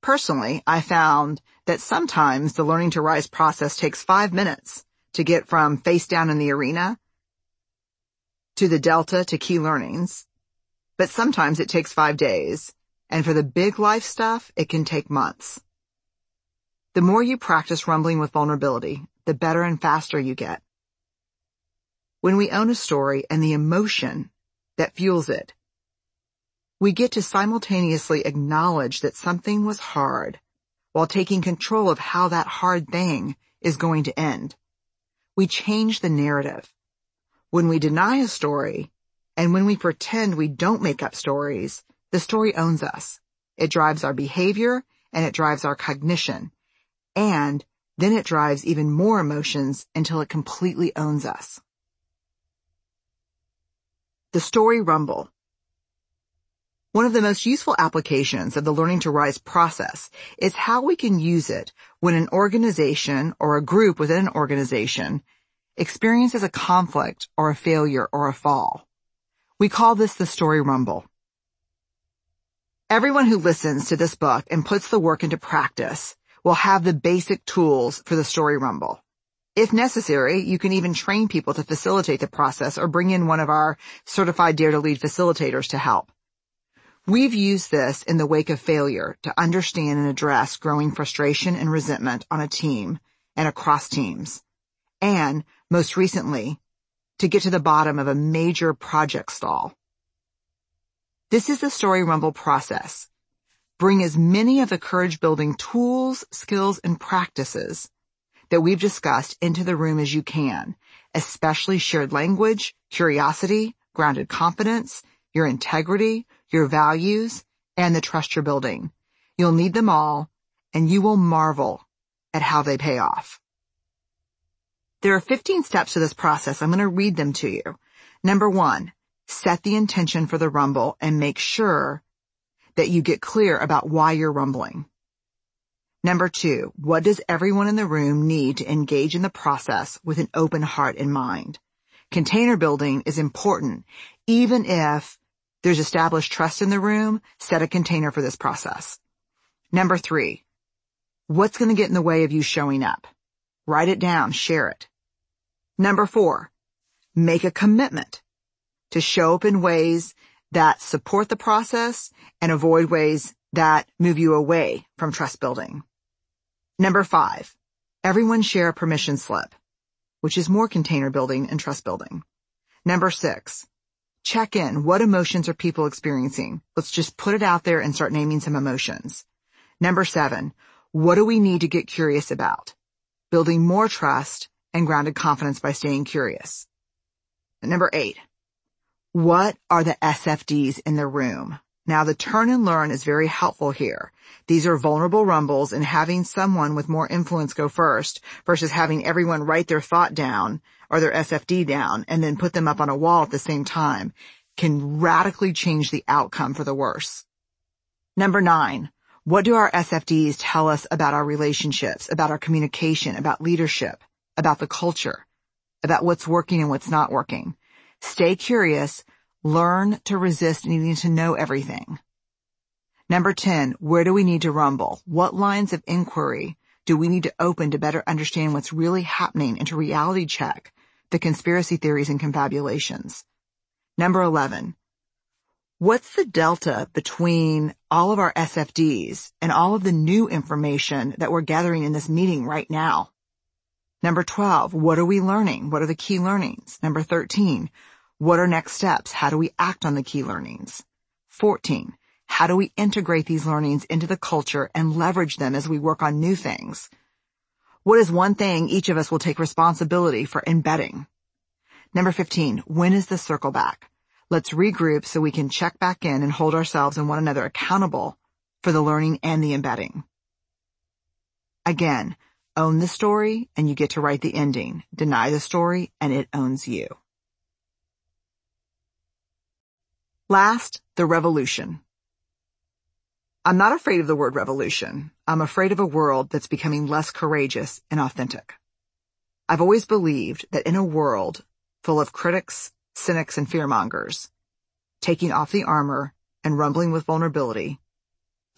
Personally, I found that sometimes the learning to rise process takes five minutes to get from face down in the arena to the delta to key learnings, but sometimes it takes five days, and for the big life stuff, it can take months. The more you practice rumbling with vulnerability, the better and faster you get. When we own a story and the emotion that fuels it, we get to simultaneously acknowledge that something was hard while taking control of how that hard thing is going to end. We change the narrative when we deny a story, and when we pretend we don't make up stories, the story owns us. It drives our behavior, and it drives our cognition. And then it drives even more emotions until it completely owns us. The story rumble. One of the most useful applications of the Learning to Rise process is how we can use it when an organization or a group within an organization experiences a conflict or a failure or a fall. We call this the story rumble. Everyone who listens to this book and puts the work into practice will have the basic tools for the story rumble. If necessary, you can even train people to facilitate the process or bring in one of our certified Dare to Lead facilitators to help. We've used this in the wake of failure to understand and address growing frustration and resentment on a team and across teams. And most recently, to get to the bottom of a major project stall. This is the Story Rumble process. Bring as many of the courage building tools, skills, and practices that we've discussed into the room as you can, especially shared language, curiosity, grounded confidence, your integrity, your values, and the trust you're building. You'll need them all, and you will marvel at how they pay off. There are 15 steps to this process. I'm going to read them to you. Number one, set the intention for the rumble and make sure that you get clear about why you're rumbling. Number two, what does everyone in the room need to engage in the process with an open heart and mind? Container building is important. Even if there's established trust in the room, set a container for this process. Number three, what's going to get in the way of you showing up? Write it down, share it. Number four, make a commitment to show up in ways that support the process and avoid ways that move you away from trust building. Number five, everyone share a permission slip, which is more container building and trust building. Number six, check in. What emotions are people experiencing? Let's just put it out there and start naming some emotions. Number seven, what do we need to get curious about? building more trust and grounded confidence by staying curious. Number eight, what are the SFDs in the room? Now the turn and learn is very helpful here. These are vulnerable rumbles and having someone with more influence go first versus having everyone write their thought down or their SFD down and then put them up on a wall at the same time can radically change the outcome for the worse. Number nine, what do our SFDs tell us about our relationships, about our communication, about leadership, about the culture, about what's working and what's not working? Stay curious, learn to resist needing to know everything. Number 10, where do we need to rumble? What lines of inquiry do we need to open to better understand what's really happening and to reality check the conspiracy theories and confabulations? Number 11, What's the delta between all of our SFDs and all of the new information that we're gathering in this meeting right now? Number 12, what are we learning? What are the key learnings? Number 13, what are next steps? How do we act on the key learnings? 14, how do we integrate these learnings into the culture and leverage them as we work on new things? What is one thing each of us will take responsibility for embedding? Number 15, when is the circle back? Let's regroup so we can check back in and hold ourselves and one another accountable for the learning and the embedding. Again, own the story and you get to write the ending. Deny the story and it owns you. Last, the revolution. I'm not afraid of the word revolution. I'm afraid of a world that's becoming less courageous and authentic. I've always believed that in a world full of critics, cynics, and fearmongers, taking off the armor and rumbling with vulnerability,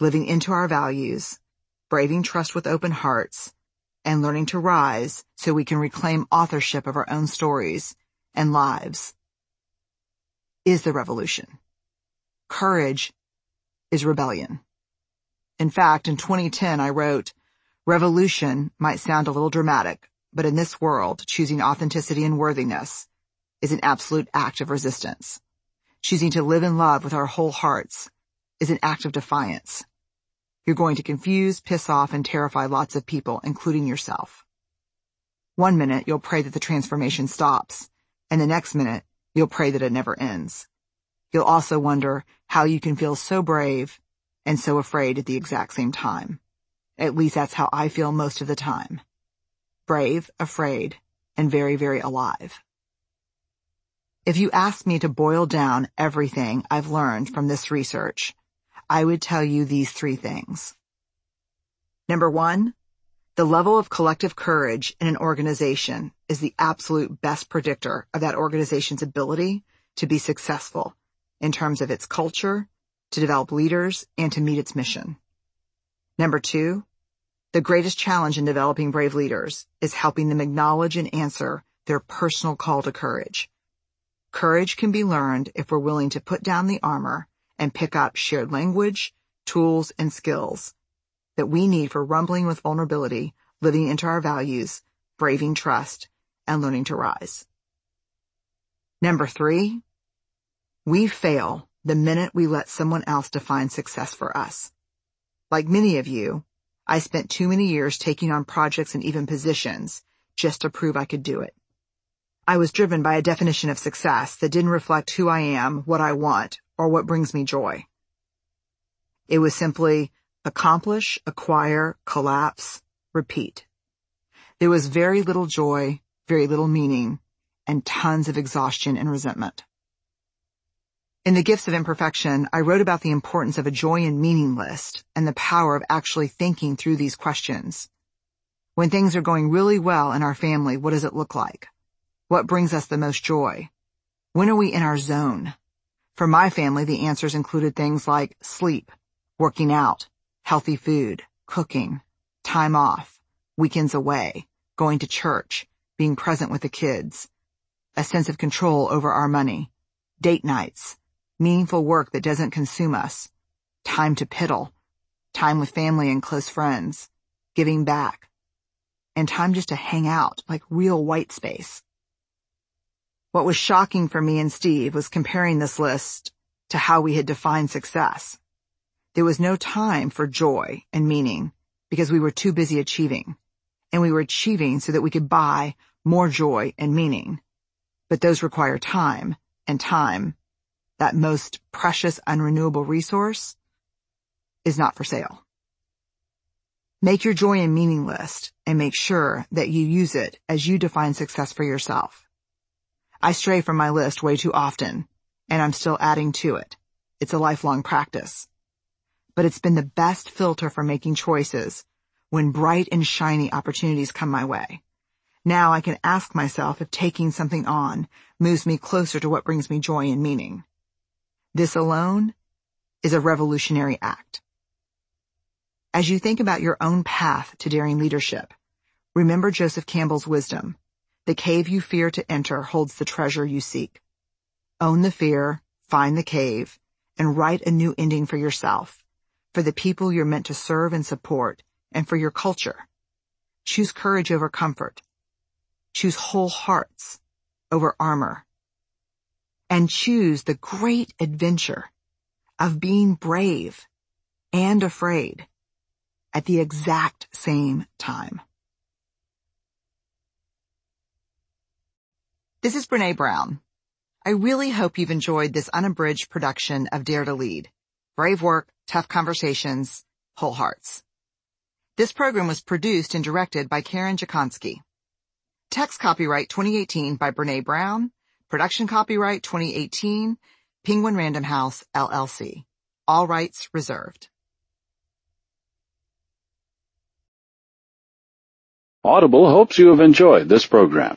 living into our values, braving trust with open hearts, and learning to rise so we can reclaim authorship of our own stories and lives is the revolution. Courage is rebellion. In fact, in 2010, I wrote, revolution might sound a little dramatic, but in this world, choosing authenticity and worthiness is an absolute act of resistance. Choosing to live in love with our whole hearts is an act of defiance. You're going to confuse, piss off, and terrify lots of people, including yourself. One minute you'll pray that the transformation stops, and the next minute you'll pray that it never ends. You'll also wonder how you can feel so brave and so afraid at the exact same time. At least that's how I feel most of the time. Brave, afraid, and very, very alive. If you asked me to boil down everything I've learned from this research, I would tell you these three things. Number one, the level of collective courage in an organization is the absolute best predictor of that organization's ability to be successful in terms of its culture, to develop leaders, and to meet its mission. Number two, the greatest challenge in developing brave leaders is helping them acknowledge and answer their personal call to courage Courage can be learned if we're willing to put down the armor and pick up shared language, tools, and skills that we need for rumbling with vulnerability, living into our values, braving trust, and learning to rise. Number three, we fail the minute we let someone else define success for us. Like many of you, I spent too many years taking on projects and even positions just to prove I could do it. I was driven by a definition of success that didn't reflect who I am, what I want, or what brings me joy. It was simply accomplish, acquire, collapse, repeat. There was very little joy, very little meaning, and tons of exhaustion and resentment. In The Gifts of Imperfection, I wrote about the importance of a joy and meaning list and the power of actually thinking through these questions. When things are going really well in our family, what does it look like? What brings us the most joy? When are we in our zone? For my family, the answers included things like sleep, working out, healthy food, cooking, time off, weekends away, going to church, being present with the kids, a sense of control over our money, date nights, meaningful work that doesn't consume us, time to piddle, time with family and close friends, giving back, and time just to hang out like real white space. What was shocking for me and Steve was comparing this list to how we had defined success. There was no time for joy and meaning because we were too busy achieving, and we were achieving so that we could buy more joy and meaning. But those require time, and time that most precious unrenewable resource is not for sale. Make your joy and meaning list and make sure that you use it as you define success for yourself. I stray from my list way too often and I'm still adding to it. It's a lifelong practice. But it's been the best filter for making choices when bright and shiny opportunities come my way. Now I can ask myself if taking something on moves me closer to what brings me joy and meaning. This alone is a revolutionary act. As you think about your own path to daring leadership, remember Joseph Campbell's wisdom. The cave you fear to enter holds the treasure you seek. Own the fear, find the cave, and write a new ending for yourself, for the people you're meant to serve and support, and for your culture. Choose courage over comfort. Choose whole hearts over armor and choose the great adventure of being brave and afraid at the exact same time. This is Brene Brown. I really hope you've enjoyed this unabridged production of Dare to Lead. Brave work, tough conversations, whole hearts. This program was produced and directed by Karen Dziekonski. Text copyright 2018 by Brene Brown Production copyright 2018, Penguin Random House, LLC. All rights reserved. Audible hopes you have enjoyed this program.